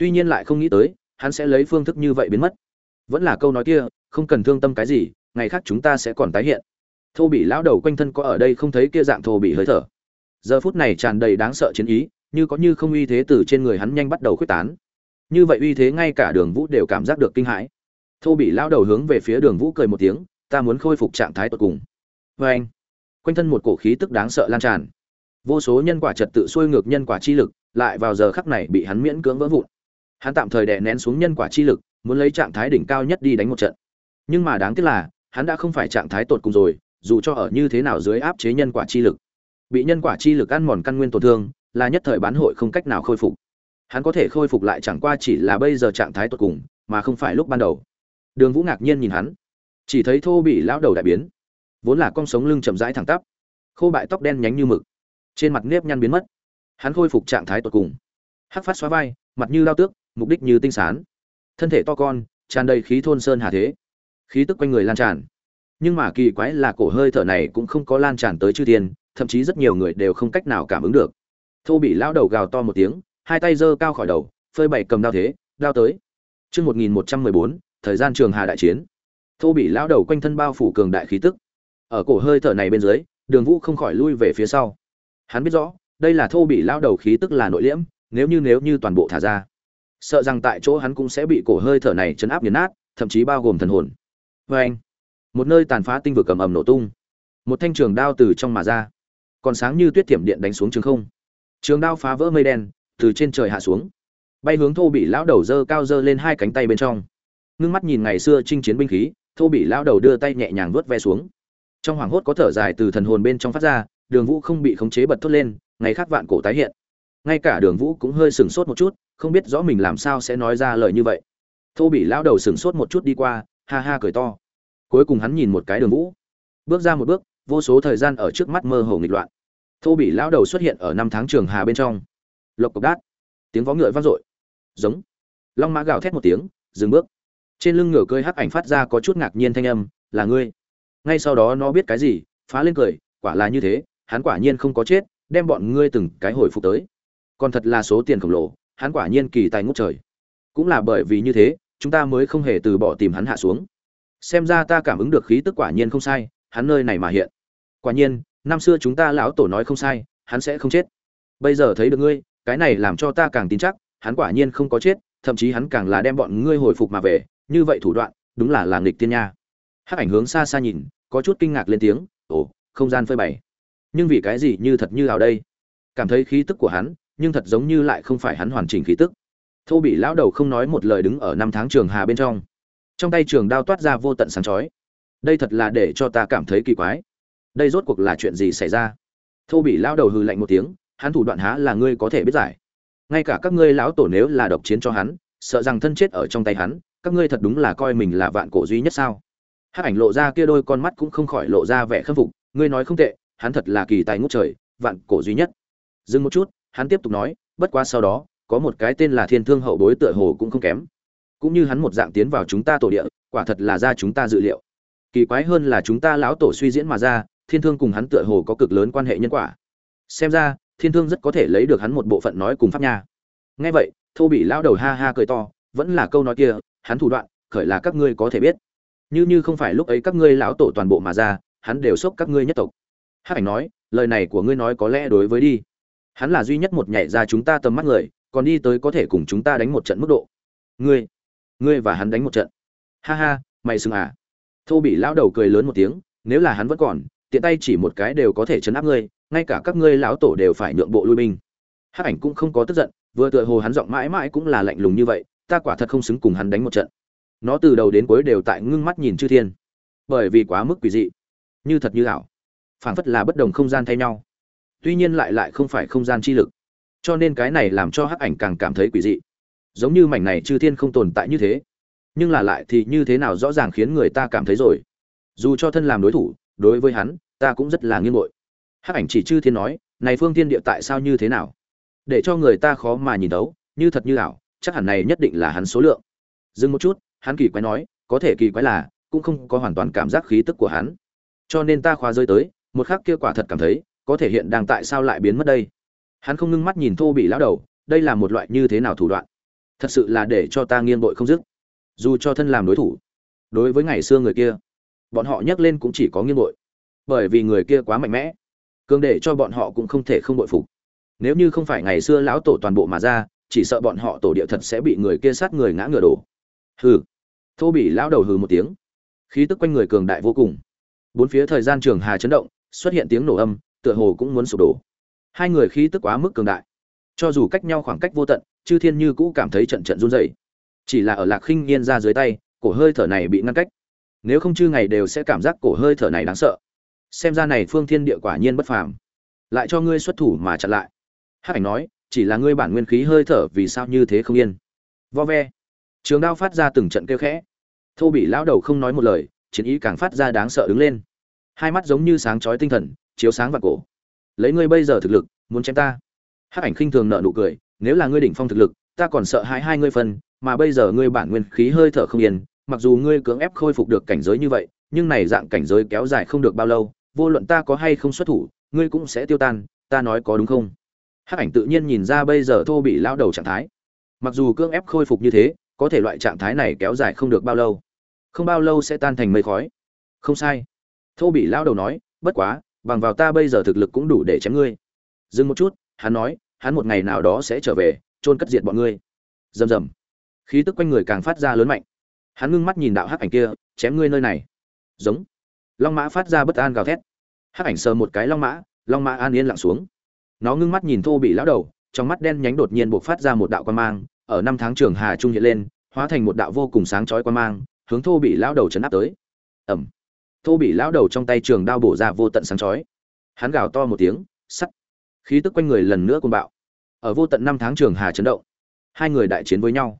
tuy nhiên lại không nghĩ tới, hắn sẽ lấy phương thức như vậy biến mất. Vẫn là câu nói kia, không cần thương tâm cái gì, ngày khác chúng ta sẽ còn tái hiện. Thô bị lão đầu quanh thân có ở đây không thấy kia dạng thô bị hơi thở. Giờ phút này tràn đầy đáng sợ chiến ý, như có như không uy thế từ trên người hắn nhanh bắt đầu khuếch tán. Như vậy uy thế ngay cả đường vũ đều cảm giác được kinh hãi. Thô bị lão đầu hướng về phía đường vũ cười một tiếng, ta muốn khôi phục trạng thái tột cùng. Vê anh, quanh thân một cổ khí tức đáng sợ lan tràn. Vô số nhân quả trật tự xuôi ngược nhân quả chi lực, lại vào giờ khắc này bị hắn miễn cưỡng vỡ vụn hắn tạm thời đè nén xuống nhân quả chi lực, muốn lấy trạng thái đỉnh cao nhất đi đánh một trận. Nhưng mà đáng tiếc là, hắn đã không phải trạng thái tột cùng rồi, dù cho ở như thế nào dưới áp chế nhân quả chi lực. Bị nhân quả chi lực ăn mòn căn nguyên tổn thương, là nhất thời bán hội không cách nào khôi phục. Hắn có thể khôi phục lại chẳng qua chỉ là bây giờ trạng thái tột cùng, mà không phải lúc ban đầu. Đường vũ ngạc nhiên nhìn hắn. Chỉ thấy thô bị lão đầu đại biến. Vốn là con sống lưng chậm rãi thẳng tắp. Khô bại tóc đen nhánh như mực. Trên mặt nếp nhăn biến mất. Hắn khôi phục trạng thái tột cùng. Hắc phát xóa vai, mặt như lao tước mục đích như tinh sán. Thân thể to con, tràn đầy khí thôn sơn hà thế. Khí tức quanh người lan tràn. Nhưng mà kỳ quái là cổ hơi thở này cũng không có lan tràn tới chư thiên, thậm chí rất nhiều người đều không cách nào cảm ứng được. Thô bị lão đầu gào to một tiếng, hai tay giơ cao khỏi đầu, phơi bày cầm đao thế, đao tới. Chương một nghìn một trăm mười bốn, thời gian trường hà đại chiến. Thô bị lão đầu quanh thân bao phủ cường đại khí tức. Ở cổ hơi thở này bên dưới, đường vũ không khỏi lui về phía sau. Hắn biết rõ, đây là thô bị lão đầu khí tức là nội liễm, nếu như nếu như toàn bộ thả ra sợ rằng tại chỗ hắn cũng sẽ bị cổ hơi thở này chấn áp nghiền nát, thậm chí bao gồm thần hồn. Vê anh, một nơi tàn phá tinh vực cầm ầm nổ tung. Một thanh trường đao từ trong mà ra. Còn sáng như tuyết tiệm điện đánh xuống trường không. Trường đao phá vỡ mây đen, từ trên trời hạ xuống. Bay hướng thô bị lão đầu dơ cao dơ lên hai cánh tay bên trong. Ngưng mắt nhìn ngày xưa chinh chiến binh khí, thô bị lão đầu đưa tay nhẹ nhàng vớt ve xuống. Trong hoàng hốt có thở dài từ thần hồn bên trong phát ra, đường vũ không bị khống chế bật thốt lên, ngày khác vạn cổ tái hiện. Ngay cả đường vũ cũng hơi sừng sốt một chút không biết rõ mình làm sao sẽ nói ra lời như vậy. Thô bị lão đầu sừng sốt một chút đi qua, ha ha cười to. Cuối cùng hắn nhìn một cái đường vũ. Bước ra một bước, vô số thời gian ở trước mắt mơ hồ nghịch loạn. Thô bị lão đầu xuất hiện ở năm tháng trường hà bên trong. Lộc cộc đát. Tiếng vó ngựa vang dội. Giống. Long mã gào thét một tiếng, dừng bước. Trên lưng ngựa cơi hắc ảnh phát ra có chút ngạc nhiên thanh âm, là ngươi. Ngay sau đó nó biết cái gì, phá lên cười, quả là như thế, hắn quả nhiên không có chết, đem bọn ngươi từng cái hồi phục tới. Còn thật là số tiền khổng lồ hắn quả nhiên kỳ tài ngút trời. Cũng là bởi vì như thế, chúng ta mới không hề từ bỏ tìm hắn hạ xuống. Xem ra ta cảm ứng được khí tức quả nhiên không sai, hắn nơi này mà hiện. Quả nhiên, năm xưa chúng ta lão tổ nói không sai, hắn sẽ không chết. Bây giờ thấy được ngươi, cái này làm cho ta càng tin chắc, hắn quả nhiên không có chết, thậm chí hắn càng là đem bọn ngươi hồi phục mà về, như vậy thủ đoạn, đúng là làng nghịch tiên nha. Hắc ảnh hướng xa xa nhìn, có chút kinh ngạc lên tiếng, ồ, không gian phơi bày. Nhưng vì cái gì như thật như ảo đây? Cảm thấy khí tức của hắn nhưng thật giống như lại không phải hắn hoàn chỉnh khí tức. Thô bị lão đầu không nói một lời đứng ở năm tháng trường hà bên trong. Trong tay trường đao toát ra vô tận sáng chói. Đây thật là để cho ta cảm thấy kỳ quái. Đây rốt cuộc là chuyện gì xảy ra? Thô bị lão đầu hừ lạnh một tiếng, hắn thủ đoạn há là ngươi có thể biết giải. Ngay cả các ngươi lão tổ nếu là độc chiến cho hắn, sợ rằng thân chết ở trong tay hắn, các ngươi thật đúng là coi mình là vạn cổ duy nhất sao? Hắc ảnh lộ ra kia đôi con mắt cũng không khỏi lộ ra vẻ khâm phục, ngươi nói không tệ, hắn thật là kỳ tài ngút trời, vạn cổ duy nhất. Dừng một chút hắn tiếp tục nói, bất quá sau đó, có một cái tên là thiên thương hậu bối tựa hồ cũng không kém. Cũng như hắn một dạng tiến vào chúng ta tổ địa, quả thật là ra chúng ta dự liệu. Kỳ quái hơn là chúng ta lão tổ suy diễn mà ra, thiên thương cùng hắn tựa hồ có cực lớn quan hệ nhân quả. Xem ra, thiên thương rất có thể lấy được hắn một bộ phận nói cùng pháp nha. Nghe vậy, thô bị lão đầu ha ha cười to, vẫn là câu nói kia, hắn thủ đoạn, khởi là các ngươi có thể biết. Như như không phải lúc ấy các ngươi lão tổ toàn bộ mà ra, hắn đều sốc các ngươi nhất tộc. Hắc ảnh nói, lời này của ngươi nói có lẽ đối với đi hắn là duy nhất một nhảy ra chúng ta tầm mắt người, còn đi tới có thể cùng chúng ta đánh một trận mức độ. Ngươi ngươi và hắn đánh một trận. Ha ha, mày xưng à. Thô bị lão đầu cười lớn một tiếng, nếu là hắn vẫn còn, tiện tay chỉ một cái đều có thể chấn áp ngươi, ngay cả các ngươi lão tổ đều phải nhượng bộ lui binh. Hắc ảnh cũng không có tức giận, vừa tựa hồ hắn giọng mãi mãi cũng là lạnh lùng như vậy, ta quả thật không xứng cùng hắn đánh một trận. Nó từ đầu đến cuối đều tại ngưng mắt nhìn chư thiên. Bởi vì quá mức quỷ dị. Như thật như ảo. Phảng phất là bất đồng không gian thay nhau tuy nhiên lại lại không phải không gian chi lực. Cho nên cái này làm cho hắc ảnh càng cảm thấy quỷ dị. Giống như mảnh này chư thiên không tồn tại như thế. Nhưng là lại thì như thế nào rõ ràng khiến người ta cảm thấy rồi. Dù cho thân làm đối thủ, đối với hắn, ta cũng rất là nghiêng ngội. Hắc ảnh chỉ chư thiên nói, này phương thiên địa tại sao như thế nào? Để cho người ta khó mà nhìn đấu như thật như ảo, chắc hẳn này nhất định là hắn số lượng. Dừng một chút, hắn kỳ quái nói, có thể kỳ quái là, cũng không có hoàn toàn cảm giác khí tức của hắn. Cho nên ta khóa rơi tới, một khắc kia quả thật cảm thấy có thể hiện đang tại sao lại biến mất đây? Hắn không ngưng mắt nhìn thô bị lão đầu, đây là một loại như thế nào thủ đoạn? Thật sự là để cho ta nghiêng bội không dứt. Dù cho thân làm đối thủ, đối với ngày xưa người kia, bọn họ nhắc lên cũng chỉ có nghiêng bội. Bởi vì người kia quá mạnh mẽ, cường để cho bọn họ cũng không thể không bội phục. Nếu như không phải ngày xưa lão tổ toàn bộ mà ra, chỉ sợ bọn họ tổ địa thật sẽ bị người kia sát người ngã ngựa đổ. Hừ. Thô bị lão đầu hừ một tiếng. Khí tức quanh người cường đại vô cùng. Bốn phía thời gian trường hà chấn động, xuất hiện tiếng nổ âm tựa hồ cũng muốn sụp đổ. Hai người khí tức quá mức cường đại. Cho dù cách nhau khoảng cách vô tận, chư thiên như cũ cảm thấy trận trận run rẩy. Chỉ là ở lạc khinh yên ra dưới tay, cổ hơi thở này bị ngăn cách. Nếu không chư ngày đều sẽ cảm giác cổ hơi thở này đáng sợ. Xem ra này phương thiên địa quả nhiên bất phàm. Lại cho ngươi xuất thủ mà chặn lại. Hắc ảnh nói, chỉ là ngươi bản nguyên khí hơi thở vì sao như thế không yên. Vo ve. Trường đao phát ra từng trận kêu khẽ. Thô bị lão đầu không nói một lời, chiến ý càng phát ra đáng sợ đứng lên. Hai mắt giống như sáng chói tinh thần chiếu sáng vạn cổ. Lấy ngươi bây giờ thực lực, muốn chém ta. Hắc ảnh khinh thường nợ nụ cười, nếu là ngươi đỉnh phong thực lực, ta còn sợ hãi hai ngươi phân, mà bây giờ ngươi bản nguyên khí hơi thở không yên, mặc dù ngươi cưỡng ép khôi phục được cảnh giới như vậy, nhưng này dạng cảnh giới kéo dài không được bao lâu, vô luận ta có hay không xuất thủ, ngươi cũng sẽ tiêu tan, ta nói có đúng không? Hắc ảnh tự nhiên nhìn ra bây giờ thô bị lao đầu trạng thái. Mặc dù cưỡng ép khôi phục như thế, có thể loại trạng thái này kéo dài không được bao lâu. Không bao lâu sẽ tan thành mây khói. Không sai. Thô bị lao đầu nói, bất quá bằng vào ta bây giờ thực lực cũng đủ để chém ngươi. Dừng một chút, hắn nói, hắn một ngày nào đó sẽ trở về, chôn cất diệt bọn ngươi. Rầm rầm. Khí tức quanh người càng phát ra lớn mạnh. Hắn ngưng mắt nhìn đạo hắc ảnh kia, chém ngươi nơi này. Giống. Long mã phát ra bất an gào thét. Hắc ảnh sờ một cái long mã long mã an yên lặng xuống. Nó ngưng mắt nhìn thô bị lão đầu, trong mắt đen nhánh đột nhiên buộc phát ra một đạo quan mang, ở năm tháng trường hà trung hiện lên, hóa thành một đạo vô cùng sáng chói quan mang, hướng thô bị lão đầu chấn áp tới. Ẩm thô bị lão đầu trong tay trường đao bổ ra vô tận sáng chói. Hắn gào to một tiếng, sắt. Khí tức quanh người lần nữa côn bạo. Ở vô tận năm tháng trường hà chấn động, hai người đại chiến với nhau.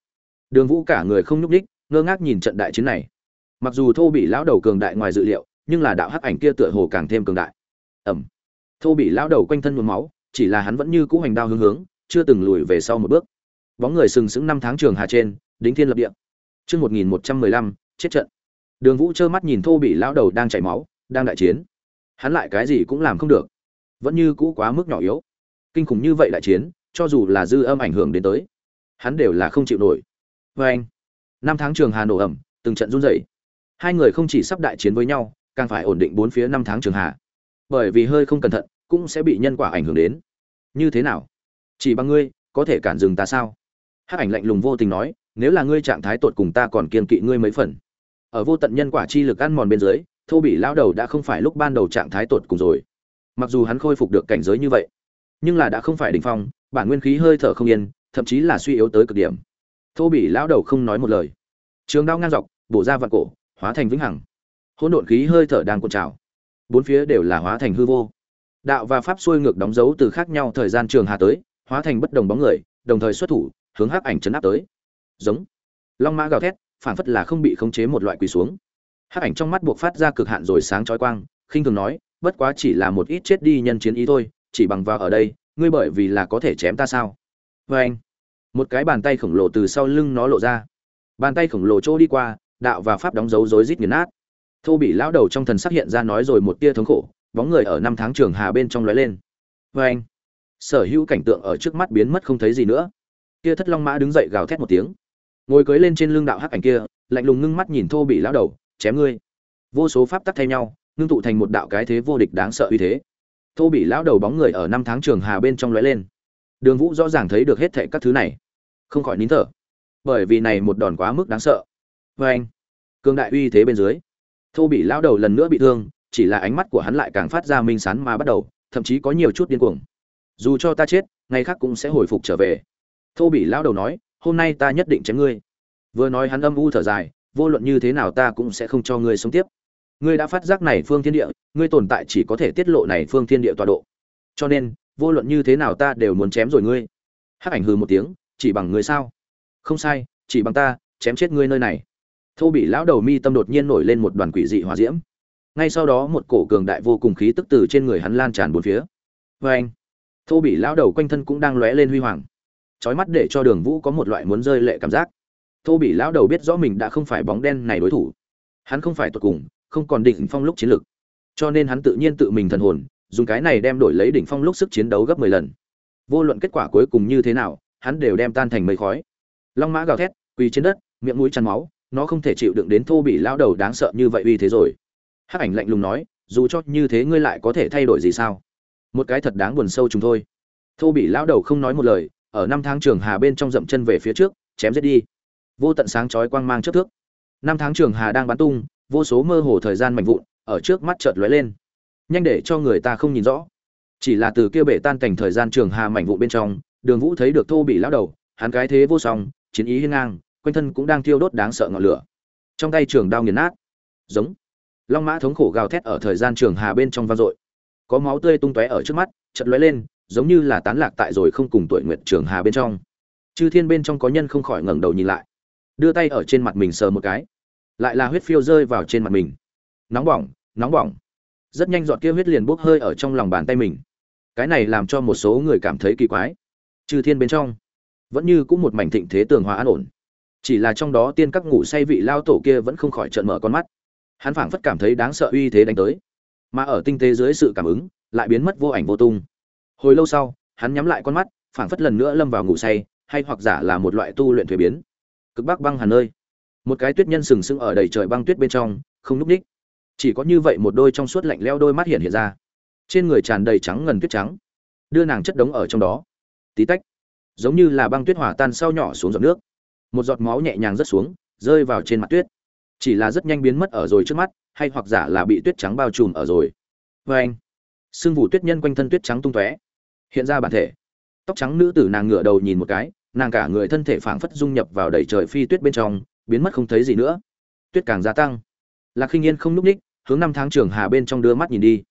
Đường vũ cả người không nhúc đích ngơ ngác nhìn trận đại chiến này. Mặc dù thô bị lão đầu cường đại ngoài dự liệu, nhưng là đạo hắc ảnh kia tựa hồ càng thêm cường đại. Ẩm thô bị lão đầu quanh thân nhuốm máu, chỉ là hắn vẫn như cũ hành đao hướng hướng, chưa từng lùi về sau một bước. Bóng người sừng sững năm tháng trường hà trên đính thiên lập địa. Chương một nghìn một trăm mười lăm, chết trận đường vũ trơ mắt nhìn thô bị lão đầu đang chảy máu, đang đại chiến. Hắn lại cái gì cũng làm không được. Vẫn như cũ quá mức nhỏ yếu. Kinh khủng như vậy đại chiến, cho dù là dư âm ảnh hưởng đến tới, hắn đều là không chịu nổi. Vê anh, năm tháng trường hà nổ ẩm, từng trận run rẩy. Hai người không chỉ sắp đại chiến với nhau, càng phải ổn định bốn phía năm tháng trường hà. Bởi vì hơi không cẩn thận, cũng sẽ bị nhân quả ảnh hưởng đến. Như thế nào? Chỉ bằng ngươi, có thể cản dừng ta sao? Hắc ảnh lạnh lùng vô tình nói, nếu là ngươi trạng thái tột cùng ta còn kiên kỵ ngươi mấy phần ở vô tận nhân quả chi lực ăn mòn bên dưới, thô bị lao đầu đã không phải lúc ban đầu trạng thái tột cùng rồi. Mặc dù hắn khôi phục được cảnh giới như vậy, nhưng là đã không phải đỉnh phong, bản nguyên khí hơi thở không yên, thậm chí là suy yếu tới cực điểm. Thô bị lão đầu không nói một lời. Trường đao ngang dọc, bổ ra vạn cổ, hóa thành vĩnh hằng. Hỗn độn khí hơi thở đang cuộn trào. Bốn phía đều là hóa thành hư vô. Đạo và pháp xuôi ngược đóng dấu từ khác nhau thời gian trường hà tới, hóa thành bất đồng bóng người, đồng thời xuất thủ, hướng hắc ảnh chấn áp tới. Giống. Long mã gào thét phản phất là không bị khống chế một loại quỳ xuống. Hắc ảnh trong mắt buộc phát ra cực hạn rồi sáng chói quang, khinh thường nói, bất quá chỉ là một ít chết đi nhân chiến ý thôi, chỉ bằng vào ở đây, ngươi bởi vì là có thể chém ta sao? Vê anh, một cái bàn tay khổng lồ từ sau lưng nó lộ ra. Bàn tay khổng lồ chỗ đi qua, đạo và pháp đóng dấu rối rít nghiền nát. Thô bị lão đầu trong thần sắc hiện ra nói rồi một tia thống khổ, bóng người ở năm tháng trường hà bên trong lóe lên. Vê anh, sở hữu cảnh tượng ở trước mắt biến mất không thấy gì nữa. Kia thất long mã đứng dậy gào thét một tiếng ngồi cưới lên trên lưng đạo hắc ảnh kia, lạnh lùng ngưng mắt nhìn thô bị lão đầu, chém ngươi. Vô số pháp tắc thay nhau, ngưng tụ thành một đạo cái thế vô địch đáng sợ uy thế. Thô bị lão đầu bóng người ở năm tháng trường hà bên trong lóe lên. Đường vũ rõ ràng thấy được hết thệ các thứ này. Không khỏi nín thở. Bởi vì này một đòn quá mức đáng sợ. Vê anh cương đại uy thế bên dưới, thô bị lão đầu lần nữa bị thương, chỉ là ánh mắt của hắn lại càng phát ra minh sán mà bắt đầu, thậm chí có nhiều chút điên cuồng. Dù cho ta chết, ngày khác cũng sẽ hồi phục trở về. Thô bị lão đầu nói hôm nay ta nhất định chém ngươi. Vừa nói hắn âm u thở dài, vô luận như thế nào ta cũng sẽ không cho ngươi sống tiếp. Ngươi đã phát giác này phương thiên địa, ngươi tồn tại chỉ có thể tiết lộ này phương thiên địa tọa độ. Cho nên, vô luận như thế nào ta đều muốn chém rồi ngươi. Hắc ảnh hừ một tiếng, chỉ bằng ngươi sao? Không sai, chỉ bằng ta, chém chết ngươi nơi này. Thô bị lão đầu mi tâm đột nhiên nổi lên một đoàn quỷ dị hỏa diễm. Ngay sau đó một cổ cường đại vô cùng khí tức từ trên người hắn lan tràn bốn phía. Vê anh thô bị lão đầu quanh thân cũng đang lóe lên huy hoàng trói mắt để cho đường vũ có một loại muốn rơi lệ cảm giác. Thô bị lão đầu biết rõ mình đã không phải bóng đen này đối thủ. Hắn không phải tột cùng, không còn đỉnh phong lúc chiến lược. Cho nên hắn tự nhiên tự mình thần hồn, dùng cái này đem đổi lấy đỉnh phong lúc sức chiến đấu gấp mười lần. Vô luận kết quả cuối cùng như thế nào, hắn đều đem tan thành mây khói. Long mã gào thét, quỳ trên đất, miệng mũi chăn máu, nó không thể chịu đựng đến thô bị lão đầu đáng sợ như vậy uy thế rồi. Hắc ảnh lạnh lùng nói, dù cho như thế ngươi lại có thể thay đổi gì sao? Một cái thật đáng buồn sâu chúng thôi. Thô bị lão đầu không nói một lời ở năm tháng trường hà bên trong dậm chân về phía trước, chém giết đi. Vô tận sáng chói quang mang trước thước. Năm tháng trường hà đang bắn tung, vô số mơ hồ thời gian mạnh vụn ở trước mắt chợt lóe lên. Nhanh để cho người ta không nhìn rõ. Chỉ là từ kia bể tan cảnh thời gian trường hà mảnh vụn bên trong, đường vũ thấy được thô bị lão đầu, hắn cái thế vô song, chiến ý hiên ngang, quanh thân cũng đang thiêu đốt đáng sợ ngọn lửa. Trong tay trường đao nghiền nát. Giống. Long mã thống khổ gào thét ở thời gian trường hà bên trong vang dội. Có máu tươi tung tóe ở trước mắt, chợt lóe lên giống như là tán lạc tại rồi không cùng tuổi nguyệt trường hà bên trong. Chư thiên bên trong có nhân không khỏi ngẩng đầu nhìn lại. Đưa tay ở trên mặt mình sờ một cái. Lại là huyết phiêu rơi vào trên mặt mình. Nóng bỏng nóng bỏng. Rất nhanh giọt kia huyết liền bốc hơi ở trong lòng bàn tay mình. Cái này làm cho một số người cảm thấy kỳ quái. Chư thiên bên trong, vẫn như cũng một mảnh thịnh thế tường hòa an ổn. Chỉ là trong đó tiên các ngủ say vị lao tổ kia vẫn không khỏi trợn mở con mắt. Hắn phảng phất cảm thấy đáng sợ uy thế đánh tới. Mà ở tinh tế dưới sự cảm ứng, lại biến mất vô ảnh vô tung hồi lâu sau, hắn nhắm lại con mắt, phảng phất lần nữa lâm vào ngủ say, hay hoặc giả là một loại tu luyện thuế biến. Cực bắc băng hà nơi một cái tuyết nhân sừng sững ở đầy trời băng tuyết bên trong, không núp ních. Chỉ có như vậy một đôi trong suốt lạnh leo đôi mắt hiện hiện ra. Trên người tràn đầy trắng ngần tuyết trắng. Đưa nàng chất đống ở trong đó. Tí tách. Giống như là băng tuyết hòa tan sau nhỏ xuống giọt nước. Một giọt máu nhẹ nhàng rớt xuống, rơi vào trên mặt tuyết. Chỉ là rất nhanh biến mất ở rồi trước mắt, hay hoặc giả là bị tuyết trắng bao trùm ở rồi. Vê anh sương vụ tuyết nhân quanh thân tuyết trắng tung tóe hiện ra bản thể. Tóc trắng nữ tử nàng ngửa đầu nhìn một cái, nàng cả người thân thể phảng phất dung nhập vào đầy trời phi tuyết bên trong, biến mất không thấy gì nữa. Tuyết càng gia tăng. Lạc khinh yên không núp ních, hướng năm tháng trường hà bên trong đưa mắt nhìn đi.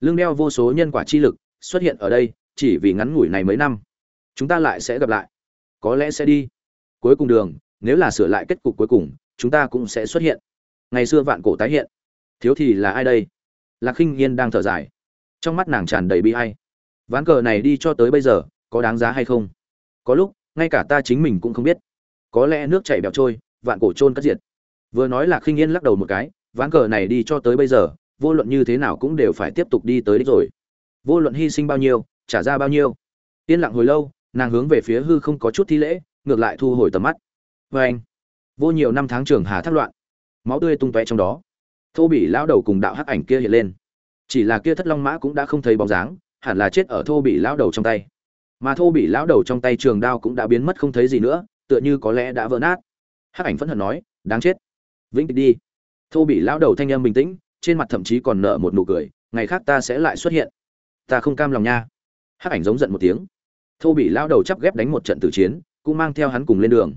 Lương đeo vô số nhân quả chi lực xuất hiện ở đây, chỉ vì ngắn ngủi này mấy năm. Chúng ta lại sẽ gặp lại. Có lẽ sẽ đi. Cuối cùng đường, nếu là sửa lại kết cục cuối cùng, chúng ta cũng sẽ xuất hiện. Ngày xưa vạn cổ tái hiện. Thiếu thì là ai đây? Lạc khinh yên đang thở dài. Trong mắt nàng tràn đầy bi hay ván cờ này đi cho tới bây giờ, có đáng giá hay không? Có lúc, ngay cả ta chính mình cũng không biết. Có lẽ nước chảy bẹo trôi, vạn cổ trôn cất diệt. Vừa nói là khinh yên lắc đầu một cái, ván cờ này đi cho tới bây giờ, vô luận như thế nào cũng đều phải tiếp tục đi tới đích rồi. Vô luận hy sinh bao nhiêu, trả ra bao nhiêu. Yên lặng hồi lâu, nàng hướng về phía hư không có chút thi lễ, ngược lại thu hồi tầm mắt. Vê anh, vô nhiều năm tháng trường hà thác loạn, máu tươi tung tóe trong đó. Thô bỉ lão đầu cùng đạo hắc ảnh kia hiện lên. Chỉ là kia thất long mã cũng đã không thấy bóng dáng hẳn là chết ở thô bị lão đầu trong tay. Mà thô bị lão đầu trong tay trường đao cũng đã biến mất không thấy gì nữa, tựa như có lẽ đã vỡ nát. Hắc ảnh phẫn hận nói, đáng chết. Vĩnh tịch đi. Thô bị lão đầu thanh âm bình tĩnh, trên mặt thậm chí còn nở một nụ cười, ngày khác ta sẽ lại xuất hiện. Ta không cam lòng nha. Hắc ảnh giống giận một tiếng. Thô bị lão đầu chắp ghép đánh một trận tử chiến, cũng mang theo hắn cùng lên đường.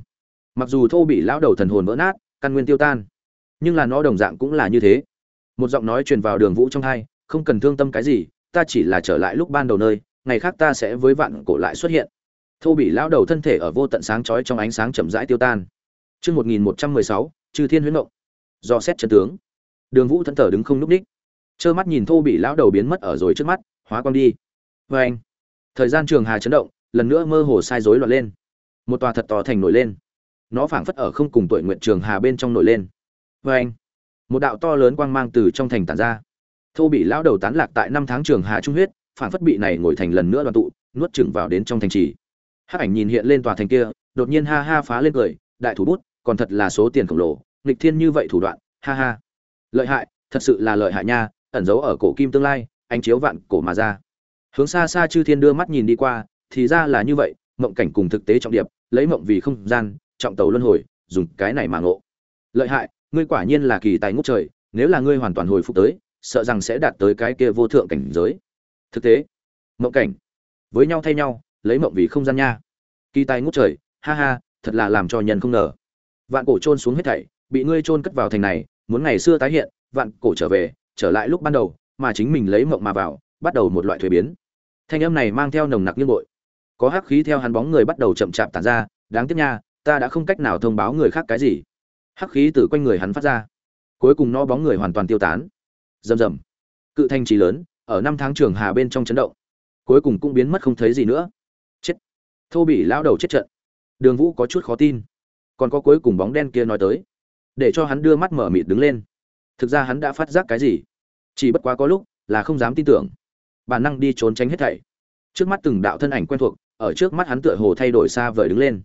Mặc dù thô bị lão đầu thần hồn vỡ nát, căn nguyên tiêu tan, nhưng là nó đồng dạng cũng là như thế. Một giọng nói truyền vào đường vũ trong hai, không cần thương tâm cái gì ta chỉ là trở lại lúc ban đầu nơi ngày khác ta sẽ với vạn cổ lại xuất hiện thô bị lão đầu thân thể ở vô tận sáng chói trong ánh sáng chậm rãi tiêu tan Chương 1116, Trừ Thiên Huyễn động, Do xét chân tướng. Đường Vũ thân thở đứng không lúc đích. Trơ mắt nhìn thô bị lão đầu biến mất ở rồi trước mắt, hóa quang đi. Và anh. Thời gian trường hà chấn động, lần nữa mơ hồ sai rối loạn lên. Một tòa thật to thành nổi lên. Nó phảng phất ở không cùng tuổi nguyện trường hà bên trong nổi lên. Và anh. Một đạo to lớn quang mang từ trong thành tản ra. Thô bị lão đầu tán lạc tại năm tháng trường hà trung huyết, phảng phất bị này ngồi thành lần nữa đoàn tụ, nuốt chửng vào đến trong thành trì. Hắc ảnh nhìn hiện lên tòa thành kia, đột nhiên ha ha phá lên cười, đại thủ bút, còn thật là số tiền khổng lồ nghịch thiên như vậy thủ đoạn ha ha. Lợi hại thật sự là lợi hại nha ẩn giấu ở cổ kim tương lai anh chiếu vạn cổ mà ra. Hướng xa xa chư thiên đưa mắt nhìn đi qua thì ra là như vậy mộng cảnh cùng thực tế trọng điệp lấy mộng vì không gian trọng tàu luân hồi dùng cái này mà ngộ. Lợi hại ngươi quả nhiên là kỳ tài ngút trời nếu là ngươi hoàn toàn hồi phục tới sợ rằng sẽ đạt tới cái kia vô thượng cảnh giới. Thực tế, mộng cảnh, với nhau thay nhau, lấy mộng vì không gian nha. Kỳ tài ngút trời, ha ha, thật là làm cho nhân không ngờ. Vạn cổ trôn xuống hết thảy, bị ngươi trôn cất vào thành này, muốn ngày xưa tái hiện, vạn cổ trở về, trở lại lúc ban đầu, mà chính mình lấy mộng mà vào, bắt đầu một loại thuế biến. Thanh âm này mang theo nồng nặc nghiêng bội. Có hắc khí theo hắn bóng người bắt đầu chậm chạp tản ra, đáng tiếc nha, ta đã không cách nào thông báo người khác cái gì. Hắc khí từ quanh người hắn phát ra. Cuối cùng no bóng người hoàn toàn tiêu tán rầm rầm. Cự thanh trì lớn, ở năm tháng trường hà bên trong chấn động. Cuối cùng cũng biến mất không thấy gì nữa. Chết. Thô bị lão đầu chết trận. Đường vũ có chút khó tin. Còn có cuối cùng bóng đen kia nói tới. Để cho hắn đưa mắt mở mịt đứng lên. Thực ra hắn đã phát giác cái gì? Chỉ bất quá có lúc là không dám tin tưởng. Bản năng đi trốn tránh hết thảy. Trước mắt từng đạo thân ảnh quen thuộc, ở trước mắt hắn tựa hồ thay đổi xa vời đứng lên.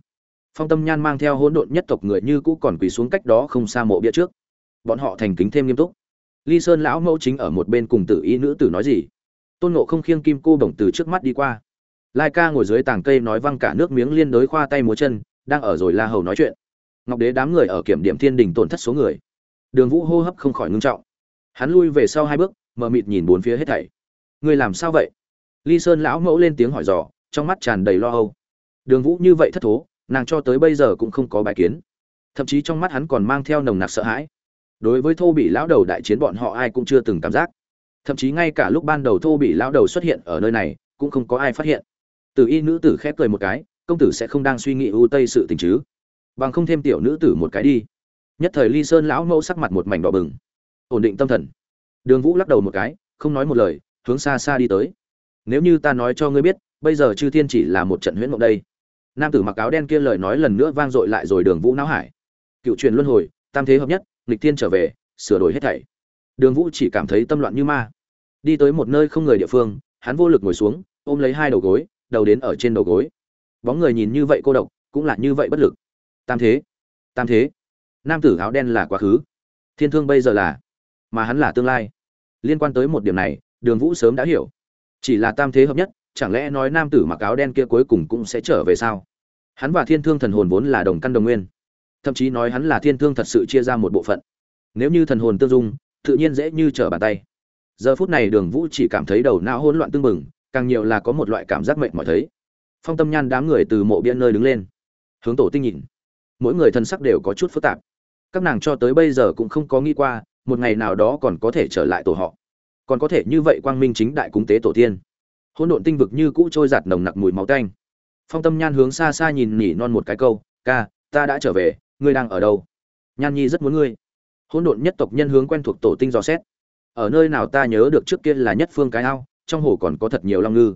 Phong tâm nhan mang theo hỗn độn nhất tộc người như cũ còn quỳ xuống cách đó không xa mộ bia trước. Bọn họ thành kính thêm nghiêm túc ly sơn lão mẫu chính ở một bên cùng tử y nữ tử nói gì? Tôn nộ không khiêng kim cô đồng từ trước mắt đi qua. Lai ca ngồi dưới tàng cây nói văng cả nước miếng liên đối khoa tay múa chân, đang ở rồi la hầu nói chuyện. Ngọc đế đám người ở kiểm điểm thiên đình tổn thất số người. Đường vũ hô hấp không khỏi ngưng trọng. Hắn lui về sau hai bước, mờ mịt nhìn bốn phía hết thảy. Người làm sao vậy? Ly sơn lão mẫu lên tiếng hỏi dò, trong mắt tràn đầy lo âu. Đường vũ như vậy thất thố, nàng cho tới bây giờ cũng không có bài kiến. Thậm chí trong mắt hắn còn mang theo nồng nặc sợ hãi đối với thô bị lão đầu đại chiến bọn họ ai cũng chưa từng cảm giác. Thậm chí ngay cả lúc ban đầu thô bị lão đầu xuất hiện ở nơi này, cũng không có ai phát hiện. Từ y nữ tử khép cười một cái, công tử sẽ không đang suy nghĩ ưu tây sự tình chứ. Bằng không thêm tiểu nữ tử một cái đi. Nhất thời ly sơn lão mẫu sắc mặt một mảnh đỏ bừng. Ổn định tâm thần. Đường vũ lắc đầu một cái, không nói một lời, hướng xa xa đi tới. Nếu như ta nói cho ngươi biết, bây giờ chư thiên chỉ là một trận huyễn mộng đây. Nam tử mặc áo đen kia lời nói lần nữa vang dội lại rồi đường vũ não hải. Cựu truyền luân hồi, tam thế hợp nhất nghịch thiên trở về, sửa đổi hết thảy. Đường vũ chỉ cảm thấy tâm loạn như ma. Đi tới một nơi không người địa phương, hắn vô lực ngồi xuống, ôm lấy hai đầu gối, đầu đến ở trên đầu gối. Bóng người nhìn như vậy cô độc, cũng là như vậy bất lực. Tam thế tam thế. Nam tử áo đen là quá khứ. Thiên thương bây giờ là, mà hắn là tương lai. Liên quan tới một điểm này, đường vũ sớm đã hiểu. Chỉ là tam thế hợp nhất, chẳng lẽ nói nam tử mặc áo đen kia cuối cùng cũng sẽ trở về sao? Hắn và thiên thương thần hồn vốn là đồng căn đồng nguyên thậm chí nói hắn là thiên thương thật sự chia ra một bộ phận. Nếu như thần hồn tương dung, tự nhiên dễ như trở bàn tay. Giờ phút này đường vũ chỉ cảm thấy đầu não hỗn loạn tương bừng, càng nhiều là có một loại cảm giác mệnh mỏi thấy. Phong tâm nhan đám người từ mộ biên nơi đứng lên. Hướng tổ tinh nhìn. Mỗi người thân sắc đều có chút phức tạp. Các nàng cho tới bây giờ cũng không có nghĩ qua, một ngày nào đó còn có thể trở lại tổ họ. Còn có thể như vậy quang minh chính đại cúng tế tổ tiên. Hỗn độn tinh vực như cũ trôi giạt nồng nặc mùi máu tanh. Phong tâm nhan hướng xa xa nhìn nỉ non một cái câu, ca, ta đã trở về ngươi đang ở đâu? Nhan nhi rất muốn ngươi. Hỗn độn nhất tộc nhân hướng quen thuộc tổ tinh dò xét. Ở nơi nào ta nhớ được trước kia là nhất phương cái ao, trong hồ còn có thật nhiều long ngư.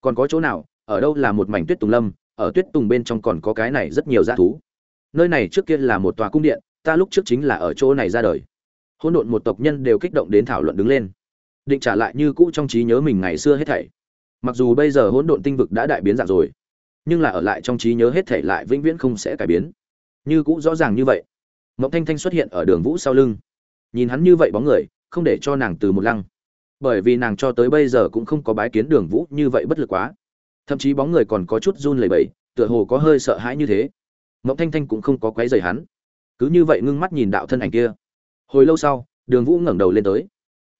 Còn có chỗ nào, ở đâu là một mảnh tuyết tùng lâm, ở tuyết tùng bên trong còn có cái này rất nhiều dã thú. Nơi này trước kia là một tòa cung điện, ta lúc trước chính là ở chỗ này ra đời. Hỗn độn một tộc nhân đều kích động đến thảo luận đứng lên. Định trả lại như cũ trong trí nhớ mình ngày xưa hết thảy. Mặc dù bây giờ hỗn độn tinh vực đã đại biến dạng rồi, nhưng là ở lại trong trí nhớ hết thảy lại vĩnh viễn không sẽ cải biến như cũ rõ ràng như vậy. Mộng thanh thanh xuất hiện ở đường vũ sau lưng. Nhìn hắn như vậy bóng người, không để cho nàng từ một lăng. Bởi vì nàng cho tới bây giờ cũng không có bái kiến đường vũ như vậy bất lực quá. Thậm chí bóng người còn có chút run lẩy bẩy, tựa hồ có hơi sợ hãi như thế. Mộng thanh thanh cũng không có quấy rầy hắn. Cứ như vậy ngưng mắt nhìn đạo thân ảnh kia. Hồi lâu sau, đường vũ ngẩng đầu lên tới.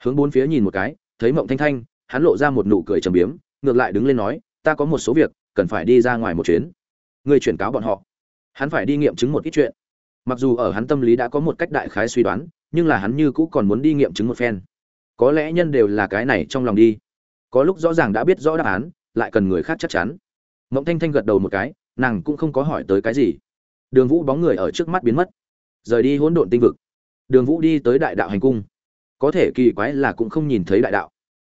Hướng bốn phía nhìn một cái, thấy mộng thanh thanh, hắn lộ ra một nụ cười trầm biếm, ngược lại đứng lên nói, ta có một số việc, cần phải đi ra ngoài một chuyến. Người chuyển cáo bọn họ hắn phải đi nghiệm chứng một ít chuyện. Mặc dù ở hắn tâm lý đã có một cách đại khái suy đoán, nhưng là hắn như cũ còn muốn đi nghiệm chứng một phen. Có lẽ nhân đều là cái này trong lòng đi. Có lúc rõ ràng đã biết rõ đáp án, lại cần người khác chắc chắn. Mộng thanh thanh gật đầu một cái, nàng cũng không có hỏi tới cái gì. Đường vũ bóng người ở trước mắt biến mất. Rời đi hỗn độn tinh vực. Đường vũ đi tới đại đạo hành cung. Có thể kỳ quái là cũng không nhìn thấy đại đạo.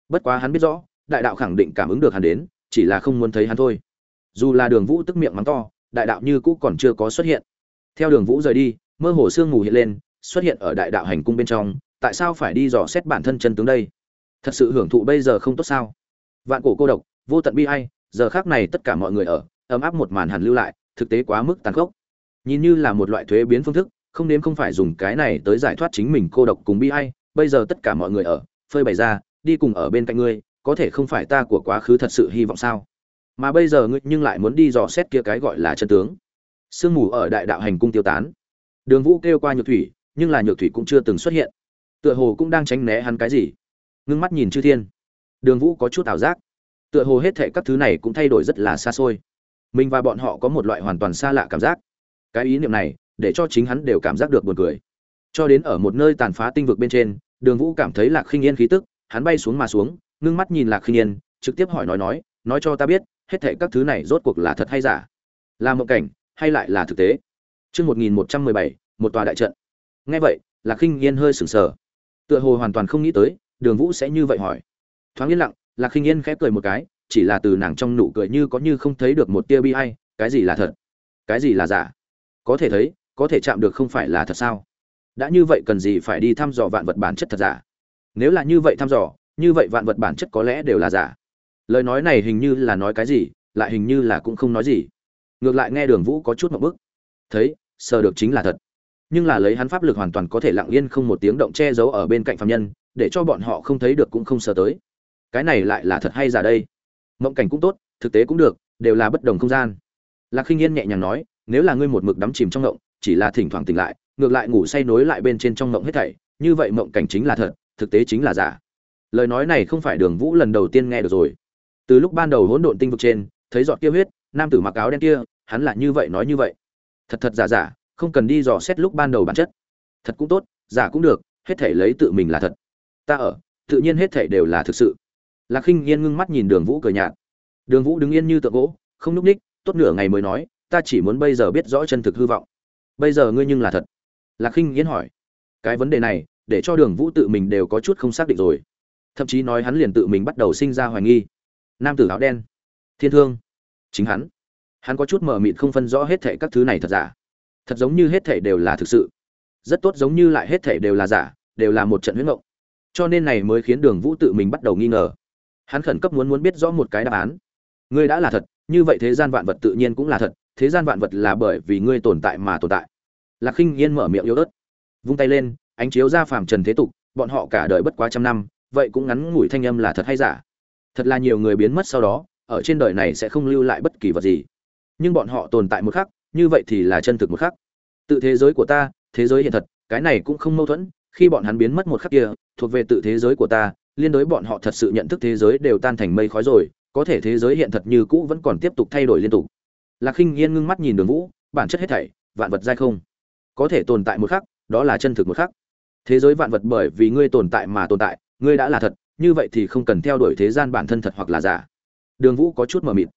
Bất quá hắn biết rõ, đại đạo khẳng định cảm ứng được hắn đến, chỉ là không muốn thấy hắn thôi. Dù là đường vũ tức miệng mắng to đại đạo như cũ còn chưa có xuất hiện. Theo đường vũ rời đi, mơ hồ sương mù hiện lên, xuất hiện ở đại đạo hành cung bên trong, tại sao phải đi dò xét bản thân chân tướng đây? Thật sự hưởng thụ bây giờ không tốt sao? Vạn cổ cô độc, vô tận bi ai, giờ khác này tất cả mọi người ở, ấm áp một màn hàn lưu lại, thực tế quá mức tàn khốc. Nhìn như là một loại thuế biến phương thức, không đến không phải dùng cái này tới giải thoát chính mình cô độc cùng bi ai, bây giờ tất cả mọi người ở, phơi bày ra, đi cùng ở bên cạnh ngươi, có thể không phải ta của quá khứ thật sự hy vọng sao? Mà bây giờ ngươi nhưng lại muốn đi dò xét kia cái gọi là chân tướng. Sương mù ở đại đạo hành cung tiêu tán. Đường vũ kêu qua nhược thủy, nhưng là nhược thủy cũng chưa từng xuất hiện. Tựa hồ cũng đang tránh né hắn cái gì. Ngưng mắt nhìn chư thiên. Đường vũ có chút ảo giác. Tựa hồ hết thệ các thứ này cũng thay đổi rất là xa xôi. Mình và bọn họ có một loại hoàn toàn xa lạ cảm giác. Cái ý niệm này, để cho chính hắn đều cảm giác được buồn cười. Cho đến ở một nơi tàn phá tinh vực bên trên, đường vũ cảm thấy lạc khinh yên khí tức, hắn bay xuống mà xuống, ngưng mắt nhìn lạc khinh yên, trực tiếp hỏi nói nói nói cho ta biết hết thệ các thứ này rốt cuộc là thật hay giả là mộng cảnh hay lại là thực tế Chương 1117, một tòa đại trận. Nghe vậy, Lạc Khinh Yên hơi sửng sờ. Tựa hồ hoàn toàn không nghĩ tới, Đường Vũ sẽ như vậy hỏi. Thoáng yên lặng, Lạc Khinh Yên khẽ cười một cái, chỉ là từ nàng trong nụ cười như có như không thấy được một tia bi ai, cái gì là thật, cái gì là giả. Có thể thấy, có thể chạm được không phải là thật sao? Đã như vậy cần gì phải đi thăm dò vạn vật bản chất thật giả? Nếu là như vậy thăm dò, như vậy vạn vật bản chất có lẽ đều là giả. Lời nói này hình như là nói cái gì, lại hình như là cũng không nói gì. Ngược lại nghe đường vũ có chút một bức. Thấy sờ được chính là thật. Nhưng là lấy hắn pháp lực hoàn toàn có thể lặng yên không một tiếng động che giấu ở bên cạnh phạm nhân để cho bọn họ không thấy được cũng không sờ tới. Cái này lại là thật hay giả đây? Mộng cảnh cũng tốt thực tế cũng được đều là bất đồng không gian. Lạc khinh yên nhẹ nhàng nói nếu là ngươi một mực đắm chìm trong ngộng chỉ là thỉnh thoảng tỉnh lại ngược lại ngủ say nối lại bên trên trong ngộng hết thảy như vậy mộng cảnh chính là thật thực tế chính là giả. Lời nói này không phải đường vũ lần đầu tiên nghe được rồi từ lúc ban đầu hỗn độn tinh vực trên, thấy giọt kia huyết, nam tử mặc áo đen kia, hắn là như vậy nói như vậy. Thật thật giả giả, không cần đi dò xét lúc ban đầu bản chất. Thật cũng tốt, giả cũng được, hết thể lấy tự mình là thật. Ta ở, tự nhiên hết thể đều là thực sự. Lạc khinh yên ngưng mắt nhìn đường vũ cười nhạt. Đường vũ đứng yên như tượng gỗ, không núp ních, tốt nửa ngày mới nói, ta chỉ muốn bây giờ biết rõ chân thực hư vọng. Bây giờ ngươi nhưng là thật. Lạc khinh yên hỏi. Cái vấn đề này, để cho đường vũ tự mình đều có chút không xác định rồi. Thậm chí nói hắn liền tự mình bắt đầu sinh ra hoài nghi nam tử áo đen. Thiên thương. Chính hắn. Hắn có chút mờ mịt không phân rõ hết thệ các thứ này thật giả. Thật giống như hết thệ đều là thực sự. Rất tốt giống như lại hết thệ đều là giả, đều là một trận huyết ngộng. Cho nên này mới khiến đường vũ tự mình bắt đầu nghi ngờ. Hắn khẩn cấp muốn muốn biết rõ một cái đáp án. Ngươi đã là thật, như vậy thế gian vạn vật tự nhiên cũng là thật, thế gian vạn vật là bởi vì ngươi tồn tại mà tồn tại. Lạc khinh yên mở miệng yếu ớt, vung tay lên, ánh chiếu ra phàm trần thế tục, bọn họ cả đời bất quá trăm năm, vậy cũng ngắn ngủi thanh âm là thật hay giả? Thật là nhiều người biến mất sau đó, ở trên đời này sẽ không lưu lại bất kỳ vật gì. Nhưng bọn họ tồn tại một khắc, như vậy thì là chân thực một khắc. Tự thế giới của ta, thế giới hiện thật, cái này cũng không mâu thuẫn, khi bọn hắn biến mất một khắc kia, thuộc về tự thế giới của ta, liên đối bọn họ thật sự nhận thức thế giới đều tan thành mây khói rồi, có thể thế giới hiện thật như cũ vẫn còn tiếp tục thay đổi liên tục. Lạc khinh yên ngưng mắt nhìn đường vũ, bản chất hết thảy, vạn vật dai không. Có thể tồn tại một khắc, đó là chân thực một khắc. Thế giới vạn vật bởi vì ngươi tồn tại mà tồn tại, ngươi đã là thật như vậy thì không cần theo đuổi thế gian bản thân thật hoặc là giả. Đường vũ có chút mờ mịt.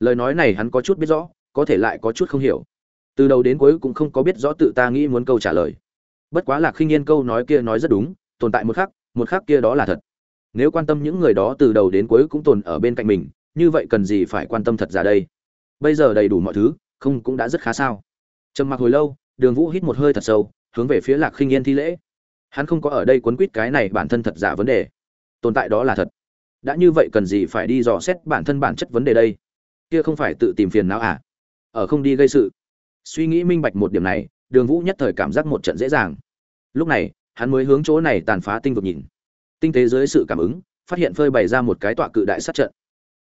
Lời nói này hắn có chút biết rõ, có thể lại có chút không hiểu. Từ đầu đến cuối cũng không có biết rõ tự ta nghĩ muốn câu trả lời. Bất quá là khinh yên câu nói kia nói rất đúng, tồn tại một khắc một khắc kia đó là thật. Nếu quan tâm những người đó từ đầu đến cuối cũng tồn ở bên cạnh mình, như vậy cần gì phải quan tâm thật giả đây? Bây giờ đầy đủ mọi thứ, không cũng đã rất khá sao. Trầm mặc hồi lâu, đường vũ hít một hơi thật sâu, hướng về phía lạc khinh yên thi lễ. Hắn không có ở đây quấn quýt cái này bản thân thật giả vấn đề tồn tại đó là thật. Đã như vậy cần gì phải đi dò xét bản thân bản chất vấn đề đây? Kia không phải tự tìm phiền não à? Ở không đi gây sự. Suy nghĩ minh bạch một điểm này, đường vũ nhất thời cảm giác một trận dễ dàng. Lúc này, hắn mới hướng chỗ này tàn phá tinh vực nhìn. Tinh tế dưới sự cảm ứng, phát hiện phơi bày ra một cái tọa cự đại sát trận.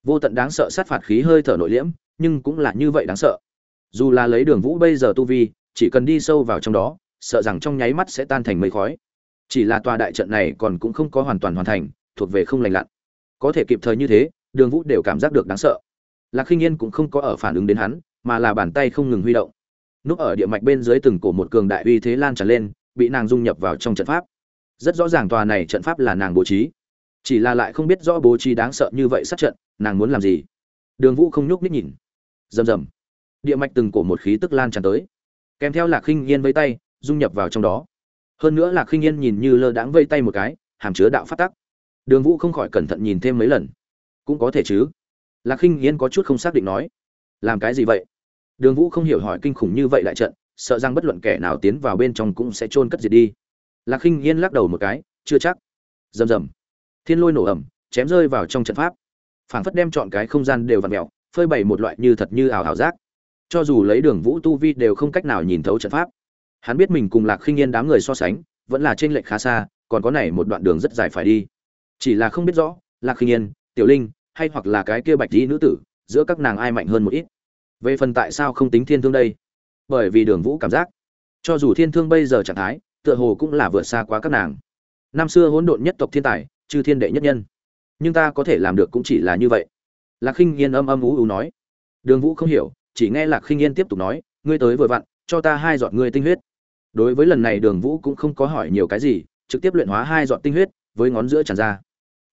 Vô tận đáng sợ sát phạt khí hơi thở nội liễm, nhưng cũng là như vậy đáng sợ. Dù là lấy đường vũ bây giờ tu vi, chỉ cần đi sâu vào trong đó, sợ rằng trong nháy mắt sẽ tan thành mây khói. Chỉ là tòa đại trận này còn cũng không có hoàn toàn hoàn thành thuộc về không lành lặn. Có thể kịp thời như thế, đường vũ đều cảm giác được đáng sợ. Lạc khinh yên cũng không có ở phản ứng đến hắn, mà là bàn tay không ngừng huy động. Núp ở địa mạch bên dưới từng cổ một cường đại uy thế lan tràn lên, bị nàng dung nhập vào trong trận pháp. Rất rõ ràng tòa này trận pháp là nàng bố trí. Chỉ là lại không biết rõ bố trí đáng sợ như vậy sát trận, nàng muốn làm gì? Đường vũ không nhúc nhích nhìn. Rầm rầm. Địa mạch từng cổ một khí tức lan tràn tới. Kèm theo lạc khinh yên với tay, dung nhập vào trong đó. Hơn nữa lạc khinh yên nhìn như lơ đãng vây tay một cái, hàm chứa đạo phát tắc đường vũ không khỏi cẩn thận nhìn thêm mấy lần. Cũng có thể chứ? Lạc khinh Nghiên có chút không xác định nói. Làm cái gì vậy? Đường vũ không hiểu hỏi kinh khủng như vậy lại trận sợ rằng bất luận kẻ nào tiến vào bên trong cũng sẽ chôn cất diệt đi. Lạc khinh Nghiên lắc đầu một cái chưa chắc. Rầm rầm. Thiên lôi nổ ẩm chém rơi vào trong trận pháp. Phảng phất đem chọn cái không gian đều vặn mèo, phơi bày một loại như thật như ảo ảo giác. Cho dù lấy đường vũ tu vi đều không cách nào nhìn thấu trận pháp. Hắn biết mình cùng lạc khinh Nghiên đám người so sánh vẫn là trên lệch khá xa còn có này một đoạn đường rất dài phải đi chỉ là không biết rõ, lạc khinh yên, tiểu linh, hay hoặc là cái kia bạch dĩ nữ tử, giữa các nàng ai mạnh hơn một ít. Về phần tại sao không tính thiên thương đây? Bởi vì đường vũ cảm giác, cho dù thiên thương bây giờ trạng thái, tựa hồ cũng là vượt xa quá các nàng. Năm xưa hỗn độn nhất tộc thiên tài, chư thiên đệ nhất nhân. Nhưng ta có thể làm được cũng chỉ là như vậy. Lạc khinh yên âm âm ú ú nói. Đường vũ không hiểu, chỉ nghe lạc khinh yên tiếp tục nói, ngươi tới vừa vặn, cho ta hai giọt ngươi tinh huyết. Đối với lần này đường vũ cũng không có hỏi nhiều cái gì, trực tiếp luyện hóa hai giọt tinh huyết, với ngón giữa tràn ra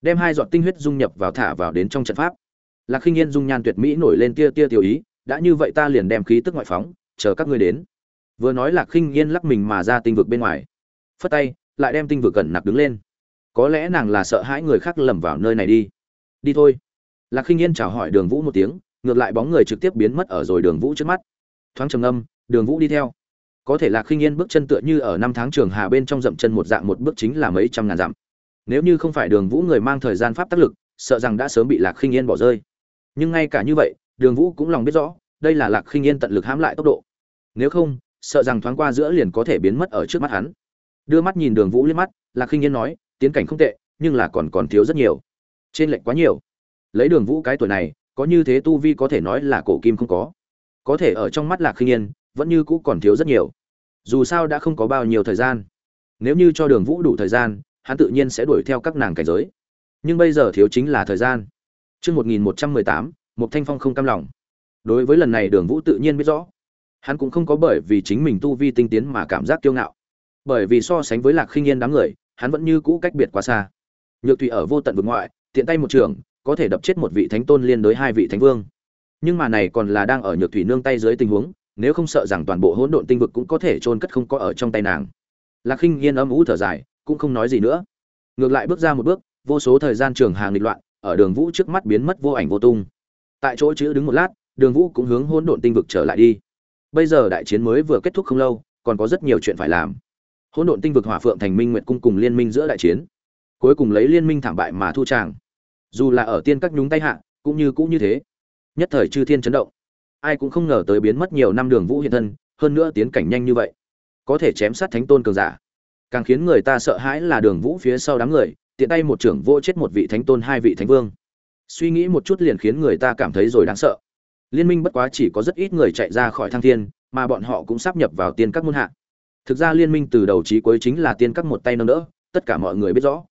đem hai giọt tinh huyết dung nhập vào thả vào đến trong trận pháp. Lạc khinh yên dung nhan tuyệt mỹ nổi lên tia tia tiểu ý, đã như vậy ta liền đem khí tức ngoại phóng, chờ các ngươi đến. Vừa nói lạc khinh yên lắc mình mà ra tinh vực bên ngoài. Phất tay, lại đem tinh vực gần nặc đứng lên. Có lẽ nàng là sợ hãi người khác lầm vào nơi này đi. Đi thôi. Lạc khinh yên chào hỏi đường vũ một tiếng, ngược lại bóng người trực tiếp biến mất ở rồi đường vũ trước mắt. Thoáng trầm âm đường vũ đi theo. Có thể lạc khinh yên bước chân tựa như ở năm tháng trường hà bên trong dậm chân một dạng một bước chính là mấy trăm ngàn dặm nếu như không phải đường vũ người mang thời gian pháp tác lực, sợ rằng đã sớm bị lạc khinh yên bỏ rơi. Nhưng ngay cả như vậy, đường vũ cũng lòng biết rõ, đây là lạc khinh yên tận lực hãm lại tốc độ. Nếu không, sợ rằng thoáng qua giữa liền có thể biến mất ở trước mắt hắn. Đưa mắt nhìn đường vũ liếc mắt, lạc khinh yên nói, tiến cảnh không tệ, nhưng là còn còn thiếu rất nhiều. Trên lệnh quá nhiều. Lấy đường vũ cái tuổi này, có như thế tu vi có thể nói là cổ kim không có. Có thể ở trong mắt lạc khinh yên, vẫn như cũ còn thiếu rất nhiều. Dù sao đã không có bao nhiêu thời gian. Nếu như cho đường vũ đủ thời gian hắn tự nhiên sẽ đuổi theo các nàng cảnh giới nhưng bây giờ thiếu chính là thời gian Chương 1118, một thanh phong không cam lòng. Đối với lần này Đường Vũ tự nhiên biết rõ, hắn cũng không có bởi vì chính mình tu vi tinh tiến mà cảm giác kiêu ngạo. Bởi vì so sánh với Lạc Khinh Yên đám người, hắn vẫn như cũ cách biệt quá xa. Nhược Thủy ở vô tận vực ngoại, tiện tay một trường, có thể đập chết một vị thánh tôn liên đối hai vị thánh vương. Nhưng mà này còn là đang ở Nhược Thủy nương tay dưới tình huống, nếu không sợ rằng toàn bộ hỗn độn tinh vực cũng có thể chôn cất không có ở trong tay nàng. Lạc Khinh Yên âm u thở dài, cũng không nói gì nữa. Ngược lại bước ra một bước, vô số thời gian trường hàng nghịch loạn, ở đường vũ trước mắt biến mất vô ảnh vô tung. Tại chỗ chữ đứng một lát đường vũ cũng hướng hỗn độn tinh vực trở lại đi. Bây giờ đại chiến mới vừa kết thúc không lâu còn có rất nhiều chuyện phải làm. Hỗn độn tinh vực hỏa phượng thành minh nguyện cung cùng liên minh giữa đại chiến. Cuối cùng lấy liên minh thảm bại mà thu tràng. Dù là ở tiên các nhúng tay hạ cũng như cũng như thế. Nhất thời chư thiên chấn động. Ai cũng không ngờ tới biến mất nhiều năm đường vũ hiện thân hơn nữa tiến cảnh nhanh như vậy. Có thể chém sát thánh tôn cường giả càng khiến người ta sợ hãi là đường vũ phía sau đám người, tiện tay một trưởng vô chết một vị thánh tôn, hai vị thánh vương. Suy nghĩ một chút liền khiến người ta cảm thấy rồi đáng sợ. Liên minh bất quá chỉ có rất ít người chạy ra khỏi thăng thiên, mà bọn họ cũng sắp nhập vào tiên các môn hạ. Thực ra liên minh từ đầu chí cuối chính là tiên các một tay nâng đỡ, tất cả mọi người biết rõ.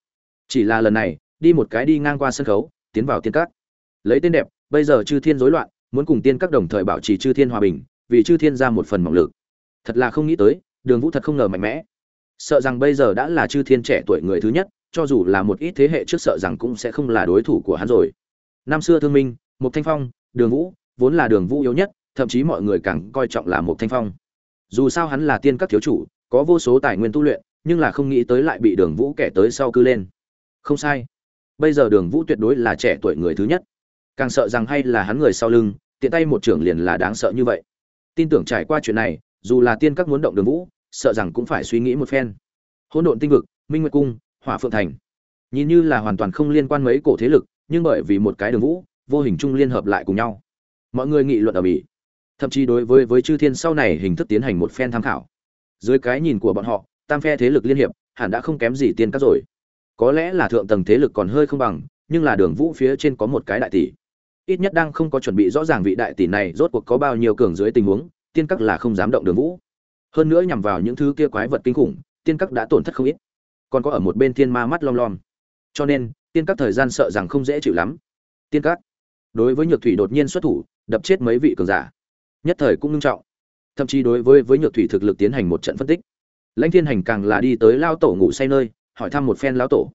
Chỉ là lần này, đi một cái đi ngang qua sân khấu, tiến vào tiên các. Lấy tên đẹp, bây giờ chư thiên rối loạn, muốn cùng tiên các đồng thời bảo trì chư thiên hòa bình, vì chư thiên ra một phần mỏng lực. Thật là không nghĩ tới, đường vũ thật không ngờ mạnh mẽ sợ rằng bây giờ đã là chư thiên trẻ tuổi người thứ nhất cho dù là một ít thế hệ trước sợ rằng cũng sẽ không là đối thủ của hắn rồi. Năm xưa Thương Minh, một Thanh Phong, Đường Vũ, vốn là Đường Vũ yếu nhất, thậm chí mọi người càng coi trọng là một Thanh Phong. Dù sao hắn là tiên các thiếu chủ, có vô số tài nguyên tu luyện, nhưng là không nghĩ tới lại bị Đường Vũ kẻ tới sau cư lên. Không sai. Bây giờ Đường Vũ tuyệt đối là trẻ tuổi người thứ nhất. Càng sợ rằng hay là hắn người sau lưng, tiện tay một trưởng liền là đáng sợ như vậy. Tin tưởng trải qua chuyện này, dù là tiên các muốn động Đường Vũ, sợ rằng cũng phải suy nghĩ một phen. Hỗn độn tinh vực, Minh Nguyệt cung, hỏa phượng thành. Nhìn như là hoàn toàn không liên quan mấy cổ thế lực nhưng bởi vì một cái đường vũ vô hình chung liên hợp lại cùng nhau. Mọi người nghị luận ở bỉ thậm chí đối với với chư thiên sau này hình thức tiến hành một phen tham khảo. Dưới cái nhìn của bọn họ tam phe thế lực liên hiệp hẳn đã không kém gì tiên các rồi. Có lẽ là thượng tầng thế lực còn hơi không bằng nhưng là đường vũ phía trên có một cái đại tỷ. Ít nhất đang không có chuẩn bị rõ ràng vị đại tỷ này rốt cuộc có bao nhiêu cường dưới tình huống tiên các là không dám động đường vũ hơn nữa nhằm vào những thứ kia quái vật kinh khủng, tiên các đã tổn thất không ít. Còn có ở một bên thiên ma mắt lom lom. Cho nên, tiên các thời gian sợ rằng không dễ chịu lắm. Tiên các, đối với nhược thủy đột nhiên xuất thủ, đập chết mấy vị cường giả. Nhất thời cũng nghiêm trọng. Thậm chí đối với với nhược thủy thực lực tiến hành một trận phân tích. Lãnh thiên hành càng là đi tới lao tổ ngủ say nơi, hỏi thăm một phen lão tổ.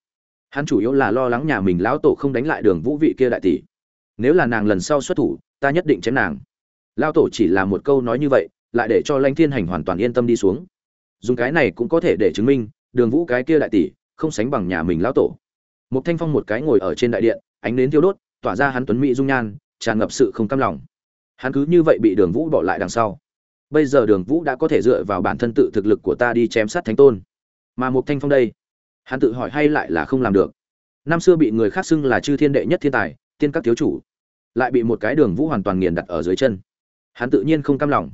Hắn chủ yếu là lo lắng nhà mình lão tổ không đánh lại đường vũ vị kia đại tỷ. Nếu là nàng lần sau xuất thủ, ta nhất định chém nàng. Lao tổ chỉ là một câu nói như vậy lại để cho lãnh thiên hành hoàn toàn yên tâm đi xuống. Dùng cái này cũng có thể để chứng minh, đường vũ cái kia đại tỷ, không sánh bằng nhà mình lão tổ. Một thanh phong một cái ngồi ở trên đại điện, ánh nến thiêu đốt, tỏa ra hắn tuấn mỹ dung nhan, tràn ngập sự không cam lòng. Hắn cứ như vậy bị đường vũ bỏ lại đằng sau. Bây giờ đường vũ đã có thể dựa vào bản thân tự thực lực của ta đi chém sát thánh tôn. Mà một thanh phong đây, hắn tự hỏi hay lại là không làm được. Năm xưa bị người khác xưng là chư thiên đệ nhất thiên tài, tiên các thiếu chủ, lại bị một cái đường vũ hoàn toàn nghiền đặt ở dưới chân. Hắn tự nhiên không cam lòng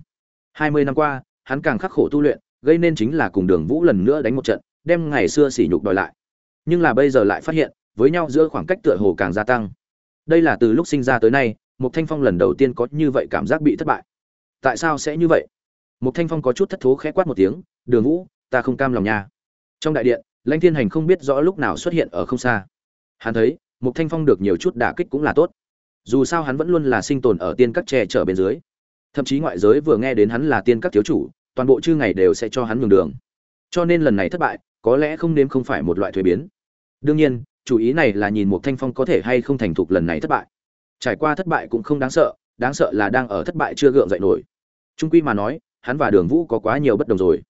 hai mươi năm qua hắn càng khắc khổ tu luyện gây nên chính là cùng Đường Vũ lần nữa đánh một trận, đem ngày xưa sỉ nhục đòi lại. Nhưng là bây giờ lại phát hiện, với nhau giữa khoảng cách tựa hồ càng gia tăng. Đây là từ lúc sinh ra tới nay, Mục Thanh Phong lần đầu tiên có như vậy cảm giác bị thất bại. Tại sao sẽ như vậy? Mục Thanh Phong có chút thất thố khẽ quát một tiếng, "Đường Vũ, ta không cam lòng nha." Trong đại điện, Lãnh Thiên Hành không biết rõ lúc nào xuất hiện ở không xa. Hắn thấy, Mục Thanh Phong được nhiều chút đả kích cũng là tốt. Dù sao hắn vẫn luôn là sinh tồn ở tiên các tre trở bên dưới. Thậm chí ngoại giới vừa nghe đến hắn là tiên các thiếu chủ, toàn bộ chư ngày đều sẽ cho hắn nhường đường. Cho nên lần này thất bại có lẽ không nếm không phải một loại thuế biến. Đương nhiên chủ ý này là nhìn một thanh phong có thể hay không thành thục lần này thất bại. Trải qua thất bại cũng không đáng sợ đáng sợ là đang ở thất bại chưa gượng dậy nổi. Trung quy mà nói hắn và đường vũ có quá nhiều bất đồng rồi.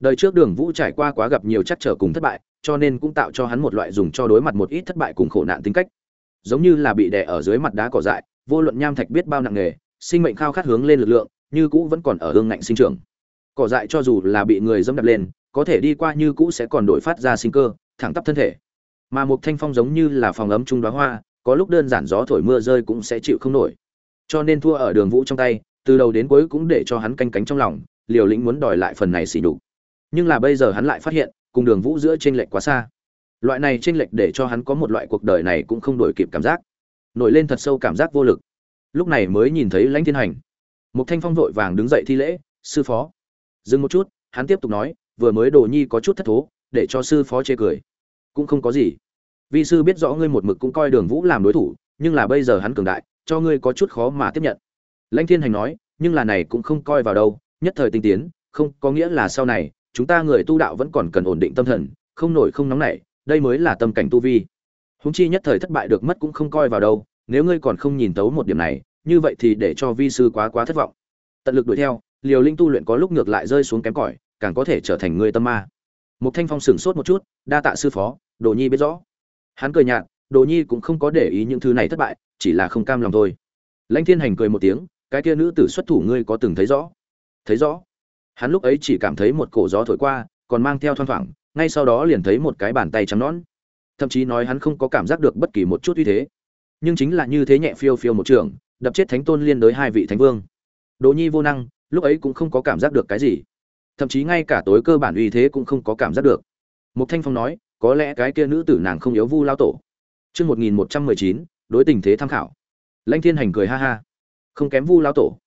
Đời trước đường vũ trải qua quá gặp nhiều chắc trở cùng thất bại cho nên cũng tạo cho hắn một loại dùng cho đối mặt một ít thất bại cùng khổ nạn tính cách. Giống như là bị đè ở dưới mặt đá cỏ dại vô luận nham thạch biết bao nặng nghề sinh mệnh khao khát hướng lên lực lượng, như cũ vẫn còn ở hương ngạnh sinh trưởng. Cỏ dại cho dù là bị người dẫm đạp lên, có thể đi qua như cũ sẽ còn đổi phát ra sinh cơ, thẳng tắp thân thể. Mà một thanh phong giống như là phòng ấm trung đoá hoa, có lúc đơn giản gió thổi mưa rơi cũng sẽ chịu không nổi. Cho nên thua ở đường vũ trong tay, từ đầu đến cuối cũng để cho hắn canh cánh trong lòng, liều lĩnh muốn đòi lại phần này xỉ nhục. Nhưng là bây giờ hắn lại phát hiện, cùng đường vũ giữa tranh lệch quá xa. Loại này tranh lệch để cho hắn có một loại cuộc đời này cũng không đổi kịp cảm giác. Nổi lên thật sâu cảm giác vô lực lúc này mới nhìn thấy lãnh thiên hành. Một thanh phong vội vàng đứng dậy thi lễ, sư phó. Dừng một chút, hắn tiếp tục nói, vừa mới đồ nhi có chút thất thố, để cho sư phó chê cười. Cũng không có gì. Vi sư biết rõ ngươi một mực cũng coi đường vũ làm đối thủ, nhưng là bây giờ hắn cường đại, cho ngươi có chút khó mà tiếp nhận. Lãnh thiên hành nói, nhưng là này cũng không coi vào đâu, nhất thời tinh tiến, không có nghĩa là sau này, chúng ta người tu đạo vẫn còn cần ổn định tâm thần, không nổi không nóng nảy, đây mới là tâm cảnh tu vi. Húng chi nhất thời thất bại được mất cũng không coi vào đâu nếu ngươi còn không nhìn tấu một điểm này, như vậy thì để cho vi sư quá quá thất vọng. Tận lực đuổi theo, liều linh tu luyện có lúc ngược lại rơi xuống kém cỏi, càng có thể trở thành người tâm ma. Một thanh phong sửng sốt một chút, đa tạ sư phó, đồ nhi biết rõ. Hắn cười nhạt, đồ nhi cũng không có để ý những thứ này thất bại, chỉ là không cam lòng thôi. Lãnh thiên hành cười một tiếng, cái kia nữ tử xuất thủ ngươi có từng thấy rõ? Thấy rõ. Hắn lúc ấy chỉ cảm thấy một cổ gió thổi qua, còn mang theo thoang thoảng, ngay sau đó liền thấy một cái bàn tay trắng nõn. Thậm chí nói hắn không có cảm giác được bất kỳ một chút uy thế nhưng chính là như thế nhẹ phiêu phiêu một trường đập chết thánh tôn liên đối hai vị thánh vương đỗ nhi vô năng lúc ấy cũng không có cảm giác được cái gì thậm chí ngay cả tối cơ bản uy thế cũng không có cảm giác được một thanh phong nói có lẽ cái kia nữ tử nàng không yếu vu lao tổ Chương 1119, đối tình thế tham khảo. Lãnh Thiên Hành cười ha ha. Không kém Vu lao tổ.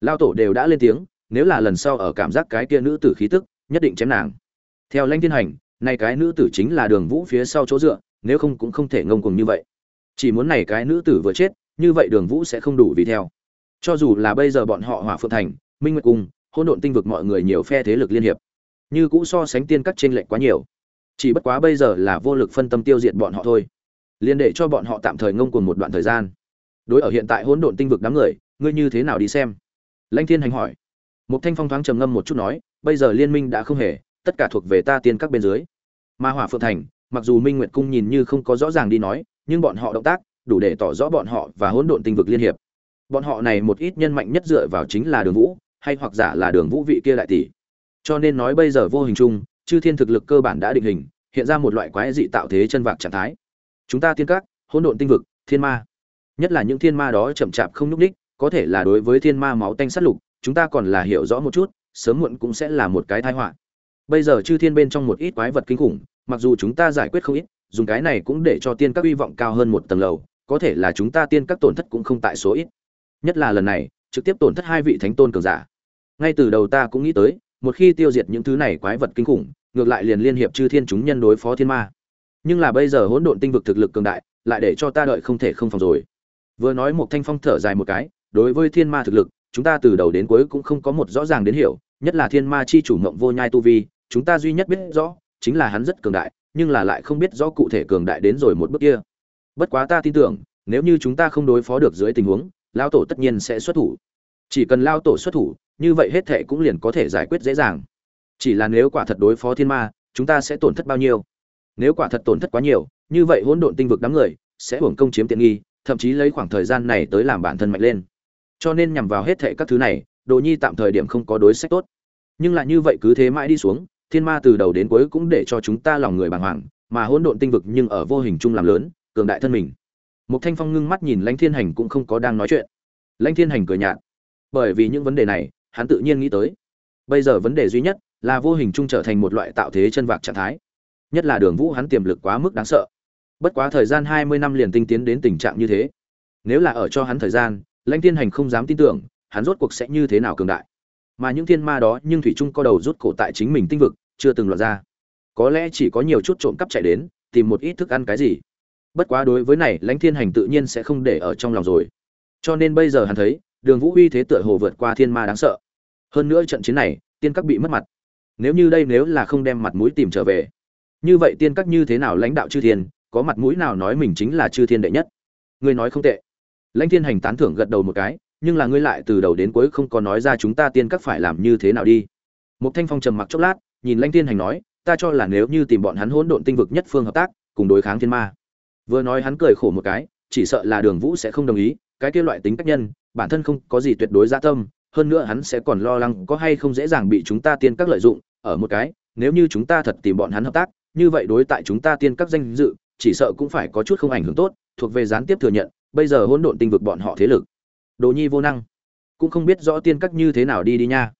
lao tổ đều đã lên tiếng, nếu là lần sau ở cảm giác cái kia nữ tử khí tức, nhất định chém nàng. Theo Lãnh Thiên Hành, nay cái nữ tử chính là Đường Vũ phía sau chỗ dựa, nếu không cũng không thể ngông cuồng như vậy. Chỉ muốn này cái nữ tử vừa chết, như vậy Đường Vũ sẽ không đủ vì theo. Cho dù là bây giờ bọn họ Hỏa Phượng Thành, Minh Nguyệt Cung, Hỗn Độn Tinh vực mọi người nhiều phe thế lực liên hiệp, như cũ so sánh tiên các trên lệnh quá nhiều. Chỉ bất quá bây giờ là vô lực phân tâm tiêu diệt bọn họ thôi. Liên để cho bọn họ tạm thời ngông cuồng một đoạn thời gian. Đối ở hiện tại hỗn độn tinh vực đám người ngươi như thế nào đi xem? Lãnh thiên hành hỏi. Một thanh phong thoáng trầm ngâm một chút nói bây giờ liên minh đã không hề tất cả thuộc về ta tiên các bên dưới. Mà hỏa phượng thành mặc dù minh nguyệt cung nhìn như không có rõ ràng đi nói nhưng bọn họ động tác đủ để tỏ rõ bọn họ và hỗn độn tinh vực liên hiệp. Bọn họ này một ít nhân mạnh nhất dựa vào chính là đường vũ, hay hoặc giả là đường vũ vị kia đại tỷ. Cho nên nói bây giờ vô hình chung, chư thiên thực lực cơ bản đã định hình, hiện ra một loại quái dị tạo thế chân vạc trạng thái. Chúng ta tiên các, hỗn độn tinh vực, thiên ma. Nhất là những thiên ma đó chậm chạp không nhúc ních có thể là đối với thiên ma máu tanh sát lục, chúng ta còn là hiểu rõ một chút, sớm muộn cũng sẽ là một cái tai họa. Bây giờ chư thiên bên trong một ít quái vật kinh khủng, mặc dù chúng ta giải quyết không ít dùng cái này cũng để cho tiên các hy vọng cao hơn một tầng lầu, có thể là chúng ta tiên các tổn thất cũng không tại số ít. Nhất là lần này, trực tiếp tổn thất hai vị thánh tôn cường giả. Ngay từ đầu ta cũng nghĩ tới, một khi tiêu diệt những thứ này quái vật kinh khủng, ngược lại liền liên hiệp chư thiên chúng nhân đối phó thiên ma. Nhưng là bây giờ hỗn độn tinh vực thực lực cường đại, lại để cho ta đợi không thể không phòng rồi. Vừa nói một thanh phong thở dài một cái, đối với thiên ma thực lực, chúng ta từ đầu đến cuối cũng không có một rõ ràng đến hiểu, nhất là thiên ma chi chủ mộng vô nhai tu vi, chúng ta duy nhất biết rõ chính là hắn rất cường đại, nhưng là lại không biết rõ cụ thể cường đại đến rồi một bước kia. Bất quá ta tin tưởng, nếu như chúng ta không đối phó được dưới tình huống, lão tổ tất nhiên sẽ xuất thủ. Chỉ cần lão tổ xuất thủ, như vậy hết thệ cũng liền có thể giải quyết dễ dàng. Chỉ là nếu quả thật đối phó thiên ma, chúng ta sẽ tổn thất bao nhiêu? Nếu quả thật tổn thất quá nhiều, như vậy hỗn độn tinh vực đám người sẽ hưởng công chiếm tiện nghi, thậm chí lấy khoảng thời gian này tới làm bản thân mạnh lên. Cho nên nhằm vào hết thệ các thứ này, đồ nhi tạm thời điểm không có đối sách tốt. Nhưng lại như vậy cứ thế mãi đi xuống thiên ma từ đầu đến cuối cũng để cho chúng ta lòng người bàng hoàng, mà hỗn độn tinh vực nhưng ở vô hình chung làm lớn, cường đại thân mình. Một thanh phong ngưng mắt nhìn lãnh thiên hành cũng không có đang nói chuyện. Lãnh thiên hành cười nhạt. Bởi vì những vấn đề này, hắn tự nhiên nghĩ tới. Bây giờ vấn đề duy nhất là vô hình chung trở thành một loại tạo thế chân vạc trạng thái. Nhất là đường vũ hắn tiềm lực quá mức đáng sợ. Bất quá thời gian hai mươi năm liền tinh tiến đến tình trạng như thế. Nếu là ở cho hắn thời gian, lãnh thiên hành không dám tin tưởng, hắn rốt cuộc sẽ như thế nào cường đại. Mà những thiên ma đó nhưng thủy trung co đầu rút cổ tại chính mình tinh vực chưa từng lọt ra. Có lẽ chỉ có nhiều chút trộm cắp chạy đến, tìm một ít thức ăn cái gì. Bất quá đối với này, lãnh thiên hành tự nhiên sẽ không để ở trong lòng rồi. Cho nên bây giờ hắn thấy, đường vũ uy thế tựa hồ vượt qua thiên ma đáng sợ. Hơn nữa trận chiến này, tiên các bị mất mặt. Nếu như đây nếu là không đem mặt mũi tìm trở về. Như vậy tiên các như thế nào lãnh đạo chư thiên, có mặt mũi nào nói mình chính là chư thiên đệ nhất? Ngươi nói không tệ. Lãnh thiên hành tán thưởng gật đầu một cái, nhưng là ngươi lại từ đầu đến cuối không có nói ra chúng ta tiên các phải làm như thế nào đi. Một thanh phong trầm mặc chốc lát nhìn lãnh thiên hành nói, ta cho là nếu như tìm bọn hắn hỗn độn tinh vực nhất phương hợp tác, cùng đối kháng thiên ma. Vừa nói hắn cười khổ một cái, chỉ sợ là đường vũ sẽ không đồng ý, cái kia loại tính cách nhân, bản thân không có gì tuyệt đối gia tâm, hơn nữa hắn sẽ còn lo lắng có hay không dễ dàng bị chúng ta tiên các lợi dụng, ở một cái, nếu như chúng ta thật tìm bọn hắn hợp tác, như vậy đối tại chúng ta tiên các danh dự, chỉ sợ cũng phải có chút không ảnh hưởng tốt, thuộc về gián tiếp thừa nhận, bây giờ hỗn độn tinh vực bọn họ thế lực. Đồ nhi vô năng. Cũng không biết rõ tiên các như thế nào đi đi nha.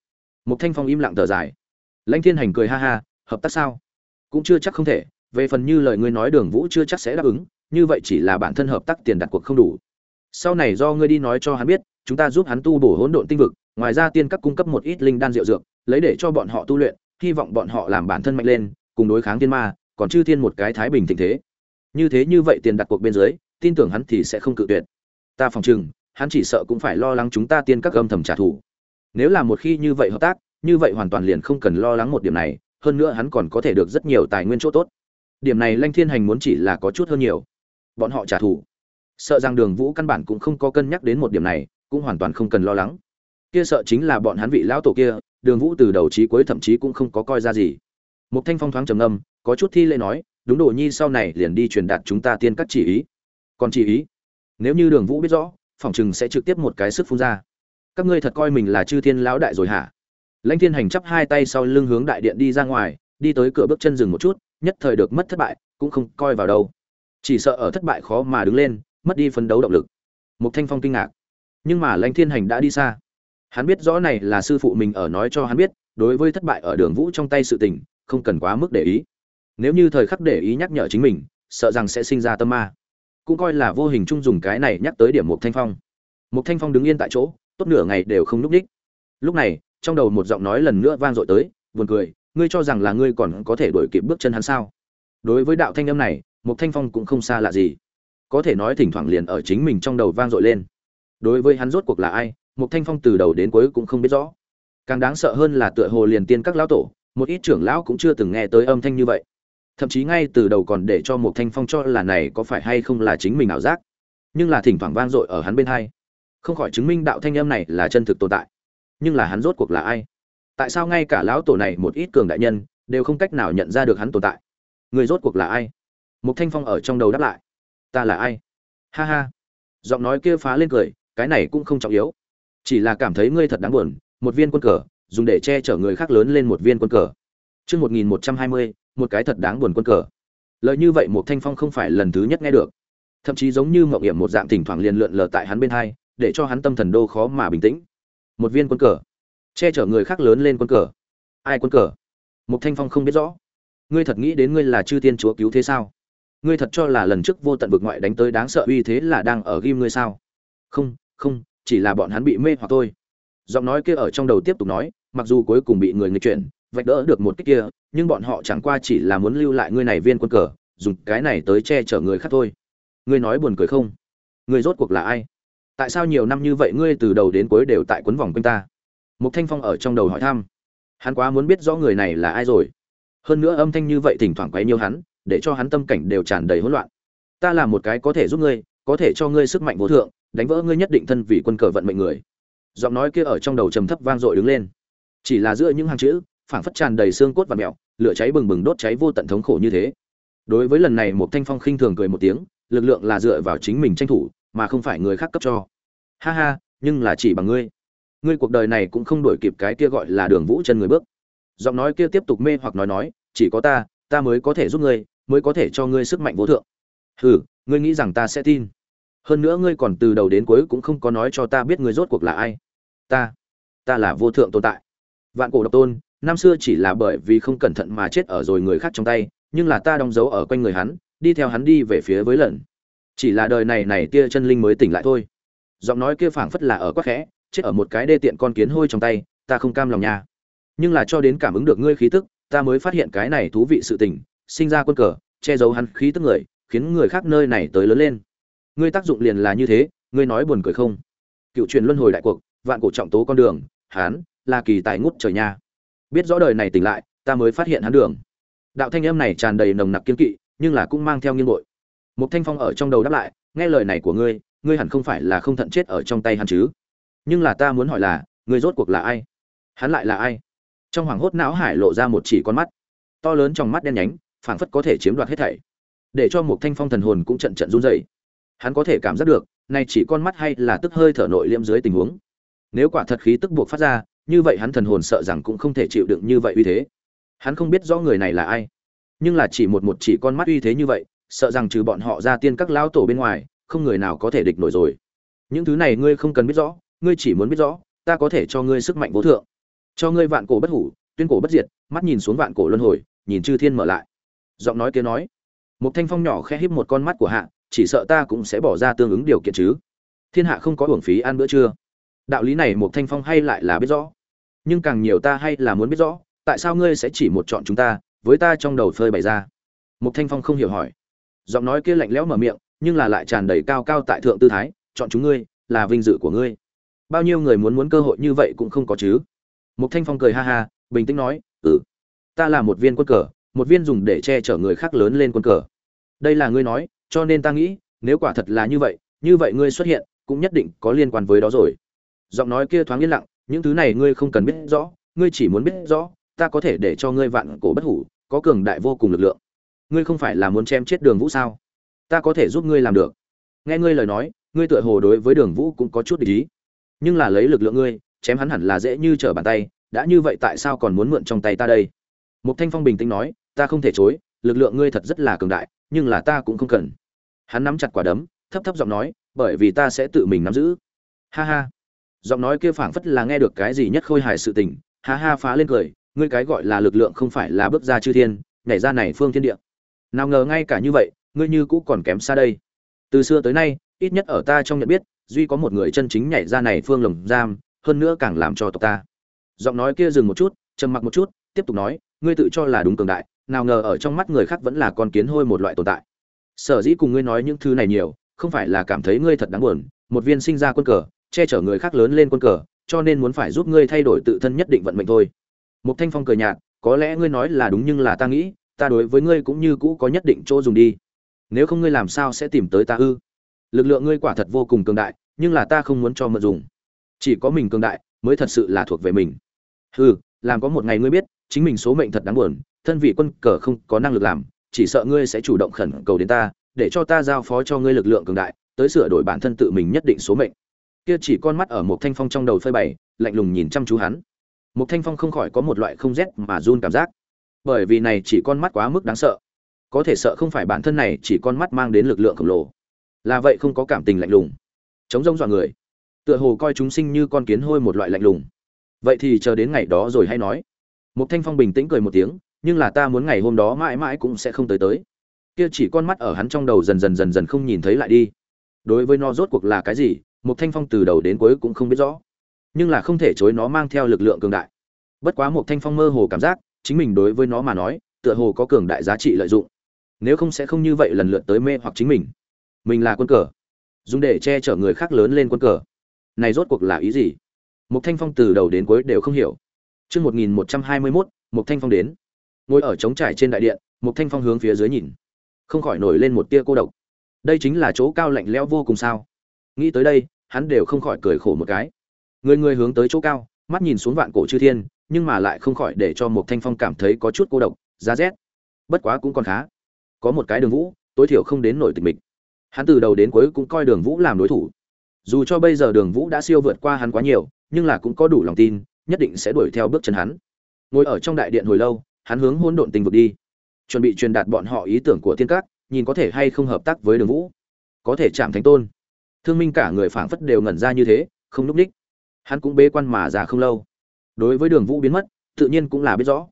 Một thanh phong im lặng thở dài lãnh thiên hành cười ha ha, hợp tác sao? Cũng chưa chắc không thể, về phần như lời ngươi nói đường vũ chưa chắc sẽ đáp ứng, như vậy chỉ là bản thân hợp tác tiền đặt cuộc không đủ. Sau này do ngươi đi nói cho hắn biết, chúng ta giúp hắn tu bổ hỗn độn tinh vực, ngoài ra tiên các cung cấp một ít linh đan rượu dược, lấy để cho bọn họ tu luyện, hy vọng bọn họ làm bản thân mạnh lên, cùng đối kháng thiên ma, còn chư thiên một cái thái bình thịnh thế. Như thế như vậy tiền đặt cuộc bên dưới, tin tưởng hắn thì sẽ không cự tuyệt. Ta phòng chừng hắn chỉ sợ cũng phải lo lắng chúng ta tiên các âm thầm trả thù. Nếu là một khi như vậy hợp tác như vậy hoàn toàn liền không cần lo lắng một điểm này, hơn nữa hắn còn có thể được rất nhiều tài nguyên chỗ tốt. Điểm này lanh thiên hành muốn chỉ là có chút hơn nhiều. Bọn họ trả thù. Sợ rằng đường vũ căn bản cũng không có cân nhắc đến một điểm này, cũng hoàn toàn không cần lo lắng. Kia sợ chính là bọn hắn vị lão tổ kia, đường vũ từ đầu chí cuối thậm chí cũng không có coi ra gì. Một thanh phong thoáng trầm ngâm, có chút thi lễ nói, đúng đồ nhi, sau này liền đi truyền đạt chúng ta tiên các chỉ ý. Còn chỉ ý? Nếu như đường vũ biết rõ, phòng chừng sẽ trực tiếp một cái sức phun ra. Các ngươi thật coi mình là chư thiên lão đại rồi hả? Lãnh thiên hành chắp hai tay sau lưng hướng đại điện đi ra ngoài, đi tới cửa bước chân dừng một chút, nhất thời được mất thất bại, cũng không coi vào đâu. Chỉ sợ ở thất bại khó mà đứng lên, mất đi phấn đấu động lực. Mục thanh phong kinh ngạc. Nhưng mà lãnh thiên hành đã đi xa. Hắn biết rõ này là sư phụ mình ở nói cho hắn biết, đối với thất bại ở đường vũ trong tay sự tình, không cần quá mức để ý. Nếu như thời khắc để ý nhắc nhở chính mình, sợ rằng sẽ sinh ra tâm ma. Cũng coi là vô hình chung dùng cái này nhắc tới điểm Mục thanh phong. Mục thanh phong đứng yên tại chỗ, tốt nửa ngày đều không núp đích lúc này trong đầu một giọng nói lần nữa vang dội tới, buồn cười, ngươi cho rằng là ngươi còn có thể đuổi kịp bước chân hắn sao? Đối với đạo thanh âm này mục thanh phong cũng không xa lạ gì. Có thể nói thỉnh thoảng liền ở chính mình trong đầu vang dội lên. Đối với hắn rốt cuộc là ai mục thanh phong từ đầu đến cuối cũng không biết rõ. Càng đáng sợ hơn là tựa hồ liền tiên các lão tổ, một ít trưởng lão cũng chưa từng nghe tới âm thanh như vậy. Thậm chí ngay từ đầu còn để cho mục thanh phong cho là này có phải hay không là chính mình ảo giác. Nhưng là thỉnh thoảng vang dội ở hắn bên hai. Không khỏi chứng minh đạo thanh âm này là chân thực tồn tại nhưng là hắn rốt cuộc là ai? Tại sao ngay cả lão tổ này một ít cường đại nhân đều không cách nào nhận ra được hắn tồn tại? Người rốt cuộc là ai? Mục thanh phong ở trong đầu đáp lại. Ta là ai? Ha ha. Giọng nói kia phá lên cười, cái này cũng không trọng yếu. Chỉ là cảm thấy ngươi thật đáng buồn, một viên quân cờ, dùng để che chở người khác lớn lên một viên quân cờ. Chương một nghìn một trăm hai mươi, một cái thật đáng buồn quân cờ. Lợi như vậy mục thanh phong không phải lần thứ nhất nghe được. Thậm chí giống như mậu hiểm một dạng thỉnh thoảng liền lượn lờ tại hắn bên hai, để cho hắn tâm thần đô khó mà bình tĩnh một viên quân cờ. Che chở người khác lớn lên quân cờ. Ai quân cờ? Một thanh phong không biết rõ. Ngươi thật nghĩ đến ngươi là chư tiên chúa cứu thế sao? Ngươi thật cho là lần trước vô tận vực ngoại đánh tới đáng sợ uy thế là đang ở ghim ngươi sao? Không không, chỉ là bọn hắn bị mê hoặc thôi. Giọng nói kia ở trong đầu tiếp tục nói, mặc dù cuối cùng bị người nghịch chuyển, vạch đỡ được một cách kia, nhưng bọn họ chẳng qua chỉ là muốn lưu lại ngươi này viên quân cờ, dùng cái này tới che chở người khác thôi. Ngươi nói buồn cười không? Ngươi rốt cuộc là ai? Tại sao nhiều năm như vậy ngươi từ đầu đến cuối đều tại quấn vòng quanh ta? Mục thanh phong ở trong đầu hỏi thăm. Hắn quá muốn biết rõ người này là ai rồi. Hơn nữa âm thanh như vậy thỉnh thoảng quấy nhiều hắn, để cho hắn tâm cảnh đều tràn đầy hỗn loạn. Ta là một cái có thể giúp ngươi, có thể cho ngươi sức mạnh vô thượng, đánh vỡ ngươi nhất định thân vì quân cờ vận mệnh người. Giọng nói kia ở trong đầu trầm thấp vang dội đứng lên. Chỉ là giữa những hàng chữ, phảng phất tràn đầy xương cốt và mẹo, lửa cháy bừng bừng đốt cháy vô tận thống khổ như thế. Đối với lần này một thanh phong khinh thường cười một tiếng, lực lượng là dựa vào chính mình tranh thủ mà không phải người khác cấp cho. Ha ha, nhưng là chỉ bằng ngươi. Ngươi cuộc đời này cũng không đổi kịp cái kia gọi là đường vũ chân người bước. Giọng nói kia tiếp tục mê hoặc nói nói, chỉ có ta ta mới có thể giúp ngươi, mới có thể cho ngươi sức mạnh vô thượng. Hừ, ngươi nghĩ rằng ta sẽ tin. Hơn nữa ngươi còn từ đầu đến cuối cũng không có nói cho ta biết ngươi rốt cuộc là ai. Ta ta là vô thượng tồn tại. Vạn cổ độc tôn, năm xưa chỉ là bởi vì không cẩn thận mà chết ở rồi người khác trong tay, nhưng là ta đóng dấu ở quanh người hắn, đi theo hắn đi về phía với lần chỉ là đời này này tia chân linh mới tỉnh lại thôi. Giọng nói kia phảng phất là ở quắc khẽ, chết ở một cái đê tiện con kiến hôi trong tay, ta không cam lòng nha. Nhưng là cho đến cảm ứng được ngươi khí tức, ta mới phát hiện cái này thú vị sự tình, sinh ra quân cờ, che giấu hắn khí tức người, khiến người khác nơi này tới lớn lên. Ngươi tác dụng liền là như thế, ngươi nói buồn cười không? Cựu truyền luân hồi đại cuộc, vạn cổ trọng tố con đường, hán, là kỳ tài ngút trời nha. Biết rõ đời này tỉnh lại, ta mới phát hiện hắn đường. Đạo thanh âm này tràn đầy nồng nặc kiên kỵ, nhưng là cũng mang theo nghiên bội một thanh phong ở trong đầu đáp lại, nghe lời này của ngươi ngươi hẳn không phải là không thận chết ở trong tay hắn chứ? Nhưng là ta muốn hỏi là, ngươi rốt cuộc là ai? Hắn lại là ai? Trong hoàng hốt não hải lộ ra một chỉ con mắt, to lớn trong mắt đen nhánh, phảng phất có thể chiếm đoạt hết thảy. Để cho một thanh phong thần hồn cũng trận trận run rẩy. Hắn có thể cảm giác được nay chỉ con mắt hay là tức hơi thở nội liễm dưới tình huống. Nếu quả thật khí tức buộc phát ra, như vậy hắn thần hồn sợ rằng cũng không thể chịu đựng như vậy uy thế. Hắn không biết rõ người này là ai, nhưng là chỉ một một chỉ con mắt uy thế như vậy sợ rằng trừ bọn họ ra tiên các lão tổ bên ngoài, không người nào có thể địch nổi rồi. Những thứ này ngươi không cần biết rõ, ngươi chỉ muốn biết rõ, ta có thể cho ngươi sức mạnh vô thượng. Cho ngươi vạn cổ bất hủ, tuyên cổ bất diệt, mắt nhìn xuống vạn cổ luân hồi, nhìn chư thiên mở lại. Giọng nói kia nói. Một thanh phong nhỏ khẽ híp một con mắt của hạ, chỉ sợ ta cũng sẽ bỏ ra tương ứng điều kiện chứ. Thiên hạ không có uổng phí ăn bữa trưa. Đạo lý này một thanh phong hay lại là biết rõ. Nhưng càng nhiều ta hay là muốn biết rõ, tại sao ngươi sẽ chỉ một chọn chúng ta, với ta trong đầu phơi bày ra? Một thanh phong không hiểu hỏi giọng nói kia lạnh lẽo mở miệng, nhưng là lại tràn đầy cao cao tại thượng tư thái, chọn chúng ngươi, là vinh dự của ngươi. Bao nhiêu người muốn muốn cơ hội như vậy cũng không có chứ. Một thanh phong cười ha ha, bình tĩnh nói ừ ta là một viên quân cờ, một viên dùng để che chở người khác lớn lên quân cờ. Đây là ngươi nói, cho nên ta nghĩ, nếu quả thật là như vậy như vậy ngươi xuất hiện, cũng nhất định có liên quan với đó rồi. Giọng nói kia thoáng yên lặng, những thứ này ngươi không cần biết rõ, ngươi chỉ muốn biết rõ, ta có thể để cho ngươi vạn cổ bất hủ, có cường đại vô cùng lực lượng ngươi không phải là muốn chém chết đường vũ sao? Ta có thể giúp ngươi làm được. Nghe ngươi lời nói, ngươi tựa hồ đối với đường vũ cũng có chút ý. Nhưng là lấy lực lượng ngươi, chém hắn hẳn là dễ như trở bàn tay, đã như vậy tại sao còn muốn mượn trong tay ta đây? Một thanh phong bình tĩnh nói, ta không thể chối, lực lượng ngươi thật rất là cường đại, nhưng là ta cũng không cần. Hắn nắm chặt quả đấm, thấp thấp giọng nói, bởi vì ta sẽ tự mình nắm giữ. Ha ha. Giọng nói kia phảng phất là nghe được cái gì nhất khôi hài sự tình, ha ha phá lên cười, ngươi cái gọi là lực lượng không phải là bước ra chư thiên, nhảy ra này phương thiên địa nào ngờ ngay cả như vậy, ngươi như cũ còn kém xa đây. Từ xưa tới nay, ít nhất ở ta trong nhận biết, duy có một người chân chính nhảy ra này phương lồng giam, hơn nữa càng làm cho tộc ta. Giọng nói kia dừng một chút, trầm mặc một chút, tiếp tục nói, ngươi tự cho là đúng cường đại, nào ngờ ở trong mắt người khác vẫn là con kiến hôi một loại tồn tại. Sở dĩ cùng ngươi nói những thứ này nhiều, không phải là cảm thấy ngươi thật đáng buồn, một viên sinh ra quân cờ, che chở người khác lớn lên quân cờ, cho nên muốn phải giúp ngươi thay đổi tự thân nhất định vận mệnh thôi. Một thanh phong cười nhạt, có lẽ ngươi nói là đúng nhưng là ta nghĩ ta đối với ngươi cũng như cũ có nhất định chỗ dùng đi. Nếu không ngươi làm sao sẽ tìm tới ta ư? Lực lượng ngươi quả thật vô cùng cường đại, nhưng là ta không muốn cho mượn dùng. Chỉ có mình cường đại, mới thật sự là thuộc về mình. Ừ làm có một ngày ngươi biết, chính mình số mệnh thật đáng buồn, thân vị quân cờ không có năng lực làm, chỉ sợ ngươi sẽ chủ động khẩn cầu đến ta, để cho ta giao phó cho ngươi lực lượng cường đại, tới sửa đổi bản thân tự mình nhất định số mệnh. Kia chỉ con mắt ở một thanh phong trong đầu phơi bày, lạnh lùng nhìn chăm chú hắn. Một thanh phong không khỏi có một loại không rét mà run cảm giác bởi vì này chỉ con mắt quá mức đáng sợ. Có thể sợ không phải bản thân này chỉ con mắt mang đến lực lượng khổng lồ. Là vậy không có cảm tình lạnh lùng. Chống rông dọa người. Tựa hồ coi chúng sinh như con kiến hôi một loại lạnh lùng. Vậy thì chờ đến ngày đó rồi hay nói. Một thanh phong bình tĩnh cười một tiếng, nhưng là ta muốn ngày hôm đó mãi mãi cũng sẽ không tới tới. Kia chỉ con mắt ở hắn trong đầu dần dần dần dần không nhìn thấy lại đi. Đối với nó rốt cuộc là cái gì một thanh phong từ đầu đến cuối cũng không biết rõ. Nhưng là không thể chối nó mang theo lực lượng cường đại. Bất quá một thanh phong mơ hồ cảm giác chính mình đối với nó mà nói tựa hồ có cường đại giá trị lợi dụng nếu không sẽ không như vậy lần lượt tới mê hoặc chính mình mình là quân cờ dùng để che chở người khác lớn lên quân cờ này rốt cuộc là ý gì một thanh phong từ đầu đến cuối đều không hiểu Trước 1121, một thanh phong đến. Ngồi ở trống trải trên đại điện, một thanh phong hướng phía dưới nhìn. Không khỏi nổi lên một tia cô độc. Đây chính là chỗ cao lạnh lẽo vô cùng sao? Nghĩ tới đây, hắn đều không khỏi cười khổ một cái. Người người hướng tới chỗ cao, mắt nhìn xuống vạn cổ chư thiên, nhưng mà lại không khỏi để cho một thanh phong cảm thấy có chút cô độc, giá rét. Bất quá cũng còn khá. Có một cái đường vũ, tối thiểu không đến nổi tịch mịch. Hắn từ đầu đến cuối cũng coi Đường Vũ làm đối thủ. Dù cho bây giờ Đường Vũ đã siêu vượt qua hắn quá nhiều, nhưng là cũng có đủ lòng tin, nhất định sẽ đuổi theo bước chân hắn. Ngồi ở trong đại điện hồi lâu, hắn hướng hôn độn tình vực đi, chuẩn bị truyền đạt bọn họ ý tưởng của thiên các, nhìn có thể hay không hợp tác với Đường Vũ. Có thể chạm thánh tôn. Thương Minh cả người phảng phất đều ngẩn ra như thế, không lúc đích. Hắn cũng bế quan mà già không lâu. Đối với Đường Vũ biến mất, tự nhiên cũng là biết rõ.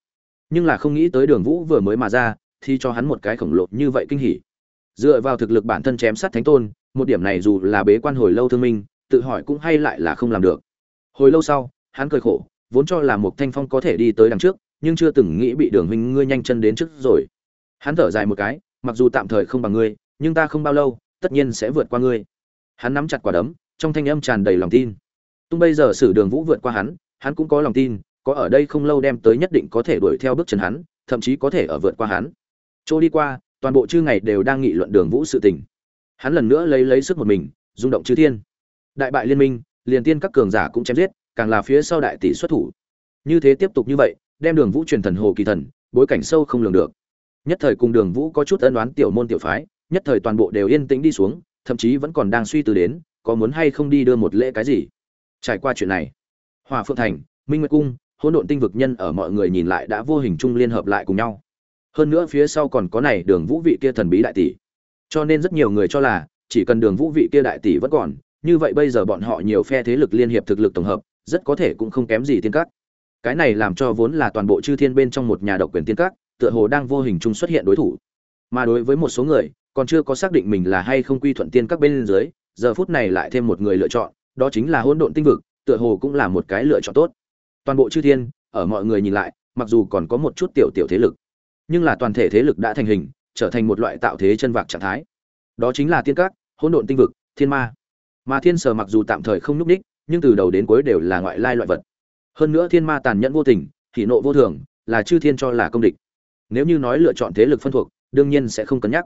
Nhưng là không nghĩ tới Đường Vũ vừa mới mà ra, thì cho hắn một cái khổng lồ như vậy kinh hỉ. Dựa vào thực lực bản thân chém sát thánh tôn, một điểm này dù là bế quan hồi lâu thương minh, tự hỏi cũng hay lại là không làm được. Hồi lâu sau, hắn cười khổ, vốn cho là một thanh phong có thể đi tới đằng trước, nhưng chưa từng nghĩ bị Đường huynh ngươi nhanh chân đến trước rồi. Hắn thở dài một cái, mặc dù tạm thời không bằng ngươi, nhưng ta không bao lâu, tất nhiên sẽ vượt qua ngươi. Hắn nắm chặt quả đấm, trong thanh âm tràn đầy lòng tin. Tung bây giờ xử Đường Vũ vượt qua hắn, hắn cũng có lòng tin, có ở đây không lâu đem tới nhất định có thể đuổi theo bước chân hắn, thậm chí có thể ở vượt qua hắn. Chỗ đi qua, toàn bộ chư ngày đều đang nghị luận Đường Vũ sự tình. Hắn lần nữa lấy lấy sức một mình, rung động chư thiên. Đại bại liên minh, liền tiên các cường giả cũng chém giết, càng là phía sau đại tỷ xuất thủ. Như thế tiếp tục như vậy, đem Đường Vũ truyền thần hồ kỳ thần, bối cảnh sâu không lường được. Nhất thời cùng Đường Vũ có chút ân đoán tiểu môn tiểu phái, nhất thời toàn bộ đều yên tĩnh đi xuống, thậm chí vẫn còn đang suy tư đến, có muốn hay không đi đưa một lễ cái gì. Trải qua chuyện này, Hòa Phượng Thành, Minh Nguyệt Cung, hỗn độn tinh vực nhân ở mọi người nhìn lại đã vô hình chung liên hợp lại cùng nhau. Hơn nữa phía sau còn có này Đường Vũ vị kia thần bí đại tỷ. Cho nên rất nhiều người cho là chỉ cần Đường Vũ vị kia đại tỷ vẫn còn, như vậy bây giờ bọn họ nhiều phe thế lực liên hiệp thực lực tổng hợp, rất có thể cũng không kém gì tiên các cái này làm cho vốn là toàn bộ chư thiên bên trong một nhà độc quyền tiên các tựa hồ đang vô hình chung xuất hiện đối thủ mà đối với một số người còn chưa có xác định mình là hay không quy thuận tiên các bên dưới giờ phút này lại thêm một người lựa chọn đó chính là hỗn độn tinh vực tựa hồ cũng là một cái lựa chọn tốt. Toàn bộ chư thiên, ở mọi người nhìn lại, mặc dù còn có một chút tiểu tiểu thế lực, nhưng là toàn thể thế lực đã thành hình, trở thành một loại tạo thế chân vạc trạng thái. Đó chính là tiên các, hỗn độn tinh vực, thiên ma. Mà thiên sở mặc dù tạm thời không nhúc ních nhưng từ đầu đến cuối đều là ngoại lai loại vật. Hơn nữa thiên ma tàn nhẫn vô tình, hỉ nộ vô thường, là chư thiên cho là công địch. Nếu như nói lựa chọn thế lực phân thuộc, đương nhiên sẽ không cân nhắc.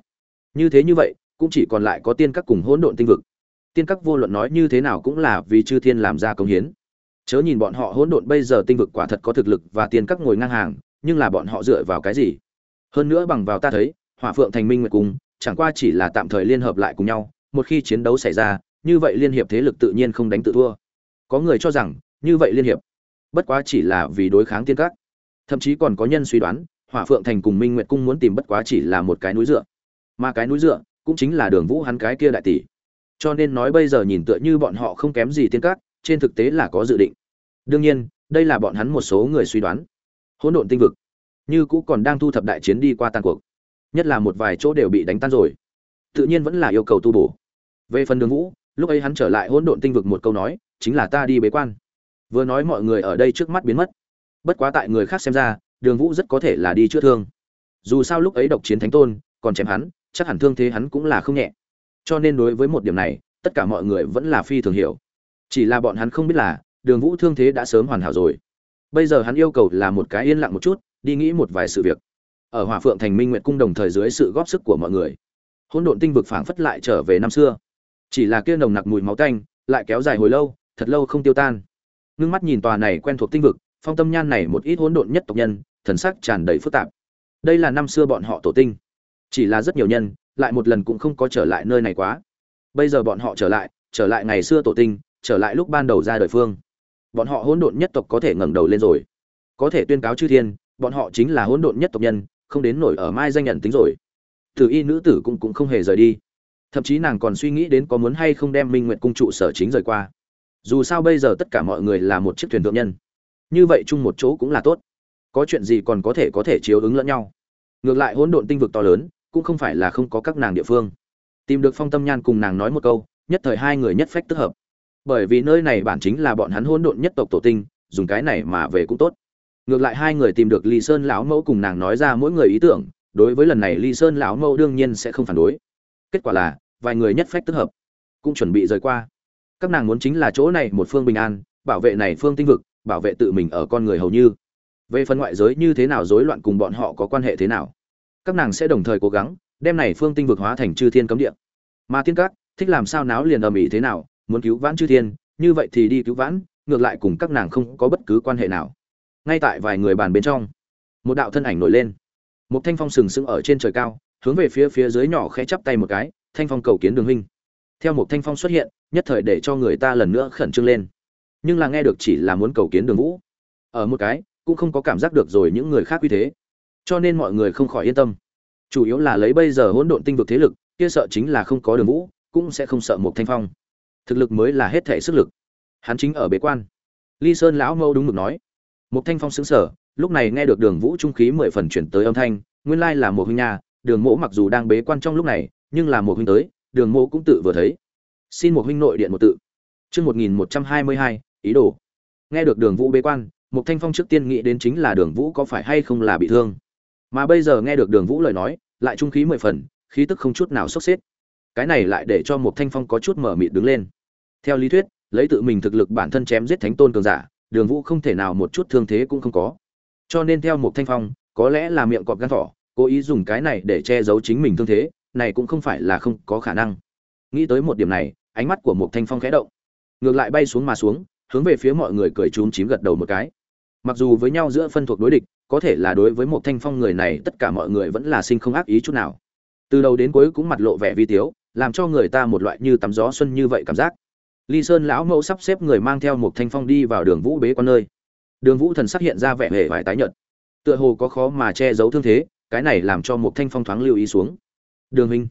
Như thế như vậy, cũng chỉ còn lại có tiên các cùng hỗn độn tinh vực tiên các vô luận nói như thế nào cũng là vì chư thiên làm ra công hiến. Chớ nhìn bọn họ hỗn độn bây giờ tinh vực quả thật có thực lực và tiên các ngồi ngang hàng, nhưng là bọn họ dựa vào cái gì? Hơn nữa bằng vào ta thấy, hỏa phượng thành minh nguyệt cung, chẳng qua chỉ là tạm thời liên hợp lại cùng nhau, một khi chiến đấu xảy ra, như vậy liên hiệp thế lực tự nhiên không đánh tự thua. Có người cho rằng, như vậy liên hiệp, bất quá chỉ là vì đối kháng tiên các. Thậm chí còn có nhân suy đoán, hỏa phượng thành cùng minh nguyệt cung muốn tìm bất quá chỉ là một cái núi dựa. Mà cái núi dựa cũng chính là đường vũ hắn cái kia đại tỷ cho nên nói bây giờ nhìn tựa như bọn họ không kém gì tiên Cát, trên thực tế là có dự định. Đương nhiên đây là bọn hắn một số người suy đoán. Hỗn độn tinh vực như cũ còn đang thu thập đại chiến đi qua tàn cuộc. Nhất là một vài chỗ đều bị đánh tan rồi. Tự nhiên vẫn là yêu cầu tu bổ. Về phần đường vũ lúc ấy hắn trở lại hỗn độn tinh vực một câu nói chính là ta đi bế quan. Vừa nói mọi người ở đây trước mắt biến mất. Bất quá tại người khác xem ra đường vũ rất có thể là đi chữa thương. Dù sao lúc ấy độc chiến thánh tôn còn chém hắn chắc hẳn thương thế hắn cũng là không nhẹ cho nên đối với một điểm này, tất cả mọi người vẫn là phi thường hiểu. Chỉ là bọn hắn không biết là, đường vũ thương thế đã sớm hoàn hảo rồi. Bây giờ hắn yêu cầu là một cái yên lặng một chút, đi nghĩ một vài sự việc. Ở hỏa phượng thành minh nguyệt cung đồng thời dưới sự góp sức của mọi người. Hỗn độn tinh vực phảng phất lại trở về năm xưa. Chỉ là kia nồng nặc mùi máu tanh, lại kéo dài hồi lâu, thật lâu không tiêu tan. Ngưng mắt nhìn tòa này quen thuộc tinh vực, phong tâm nhan này một ít hỗn độn nhất tộc nhân, thần sắc tràn đầy phức tạp. Đây là năm xưa bọn họ tổ tinh. Chỉ là rất nhiều nhân lại một lần cũng không có trở lại nơi này quá. Bây giờ bọn họ trở lại trở lại ngày xưa tổ tinh, trở lại lúc ban đầu ra đời phương. Bọn họ hỗn độn nhất tộc có thể ngẩng đầu lên rồi. Có thể tuyên cáo chư thiên, bọn họ chính là hỗn độn nhất tộc nhân, không đến nổi ở mai danh nhận tính rồi. Tử y nữ tử cũng cũng không hề rời đi. Thậm chí nàng còn suy nghĩ đến có muốn hay không đem minh nguyện cung trụ sở chính rời qua. Dù sao bây giờ tất cả mọi người là một chiếc thuyền thượng nhân. Như vậy chung một chỗ cũng là tốt. Có chuyện gì còn có thể có thể chiếu ứng lẫn nhau. Ngược lại hỗn độn tinh vực to lớn cũng không phải là không có các nàng địa phương. Tìm được phong tâm nhan cùng nàng nói một câu, nhất thời hai người nhất phách tức hợp. Bởi vì nơi này bản chính là bọn hắn hỗn độn nhất tộc tổ tinh, dùng cái này mà về cũng tốt. Ngược lại hai người tìm được ly sơn lão mẫu cùng nàng nói ra mỗi người ý tưởng, đối với lần này ly sơn lão mẫu đương nhiên sẽ không phản đối. Kết quả là, vài người nhất phách tức hợp, cũng chuẩn bị rời qua. Các nàng muốn chính là chỗ này một phương bình an, bảo vệ này phương tinh vực, bảo vệ tự mình ở con người hầu như. Về phần ngoại giới như thế nào rối loạn cùng bọn họ có quan hệ thế nào? Các nàng sẽ đồng thời cố gắng, đem này phương tinh vực hóa thành chư thiên cấm địa. Mà tiên các, thích làm sao náo liền ầm ĩ thế nào, muốn cứu vãn chư thiên, như vậy thì đi cứu vãn, ngược lại cùng các nàng không có bất cứ quan hệ nào. Ngay tại vài người bàn bên trong, một đạo thân ảnh nổi lên. Một thanh phong sừng sững ở trên trời cao, hướng về phía phía dưới nhỏ khẽ chắp tay một cái, thanh phong cầu kiến đường huynh. Theo một thanh phong xuất hiện, nhất thời để cho người ta lần nữa khẩn trương lên. Nhưng là nghe được chỉ là muốn cầu kiến đường vũ. Ở một cái, cũng không có cảm giác được rồi những người khác uy thế cho nên mọi người không khỏi yên tâm. Chủ yếu là lấy bây giờ hỗn độn tinh vực thế lực, kia sợ chính là không có đường vũ, cũng sẽ không sợ một thanh phong. Thực lực mới là hết thể sức lực. Hắn chính ở bế quan. Ly sơn lão mâu đúng mực nói. Một thanh phong xứng sở lúc này nghe được đường vũ trung khí mười phần chuyển tới âm thanh, nguyên lai là một huynh nhà đường mỗ mặc dù đang bế quan trong lúc này, nhưng là một huynh tới, đường mỗ cũng tự vừa thấy. Xin một huynh nội điện một tự. Chương một nghìn một trăm hai mươi hai, ý đồ. Nghe được đường vũ bế quan, một thanh phong trước tiên nghĩ đến chính là đường vũ có phải hay không là bị thương mà bây giờ nghe được đường vũ lời nói, lại trung khí mười phần, khí tức không chút nào sốc xếp. Cái này lại để cho một thanh phong có chút mở mịt đứng lên. Theo lý thuyết, lấy tự mình thực lực bản thân chém giết thánh tôn cường giả, đường vũ không thể nào một chút thương thế cũng không có. Cho nên theo một thanh phong, có lẽ là miệng cọp gan thỏ, cố ý dùng cái này để che giấu chính mình thương thế, này cũng không phải là không có khả năng. Nghĩ tới một điểm này, ánh mắt của một thanh phong khẽ động. Ngược lại bay xuống mà xuống, hướng về phía mọi người cười trúng chím gật đầu một cái mặc dù với nhau giữa phân thuộc đối địch, có thể là đối với một thanh phong người này tất cả mọi người vẫn là sinh không ác ý chút nào. Từ đầu đến cuối cũng mặt lộ vẻ vi tiếu, làm cho người ta một loại như tắm gió xuân như vậy cảm giác. Ly sơn lão mẫu sắp xếp người mang theo một thanh phong đi vào đường vũ bế con nơi. Đường vũ thần sắc hiện ra vẻ hề vải tái nhợt. Tựa hồ có khó mà che giấu thương thế, cái này làm cho một thanh phong thoáng lưu ý xuống. Đường huynh.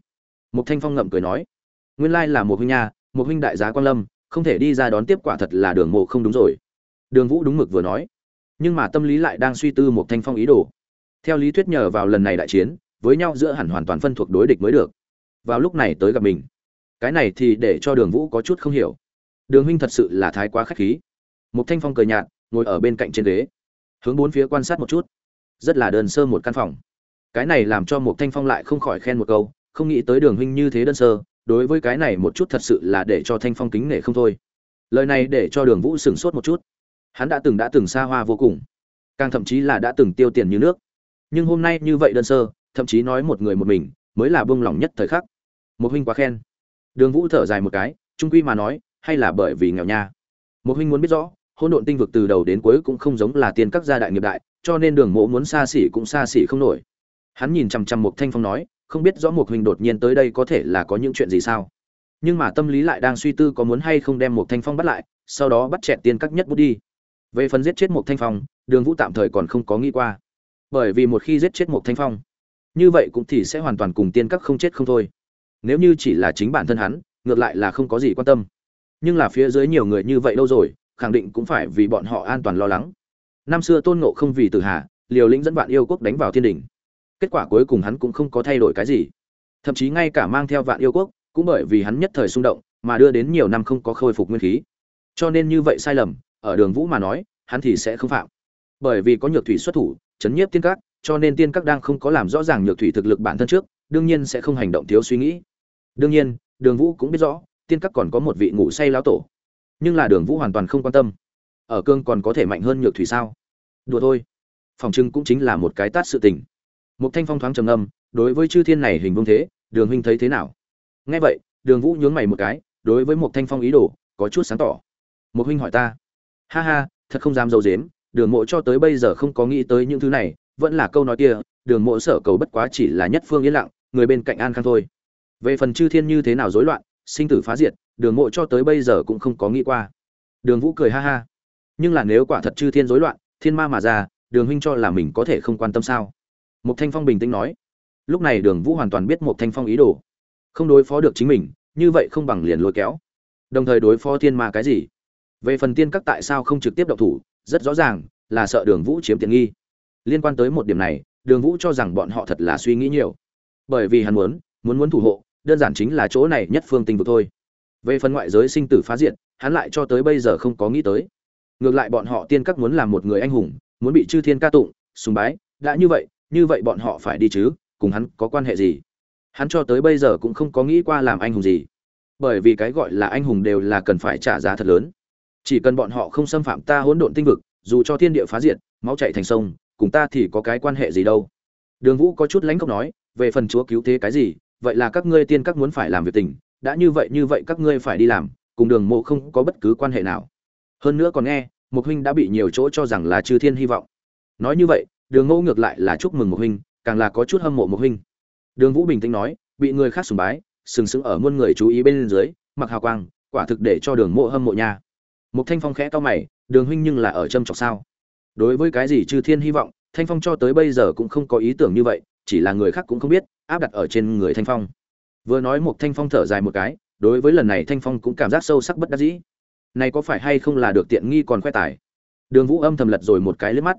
Một thanh phong ngậm cười nói. Nguyên lai là một huynh nha, một huynh đại giá quan lâm, không thể đi ra đón tiếp quả thật là đường mộ không đúng rồi. Đường vũ đúng mực vừa nói nhưng mà tâm lý lại đang suy tư một thanh phong ý đồ. Theo lý thuyết nhờ vào lần này đại chiến, với nhau giữa hẳn hoàn toàn phân thuộc đối địch mới được. Vào lúc này tới gặp mình. Cái này thì để cho đường vũ có chút không hiểu. Đường huynh thật sự là thái quá khách khí. Một thanh phong cờ nhạt, ngồi ở bên cạnh trên ghế. Hướng bốn phía quan sát một chút. Rất là đơn sơ một căn phòng. Cái này làm cho một thanh phong lại không khỏi khen một câu, không nghĩ tới đường huynh như thế đơn sơ, đối với cái này một chút thật sự là để cho thanh phong kính nể không thôi. Lời này để cho đường vũ sửng sốt một chút hắn đã từng đã từng xa hoa vô cùng, càng thậm chí là đã từng tiêu tiền như nước. Nhưng hôm nay như vậy đơn sơ, thậm chí nói một người một mình, mới là bông lòng nhất thời khắc. Một huynh quá khen. Đường vũ thở dài một cái, trung quy mà nói, hay là bởi vì nghèo nha. Một huynh muốn biết rõ, hỗn độn tinh vực từ đầu đến cuối cũng không giống là tiền các gia đại nghiệp đại, cho nên đường mộ muốn xa xỉ cũng xa xỉ không nổi. Hắn nhìn chằm chằm một thanh phong nói, không biết rõ một huynh đột nhiên tới đây có thể là có những chuyện gì sao. Nhưng mà tâm lý lại đang suy tư có muốn hay không đem một thanh phong bắt lại, sau đó bắt chẹt tiên các nhất bút đi về phần giết chết một thanh phong, đường vũ tạm thời còn không có nghĩ qua. Bởi vì một khi giết chết một thanh phong, như vậy cũng thì sẽ hoàn toàn cùng tiên các không chết không thôi. Nếu như chỉ là chính bản thân hắn, ngược lại là không có gì quan tâm. Nhưng là phía dưới nhiều người như vậy lâu rồi, khẳng định cũng phải vì bọn họ an toàn lo lắng. Năm xưa tôn ngộ không vì tử hà liều lĩnh dẫn vạn yêu quốc đánh vào thiên đình. Kết quả cuối cùng hắn cũng không có thay đổi cái gì. Thậm chí ngay cả mang theo vạn yêu quốc, cũng bởi vì hắn nhất thời xung động, mà đưa đến nhiều năm không có khôi phục nguyên khí. Cho nên như vậy sai lầm ở đường vũ mà nói, hắn thì sẽ không phạm. Bởi vì có nhược thủy xuất thủ, chấn nhiếp tiên các, cho nên tiên các đang không có làm rõ ràng nhược thủy thực lực bản thân trước, đương nhiên sẽ không hành động thiếu suy nghĩ. Đương nhiên, đường vũ cũng biết rõ, tiên các còn có một vị ngủ say lão tổ. Nhưng là đường vũ hoàn toàn không quan tâm. Ở cương còn có thể mạnh hơn nhược thủy sao? Đùa thôi. Phòng trưng cũng chính là một cái tát sự tình. Một thanh phong thoáng trầm âm đối với chư thiên này hình vương thế, đường huynh thấy thế nào? Nghe vậy, đường vũ nhướng mày một cái, đối với một thanh phong ý đồ, có chút sáng tỏ. Một huynh hỏi ta ha ha thật không dám dâu dếm đường mộ cho tới bây giờ không có nghĩ tới những thứ này vẫn là câu nói kia đường mộ sở cầu bất quá chỉ là nhất phương yên lặng người bên cạnh an khang thôi về phần chư thiên như thế nào rối loạn sinh tử phá diệt đường mộ cho tới bây giờ cũng không có nghĩ qua đường vũ cười ha ha nhưng là nếu quả thật chư thiên rối loạn thiên ma mà ra đường huynh cho là mình có thể không quan tâm sao Mục Thanh Phong bình tĩnh nói. Lúc này Đường Vũ hoàn toàn biết Mục Thanh Phong ý đồ, không đối phó được chính mình, như vậy không bằng liền lôi kéo. Đồng thời đối phó thiên ma cái gì? Về phần tiên các tại sao không trực tiếp động thủ, rất rõ ràng là sợ Đường Vũ chiếm tiện nghi. Liên quan tới một điểm này, Đường Vũ cho rằng bọn họ thật là suy nghĩ nhiều. Bởi vì hắn muốn, muốn muốn thủ hộ, đơn giản chính là chỗ này nhất phương tinh vực thôi. Về phần ngoại giới sinh tử phá diệt, hắn lại cho tới bây giờ không có nghĩ tới. Ngược lại bọn họ tiên các muốn làm một người anh hùng, muốn bị chư thiên ca tụng, sùng bái, đã như vậy, như vậy bọn họ phải đi chứ cùng hắn có quan hệ gì hắn cho tới bây giờ cũng không có nghĩ qua làm anh hùng gì bởi vì cái gọi là anh hùng đều là cần phải trả giá thật lớn chỉ cần bọn họ không xâm phạm ta hỗn độn tinh vực, dù cho thiên địa phá diệt, máu chạy thành sông, cùng ta thì có cái quan hệ gì đâu. Đường vũ có chút lãnh không nói, về phần chúa cứu thế cái gì, vậy là các ngươi tiên các muốn phải làm việc tình, đã như vậy như vậy các ngươi phải đi làm, cùng đường mộ không có bất cứ quan hệ nào. Hơn nữa còn nghe một huynh đã bị nhiều chỗ cho rằng là chư thiên hy vọng. Nói như vậy, đường ngô ngược lại là chúc mừng một huynh, càng là có chút hâm mộ một huynh. Đường vũ bình tĩnh nói, bị người khác sùng bái, sừng sững ở muôn người chú ý bên dưới, mặc hào quang, quả thực để cho đường mộ hâm mộ nha một thanh phong khẽ to mày, đường huynh nhưng là ở châm chọc sao? Đối với cái gì chư thiên hy vọng, thanh phong cho tới bây giờ cũng không có ý tưởng như vậy, chỉ là người khác cũng không biết, áp đặt ở trên người thanh phong. Vừa nói một thanh phong thở dài một cái, đối với lần này thanh phong cũng cảm giác sâu sắc bất đắc dĩ. Này có phải hay không là được tiện nghi còn khoe tài? Đường vũ âm thầm lật rồi một cái lướt mắt.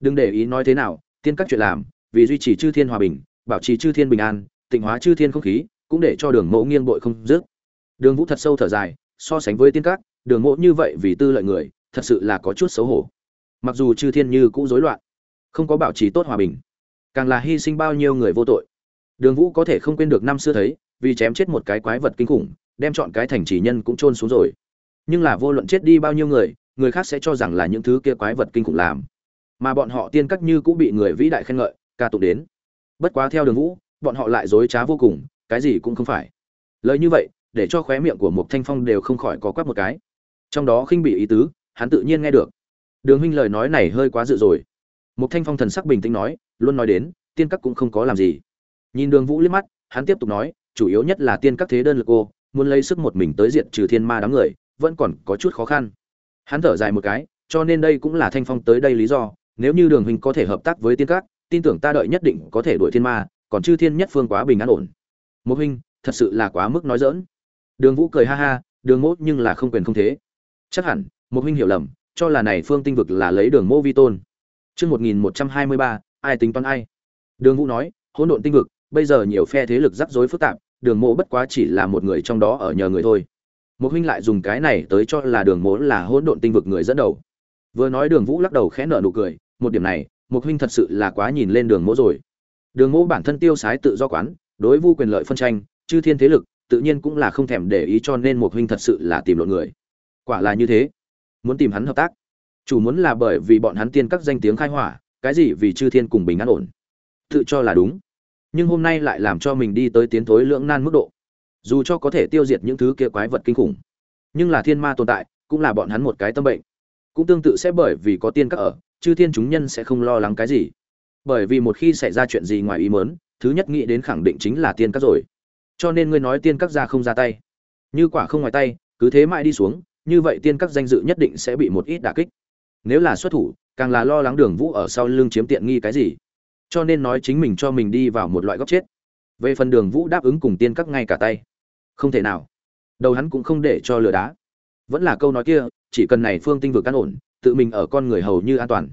Đừng để ý nói thế nào, tiên các chuyện làm, vì duy trì chư thiên hòa bình, bảo trì chư thiên bình an, tịnh hóa chư thiên không khí, cũng để cho đường mộ nghiêng bội không dứt. Đường vũ thật sâu thở dài, so sánh với tiên các đường mộ như vậy vì tư lợi người, thật sự là có chút xấu hổ. Mặc dù chư thiên như cũng rối loạn, không có bảo trì tốt hòa bình, càng là hy sinh bao nhiêu người vô tội. Đường vũ có thể không quên được năm xưa thấy, vì chém chết một cái quái vật kinh khủng, đem chọn cái thành chỉ nhân cũng trôn xuống rồi. Nhưng là vô luận chết đi bao nhiêu người người khác sẽ cho rằng là những thứ kia quái vật kinh khủng làm. Mà bọn họ tiên cắt như cũng bị người vĩ đại khen ngợi, ca tụng đến. Bất quá theo đường vũ, bọn họ lại dối trá vô cùng, cái gì cũng không phải. Lời như vậy, để cho khóe miệng của một thanh phong đều không khỏi có quắp một cái trong đó khinh bị ý tứ, hắn tự nhiên nghe được. Đường huynh lời nói này hơi quá dự rồi. Một thanh phong thần sắc bình tĩnh nói, luôn nói đến, tiên các cũng không có làm gì. Nhìn đường vũ liếc mắt, hắn tiếp tục nói, chủ yếu nhất là tiên các thế đơn lực cô, muốn lấy sức một mình tới diện trừ thiên ma đám người, vẫn còn có chút khó khăn. Hắn thở dài một cái, cho nên đây cũng là thanh phong tới đây lý do, nếu như đường huynh có thể hợp tác với tiên các, tin tưởng ta đợi nhất định có thể đuổi thiên ma, còn chư thiên nhất phương quá bình an ổn. Một huynh, thật sự là quá mức nói dỡn đường vũ cười ha ha, đường mốt nhưng là không quyền không thế chắc hẳn, một huynh hiểu lầm, cho là này phương tinh vực là lấy đường mô vi tôn. Chương một nghìn một trăm hai mươi ba, ai tính toán ai? Đường vũ nói, hỗn độn tinh vực, bây giờ nhiều phe thế lực rắc rối phức tạp, đường mộ bất quá chỉ là một người trong đó ở nhờ người thôi. Một huynh lại dùng cái này tới cho là đường mộ là hỗn độn tinh vực người dẫn đầu. Vừa nói đường vũ lắc đầu khẽ nở nụ cười, một điểm này, một huynh thật sự là quá nhìn lên đường mộ rồi. Đường mộ bản thân tiêu sái tự do quán, đối vu quyền lợi phân tranh, chư thiên thế lực, tự nhiên cũng là không thèm để ý cho nên một huynh thật sự là tìm lộn người quả là như thế. Muốn tìm hắn hợp tác. Chủ muốn là bởi vì bọn hắn tiên các danh tiếng khai hỏa, cái gì vì chư thiên cùng bình an ổn. Tự cho là đúng. Nhưng hôm nay lại làm cho mình đi tới tiến thối lưỡng nan mức độ. Dù cho có thể tiêu diệt những thứ kia quái vật kinh khủng, nhưng là thiên ma tồn tại, cũng là bọn hắn một cái tâm bệnh. Cũng tương tự sẽ bởi vì có tiên các ở, chư thiên chúng nhân sẽ không lo lắng cái gì. Bởi vì một khi xảy ra chuyện gì ngoài ý mớn thứ nhất nghĩ đến khẳng định chính là tiên các rồi. Cho nên ngươi nói tiên các ra không ra tay. Như quả không ngoài tay, cứ thế mãi đi xuống như vậy tiên các danh dự nhất định sẽ bị một ít đả kích. Nếu là xuất thủ, càng là lo lắng đường vũ ở sau lưng chiếm tiện nghi cái gì. Cho nên nói chính mình cho mình đi vào một loại góc chết. Về phần đường vũ đáp ứng cùng tiên các ngay cả tay. Không thể nào. Đầu hắn cũng không để cho lừa đá. Vẫn là câu nói kia, chỉ cần này phương tinh vực căn ổn, tự mình ở con người hầu như an toàn.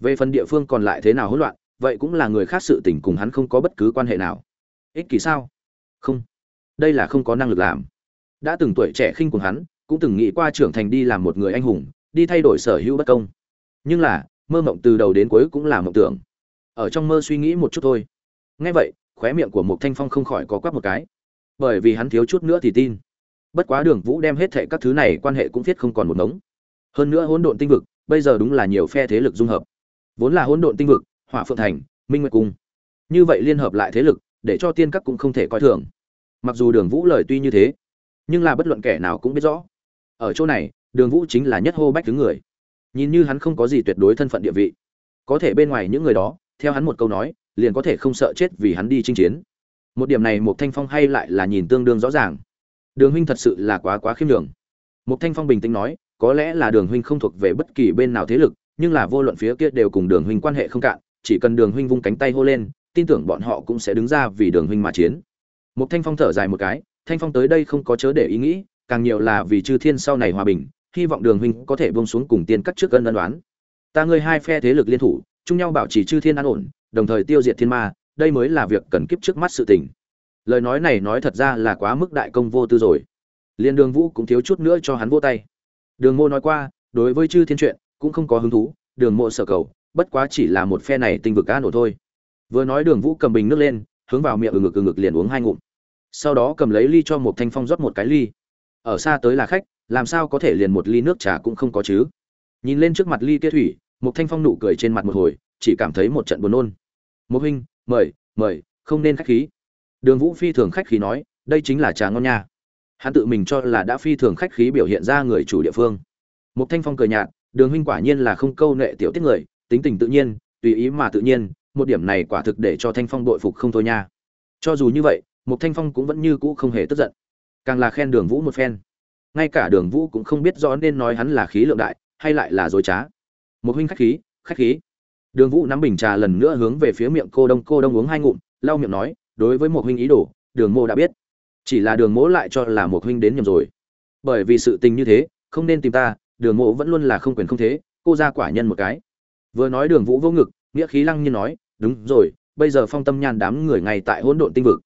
Về phần địa phương còn lại thế nào hỗn loạn, vậy cũng là người khác sự tình cùng hắn không có bất cứ quan hệ nào. Ích kỷ sao? Không. Đây là không có năng lực làm. Đã từng tuổi trẻ khinh cùng hắn cũng từng nghĩ qua trưởng thành đi làm một người anh hùng, đi thay đổi sở hữu bất công. Nhưng là, mơ mộng từ đầu đến cuối cũng là mộng tưởng. Ở trong mơ suy nghĩ một chút thôi. Nghe vậy, khóe miệng của một thanh phong không khỏi có quắc một cái. Bởi vì hắn thiếu chút nữa thì tin. Bất quá đường vũ đem hết thệ các thứ này quan hệ cũng thiết không còn một nống. hơn nữa hỗn độn tinh vực, bây giờ đúng là nhiều phe thế lực dung hợp. Vốn là hỗn độn tinh vực, hỏa phượng thành, minh nguyệt cung. Như vậy liên hợp lại thế lực, để cho tiên các cũng không thể coi thường. Mặc dù đường vũ lời tuy như thế, nhưng là bất luận kẻ nào cũng biết rõ ở chỗ này, đường vũ chính là nhất hô bách thứ người. Nhìn như hắn không có gì tuyệt đối thân phận địa vị, có thể bên ngoài những người đó, theo hắn một câu nói, liền có thể không sợ chết vì hắn đi chinh chiến. Một điểm này một thanh phong hay lại là nhìn tương đương rõ ràng. Đường huynh thật sự là quá quá khiêm đường một thanh phong bình tĩnh nói, có lẽ là đường huynh không thuộc về bất kỳ bên nào thế lực, nhưng là vô luận phía kia đều cùng đường huynh quan hệ không cạn, chỉ cần đường huynh vung cánh tay hô lên, tin tưởng bọn họ cũng sẽ đứng ra vì đường huynh mà chiến. Một thanh phong thở dài một cái, thanh phong tới đây không có chớ để ý nghĩ càng nhiều là vì chư thiên sau này hòa bình, hy vọng đường huynh có thể buông xuống cùng tiên cắt trước cân ân đoán ta ngươi hai phe thế lực liên thủ, chung nhau bảo trì chư thiên an ổn, đồng thời tiêu diệt thiên ma, đây mới là việc cần kiếp trước mắt sự tình. Lời nói này nói thật ra là quá mức đại công vô tư rồi. Liên đường vũ cũng thiếu chút nữa cho hắn vô tay. Đường mô nói qua, đối với chư thiên chuyện, cũng không có hứng thú, đường mộ sở cầu, bất quá chỉ là một phe này tinh vực cá nổ thôi. Vừa nói đường vũ cầm bình nước lên, hướng vào miệng ừ ngực ừ ngực liền uống hai ngụm. Sau đó cầm lấy ly cho một thanh phong rót một cái ly ở xa tới là khách, làm sao có thể liền một ly nước trà cũng không có chứ? Nhìn lên trước mặt ly kia thủy một thanh phong nụ cười trên mặt một hồi, chỉ cảm thấy một trận buồn nôn. Một huynh, mời mời, không nên khách khí. Đường vũ phi thường khách khí nói, đây chính là trà ngon nha. Hắn tự mình cho là đã phi thường khách khí biểu hiện ra người chủ địa phương. Một thanh phong cười nhạt, đường huynh quả nhiên là không câu nệ tiểu tiết người, tính tình tự nhiên, tùy ý mà tự nhiên, một điểm này quả thực để cho thanh phong đội phục không thôi nha. Cho dù như vậy một thanh phong cũng vẫn như cũ không hề tức giận càng là khen đường vũ một phen. Ngay cả đường vũ cũng không biết rõ nên nói hắn là khí lượng đại, hay lại là dối trá. Một huynh khách khí khách khí. Đường vũ nắm bình trà lần nữa hướng về phía miệng cô đông cô đông uống hai ngụm, lau miệng nói, đối với một huynh ý đồ, đường mô đã biết. Chỉ là đường mỗ lại cho là một huynh đến nhầm rồi. Bởi vì sự tình như thế, không nên tìm ta, đường mộ vẫn luôn là không quyền không thế, cô ra quả nhân một cái. Vừa nói đường vũ vô ngực, nghĩa khí lăng như nói, đúng rồi, bây giờ phong tâm nhan đám người ngay tại hỗn độn tinh vực.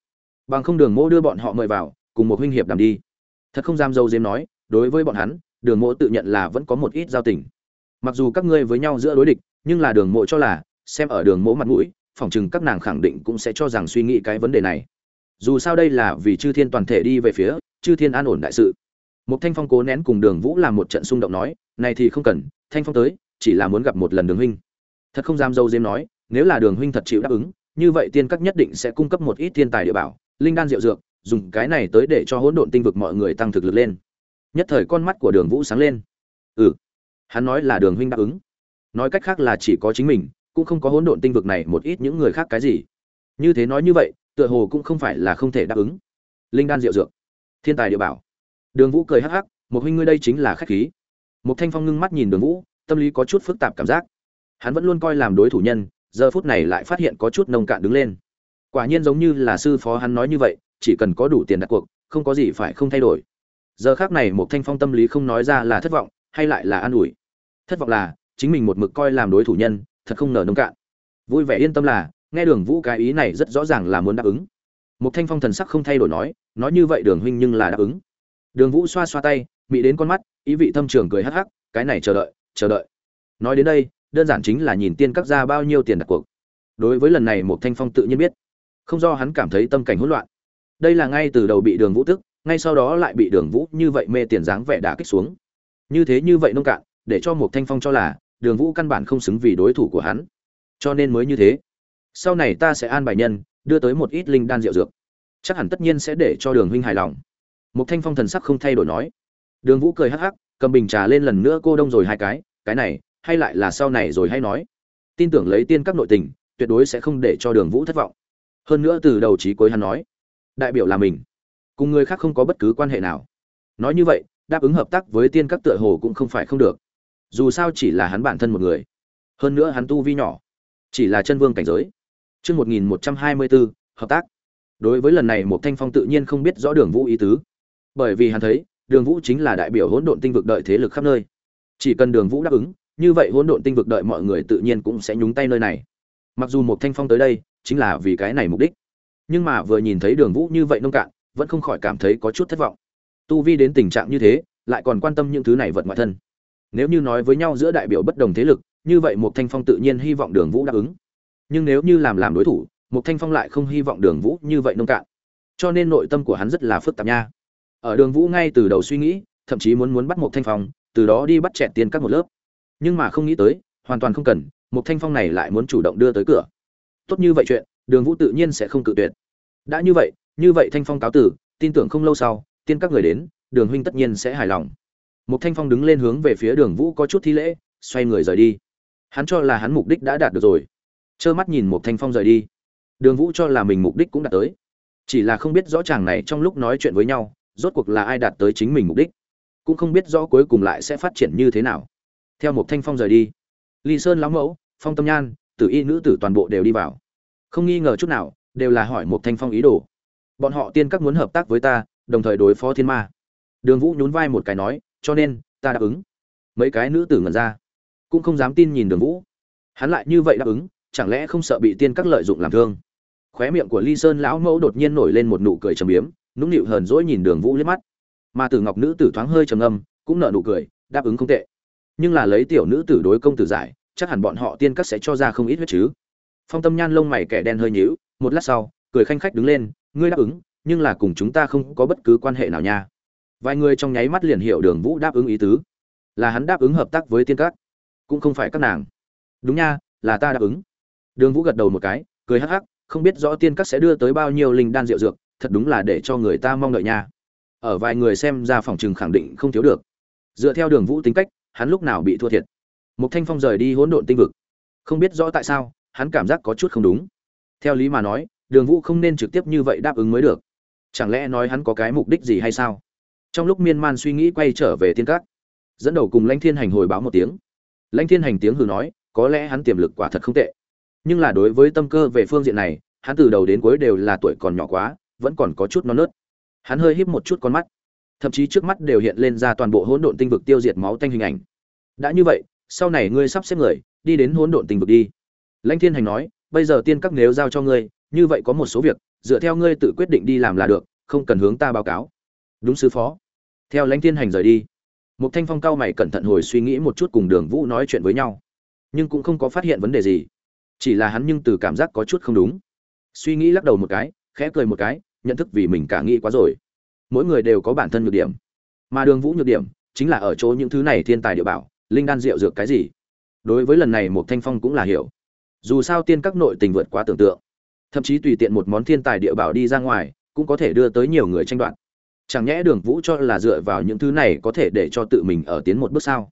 Bằng không đường mỗ đưa bọn họ mời vào cùng một huynh hiệp đàm đi. Thật không dám dâu dếm nói, đối với bọn hắn, đường mộ tự nhận là vẫn có một ít giao tình. Mặc dù các ngươi với nhau giữa đối địch, nhưng là đường mộ cho là, xem ở đường mộ mặt mũi, phỏng chừng các nàng khẳng định cũng sẽ cho rằng suy nghĩ cái vấn đề này. Dù sao đây là vì chư thiên toàn thể đi về phía, chư thiên an ổn đại sự. Một thanh phong cố nén cùng đường vũ làm một trận xung động nói, này thì không cần, thanh phong tới, chỉ là muốn gặp một lần đường huynh. Thật không dám dâu dếm nói, nếu là đường huynh thật chịu đáp ứng, như vậy tiên các nhất định sẽ cung cấp một ít thiên tài địa bảo, linh đan diệu dược dùng cái này tới để cho hỗn độn tinh vực mọi người tăng thực lực lên. Nhất thời con mắt của đường vũ sáng lên. Ừ hắn nói là đường huynh đáp ứng. Nói cách khác là chỉ có chính mình, cũng không có hỗn độn tinh vực này một ít những người khác cái gì. Như thế nói như vậy, tựa hồ cũng không phải là không thể đáp ứng. Linh đan diệu dược. Thiên tài địa bảo. Đường vũ cười hắc hắc, một huynh ngươi đây chính là khách khí. Một thanh phong ngưng mắt nhìn đường vũ, tâm lý có chút phức tạp cảm giác. Hắn vẫn luôn coi làm đối thủ nhân, giờ phút này lại phát hiện có chút nông cạn đứng lên. Quả nhiên giống như là sư phó hắn nói như vậy chỉ cần có đủ tiền đặt cuộc, không có gì phải không thay đổi. Giờ khác này một thanh phong tâm lý không nói ra là thất vọng, hay lại là an ủi. Thất vọng là, chính mình một mực coi làm đối thủ nhân, thật không ngờ nông cạn. Vui vẻ yên tâm là, nghe đường vũ cái ý này rất rõ ràng là muốn đáp ứng. Một thanh phong thần sắc không thay đổi nói nói như vậy đường huynh nhưng là đáp ứng. Đường vũ xoa xoa tay bị đến con mắt, ý vị thâm trường cười hắc hắc, cái này chờ đợi chờ đợi. Nói đến đây, đơn giản chính là nhìn tiên các ra bao nhiêu tiền đặt cuộc. Đối với lần này một thanh phong tự nhiên biết, không do hắn cảm thấy tâm cảnh hỗn loạn đây là ngay từ đầu bị đường vũ tức, ngay sau đó lại bị đường vũ như vậy mê tiền dáng vẻ đã kích xuống. Như thế như vậy nông cạn, để cho một thanh phong cho là, đường vũ căn bản không xứng vì đối thủ của hắn. Cho nên mới như thế. Sau này ta sẽ an bài nhân, đưa tới một ít linh đan rượu dược. Chắc hẳn tất nhiên sẽ để cho đường huynh hài lòng. Một thanh phong thần sắc không thay đổi nói. Đường vũ cười hắc hắc, cầm bình trà lên lần nữa cô đông rồi hai cái cái này, hay lại là sau này rồi hay nói. Tin tưởng lấy tiên các nội tình, tuyệt đối sẽ không để cho đường vũ thất vọng. Hơn nữa từ đầu trí cuối hắn nói đại biểu là mình, cùng người khác không có bất cứ quan hệ nào. Nói như vậy, đáp ứng hợp tác với tiên các tựa hồ cũng không phải không được. Dù sao chỉ là hắn bản thân một người. Hơn nữa hắn tu vi nhỏ, chỉ là chân vương cảnh giới. Chương một nghìn một trăm hai mươi bốn hợp tác. Đối với lần này một thanh phong tự nhiên không biết rõ đường vũ ý tứ. Bởi vì hắn thấy, đường vũ chính là đại biểu hỗn độn tinh vực đợi thế lực khắp nơi. Chỉ cần đường vũ đáp ứng, như vậy hỗn độn tinh vực đợi mọi người tự nhiên cũng sẽ nhúng tay nơi này. Mặc dù một thanh phong tới đây, chính là vì cái này mục đích nhưng mà vừa nhìn thấy đường vũ như vậy nông cạn, vẫn không khỏi cảm thấy có chút thất vọng. Tu vi đến tình trạng như thế, lại còn quan tâm những thứ này vật ngoại thân. Nếu như nói với nhau giữa đại biểu bất đồng thế lực, như vậy một thanh phong tự nhiên hy vọng đường vũ đáp ứng. Nhưng nếu như làm làm đối thủ một thanh phong lại không hy vọng đường vũ như vậy nông cạn. Cho nên nội tâm của hắn rất là phức tạp nha. Ở đường vũ ngay từ đầu suy nghĩ, thậm chí muốn muốn bắt một thanh phong, từ đó đi bắt trẻ tiền các một lớp. Nhưng mà không nghĩ tới, hoàn toàn không cần một thanh phong này lại muốn chủ động đưa tới cửa. Tốt như vậy chuyện đường vũ tự nhiên sẽ không cự tuyệt. Đã như vậy như vậy thanh phong cáo tử, tin tưởng không lâu sau, tiên các người đến, đường huynh tất nhiên sẽ hài lòng. Một thanh phong đứng lên hướng về phía đường vũ có chút thi lễ, xoay người rời đi. Hắn cho là hắn mục đích đã đạt được rồi. Trơ mắt nhìn một thanh phong rời đi. Đường vũ cho là mình mục đích cũng đạt tới. Chỉ là không biết rõ chàng này trong lúc nói chuyện với nhau, rốt cuộc là ai đạt tới chính mình mục đích. Cũng không biết rõ cuối cùng lại sẽ phát triển như thế nào. Theo một thanh phong rời đi, ly sơn lão mẫu, phong tâm nhan, tử y nữ tử toàn bộ đều đi vào không nghi ngờ chút nào, đều là hỏi một thanh phong ý đồ. Bọn họ tiên các muốn hợp tác với ta, đồng thời đối phó thiên ma. Đường vũ nhún vai một cái nói, cho nên, ta đáp ứng. Mấy cái nữ tử ngẩn ra. Cũng không dám tin nhìn đường vũ. Hắn lại như vậy đáp ứng, chẳng lẽ không sợ bị tiên các lợi dụng làm thương? Khóe miệng của ly sơn lão mẫu đột nhiên nổi lên một nụ cười trầm biếm, nũng nịu hờn dỗi nhìn đường vũ liếc mắt. Mà tử ngọc nữ tử thoáng hơi trầm âm cũng nở nụ cười, đáp ứng không tệ. Nhưng là lấy tiểu nữ tử đối công tử giải, chắc hẳn bọn họ tiên các sẽ cho ra không ít huyết chứ phong tâm nhan lông mày kẻ đen hơi nhíu, một lát sau, cười khanh khách đứng lên, ngươi đáp ứng, nhưng là cùng chúng ta không có bất cứ quan hệ nào nha. Vài người trong nháy mắt liền hiểu đường vũ đáp ứng ý tứ. Là hắn đáp ứng hợp tác với tiên các, cũng không phải các nàng. Đúng nha, là ta đáp ứng. Đường vũ gật đầu một cái, cười hắc hắc, không biết rõ tiên các sẽ đưa tới bao nhiêu linh đan rượu dược, thật đúng là để cho người ta mong đợi nha. Ở vài người xem ra phòng chừng khẳng định không thiếu được. Dựa theo đường vũ tính cách, hắn lúc nào bị thua thiệt. Một thanh phong rời đi hỗn độn tinh vực. Không biết rõ tại sao hắn cảm giác có chút không đúng. Theo lý mà nói, đường vũ không nên trực tiếp như vậy đáp ứng mới được. Chẳng lẽ nói hắn có cái mục đích gì hay sao? Trong lúc miên man suy nghĩ quay trở về tiên cát, dẫn đầu cùng lãnh thiên hành hồi báo một tiếng. Lãnh thiên hành tiếng hừ nói, có lẽ hắn tiềm lực quả thật không tệ. Nhưng là đối với tâm cơ về phương diện này, hắn từ đầu đến cuối đều là tuổi còn nhỏ quá, vẫn còn có chút non nớt. Hắn hơi híp một chút con mắt. Thậm chí trước mắt đều hiện lên ra toàn bộ hỗn độn tinh vực tiêu diệt máu tanh hình ảnh. Đã như vậy, sau này ngươi sắp xếp người, đi đến hỗn độn tinh vực đi lãnh thiên hành nói, bây giờ tiên các nếu giao cho ngươi, như vậy có một số việc, dựa theo ngươi tự quyết định đi làm là được, không cần hướng ta báo cáo. Đúng sư phó. Theo lãnh thiên hành rời đi một thanh phong cao mày cẩn thận hồi suy nghĩ một chút cùng đường vũ nói chuyện với nhau, nhưng cũng không có phát hiện vấn đề gì, chỉ là hắn nhưng từ cảm giác có chút không đúng. Suy nghĩ lắc đầu một cái, khẽ cười một cái, nhận thức vì mình cả nghĩ quá rồi. Mỗi người đều có bản thân nhược điểm, mà đường vũ nhược điểm chính là ở chỗ những thứ này thiên tài địa bảo, linh đan rượu dược cái gì. Đối với lần này một thanh phong cũng là hiểu dù sao tiên các nội tình vượt quá tưởng tượng. Thậm chí tùy tiện một món thiên tài địa bảo đi ra ngoài, cũng có thể đưa tới nhiều người tranh đoạt. Chẳng nhẽ đường vũ cho là dựa vào những thứ này có thể để cho tự mình ở tiến một bước sao?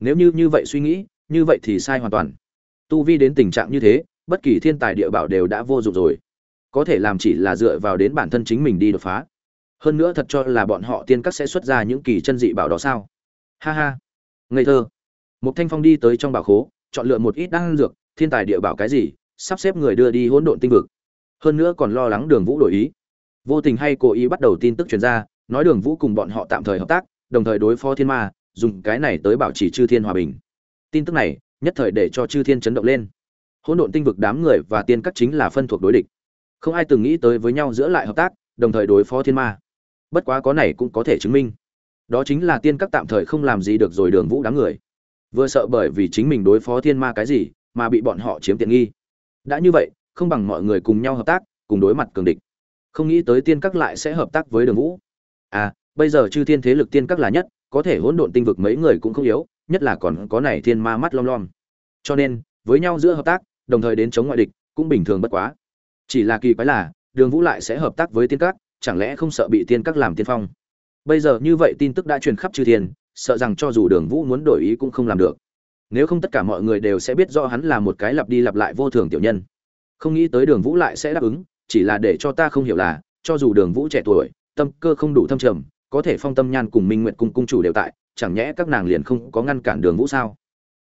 Nếu như như vậy suy nghĩ, như vậy thì sai hoàn toàn. Tu vi đến tình trạng như thế, bất kỳ thiên tài địa bảo đều đã vô dụng rồi. Có thể làm chỉ là dựa vào đến bản thân chính mình đi đột phá. Hơn nữa thật cho là bọn họ tiên các sẽ xuất ra những kỳ chân dị bảo đó sao? Ha ha. Ngây thơ. Một thanh phong đi tới trong bảo khố, chọn lựa một ít đan dược thiên tài địa bảo cái gì, sắp xếp người đưa đi hỗn độn tinh vực. Hơn nữa còn lo lắng đường vũ đổi ý. Vô tình hay cố ý bắt đầu tin tức truyền ra, nói đường vũ cùng bọn họ tạm thời hợp tác, đồng thời đối phó thiên ma, dùng cái này tới bảo trì chư thiên hòa bình. Tin tức này, nhất thời để cho chư thiên chấn động lên. Hỗn độn tinh vực đám người và tiên các chính là phân thuộc đối địch. Không ai từng nghĩ tới với nhau giữa lại hợp tác, đồng thời đối phó thiên ma. Bất quá có này cũng có thể chứng minh. Đó chính là tiên các tạm thời không làm gì được rồi đường vũ đám người. Vừa sợ bởi vì chính mình đối phó thiên ma cái gì mà bị bọn họ chiếm tiện nghi. Đã như vậy, không bằng mọi người cùng nhau hợp tác, cùng đối mặt cường địch. Không nghĩ tới tiên các lại sẽ hợp tác với đường vũ. À bây giờ chư thiên thế lực tiên các là nhất, có thể hỗn độn tinh vực mấy người cũng không yếu, nhất là còn có này thiên ma mắt lom lom. Cho nên, với nhau giữa hợp tác, đồng thời đến chống ngoại địch, cũng bình thường bất quá. Chỉ là kỳ quái là, đường vũ lại sẽ hợp tác với tiên các, chẳng lẽ không sợ bị tiên các làm tiên phong? Bây giờ như vậy tin tức đã truyền khắp chư thiên, sợ rằng cho dù đường vũ muốn đổi ý cũng không làm được nếu không tất cả mọi người đều sẽ biết rõ hắn là một cái lặp đi lặp lại vô thường tiểu nhân. Không nghĩ tới đường vũ lại sẽ đáp ứng, chỉ là để cho ta không hiểu là, cho dù đường vũ trẻ tuổi, tâm cơ không đủ thâm trầm, có thể phong tâm nhan cùng minh nguyện cùng cung chủ đều tại, chẳng nhẽ các nàng liền không có ngăn cản đường vũ sao?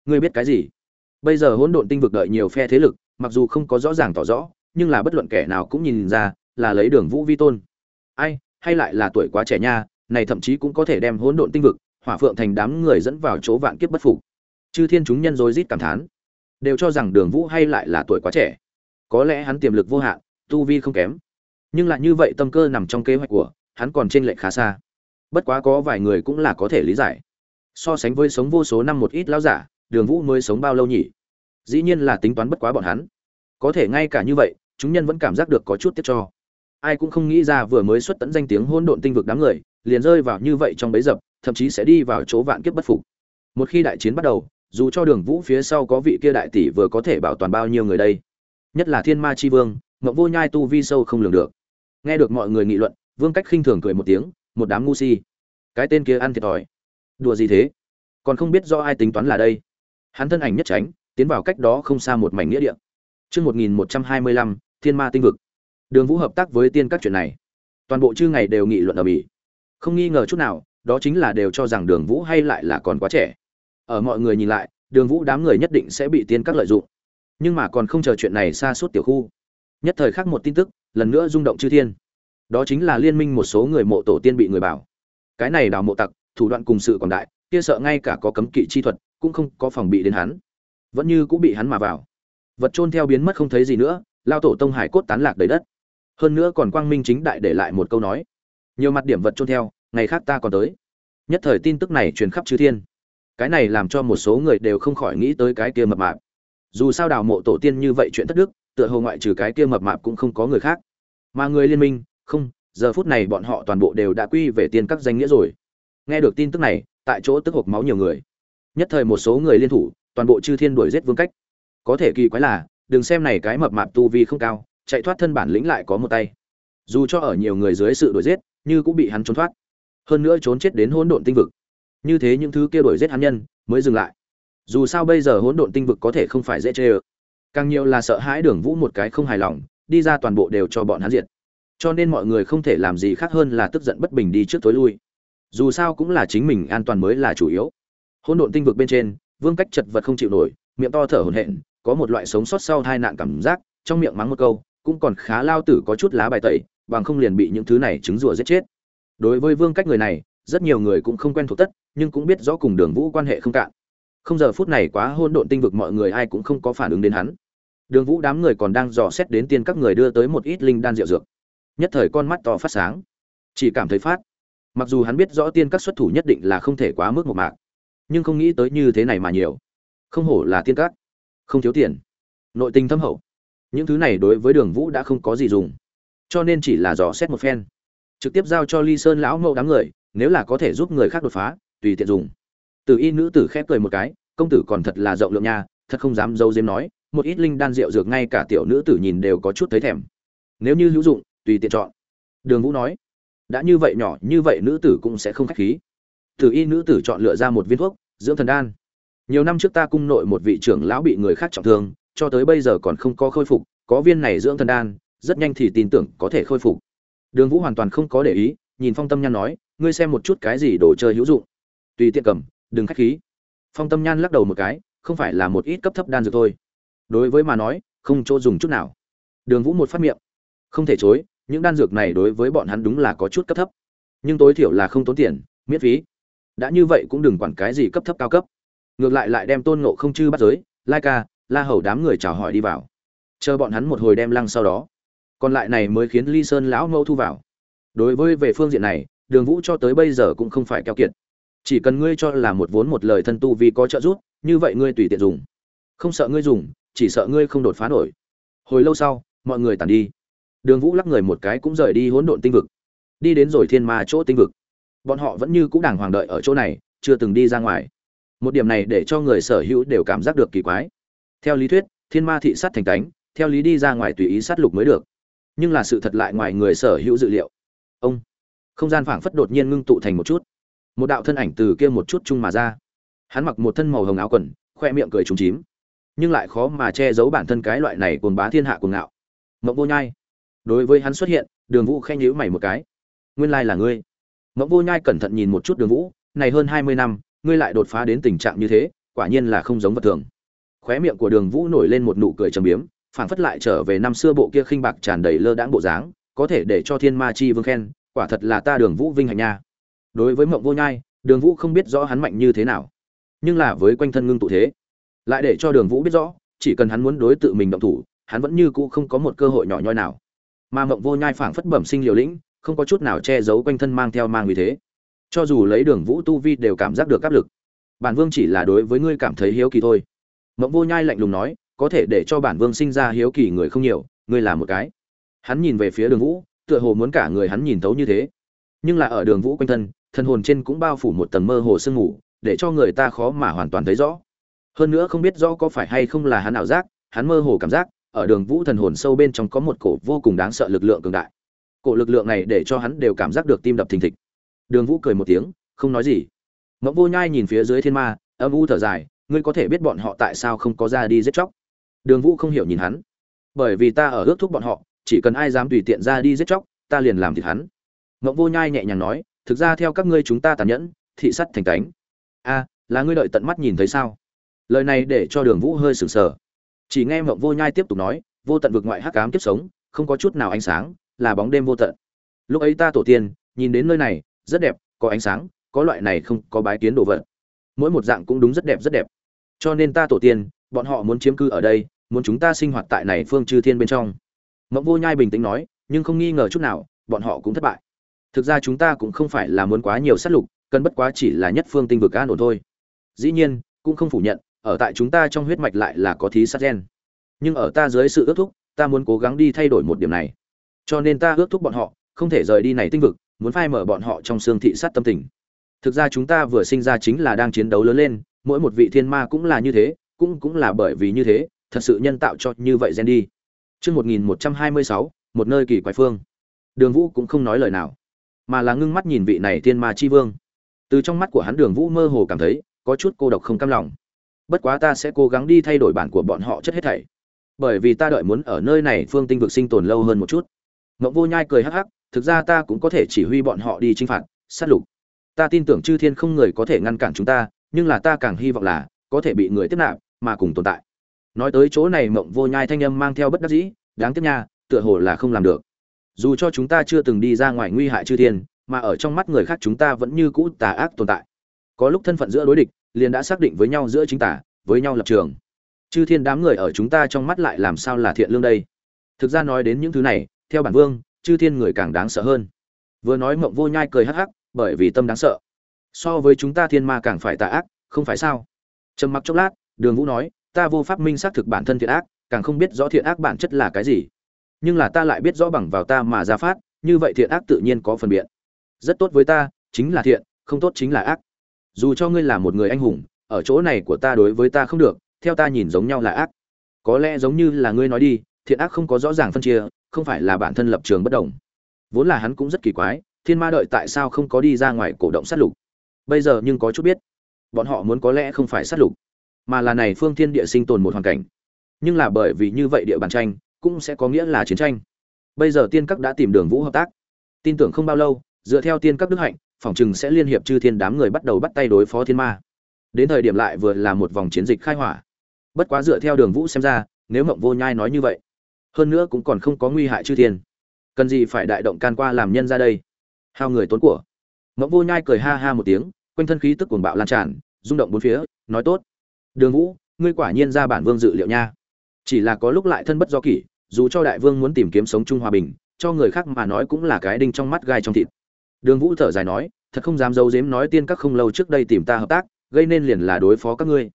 Ngươi biết cái gì? Bây giờ hỗn độn tinh vực đợi nhiều phe thế lực, mặc dù không có rõ ràng tỏ rõ, nhưng là bất luận kẻ nào cũng nhìn ra, là lấy đường vũ vi tôn. Ai, hay lại là tuổi quá trẻ nha, này thậm chí cũng có thể đem hỗn độn tinh vực, hỏa phượng thành đám người dẫn vào chỗ vạn kiếp bất phục chư thiên chúng nhân rối rít cảm thán. Đều cho rằng đường vũ hay lại là tuổi quá trẻ. Có lẽ hắn tiềm lực vô hạn, tu vi không kém. Nhưng lại như vậy tâm cơ nằm trong kế hoạch của, hắn còn trên lệch khá xa. Bất quá có vài người cũng là có thể lý giải. So sánh với sống vô số năm một ít lão giả, đường vũ mới sống bao lâu nhỉ? Dĩ nhiên là tính toán bất quá bọn hắn. Có thể ngay cả như vậy, chúng nhân vẫn cảm giác được có chút tiếc cho. Ai cũng không nghĩ ra vừa mới xuất tẫn danh tiếng hôn độn tinh vực đám người, liền rơi vào như vậy trong bấy dập, thậm chí sẽ đi vào chỗ vạn kiếp bất phục. Một khi đại chiến bắt đầu dù cho đường vũ phía sau có vị kia đại tỷ vừa có thể bảo toàn bao nhiêu người đây. Nhất là thiên ma chi vương ngậm vô nhai tu vi sâu không lường được. Nghe được mọi người nghị luận vương cách khinh thường cười một tiếng một đám ngu si. Cái tên kia ăn thiệt thòi. Đùa gì thế? Còn không biết do ai tính toán là đây. Hắn thân ảnh nhất tránh tiến vào cách đó không xa một mảnh nghĩa địa. Chương 1125, Thiên Ma tinh vực. Đường Vũ hợp tác với tiên các chuyện này, toàn bộ chư ngày đều nghị luận ở mỹ. Không nghi ngờ chút nào, đó chính là đều cho rằng Đường Vũ hay lại là còn quá trẻ. Ở mọi người nhìn lại, Đường Vũ đám người nhất định sẽ bị tiên các lợi dụng. Nhưng mà còn không chờ chuyện này xa suốt tiểu khu. Nhất thời khác một tin tức, lần nữa rung động chư thiên. Đó chính là liên minh một số người mộ tổ tiên bị người bảo. Cái này đào mộ tặc, thủ đoạn cùng sự còn đại, kia sợ ngay cả có cấm kỵ chi thuật, cũng không có phòng bị đến hắn. Vẫn như cũng bị hắn mà vào vật trôn theo biến mất không thấy gì nữa lao tổ tông hải cốt tán lạc đầy đất hơn nữa còn quang minh chính đại để lại một câu nói nhiều mặt điểm vật trôn theo ngày khác ta còn tới nhất thời tin tức này truyền khắp chư thiên cái này làm cho một số người đều không khỏi nghĩ tới cái kia mập mạp. Dù sao đào mộ tổ tiên như vậy chuyện thất đức, tựa hồ ngoại trừ cái kia mập mạp cũng không có người khác. Mà người liên minh, không, giờ phút này bọn họ toàn bộ đều đã quy về tiên các danh nghĩa rồi. Nghe được tin tức này, tại chỗ tức hộc máu nhiều người. Nhất thời một số người liên thủ, toàn bộ chư thiên đuổi giết vương cách. Có thể kỳ quái là, đừng xem này cái mập mạp tu vi không cao, chạy thoát thân bản lĩnh lại có một tay. Dù cho ở nhiều người dưới sự đuổi giết, như cũng bị hắn trốn thoát. Hơn nữa trốn chết đến hỗn độn tinh vực như thế những thứ kia đổi giết hắn nhân mới dừng lại. Dù sao bây giờ hỗn độn tinh vực có thể không phải dễ chê ơ. Càng nhiều là sợ hãi đường vũ một cái không hài lòng đi ra toàn bộ đều cho bọn hắn diệt. Cho nên mọi người không thể làm gì khác hơn là tức giận bất bình đi trước tối lui. Dù sao cũng là chính mình an toàn mới là chủ yếu. Hỗn độn tinh vực bên trên vương cách chật vật không chịu nổi miệng to thở hổn hển có một loại sống sót sau tai nạn cảm giác, trong miệng mắng một câu, cũng còn khá lao tử có chút lá bài tẩy, bằng không liền bị những thứ này trứng rùa giết chết. Đối với Vương Cách người này, rất nhiều người cũng không quen thuộc tất, nhưng cũng biết rõ cùng Đường Vũ quan hệ không cạn. Không giờ phút này quá hôn độn tinh vực mọi người ai cũng không có phản ứng đến hắn. Đường Vũ đám người còn đang dò xét đến tiên các người đưa tới một ít linh đan rượu dược. Nhất thời con mắt to phát sáng, chỉ cảm thấy phát. Mặc dù hắn biết rõ tiên các xuất thủ nhất định là không thể quá mức một mạc, nhưng không nghĩ tới như thế này mà nhiều. Không hổ là tiên các không thiếu tiền nội tình thâm hậu những thứ này đối với đường vũ đã không có gì dùng cho nên chỉ là dò xét một phen trực tiếp giao cho ly sơn lão mẫu đám người nếu là có thể giúp người khác đột phá, tùy tiện dùng. Từ y nữ tử khép cười một cái, công tử còn thật là rộng lượng nha, thật không dám dâu diếm nói, một ít linh đan rượu dược ngay cả tiểu nữ tử nhìn đều có chút thấy thèm. Nếu như hữu dụng, tùy tiện chọn. Đường vũ nói, đã như vậy nhỏ, như vậy nữ tử cũng sẽ không khách khí. Từ y nữ tử chọn lựa ra một viên thuốc, dưỡng thần đan. Nhiều năm trước ta cung nội một vị trưởng lão bị người khác trọng thương, cho tới bây giờ còn không có khôi phục, có viên này dưỡng thần đan, rất nhanh thì tin tưởng có thể khôi phục. Đường vũ hoàn toàn không có để ý, nhìn phong tâm nhan nói ngươi xem một chút cái gì đồ chơi hữu dụng. Tùy tiện cầm, đừng khách khí. Phong tâm nhan lắc đầu một cái, không phải là một ít cấp thấp đan dược thôi. Đối với mà nói, không chỗ dùng chút nào. Đường vũ một phát miệng. Không thể chối, những đan dược này đối với bọn hắn đúng là có chút cấp thấp. Nhưng tối thiểu là không tốn tiền, miễn phí. Đã như vậy cũng đừng quản cái gì cấp thấp cao cấp. Ngược lại lại đem tôn ngộ không chư bắt giới, lai ca, la hầu đám người chào hỏi đi vào. Chờ bọn hắn một hồi đem lăng sau đó. Còn lại này mới khiến ly sơn lão mẫu thu vào. Đối với về phương diện này đường vũ cho tới bây giờ cũng không phải keo kiệt. Chỉ cần ngươi cho là một vốn một lời thân tu vì có trợ giúp, như vậy ngươi tùy tiện dùng. Không sợ ngươi dùng, chỉ sợ ngươi không đột phá nổi. Hồi lâu sau, mọi người tàn đi. Đường vũ lắc người một cái cũng rời đi hỗn độn tinh vực. Đi đến rồi thiên ma chỗ tinh vực. Bọn họ vẫn như cũ đàng hoàng đợi ở chỗ này, chưa từng đi ra ngoài. Một điểm này để cho người sở hữu đều cảm giác được kỳ quái. Theo lý thuyết, thiên ma thị sát thành cánh theo lý đi ra ngoài tùy ý sát lục mới được. Nhưng là sự thật lại ngoài người sở hữu dự liệu. Ông không gian phảng phất đột nhiên ngưng tụ thành một chút. Một đạo thân ảnh từ kia một chút chung mà ra. Hắn mặc một thân màu hồng áo quần, khoe miệng cười trúng chím. Nhưng lại khó mà che giấu bản thân cái loại này cuồng bá thiên hạ cuồng ngạo. Mộng vô nhai. Đối với hắn xuất hiện, đường vũ khen nhữ mày một cái. Nguyên lai là ngươi. Mộng vô nhai cẩn thận nhìn một chút đường vũ, này hơn hai mươi năm, ngươi lại đột phá đến tình trạng như thế, quả nhiên là không giống vật thường. Khóe miệng của đường vũ nổi lên một nụ cười trầm biếm phản phất lại trở về năm xưa bộ kia khinh bạc tràn đầy lơ đãng bộ dáng, có thể để cho thiên ma chi vương khen quả thật là ta đường vũ vinh hạnh nha. Đối với mộng vô nhai, đường vũ không biết rõ hắn mạnh như thế nào, nhưng là với quanh thân ngưng tụ thế, lại để cho đường vũ biết rõ, chỉ cần hắn muốn đối tự mình động thủ, hắn vẫn như cũ không có một cơ hội nhỏ nhoi nào. Mà mộng vô nhai phảng phất bẩm sinh liều lĩnh, không có chút nào che giấu quanh thân mang theo mang vì thế. Cho dù lấy đường vũ tu vi đều cảm giác được áp lực. Bản vương chỉ là đối với ngươi cảm thấy hiếu kỳ thôi. Mộng vô nhai lạnh lùng nói, có thể để cho bản vương sinh ra hiếu kỳ người không nhiều, ngươi là một cái. Hắn nhìn về phía đường vũ tựa hồ muốn cả người hắn nhìn thấu như thế. Nhưng là ở đường vũ quanh thân thân hồn trên cũng bao phủ một tầng mơ hồ sương ngủ để cho người ta khó mà hoàn toàn thấy rõ. Hơn nữa không biết rõ có phải hay không là hắn ảo giác, hắn mơ hồ cảm giác, ở đường vũ thần hồn sâu bên trong có một cổ vô cùng đáng sợ lực lượng cường đại. Cổ lực lượng này để cho hắn đều cảm giác được tim đập thình thịch. Đường vũ cười một tiếng, không nói gì. Mẫu vô nhai nhìn phía dưới thiên ma, âm u thở dài, ngươi có thể biết bọn họ tại sao không có ra đi giết chóc? Đường vũ không hiểu nhìn hắn. Bởi vì ta ở ước thúc bọn họ chỉ cần ai dám tùy tiện ra đi giết chóc, ta liền làm thịt hắn. Ngộng vô nhai nhẹ nhàng nói, thực ra theo các ngươi chúng ta tàn nhẫn, thị sắt thành cánh. A, là ngươi đợi tận mắt nhìn thấy sao? Lời này để cho đường vũ hơi sừng sờ. Chỉ nghe ngộng vô nhai tiếp tục nói, vô tận vực ngoại hắc cám kiếp sống, không có chút nào ánh sáng, là bóng đêm vô tận. Lúc ấy ta tổ tiên, nhìn đến nơi này, rất đẹp, có ánh sáng, có loại này không có bái kiến đồ vật. Mỗi một dạng cũng đúng rất đẹp rất đẹp. Cho nên ta tổ tiên, bọn họ muốn chiếm cư ở đây, muốn chúng ta sinh hoạt tại này phương chư thiên bên trong mộng vô nhai bình tĩnh nói, nhưng không nghi ngờ chút nào, bọn họ cũng thất bại. Thực ra chúng ta cũng không phải là muốn quá nhiều sát lục, cần bất quá chỉ là nhất phương tinh vực an ổn thôi. Dĩ nhiên, cũng không phủ nhận, ở tại chúng ta trong huyết mạch lại là có thí sát gen. Nhưng ở ta dưới sự ước thúc, ta muốn cố gắng đi thay đổi một điểm này. Cho nên ta ước thúc bọn họ, không thể rời đi này tinh vực, muốn phai mở bọn họ trong xương thị sát tâm tình. Thực ra chúng ta vừa sinh ra chính là đang chiến đấu lớn lên, mỗi một vị thiên ma cũng là như thế, cũng cũng là bởi vì như thế, thật sự nhân tạo cho như vậy gen đi. Chương 1126, một nơi kỳ quái phương. Đường Vũ cũng không nói lời nào, mà là ngưng mắt nhìn vị này thiên ma chi vương. Từ trong mắt của hắn Đường Vũ mơ hồ cảm thấy có chút cô độc không cam lòng. Bất quá ta sẽ cố gắng đi thay đổi bản của bọn họ chất hết thảy. Bởi vì ta đợi muốn ở nơi này phương tinh vực sinh tồn lâu hơn một chút. Mộng Vô Nhai cười hắc hắc, thực ra ta cũng có thể chỉ huy bọn họ đi chinh phạt, sát lục. Ta tin tưởng chư thiên không người có thể ngăn cản chúng ta, nhưng là ta càng hy vọng là có thể bị người tiếp nạp, mà cùng tồn tại nói tới chỗ này mộng vô nhai thanh âm mang theo bất đắc dĩ, đáng tiếc nha, tựa hồ là không làm được. Dù cho chúng ta chưa từng đi ra ngoài nguy hại chư thiên, mà ở trong mắt người khác chúng ta vẫn như cũ tà ác tồn tại. Có lúc thân phận giữa đối địch, liền đã xác định với nhau giữa chính tả với nhau lập trường. Chư thiên đám người ở chúng ta trong mắt lại làm sao là thiện lương đây? Thực ra nói đến những thứ này, theo bản vương, chư thiên người càng đáng sợ hơn. Vừa nói mộng vô nhai cười hắc hắc, bởi vì tâm đáng sợ. So với chúng ta thiên ma càng phải tà ác, không phải sao? Trầm mặc chốc lát, đường vũ nói ta vô pháp minh xác thực bản thân thiện ác, càng không biết rõ thiện ác bản chất là cái gì. Nhưng là ta lại biết rõ bằng vào ta mà ra phát, như vậy thiện ác tự nhiên có phân biện. Rất tốt với ta, chính là thiện, không tốt chính là ác. Dù cho ngươi là một người anh hùng, ở chỗ này của ta đối với ta không được, theo ta nhìn giống nhau là ác. Có lẽ giống như là ngươi nói đi, thiện ác không có rõ ràng phân chia, không phải là bản thân lập trường bất đồng. Vốn là hắn cũng rất kỳ quái, thiên ma đợi tại sao không có đi ra ngoài cổ động sát lục. Bây giờ nhưng có chút biết, bọn họ muốn có lẽ không phải sát lục mà là này phương thiên địa sinh tồn một hoàn cảnh. Nhưng là bởi vì như vậy địa bàn tranh, cũng sẽ có nghĩa là chiến tranh. Bây giờ tiên các đã tìm đường vũ hợp tác. Tin tưởng không bao lâu, dựa theo tiên các đức hạnh, phòng chừng sẽ liên hiệp chư thiên đám người bắt đầu bắt tay đối phó thiên ma. Đến thời điểm lại vừa là một vòng chiến dịch khai hỏa. Bất quá dựa theo đường vũ xem ra, nếu mộng vô nhai nói như vậy, hơn nữa cũng còn không có nguy hại chư thiên. Cần gì phải đại động can qua làm nhân ra đây? Hao người tốn của. Mộng vô nhai cười ha ha một tiếng, quanh thân khí tức cuồng bạo lan tràn, rung động bốn phía, nói tốt đường vũ, ngươi quả nhiên ra bản vương dự liệu nha. Chỉ là có lúc lại thân bất do kỷ, dù cho đại vương muốn tìm kiếm sống chung hòa bình, cho người khác mà nói cũng là cái đinh trong mắt gai trong thịt. Đường vũ thở dài nói, thật không dám giấu dếm nói tiên các không lâu trước đây tìm ta hợp tác, gây nên liền là đối phó các ngươi.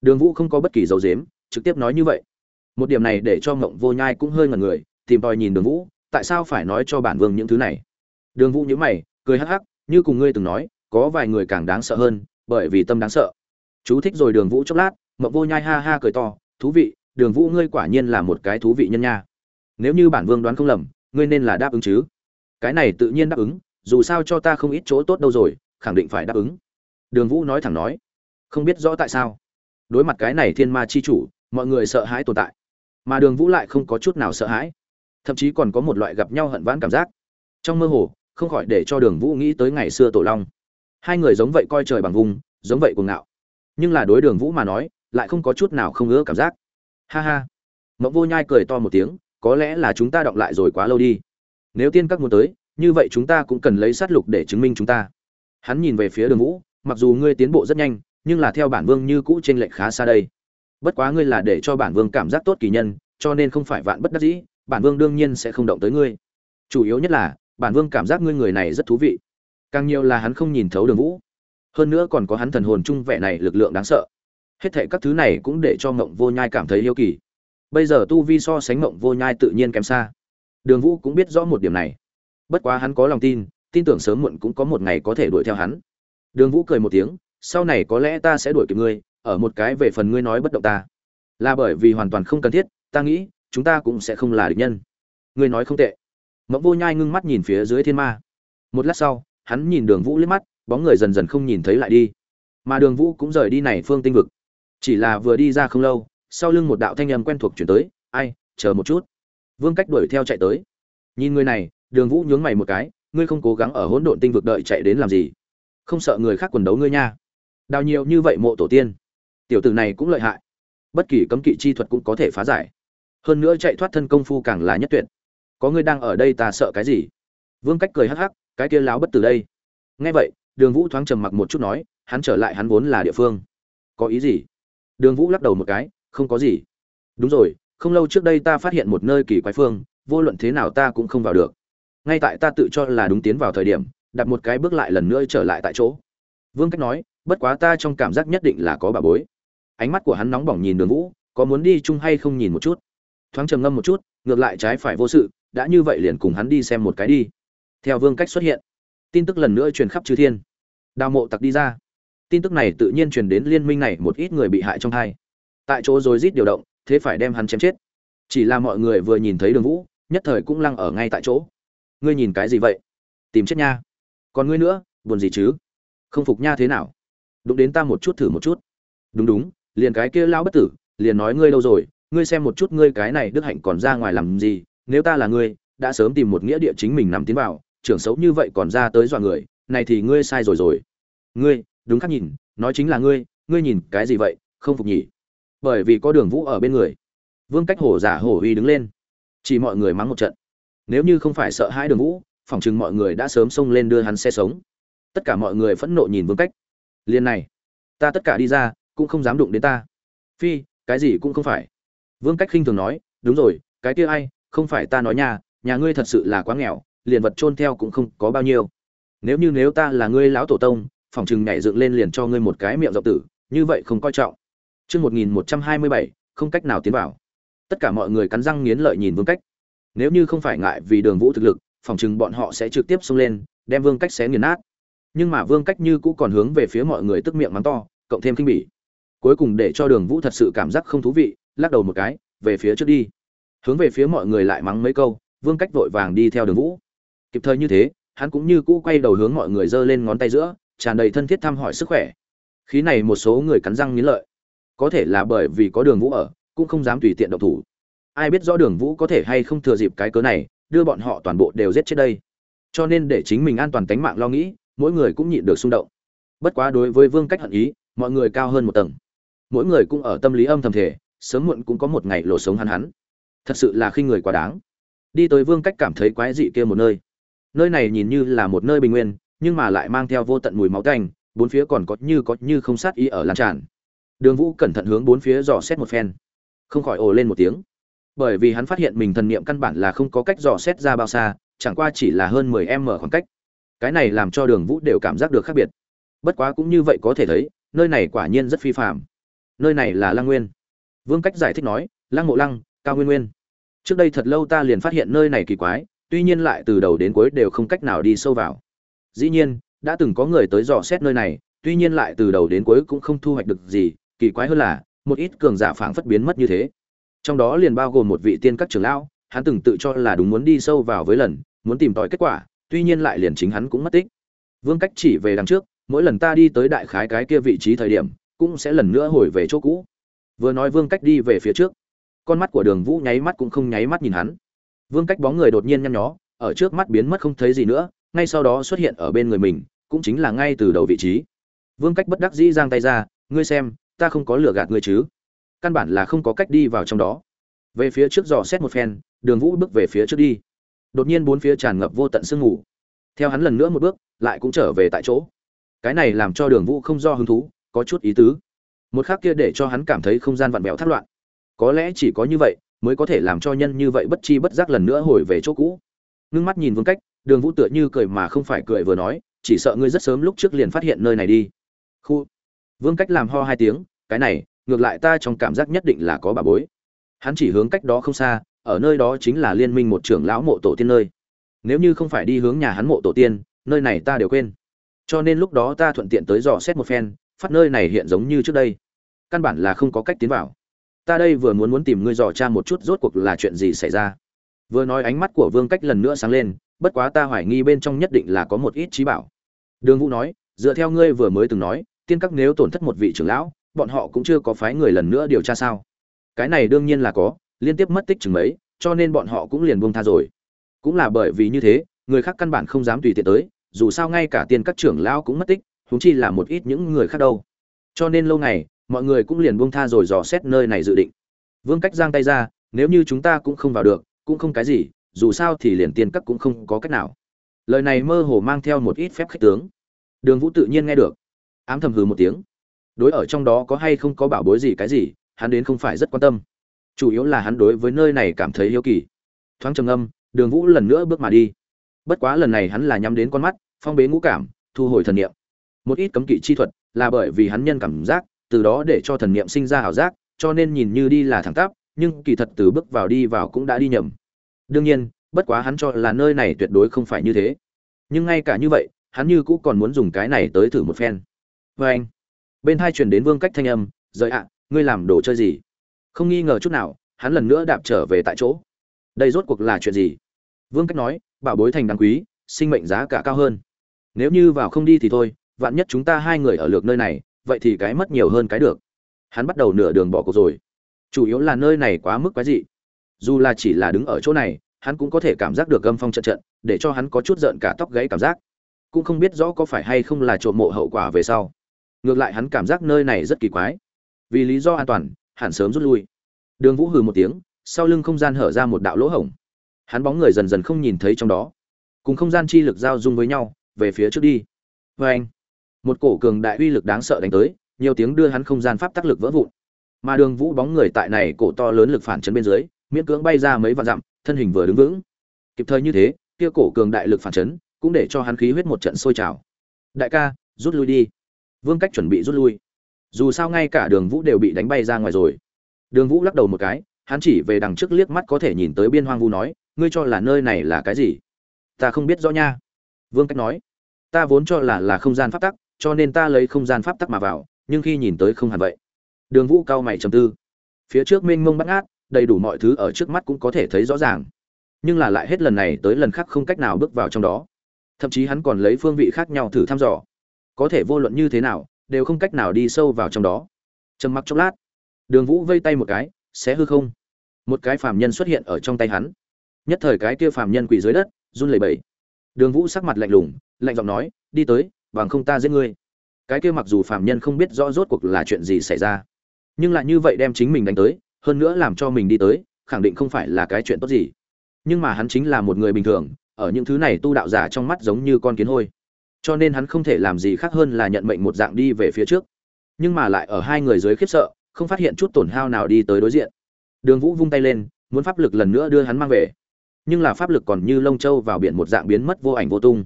Đường vũ không có bất kỳ dấu dếm trực tiếp nói như vậy. Một điểm này để cho mộng vô nhai cũng hơi ngẩn người, tìm tòi nhìn đường vũ, tại sao phải nói cho bản vương những thứ này. Đường vũ nhữ mày, cười hắc hắc, như cùng ngươi từng nói, có vài người càng đáng sợ hơn, bởi vì tâm đáng sợ chú thích rồi đường vũ chốc lát, mộng vô nhai ha ha cười to, thú vị, đường vũ ngươi quả nhiên là một cái thú vị nhân nha. Nếu như bản vương đoán không lầm, ngươi nên là đáp ứng chứ. Cái này tự nhiên đáp ứng, dù sao cho ta không ít chỗ tốt đâu rồi, khẳng định phải đáp ứng. Đường vũ nói thẳng nói, không biết rõ tại sao. Đối mặt cái này thiên ma chi chủ, mọi người sợ hãi tồn tại. Mà đường vũ lại không có chút nào sợ hãi. Thậm chí còn có một loại gặp nhau hận vãn cảm giác. Trong mơ hồ, không khỏi để cho đường vũ nghĩ tới ngày xưa tổ long. Hai người giống vậy coi trời bằng vùng, giống vậy cuồng ngạo nhưng là đối đường vũ mà nói, lại không có chút nào không ngứa cảm giác. Ha ha. Mộng vô nhai cười to một tiếng, có lẽ là chúng ta đọng lại rồi quá lâu đi. Nếu tiên các muốn tới, như vậy chúng ta cũng cần lấy sát lục để chứng minh chúng ta. Hắn nhìn về phía đường vũ, mặc dù ngươi tiến bộ rất nhanh, nhưng là theo bản vương như cũ trên lệch khá xa đây. Bất quá ngươi là để cho bản vương cảm giác tốt kỳ nhân, cho nên không phải vạn bất đắc dĩ, bản vương đương nhiên sẽ không động tới ngươi. Chủ yếu nhất là, bản vương cảm giác ngươi người này rất thú vị. Càng nhiều là hắn không nhìn thấu đường vũ hơn nữa còn có hắn thần hồn trung vẻ này lực lượng đáng sợ. Hết thệ các thứ này cũng để cho mộng vô nhai cảm thấy yêu kỳ. Bây giờ tu vi so sánh mộng vô nhai tự nhiên kém xa. Đường vũ cũng biết rõ một điểm này. Bất quá hắn có lòng tin tin tưởng sớm muộn cũng có một ngày có thể đuổi theo hắn. Đường vũ cười một tiếng, sau này có lẽ ta sẽ đuổi kịp ngươi, ở một cái về phần ngươi nói bất động ta. Là bởi vì hoàn toàn không cần thiết, ta nghĩ, chúng ta cũng sẽ không là địch nhân. Ngươi nói không tệ. Mộng vô nhai ngưng mắt nhìn phía dưới thiên ma. Một lát sau, hắn nhìn đường vũ liếc mắt bóng người dần dần không nhìn thấy lại đi. Mà đường vũ cũng rời đi này phương tinh vực. Chỉ là vừa đi ra không lâu, sau lưng một đạo thanh âm quen thuộc chuyển tới, ai, chờ một chút. Vương cách đuổi theo chạy tới. Nhìn người này, đường vũ nhướng mày một cái, ngươi không cố gắng ở hỗn độn tinh vực đợi chạy đến làm gì? Không sợ người khác quần đấu ngươi nha. Đào nhiều như vậy mộ tổ tiên, tiểu tử này cũng lợi hại. Bất kỳ cấm kỵ chi thuật cũng có thể phá giải. Hơn nữa chạy thoát thân công phu càng là nhất tuyệt. Có ngươi đang ở đây ta sợ cái gì? Vương cách cười hắc hắc, cái kia láo bất tử đây. Nghe vậy đường vũ thoáng trầm mặc một chút nói, hắn trở lại hắn vốn là địa phương. Có ý gì? Đường vũ lắc đầu một cái, không có gì. Đúng rồi, không lâu trước đây ta phát hiện một nơi kỳ quái phương, vô luận thế nào ta cũng không vào được. Ngay tại ta tự cho là đúng tiến vào thời điểm, đặt một cái bước lại lần nữa trở lại tại chỗ. Vương cách nói, bất quá ta trong cảm giác nhất định là có bà bối. Ánh mắt của hắn nóng bỏng nhìn đường vũ, có muốn đi chung hay không nhìn một chút. Thoáng trầm ngâm một chút, ngược lại trái phải vô sự, đã như vậy liền cùng hắn đi xem một cái đi. Theo vương cách xuất hiện tin tức lần nữa truyền khắp chư thiên. Đào mộ tặc đi ra. Tin tức này tự nhiên truyền đến liên minh này một ít người bị hại trong hai tại chỗ rồi rít điều động, thế phải đem hắn chém chết. Chỉ là mọi người vừa nhìn thấy đường vũ, nhất thời cũng lăng ở ngay tại chỗ. Ngươi nhìn cái gì vậy? Tìm chết nha. Còn ngươi nữa, buồn gì chứ? Không phục nha thế nào? Đụng đến ta một chút thử một chút. Đúng đúng, liền cái kia lao bất tử, liền nói ngươi lâu rồi, ngươi xem một chút ngươi cái này đức hạnh còn ra ngoài làm gì, nếu ta là ngươi, đã sớm tìm một nghĩa địa chính mình nằm tiến vào trưởng xấu như vậy còn ra tới dọa người, này thì ngươi sai rồi rồi. Ngươi, đúng khác nhìn, nói chính là ngươi ngươi nhìn cái gì vậy, không phục nhỉ? Bởi vì có đường vũ ở bên người. Vương cách hổ giả hổ uy đứng lên. Chỉ mọi người mắng một trận. Nếu như không phải sợ hãi đường vũ, phỏng chừng mọi người đã sớm xông lên đưa hắn xe sống. Tất cả mọi người phẫn nộ nhìn vương cách. Liên này, ta tất cả đi ra, cũng không dám đụng đến ta. Phi, cái gì cũng không phải. Vương cách khinh thường nói, đúng rồi, cái kia ai, không phải ta nói nhà nhà ngươi thật sự là quá nghèo liền vật chôn theo cũng không có bao nhiêu. Nếu như nếu ta là ngươi lão tổ tông phỏng chừng nhảy dựng lên liền cho ngươi một cái miệng rộng tử, như vậy không coi trọng. Chương một nghìn một trăm hai mươi bảy, không cách nào tiến vào. Tất cả mọi người cắn răng nghiến lợi nhìn vương cách. Nếu như không phải ngại vì đường vũ thực lực phỏng chừng bọn họ sẽ trực tiếp xông lên, đem vương cách xé nghiền nát. Nhưng mà vương cách như cũ còn hướng về phía mọi người tức miệng mắng to, cộng thêm kinh bỉ. Cuối cùng để cho đường vũ thật sự cảm giác không thú vị, lắc đầu một cái, về phía trước đi. Hướng về phía mọi người lại mắng mấy câu, vương cách vội vàng đi theo đường vũ kịp thời như thế, hắn cũng như cũ quay đầu hướng mọi người giơ lên ngón tay giữa, tràn đầy thân thiết thăm hỏi sức khỏe. Khí này một số người cắn răng nghiến lợi. Có thể là bởi vì có đường vũ ở, cũng không dám tùy tiện động thủ. Ai biết rõ đường vũ có thể hay không thừa dịp cái cớ này, đưa bọn họ toàn bộ đều giết chết đây. Cho nên để chính mình an toàn tính mạng lo nghĩ, mỗi người cũng nhịn được xung động. Bất quá đối với vương cách hận ý, mọi người cao hơn một tầng. Mỗi người cũng ở tâm lý âm thầm thể sớm muộn cũng có một ngày lộ sống hắn hắn. Thật sự là khi người quá đáng. Đi tới vương cách cảm thấy quái dị kia một nơi nơi này nhìn như là một nơi bình nguyên, nhưng mà lại mang theo vô tận mùi máu tanh, bốn phía còn có như có như không sát ý ở lan tràn. Đường vũ cẩn thận hướng bốn phía dò xét một phen. Không khỏi ồ lên một tiếng. Bởi vì hắn phát hiện mình thần niệm căn bản là không có cách dò xét ra bao xa, chẳng qua chỉ là hơn mười m khoảng cách. Cái này làm cho đường vũ đều cảm giác được khác biệt. Bất quá cũng như vậy có thể thấy, nơi này quả nhiên rất phi phạm nơi này là lăng nguyên. Vương cách giải thích nói, lăng mộ lăng, cao nguyên nguyên. Trước đây thật lâu ta liền phát hiện nơi này kỳ quái tuy nhiên lại từ đầu đến cuối đều không cách nào đi sâu vào. Dĩ nhiên, đã từng có người tới dò xét nơi này, tuy nhiên lại từ đầu đến cuối cũng không thu hoạch được gì, kỳ quái hơn là, một ít cường giả phảng phất biến mất như thế. Trong đó liền bao gồm một vị tiên các trưởng lão, hắn từng tự cho là đúng muốn đi sâu vào với lần, muốn tìm tòi kết quả, tuy nhiên lại liền chính hắn cũng mất tích. Vương cách chỉ về đằng trước, mỗi lần ta đi tới đại khái cái kia vị trí thời điểm, cũng sẽ lần nữa hồi về chỗ cũ. Vừa nói vương cách đi về phía trước, con mắt của đường vũ nháy mắt cũng không nháy mắt nhìn hắn vương cách bóng người đột nhiên nhăn nhó, ở trước mắt biến mất không thấy gì nữa, ngay sau đó xuất hiện ở bên người mình, cũng chính là ngay từ đầu vị trí. Vương cách bất đắc dĩ giang tay ra, ngươi xem, ta không có lừa gạt ngươi chứ? Căn bản là không có cách đi vào trong đó. Về phía trước dò xét một phen, đường vũ bước về phía trước đi. Đột nhiên bốn phía tràn ngập vô tận sương ngủ. theo hắn lần nữa một bước, lại cũng trở về tại chỗ. Cái này làm cho đường vũ không do hứng thú, có chút ý tứ. Một khác kia để cho hắn cảm thấy không gian vặn vẹo thắt loạn. Có lẽ chỉ có như vậy mới có thể làm cho nhân như vậy bất chi bất giác lần nữa hồi về chỗ cũ. Ngưng mắt nhìn vương cách, đường vũ tựa như cười mà không phải cười vừa nói, chỉ sợ ngươi rất sớm lúc trước liền phát hiện nơi này đi. Khu. Vương cách làm ho hai tiếng, cái này, ngược lại ta trong cảm giác nhất định là có bà bối. Hắn chỉ hướng cách đó không xa, ở nơi đó chính là liên minh một trưởng lão mộ tổ tiên nơi. Nếu như không phải đi hướng nhà hắn mộ tổ tiên, nơi này ta đều quên. Cho nên lúc đó ta thuận tiện tới dò xét một phen, phát nơi này hiện giống như trước đây. Căn bản là không có cách tiến vào ta đây vừa muốn muốn tìm ngươi dò tra một chút rốt cuộc là chuyện gì xảy ra. Vừa nói ánh mắt của vương cách lần nữa sáng lên, bất quá ta hoài nghi bên trong nhất định là có một ít trí bảo. Đường vũ nói, dựa theo ngươi vừa mới từng nói, tiên các nếu tổn thất một vị trưởng lão, bọn họ cũng chưa có phái người lần nữa điều tra sao? Cái này đương nhiên là có, liên tiếp mất tích chừng mấy, cho nên bọn họ cũng liền buông tha rồi. Cũng là bởi vì như thế, người khác căn bản không dám tùy tiện tới, dù sao ngay cả tiên các trưởng lão cũng mất tích, huống chi là một ít những người khác đâu. Cho nên lâu ngày mọi người cũng liền buông tha rồi dò xét nơi này dự định. Vương cách giang tay ra, nếu như chúng ta cũng không vào được, cũng không cái gì, dù sao thì liền tiên các cũng không có cách nào. Lời này mơ hồ mang theo một ít phép khách tướng. Đường vũ tự nhiên nghe được. Ám thầm hừ một tiếng. Đối ở trong đó có hay không có bảo bối gì cái gì, hắn đến không phải rất quan tâm. Chủ yếu là hắn đối với nơi này cảm thấy yêu kỳ. Thoáng trầm âm đường vũ lần nữa bước mà đi. Bất quá lần này hắn là nhắm đến con mắt, phong bế ngũ cảm, thu hồi thần niệm. Một ít cấm kỵ chi thuật là bởi vì hắn nhân cảm giác từ đó để cho thần niệm sinh ra ảo giác, cho nên nhìn như đi là thẳng tắp, nhưng kỳ thật từ bước vào đi vào cũng đã đi nhầm. Đương nhiên, bất quá hắn cho là nơi này tuyệt đối không phải như thế. Nhưng ngay cả như vậy, hắn như cũng còn muốn dùng cái này tới thử một phen. Và anh, bên hai truyền đến vương cách thanh âm, rời ạ, ngươi làm đồ chơi gì? Không nghi ngờ chút nào, hắn lần nữa đạp trở về tại chỗ. Đây rốt cuộc là chuyện gì? Vương cách nói, bảo bối thành đáng quý, sinh mệnh giá cả cao hơn. Nếu như vào không đi thì thôi, vạn nhất chúng ta hai người ở lược nơi này vậy thì cái mất nhiều hơn cái được. Hắn bắt đầu nửa đường bỏ cuộc rồi. Chủ yếu là nơi này quá mức quái dị. Dù là chỉ là đứng ở chỗ này, hắn cũng có thể cảm giác được gâm phong trận trận, để cho hắn có chút giận cả tóc gãy cảm giác. Cũng không biết rõ có phải hay không là trộm mộ hậu quả về sau. Ngược lại hắn cảm giác nơi này rất kỳ quái. Vì lý do an toàn hẳn sớm rút lui. Đường vũ hừ một tiếng, sau lưng không gian hở ra một đạo lỗ hổng. Hắn bóng người dần dần không nhìn thấy trong đó. Cùng không gian chi lực giao dung với nhau, về phía trước đi. Vê anh một cổ cường đại uy lực đáng sợ đánh tới, nhiều tiếng đưa hắn không gian pháp tác lực vỡ vụn. Mà đường vũ bóng người tại này cổ to lớn lực phản chấn bên dưới, miễn cưỡng bay ra mấy vạn dặm, thân hình vừa đứng vững. Kịp thời như thế, kia cổ cường đại lực phản chấn cũng để cho hắn khí huyết một trận sôi trào. Đại ca, rút lui đi. Vương cách chuẩn bị rút lui. Dù sao ngay cả đường vũ đều bị đánh bay ra ngoài rồi. Đường vũ lắc đầu một cái, hắn chỉ về đằng trước liếc mắt có thể nhìn tới biên hoang vu nói, ngươi cho là nơi này là cái gì? Ta không biết rõ nha. Vương cách nói, ta vốn cho là là không gian pháp tắc cho nên ta lấy không gian pháp tắc mà vào, nhưng khi nhìn tới không hẳn vậy. Đường vũ cao mày trầm tư. Phía trước mênh mông bắt ngát, đầy đủ mọi thứ ở trước mắt cũng có thể thấy rõ ràng. Nhưng là lại hết lần này tới lần khác không cách nào bước vào trong đó. Thậm chí hắn còn lấy phương vị khác nhau thử thăm dò. Có thể vô luận như thế nào, đều không cách nào đi sâu vào trong đó. Trầm mặc chốc lát, đường vũ vây tay một cái, xé hư không? Một cái phàm nhân xuất hiện ở trong tay hắn. Nhất thời cái kia phàm nhân quỳ dưới đất, run lẩy bẩy. Đường vũ sắc mặt lạnh lùng, lạnh giọng nói, đi tới bằng không ta giết ngươi. Cái kia mặc dù phàm nhân không biết rõ rốt cuộc là chuyện gì xảy ra, nhưng lại như vậy đem chính mình đánh tới, hơn nữa làm cho mình đi tới, khẳng định không phải là cái chuyện tốt gì. Nhưng mà hắn chính là một người bình thường, ở những thứ này tu đạo giả trong mắt giống như con kiến hôi. Cho nên hắn không thể làm gì khác hơn là nhận mệnh một dạng đi về phía trước. Nhưng mà lại ở hai người dưới khiếp sợ, không phát hiện chút tổn hao nào đi tới đối diện. Đường vũ vung tay lên, muốn pháp lực lần nữa đưa hắn mang về. Nhưng là pháp lực còn như lông châu vào biển một dạng biến mất vô ảnh vô tung.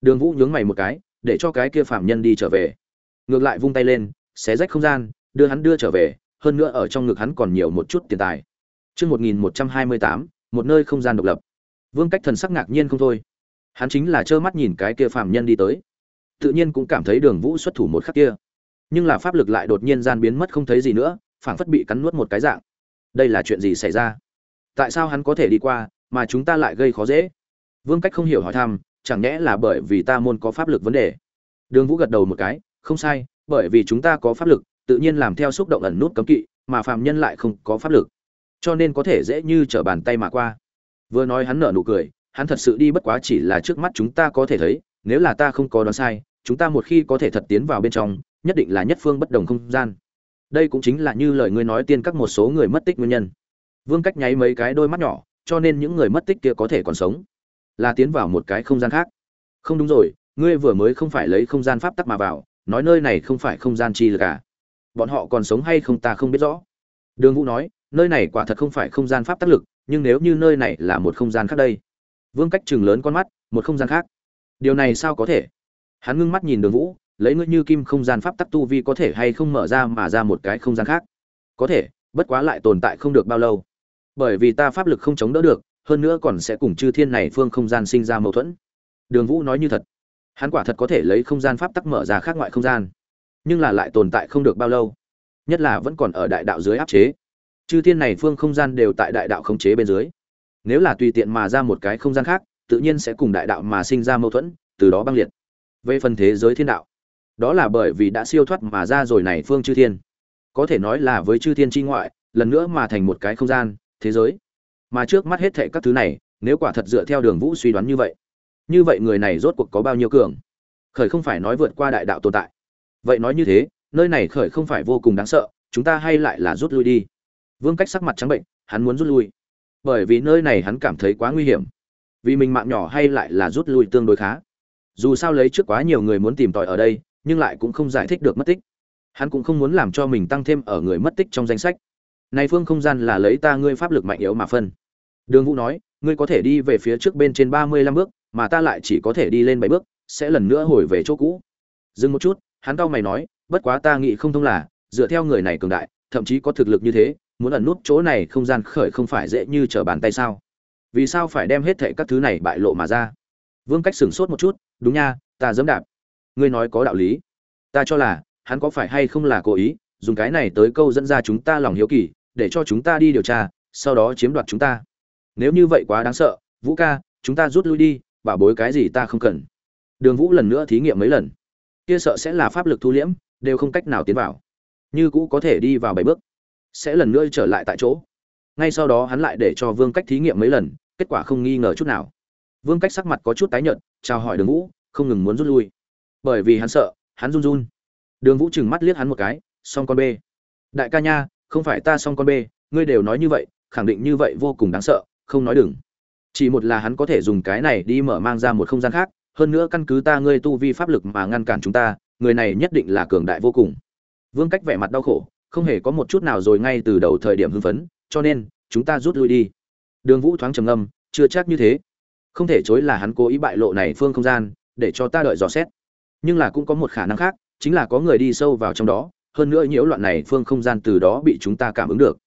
Đường vũ nhướng mày một cái để cho cái kia phạm nhân đi trở về. Ngược lại vung tay lên, xé rách không gian, đưa hắn đưa trở về, hơn nữa ở trong ngực hắn còn nhiều một chút tiền tài. Chương một nghìn một trăm hai mươi tám, một nơi không gian độc lập. Vương cách thần sắc ngạc nhiên không thôi. Hắn chính là trơ mắt nhìn cái kia phạm nhân đi tới. Tự nhiên cũng cảm thấy đường vũ xuất thủ một khắc kia. Nhưng là pháp lực lại đột nhiên gian biến mất không thấy gì nữa, phảng phất bị cắn nuốt một cái dạng. Đây là chuyện gì xảy ra? Tại sao hắn có thể đi qua, mà chúng ta lại gây khó dễ? Vương cách không hiểu hỏi thăm chẳng nhẽ là bởi vì ta môn có pháp lực vấn đề? Đường vũ gật đầu một cái, không sai, bởi vì chúng ta có pháp lực, tự nhiên làm theo xúc động ẩn nút cấm kỵ, mà phạm nhân lại không có pháp lực. Cho nên có thể dễ như trở bàn tay mà qua. Vừa nói hắn nở nụ cười, hắn thật sự đi bất quá chỉ là trước mắt chúng ta có thể thấy, nếu là ta không có đoán sai, chúng ta một khi có thể thật tiến vào bên trong, nhất định là nhất phương bất đồng không gian. Đây cũng chính là như lời ngươi nói tiên các một số người mất tích nguyên nhân. Vương cách nháy mấy cái đôi mắt nhỏ, cho nên những người mất tích kia có thể còn sống là tiến vào một cái không gian khác. Không đúng rồi, ngươi vừa mới không phải lấy không gian pháp tắc mà vào, nói nơi này không phải không gian chi là cả bọn họ còn sống hay không ta không biết rõ. Đường vũ nói, nơi này quả thật không phải không gian pháp tắc lực, nhưng nếu như nơi này là một không gian khác đây. Vương cách chừng lớn con mắt, một không gian khác. Điều này sao có thể? Hắn ngưng mắt nhìn đường vũ, lấy ngươi như kim không gian pháp tắc tu vi có thể hay không mở ra mà ra một cái không gian khác? Có thể, bất quá lại tồn tại không được bao lâu. Bởi vì ta pháp lực không chống đỡ được hơn nữa còn sẽ cùng chư thiên này phương không gian sinh ra mâu thuẫn. Đường vũ nói như thật. Hắn quả thật có thể lấy không gian pháp tắc mở ra khác ngoại không gian, nhưng là lại tồn tại không được bao lâu, nhất là vẫn còn ở đại đạo dưới áp chế. Chư thiên này phương không gian đều tại đại đạo khống chế bên dưới. Nếu là tùy tiện mà ra một cái không gian khác, tự nhiên sẽ cùng đại đạo mà sinh ra mâu thuẫn, từ đó băng liệt. Về phần thế giới thiên đạo, đó là bởi vì đã siêu thoát mà ra rồi này phương chư thiên. Có thể nói là với chư thiên tri ngoại, lần nữa mà thành một cái không gian, thế giới mà trước mắt hết thệ các thứ này, nếu quả thật dựa theo đường vũ suy đoán như vậy như vậy người này rốt cuộc có bao nhiêu cường? Khởi không phải nói vượt qua đại đạo tồn tại. Vậy nói như thế, nơi này khởi không phải vô cùng đáng sợ, chúng ta hay lại là rút lui đi. Vương cách sắc mặt trắng bệnh, hắn muốn rút lui. Bởi vì nơi này hắn cảm thấy quá nguy hiểm. Vì mình mạng nhỏ hay lại là rút lui tương đối khá. Dù sao lấy trước quá nhiều người muốn tìm tòi ở đây, nhưng lại cũng không giải thích được mất tích. Hắn cũng không muốn làm cho mình tăng thêm ở người mất tích trong danh sách này phương không gian là lấy ta ngươi pháp lực mạnh yếu mà phân. Đường vũ nói, ngươi có thể đi về phía trước bên trên ba mươi lăm bước, mà ta lại chỉ có thể đi lên bảy bước, sẽ lần nữa hồi về chỗ cũ. Dừng một chút, hắn cau mày nói, bất quá ta nghĩ không thông là, dựa theo người này cường đại, thậm chí có thực lực như thế, muốn ẩn nút chỗ này không gian khởi không phải dễ như trở bàn tay sao? Vì sao phải đem hết thệ các thứ này bại lộ mà ra? Vương cách sửng sốt một chút, đúng nha, ta dẫm đạp. Ngươi nói có đạo lý. Ta cho là, hắn có phải hay không là cố ý, dùng cái này tới câu dẫn ra chúng ta lòng hiếu kỳ để cho chúng ta đi điều tra sau đó chiếm đoạt chúng ta. Nếu như vậy quá đáng sợ vũ ca chúng ta rút lui đi bảo bối cái gì ta không cần. Đường vũ lần nữa thí nghiệm mấy lần. Kia sợ sẽ là pháp lực thu liễm đều không cách nào tiến vào. Như cũ có thể đi vào bảy bước. Sẽ lần nữa trở lại tại chỗ. Ngay sau đó hắn lại để cho vương cách thí nghiệm mấy lần kết quả không nghi ngờ chút nào. Vương cách sắc mặt có chút tái nhợt chào hỏi đường vũ không ngừng muốn rút lui. Bởi vì hắn sợ hắn run run. Đường vũ chừng mắt liếc hắn một cái xong con bê, đại ca nha không phải ta xong con bê, ngươi đều nói như vậy khẳng định như vậy vô cùng đáng sợ không nói đừng. Chỉ một là hắn có thể dùng cái này đi mở mang ra một không gian khác hơn nữa căn cứ ta ngươi tu vi pháp lực mà ngăn cản chúng ta người này nhất định là cường đại vô cùng. Vương cách vẻ mặt đau khổ không hề có một chút nào rồi ngay từ đầu thời điểm hưng phấn cho nên chúng ta rút lui đi. Đường vũ thoáng trầm ngâm chưa chắc như thế. Không thể chối là hắn cố ý bại lộ này phương không gian để cho ta đợi dò xét. Nhưng là cũng có một khả năng khác chính là có người đi sâu vào trong đó hơn nữa nhiễu loạn này phương không gian từ đó bị chúng ta cảm ứng được.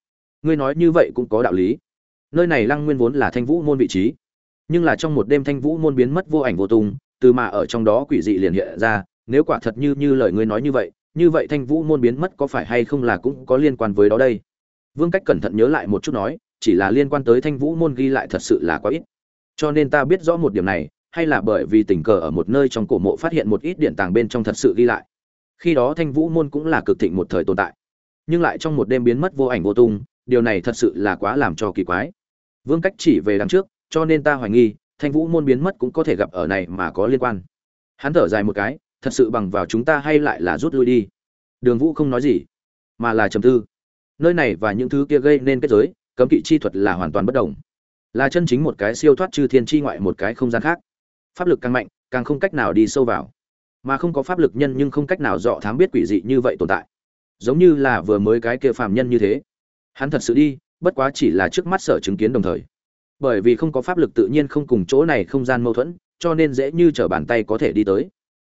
Ngươi nói như vậy cũng có đạo lý. Nơi này lăng nguyên vốn là thanh vũ môn vị trí, nhưng là trong một đêm thanh vũ môn biến mất vô ảnh vô tung, từ mà ở trong đó quỷ dị liền hiện ra, nếu quả thật như như lời ngươi nói như vậy như vậy thanh vũ môn biến mất có phải hay không là cũng có liên quan với đó đây? Vương cách cẩn thận nhớ lại một chút nói, chỉ là liên quan tới thanh vũ môn ghi lại thật sự là quá ít. Cho nên ta biết rõ một điểm này, hay là bởi vì tình cờ ở một nơi trong cổ mộ phát hiện một ít điện tàng bên trong thật sự ghi lại khi đó thanh vũ môn cũng là cực thịnh một thời tồn tại. Nhưng lại trong một đêm biến mất vô ảnh vô tung, điều này thật sự là quá làm cho kỳ quái. Vương cách chỉ về đằng trước, cho nên ta hoài nghi, thanh vũ môn biến mất cũng có thể gặp ở này mà có liên quan. Hắn thở dài một cái, thật sự bằng vào chúng ta hay lại là rút lui đi. Đường vũ không nói gì, mà là trầm tư. Nơi này và những thứ kia gây nên kết giới, cấm kỵ chi thuật là hoàn toàn bất đồng. Là chân chính một cái siêu thoát chư thiên chi ngoại một cái không gian khác. Pháp lực càng mạnh, càng không cách nào đi sâu vào mà không có pháp lực nhân nhưng không cách nào dọ thám biết quỷ dị như vậy tồn tại. Giống như là vừa mới cái kia phàm nhân như thế. Hắn thật sự đi, bất quá chỉ là trước mắt sở chứng kiến đồng thời. Bởi vì không có pháp lực tự nhiên không cùng chỗ này không gian mâu thuẫn, cho nên dễ như trở bàn tay có thể đi tới.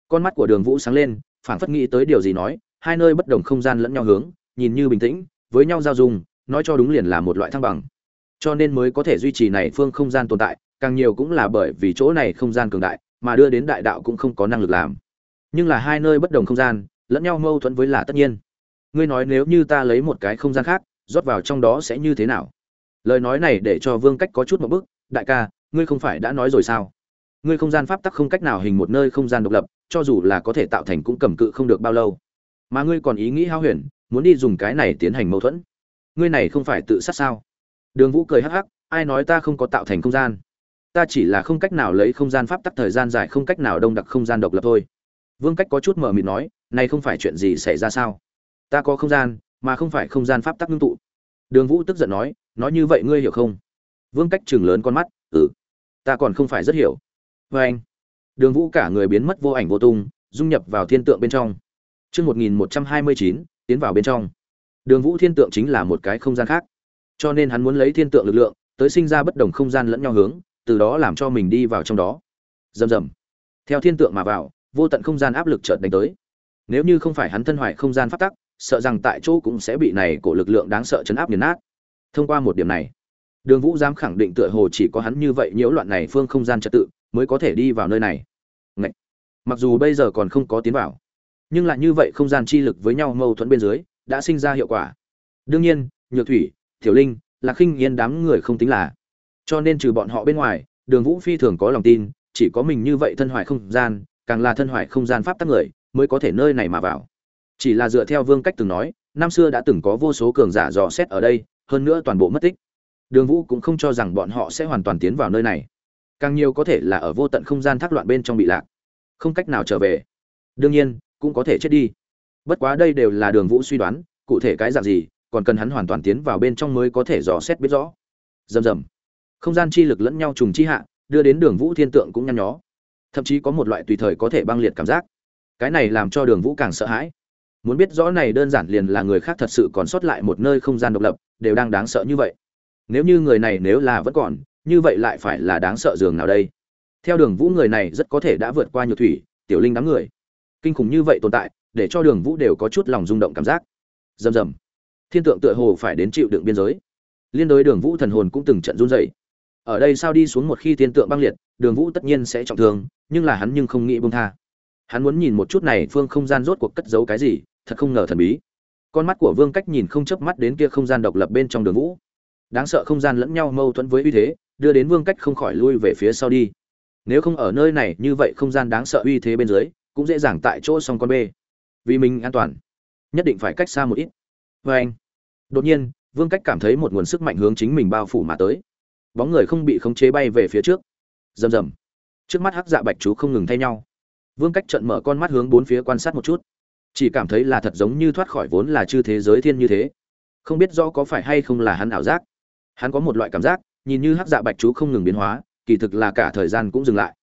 Con mắt của đường vũ sáng lên, phảng phất nghĩ tới điều gì nói, hai nơi bất đồng không gian lẫn nhau hướng, nhìn như bình tĩnh, với nhau giao dung, nói cho đúng liền là một loại thăng bằng. Cho nên mới có thể duy trì này phương không gian tồn tại, càng nhiều cũng là bởi vì chỗ này không gian cường đại, mà đưa đến đại đạo cũng không có năng lực làm nhưng là hai nơi bất đồng không gian, lẫn nhau mâu thuẫn với là tất nhiên. Ngươi nói nếu như ta lấy một cái không gian khác, rót vào trong đó sẽ như thế nào? Lời nói này để cho vương cách có chút một bức, đại ca, ngươi không phải đã nói rồi sao? Ngươi không gian pháp tắc không cách nào hình một nơi không gian độc lập, cho dù là có thể tạo thành cũng cầm cự không được bao lâu. Mà ngươi còn ý nghĩ hao huyền, muốn đi dùng cái này tiến hành mâu thuẫn. Ngươi này không phải tự sát sao? Đường vũ cười hắc hắc, ai nói ta không có tạo thành không gian? Ta chỉ là không cách nào lấy không gian pháp tắc thời gian dài không cách nào đông đặc không gian độc lập thôi vương cách có chút mở mịt nói này không phải chuyện gì xảy ra sao ta có không gian mà không phải không gian pháp tắc ngưng tụ đường vũ tức giận nói nói như vậy ngươi hiểu không vương cách chừng lớn con mắt ừ ta còn không phải rất hiểu vê anh đường vũ cả người biến mất vô ảnh vô tung dung nhập vào thiên tượng bên trong Trước 1129, tiến vào bên trong. Đường Vũ Thiên Tượng chính là một cái không gian khác. Cho nên hắn muốn lấy thiên tượng lực lượng, tới sinh ra bất đồng không gian lẫn nhau hướng, từ đó làm cho mình đi vào trong đó. Dầm dầm, Theo thiên tượng mà vào, vô tận không gian áp lực chợt đánh tới. Nếu như không phải hắn thân hoại không gian pháp tắc, sợ rằng tại chỗ cũng sẽ bị này cổ lực lượng đáng sợ chấn áp nghiền nát. Thông qua một điểm này, Đường Vũ dám khẳng định tựa hồ chỉ có hắn như vậy nhiễu loạn này phương không gian trật tự, mới có thể đi vào nơi này. Ngậy. Mặc dù bây giờ còn không có tiến vào, nhưng lại như vậy không gian chi lực với nhau mâu thuẫn bên dưới, đã sinh ra hiệu quả. Đương nhiên, Nhược Thủy, Tiểu Linh, Lạc Khinh Nghiên đám người không tính là. Cho nên trừ bọn họ bên ngoài, Đường Vũ phi thường có lòng tin, chỉ có mình như vậy thân hoại không gian, càng là thân hoại không gian pháp tắc người, mới có thể nơi này mà vào. Chỉ là dựa theo Vương Cách từng nói, năm xưa đã từng có vô số cường giả dò xét ở đây, hơn nữa toàn bộ mất tích. Đường Vũ cũng không cho rằng bọn họ sẽ hoàn toàn tiến vào nơi này. Càng nhiều có thể là ở vô tận không gian thác loạn bên trong bị lạc, không cách nào trở về. Đương nhiên, cũng có thể chết đi. Bất quá đây đều là Đường Vũ suy đoán, cụ thể cái dạng gì, còn cần hắn hoàn toàn tiến vào bên trong mới có thể dò xét biết rõ. Rầm rầm. Không gian chi lực lẫn nhau trùng chi hạ, đưa đến Đường Vũ thiên tượng cũng nhăn nhó. Thậm chí có một loại tùy thời có thể băng liệt cảm giác. Cái này làm cho Đường Vũ càng sợ hãi. Muốn biết rõ này đơn giản liền là người khác thật sự còn sót lại một nơi không gian độc lập, đều đang đáng sợ như vậy. Nếu như người này nếu là vẫn còn, như vậy lại phải là đáng sợ giường nào đây? Theo Đường Vũ người này rất có thể đã vượt qua nhiều thủy, tiểu linh đám người. Kinh khủng như vậy tồn tại, để cho Đường Vũ đều có chút lòng rung động cảm giác rầm rầm thiên tượng tựa hồ phải đến chịu đựng biên giới liên đối đường vũ thần hồn cũng từng trận run rẩy ở đây sao đi xuống một khi thiên tượng băng liệt, đường vũ tất nhiên sẽ trọng thương, nhưng là hắn nhưng không nghĩ buông tha. Hắn muốn nhìn một chút này phương không gian rốt cuộc cất giấu cái gì, thật không ngờ thần bí. Con mắt của vương cách nhìn không chớp mắt đến kia không gian độc lập bên trong đường vũ. Đáng sợ không gian lẫn nhau mâu thuẫn với uy thế, đưa đến vương cách không khỏi lui về phía sau đi. Nếu không ở nơi này như vậy không gian đáng sợ uy thế bên dưới, cũng dễ dàng tại chỗ xong con bê. Vì mình an toàn, nhất định phải cách xa một ít. Vê anh đột nhiên, vương cách cảm thấy một nguồn sức mạnh hướng chính mình bao phủ mà tới bóng người không bị khống chế bay về phía trước. Rầm rầm. Trước mắt hắc dạ bạch chú không ngừng thay nhau. Vương cách trận mở con mắt hướng bốn phía quan sát một chút. Chỉ cảm thấy là thật giống như thoát khỏi vốn là chư thế giới thiên như thế. Không biết rõ có phải hay không là hắn ảo giác. Hắn có một loại cảm giác, nhìn như hắc dạ bạch chú không ngừng biến hóa, kỳ thực là cả thời gian cũng dừng lại.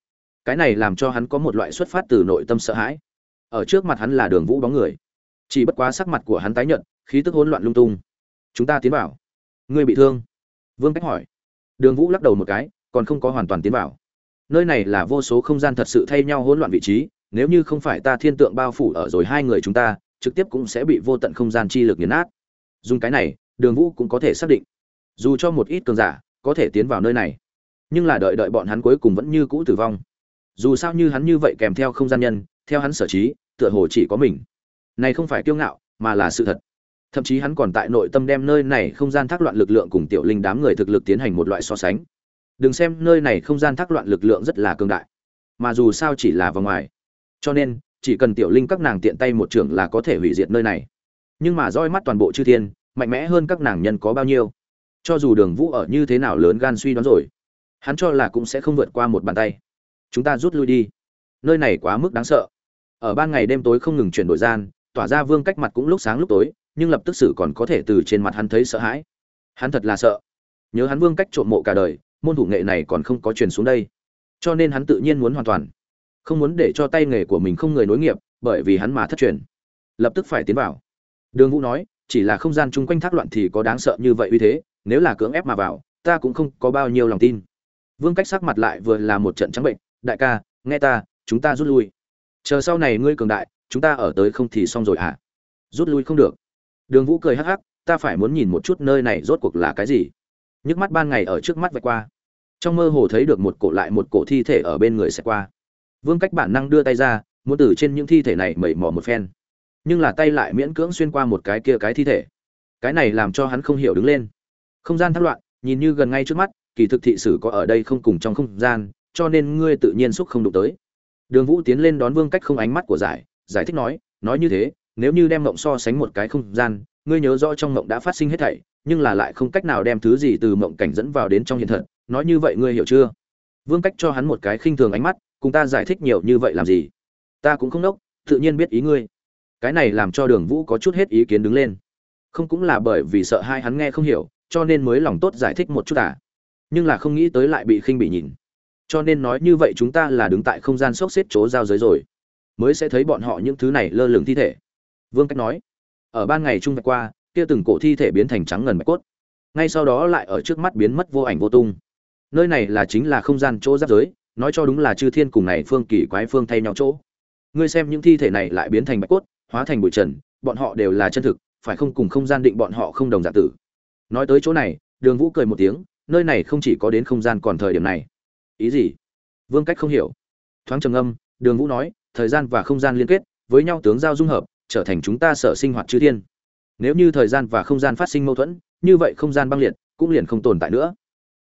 Cái này làm cho hắn có một loại xuất phát từ nội tâm sợ hãi. Ở trước mặt hắn là đường vũ bóng người. Chỉ bất quá sắc mặt của hắn tái nhợt, khí tức hỗn loạn lung tung. Chúng ta tiến vào. Ngươi bị thương? Vương cách hỏi đường vũ lắc đầu một cái, còn không có hoàn toàn tiến vào. Nơi này là vô số không gian thật sự thay nhau hỗn loạn vị trí, nếu như không phải ta thiên tượng bao phủ ở rồi hai người chúng ta, trực tiếp cũng sẽ bị vô tận không gian chi lực nghiền nát. Dùng cái này, đường vũ cũng có thể xác định. Dù cho một ít cường giả, có thể tiến vào nơi này, nhưng là đợi đợi bọn hắn cuối cùng vẫn như cũ tử vong. Dù sao như hắn như vậy kèm theo không gian nhân, theo hắn sở trí, tựa hồ chỉ có mình. Này không phải kiêu ngạo, mà là sự thật thậm chí hắn còn tại nội tâm đem nơi này không gian thác loạn lực lượng cùng tiểu linh đám người thực lực tiến hành một loại so sánh. Đừng xem nơi này không gian thác loạn lực lượng rất là cường đại, mà dù sao chỉ là vào ngoài. Cho nên, chỉ cần tiểu linh các nàng tiện tay một trưởng là có thể hủy diệt nơi này. Nhưng mà roi mắt toàn bộ chư thiên, mạnh mẽ hơn các nàng nhân có bao nhiêu? Cho dù đường vũ ở như thế nào lớn gan suy đoán rồi, hắn cho là cũng sẽ không vượt qua một bàn tay. Chúng ta rút lui đi. Nơi này quá mức đáng sợ. Ở ban ngày đêm tối không ngừng chuyển đổi gian, tỏa ra vương cách mặt cũng lúc sáng lúc tối nhưng lập tức xử còn có thể từ trên mặt hắn thấy sợ hãi. Hắn thật là sợ. Nhớ hắn vương cách trộm mộ cả đời, môn thủ nghệ này còn không có truyền xuống đây. Cho nên hắn tự nhiên muốn hoàn toàn. Không muốn để cho tay nghề của mình không người nối nghiệp, bởi vì hắn mà thất truyền. Lập tức phải tiến vào. Đường vũ nói, chỉ là không gian chung quanh thác loạn thì có đáng sợ như vậy uy thế, nếu là cưỡng ép mà vào, ta cũng không có bao nhiêu lòng tin. Vương cách sắc mặt lại vừa là một trận trắng bệnh, đại ca, nghe ta, chúng ta rút lui. Chờ sau này ngươi cường đại, chúng ta ở tới không thì xong rồi hả? Rút lui không được đường vũ cười hắc hắc, ta phải muốn nhìn một chút nơi này rốt cuộc là cái gì. Nhức mắt ban ngày ở trước mắt vạch qua. Trong mơ hồ thấy được một cổ lại một cổ thi thể ở bên người sẽ qua. Vương cách bản năng đưa tay ra, muốn từ trên những thi thể này mẩy mò một phen. Nhưng là tay lại miễn cưỡng xuyên qua một cái kia cái thi thể. Cái này làm cho hắn không hiểu đứng lên. Không gian thác loạn, nhìn như gần ngay trước mắt, kỳ thực thị sử có ở đây không cùng trong không gian, cho nên ngươi tự nhiên xúc không đụng tới. Đường vũ tiến lên đón vương cách không ánh mắt của giải giải thích nói nói như thế nếu như đem mộng so sánh một cái không gian, ngươi nhớ rõ trong mộng đã phát sinh hết thảy, nhưng là lại không cách nào đem thứ gì từ mộng cảnh dẫn vào đến trong hiện thực nói như vậy ngươi hiểu chưa? Vương cách cho hắn một cái khinh thường ánh mắt, cùng ta giải thích nhiều như vậy làm gì? Ta cũng không đốc tự nhiên biết ý ngươi. Cái này làm cho đường vũ có chút hết ý kiến đứng lên. Không cũng là bởi vì sợ hai hắn nghe không hiểu, cho nên mới lòng tốt giải thích một chút à. Nhưng là không nghĩ tới lại bị khinh bị nhìn. Cho nên nói như vậy chúng ta là đứng tại không gian sốc xếp chỗ giao giới rồi. Mới sẽ thấy bọn họ những thứ này lơ lửng thi thể vương cách nói, ở ban ngày trung vạch qua, kia từng cổ thi thể biến thành trắng ngần mạch cốt. Ngay sau đó lại ở trước mắt biến mất vô ảnh vô tung. Nơi này là chính là không gian chỗ giáp giới, nói cho đúng là chư thiên cùng này phương kỳ quái phương thay nhau chỗ. Ngươi xem những thi thể này lại biến thành bạch cốt, hóa thành bụi trần, bọn họ đều là chân thực, phải không cùng không gian định bọn họ không đồng giả tử? Nói tới chỗ này, đường vũ cười một tiếng, nơi này không chỉ có đến không gian còn thời điểm này. Ý gì? Vương cách không hiểu. Thoáng trầm âm đường vũ nói, thời gian và không gian liên kết, với nhau tướng giao dung hợp trở thành chúng ta sở sinh hoạt chư thiên. Nếu như thời gian và không gian phát sinh mâu thuẫn, như vậy không gian băng liệt cũng liền không tồn tại nữa.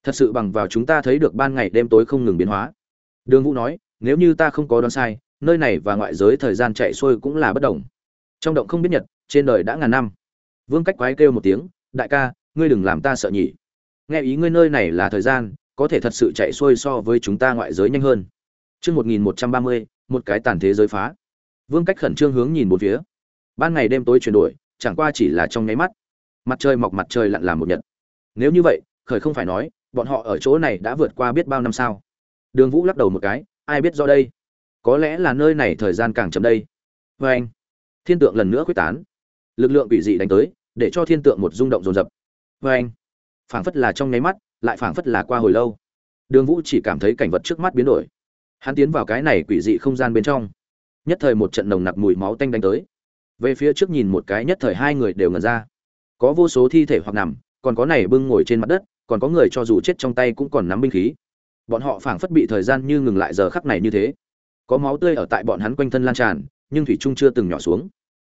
Thật sự bằng vào chúng ta thấy được ban ngày đêm tối không ngừng biến hóa. Đường vũ nói, nếu như ta không có đoán sai, nơi này và ngoại giới thời gian chạy xuôi cũng là bất đồng. Trong động không biết nhật, trên đời đã ngàn năm. Vương cách quái kêu một tiếng, đại ca, ngươi đừng làm ta sợ nhỉ. Nghe ý ngươi nơi này là thời gian, có thể thật sự chạy xuôi so với chúng ta ngoại giới nhanh hơn. Chương một nghìn một trăm ba mươi, một cái tàn thế giới phá. Vương cách khẩn trương hướng nhìn một phía ban ngày đêm tối chuyển đổi, chẳng qua chỉ là trong nháy mắt. Mặt trời mọc mặt trời lặn làm một nhật. Nếu như vậy, khởi không phải nói, bọn họ ở chỗ này đã vượt qua biết bao năm sao. Đường vũ lắc đầu một cái, ai biết do đây? Có lẽ là nơi này thời gian càng chậm đây. Vê anh, thiên tượng lần nữa quyết tán. Lực lượng quỷ dị đánh tới, để cho thiên tượng một rung động rồn rập vê anh, phảng phất là trong nháy mắt, lại phảng phất là qua hồi lâu. Đường vũ chỉ cảm thấy cảnh vật trước mắt biến đổi. Hắn tiến vào cái này quỷ dị không gian bên trong. Nhất thời một trận nồng nặc mùi máu tanh đánh tới về phía trước nhìn một cái nhất thời hai người đều ngẩn ra. Có vô số thi thể hoặc nằm, còn có này bưng ngồi trên mặt đất, còn có người cho dù chết trong tay cũng còn nắm binh khí. Bọn họ phảng phất bị thời gian như ngừng lại giờ khắc này như thế. Có máu tươi ở tại bọn hắn quanh thân lan tràn, nhưng thủy trung chưa từng nhỏ xuống.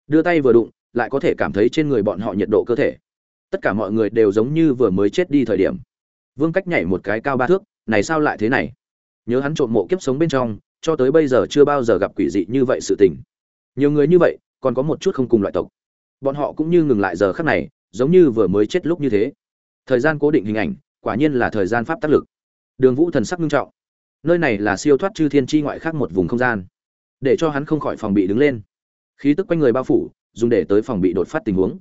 Đưa tay vừa đụng, lại có thể cảm thấy trên người bọn họ nhiệt độ cơ thể. Tất cả mọi người đều giống như vừa mới chết đi thời điểm. Vương cách nhảy một cái cao ba thước, này sao lại thế này? Nhớ hắn trộm mộ kiếp sống bên trong, cho tới bây giờ chưa bao giờ gặp quỷ dị như vậy sự tình. Nhiều người như vậy còn có một chút không cùng loại tộc. Bọn họ cũng như ngừng lại giờ khắc này, giống như vừa mới chết lúc như thế. Thời gian cố định hình ảnh, quả nhiên là thời gian pháp tác lực. Đường vũ thần sắc nghiêm trọng. Nơi này là siêu thoát chư thiên chi ngoại khác một vùng không gian. Để cho hắn không khỏi phòng bị đứng lên. Khí tức quanh người bao phủ, dùng để tới phòng bị đột phát tình huống.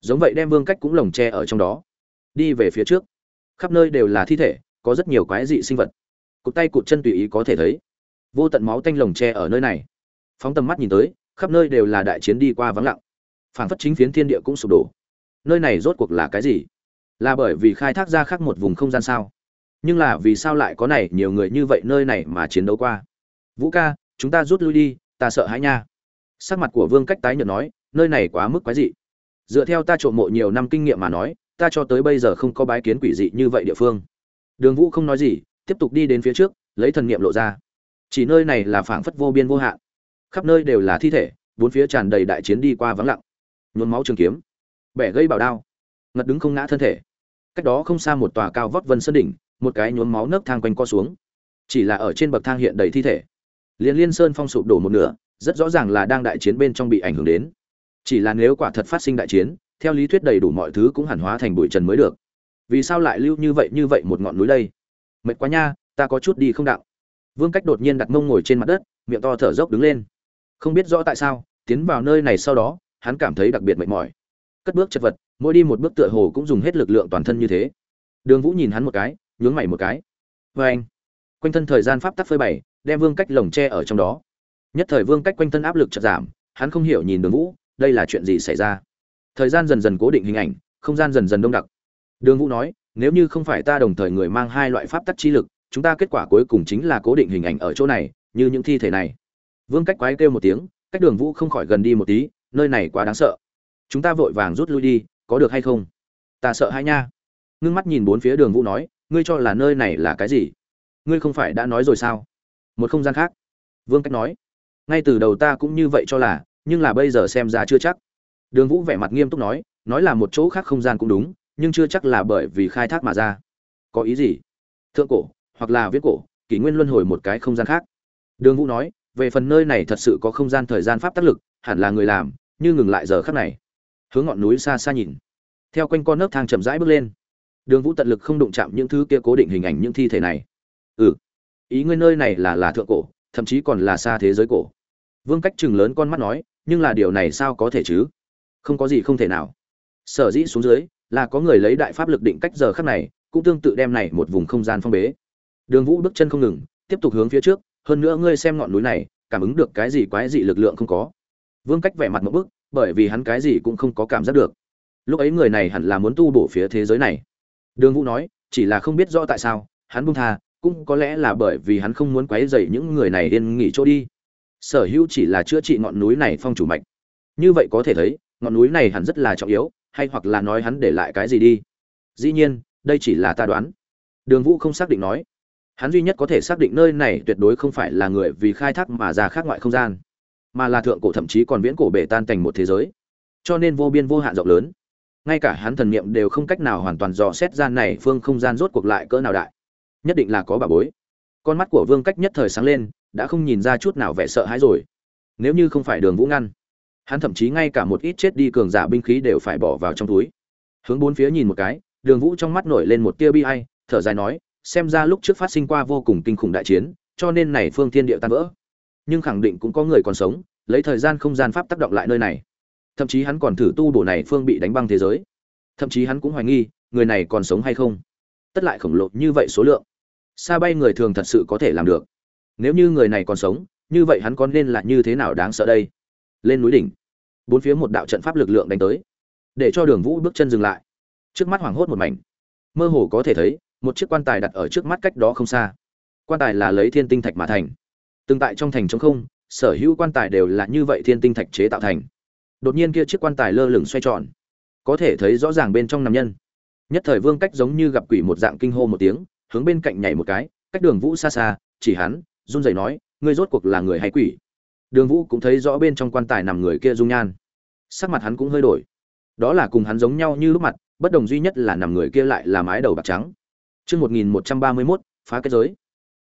Giống vậy đem vương cách cũng lồng tre ở trong đó. Đi về phía trước. Khắp nơi đều là thi thể, có rất nhiều quái dị sinh vật. Cụt tay cụt chân tùy ý có thể thấy. Vô tận máu tanh lồng tre ở nơi này. Phóng tầm mắt nhìn tới khắp nơi đều là đại chiến đi qua vắng lặng. Phảng phất chính phiến thiên địa cũng sụp đổ. Nơi này rốt cuộc là cái gì? Là bởi vì khai thác ra khác một vùng không gian sao? Nhưng là vì sao lại có này nhiều người như vậy nơi này mà chiến đấu qua? Vũ ca, chúng ta rút lui đi, ta sợ hãi nha. Sắc mặt của vương cách tái nhợt nói, nơi này quá mức quái dị. Dựa theo ta trộm mộ nhiều năm kinh nghiệm mà nói, ta cho tới bây giờ không có bái kiến quỷ dị như vậy địa phương. Đường vũ không nói gì, tiếp tục đi đến phía trước, lấy thần niệm lộ ra. Chỉ nơi này là phảng phất vô biên vô hạn khắp nơi đều là thi thể, bốn phía tràn đầy đại chiến đi qua vắng lặng. Nhuốm máu trường kiếm, bẻ gây bảo đao, ngật đứng không ngã thân thể. Cách đó không xa một tòa cao vót vân sơn đỉnh, một cái nhuốm máu nấc thang quanh co xuống. Chỉ là ở trên bậc thang hiện đầy thi thể. Liên liên sơn phong sụp đổ một nửa, rất rõ ràng là đang đại chiến bên trong bị ảnh hưởng đến. Chỉ là nếu quả thật phát sinh đại chiến, theo lý thuyết đầy đủ mọi thứ cũng hẳn hóa thành bụi trần mới được. Vì sao lại lưu như vậy như vậy một ngọn núi đây? Mệt quá nha, ta có chút đi không đạo. Vương cách đột nhiên đặt mông ngồi trên mặt đất, miệng to thở dốc đứng lên không biết rõ tại sao, tiến vào nơi này sau đó, hắn cảm thấy đặc biệt mệt mỏi. Cất bước chật vật, mỗi đi một bước tựa hồ cũng dùng hết lực lượng toàn thân như thế. Đường vũ nhìn hắn một cái, nhướng mày một cái. Vê anh, quanh thân thời gian pháp tắc phơi bày, đem vương cách lồng tre ở trong đó. Nhất thời vương cách quanh thân áp lực chật giảm, hắn không hiểu nhìn đường vũ, đây là chuyện gì xảy ra. Thời gian dần dần cố định hình ảnh, không gian dần dần đông đặc. Đường vũ nói, nếu như không phải ta đồng thời người mang hai loại pháp tắc chi lực, chúng ta kết quả cuối cùng chính là cố định hình ảnh ở chỗ này, như những thi thể này vương cách quái kêu một tiếng, cách đường vũ không khỏi gần đi một tí, nơi này quá đáng sợ. Chúng ta vội vàng rút lui đi, có được hay không? Ta sợ hai nha. Ngưng mắt nhìn bốn phía đường vũ nói, ngươi cho là nơi này là cái gì? Ngươi không phải đã nói rồi sao? Một không gian khác. Vương cách nói, ngay từ đầu ta cũng như vậy cho là, nhưng là bây giờ xem ra chưa chắc. Đường vũ vẻ mặt nghiêm túc nói nói là một chỗ khác không gian cũng đúng, nhưng chưa chắc là bởi vì khai thác mà ra. Có ý gì? Thượng cổ, hoặc là viết cổ, kỷ nguyên luân hồi một cái không gian khác. Đường vũ nói về phần nơi này thật sự có không gian thời gian pháp tác lực, hẳn là người làm, như ngừng lại giờ khắc này. Hướng ngọn núi xa xa nhìn. Theo quanh con nấc thang chậm rãi bước lên. Đường vũ tận lực không đụng chạm những thứ kia cố định hình ảnh những thi thể này. Ừ. Ý ngươi nơi này là là thượng cổ, thậm chí còn là xa thế giới cổ. Vương cách chừng lớn con mắt nói, nhưng là điều này sao có thể chứ? Không có gì không thể nào. Sở dĩ xuống dưới, là có người lấy đại pháp lực định cách giờ khắc này, cũng tương tự đem này một vùng không gian phong bế. Đường vũ bước chân không ngừng, tiếp tục hướng phía trước hơn nữa ngươi xem ngọn núi này, cảm ứng được cái gì quái dị lực lượng không có. Vương cách vẻ mặt một bức, bởi vì hắn cái gì cũng không có cảm giác được. Lúc ấy người này hẳn là muốn tu bổ phía thế giới này. Đường vũ nói, chỉ là không biết rõ tại sao, hắn buông tha, cũng có lẽ là bởi vì hắn không muốn quấy dậy những người này yên nghỉ chỗ đi. Sở hữu chỉ là chữa trị ngọn núi này phong chủ mạch. Như vậy có thể thấy, ngọn núi này hẳn rất là trọng yếu, hay hoặc là nói hắn để lại cái gì đi. Dĩ nhiên, đây chỉ là ta đoán. Đường vũ không xác định nói hắn duy nhất có thể xác định nơi này tuyệt đối không phải là người vì khai thác mà ra khác ngoại không gian, mà là thượng cổ thậm chí còn viễn cổ bể tan thành một thế giới. Cho nên vô biên vô hạn rộng lớn. Ngay cả hắn thần niệm đều không cách nào hoàn toàn dò xét gian này phương không gian rốt cuộc lại cỡ nào đại. Nhất định là có bà bối. Con mắt của vương cách nhất thời sáng lên, đã không nhìn ra chút nào vẻ sợ hãi rồi. Nếu như không phải đường vũ ngăn, hắn thậm chí ngay cả một ít chết đi cường giả binh khí đều phải bỏ vào trong túi. Hướng bốn phía nhìn một cái, đường vũ trong mắt nổi lên một tia bi ai, thở dài nói xem ra lúc trước phát sinh qua vô cùng kinh khủng đại chiến, cho nên này phương thiên địa tan vỡ. Nhưng khẳng định cũng có người còn sống, lấy thời gian không gian pháp tác động lại nơi này. Thậm chí hắn còn thử tu bổ này phương bị đánh băng thế giới. Thậm chí hắn cũng hoài nghi, người này còn sống hay không? Tất lại khổng lồ như vậy số lượng. Xa bay người thường thật sự có thể làm được. Nếu như người này còn sống, như vậy hắn còn nên là như thế nào đáng sợ đây? Lên núi đỉnh. Bốn phía một đạo trận pháp lực lượng đánh tới. Để cho đường vũ bước chân dừng lại. Trước mắt hoảng hốt một mảnh. Mơ hồ có thể thấy một chiếc quan tài đặt ở trước mắt cách đó không xa. Quan tài là lấy thiên tinh thạch mà thành. Từng tại trong thành trống không, sở hữu quan tài đều là như vậy thiên tinh thạch chế tạo thành. Đột nhiên kia chiếc quan tài lơ lửng xoay tròn. Có thể thấy rõ ràng bên trong nằm nhân. Nhất thời vương cách giống như gặp quỷ một dạng kinh hô một tiếng, hướng bên cạnh nhảy một cái, cách đường vũ xa xa, chỉ hắn, run rẩy nói, ngươi rốt cuộc là người hay quỷ? Đường vũ cũng thấy rõ bên trong quan tài nằm người kia dung nhan. Sắc mặt hắn cũng hơi đổi. Đó là cùng hắn giống nhau như lúc mặt, bất đồng duy nhất là nằm người kia lại là mái đầu bạc trắng. Chương 1131, phá kết giới.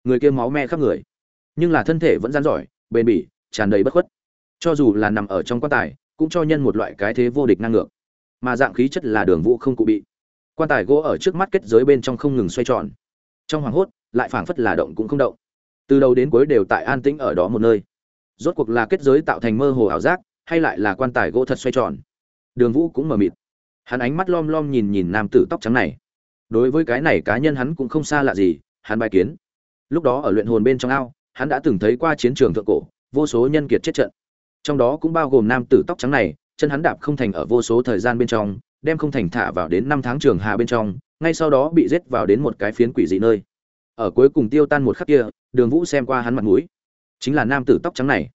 Người kia máu me khắp người, nhưng là thân thể vẫn rắn giỏi, bền bỉ, tràn đầy bất khuất. Cho dù là nằm ở trong quan tài, cũng cho nhân một loại cái thế vô địch năng ngược. Mà dạng khí chất là đường vũ không cụ bị. Quan tài gỗ ở trước mắt kết giới bên trong không ngừng xoay tròn. Trong hoàng hốt, lại phảng phất là động cũng không động. Từ đầu đến cuối đều tại an tĩnh ở đó một nơi. Rốt cuộc là kết giới tạo thành mơ hồ ảo giác, hay lại là quan tài gỗ thật xoay tròn. Đường Vũ cũng mờ mịt. Hắn ánh mắt lom lom nhìn nhìn nam tử tóc trắng này đối với cái này cá nhân hắn cũng không xa lạ gì, hắn bài kiến. Lúc đó ở luyện hồn bên trong ao, hắn đã từng thấy qua chiến trường thượng cổ, vô số nhân kiệt chết trận. Trong đó cũng bao gồm nam tử tóc trắng này, chân hắn đạp không thành ở vô số thời gian bên trong, đem không thành thả vào đến năm tháng trường hà bên trong, ngay sau đó bị giết vào đến một cái phiến quỷ dị nơi. Ở cuối cùng tiêu tan một khắc kia, đường vũ xem qua hắn mặt mũi. Chính là nam tử tóc trắng này.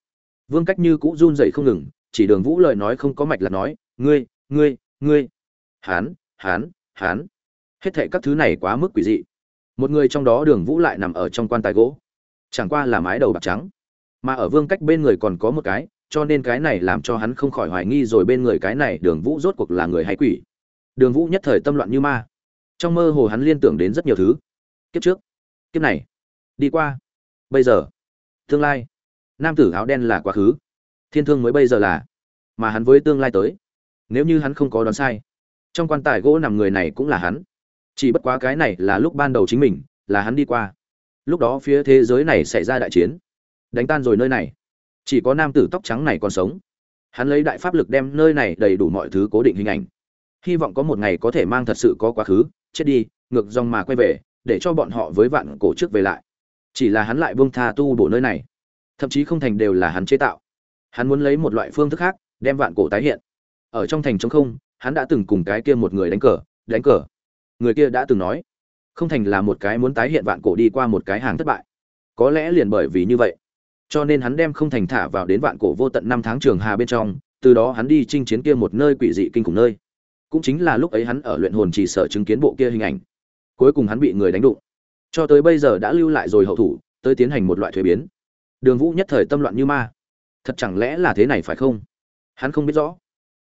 Vương cách như cũ run dậy không ngừng, chỉ đường vũ lời nói không có mạch là nói, ngươi ngươi ngươi. Hán hán hán hết thệ các thứ này quá mức quỷ dị. Một người trong đó đường vũ lại nằm ở trong quan tài gỗ. Chẳng qua là mái đầu bạc trắng. Mà ở vương cách bên người còn có một cái, cho nên cái này làm cho hắn không khỏi hoài nghi rồi bên người cái này đường vũ rốt cuộc là người hay quỷ. Đường vũ nhất thời tâm loạn như ma. Trong mơ hồ hắn liên tưởng đến rất nhiều thứ. Kiếp trước. Kiếp này. Đi qua. Bây giờ. Tương lai. Nam tử áo đen là quá khứ. Thiên thương mới bây giờ là. Mà hắn với tương lai tới. Nếu như hắn không có đoán sai. Trong quan tài gỗ nằm người này cũng là hắn chỉ bất quá cái này là lúc ban đầu chính mình, là hắn đi qua. Lúc đó phía thế giới này xảy ra đại chiến. Đánh tan rồi nơi này. Chỉ có nam tử tóc trắng này còn sống. Hắn lấy đại pháp lực đem nơi này đầy đủ mọi thứ cố định hình ảnh. Hy vọng có một ngày có thể mang thật sự có quá khứ, chết đi, ngược dòng mà quay về, để cho bọn họ với vạn cổ trước về lại. Chỉ là hắn lại buông tha tu bổ nơi này. Thậm chí không thành đều là hắn chế tạo. Hắn muốn lấy một loại phương thức khác, đem vạn cổ tái hiện. Ở trong thành trống không, hắn đã từng cùng cái kia một người đánh cờ đánh cờ người kia đã từng nói, không thành là một cái muốn tái hiện vạn cổ đi qua một cái hàng thất bại. Có lẽ liền bởi vì như vậy, cho nên hắn đem không thành thả vào đến vạn cổ vô tận năm tháng trường hà bên trong, từ đó hắn đi chinh chiến kia một nơi quỷ dị kinh khủng nơi. Cũng chính là lúc ấy hắn ở luyện hồn chỉ sợ chứng kiến bộ kia hình ảnh. Cuối cùng hắn bị người đánh đụng. Cho tới bây giờ đã lưu lại rồi hậu thủ, tới tiến hành một loại thuế biến. Đường vũ nhất thời tâm loạn như ma. Thật chẳng lẽ là thế này phải không? Hắn không biết rõ.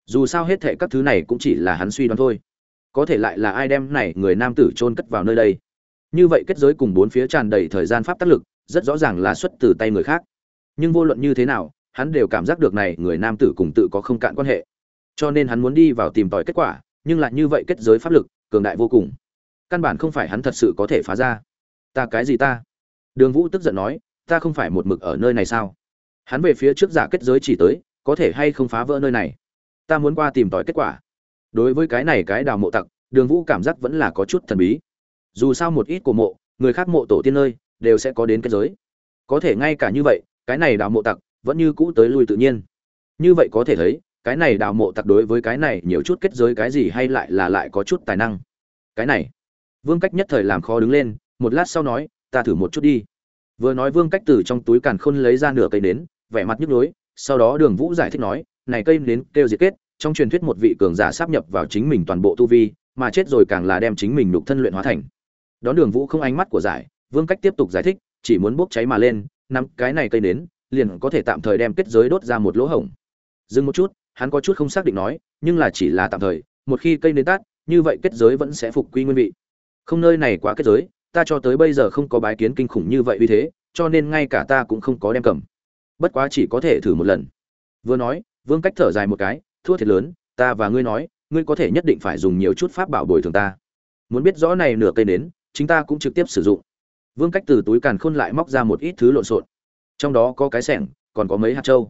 Dù sao hết thệ các thứ này cũng chỉ là hắn suy đoán thôi có thể lại là ai đem này người nam tử chôn cất vào nơi đây? Như vậy kết giới cùng bốn phía tràn đầy thời gian pháp tác lực, rất rõ ràng là xuất từ tay người khác. Nhưng vô luận như thế nào, hắn đều cảm giác được này người nam tử cùng tự có không cạn quan hệ. Cho nên hắn muốn đi vào tìm tòi kết quả, nhưng lại như vậy kết giới pháp lực, cường đại vô cùng. Căn bản không phải hắn thật sự có thể phá ra. Ta cái gì ta? Đường vũ tức giận nói, ta không phải một mực ở nơi này sao? Hắn về phía trước giả kết giới chỉ tới, có thể hay không phá vỡ nơi này? Ta muốn qua tìm tòi kết quả đối với cái này cái đào mộ tặc, đường vũ cảm giác vẫn là có chút thần bí. Dù sao một ít của mộ, người khác mộ tổ tiên nơi, đều sẽ có đến kết giới. Có thể ngay cả như vậy, cái này đào mộ tặc vẫn như cũ tới lui tự nhiên. Như vậy có thể thấy, cái này đào mộ tặc đối với cái này nhiều chút kết giới cái gì hay lại là lại có chút tài năng. Cái này, vương cách nhất thời làm khó đứng lên, một lát sau nói, ta thử một chút đi. Vừa nói vương cách từ trong túi càn khôn lấy ra nửa cây nến, vẻ mặt nhức nhối, sau đó đường vũ giải thích nói, này cây nến kêu diệt kết trong truyền thuyết một vị cường giả sắp nhập vào chính mình toàn bộ tu vi, mà chết rồi càng là đem chính mình nhục thân luyện hóa thành. Đón đường vũ không ánh mắt của giải, vương cách tiếp tục giải thích, chỉ muốn bốc cháy mà lên, nắm cái này cây nến, liền có thể tạm thời đem kết giới đốt ra một lỗ hổng. Dừng một chút, hắn có chút không xác định nói, nhưng là chỉ là tạm thời, một khi cây nến tắt như vậy kết giới vẫn sẽ phục quy nguyên vị. Không nơi này quá kết giới, ta cho tới bây giờ không có bái kiến kinh khủng như vậy uy thế, cho nên ngay cả ta cũng không có đem cầm. Bất quá chỉ có thể thử một lần. Vừa nói, vương cách thở dài một cái thua thiệt lớn, ta và ngươi nói, ngươi có thể nhất định phải dùng nhiều chút pháp bảo bồi thường ta. Muốn biết rõ này nửa cây nến, chính ta cũng trực tiếp sử dụng. Vương cách từ túi càn khôn lại móc ra một ít thứ lộn xộn. Trong đó có cái sẻng, còn có mấy hạt trâu.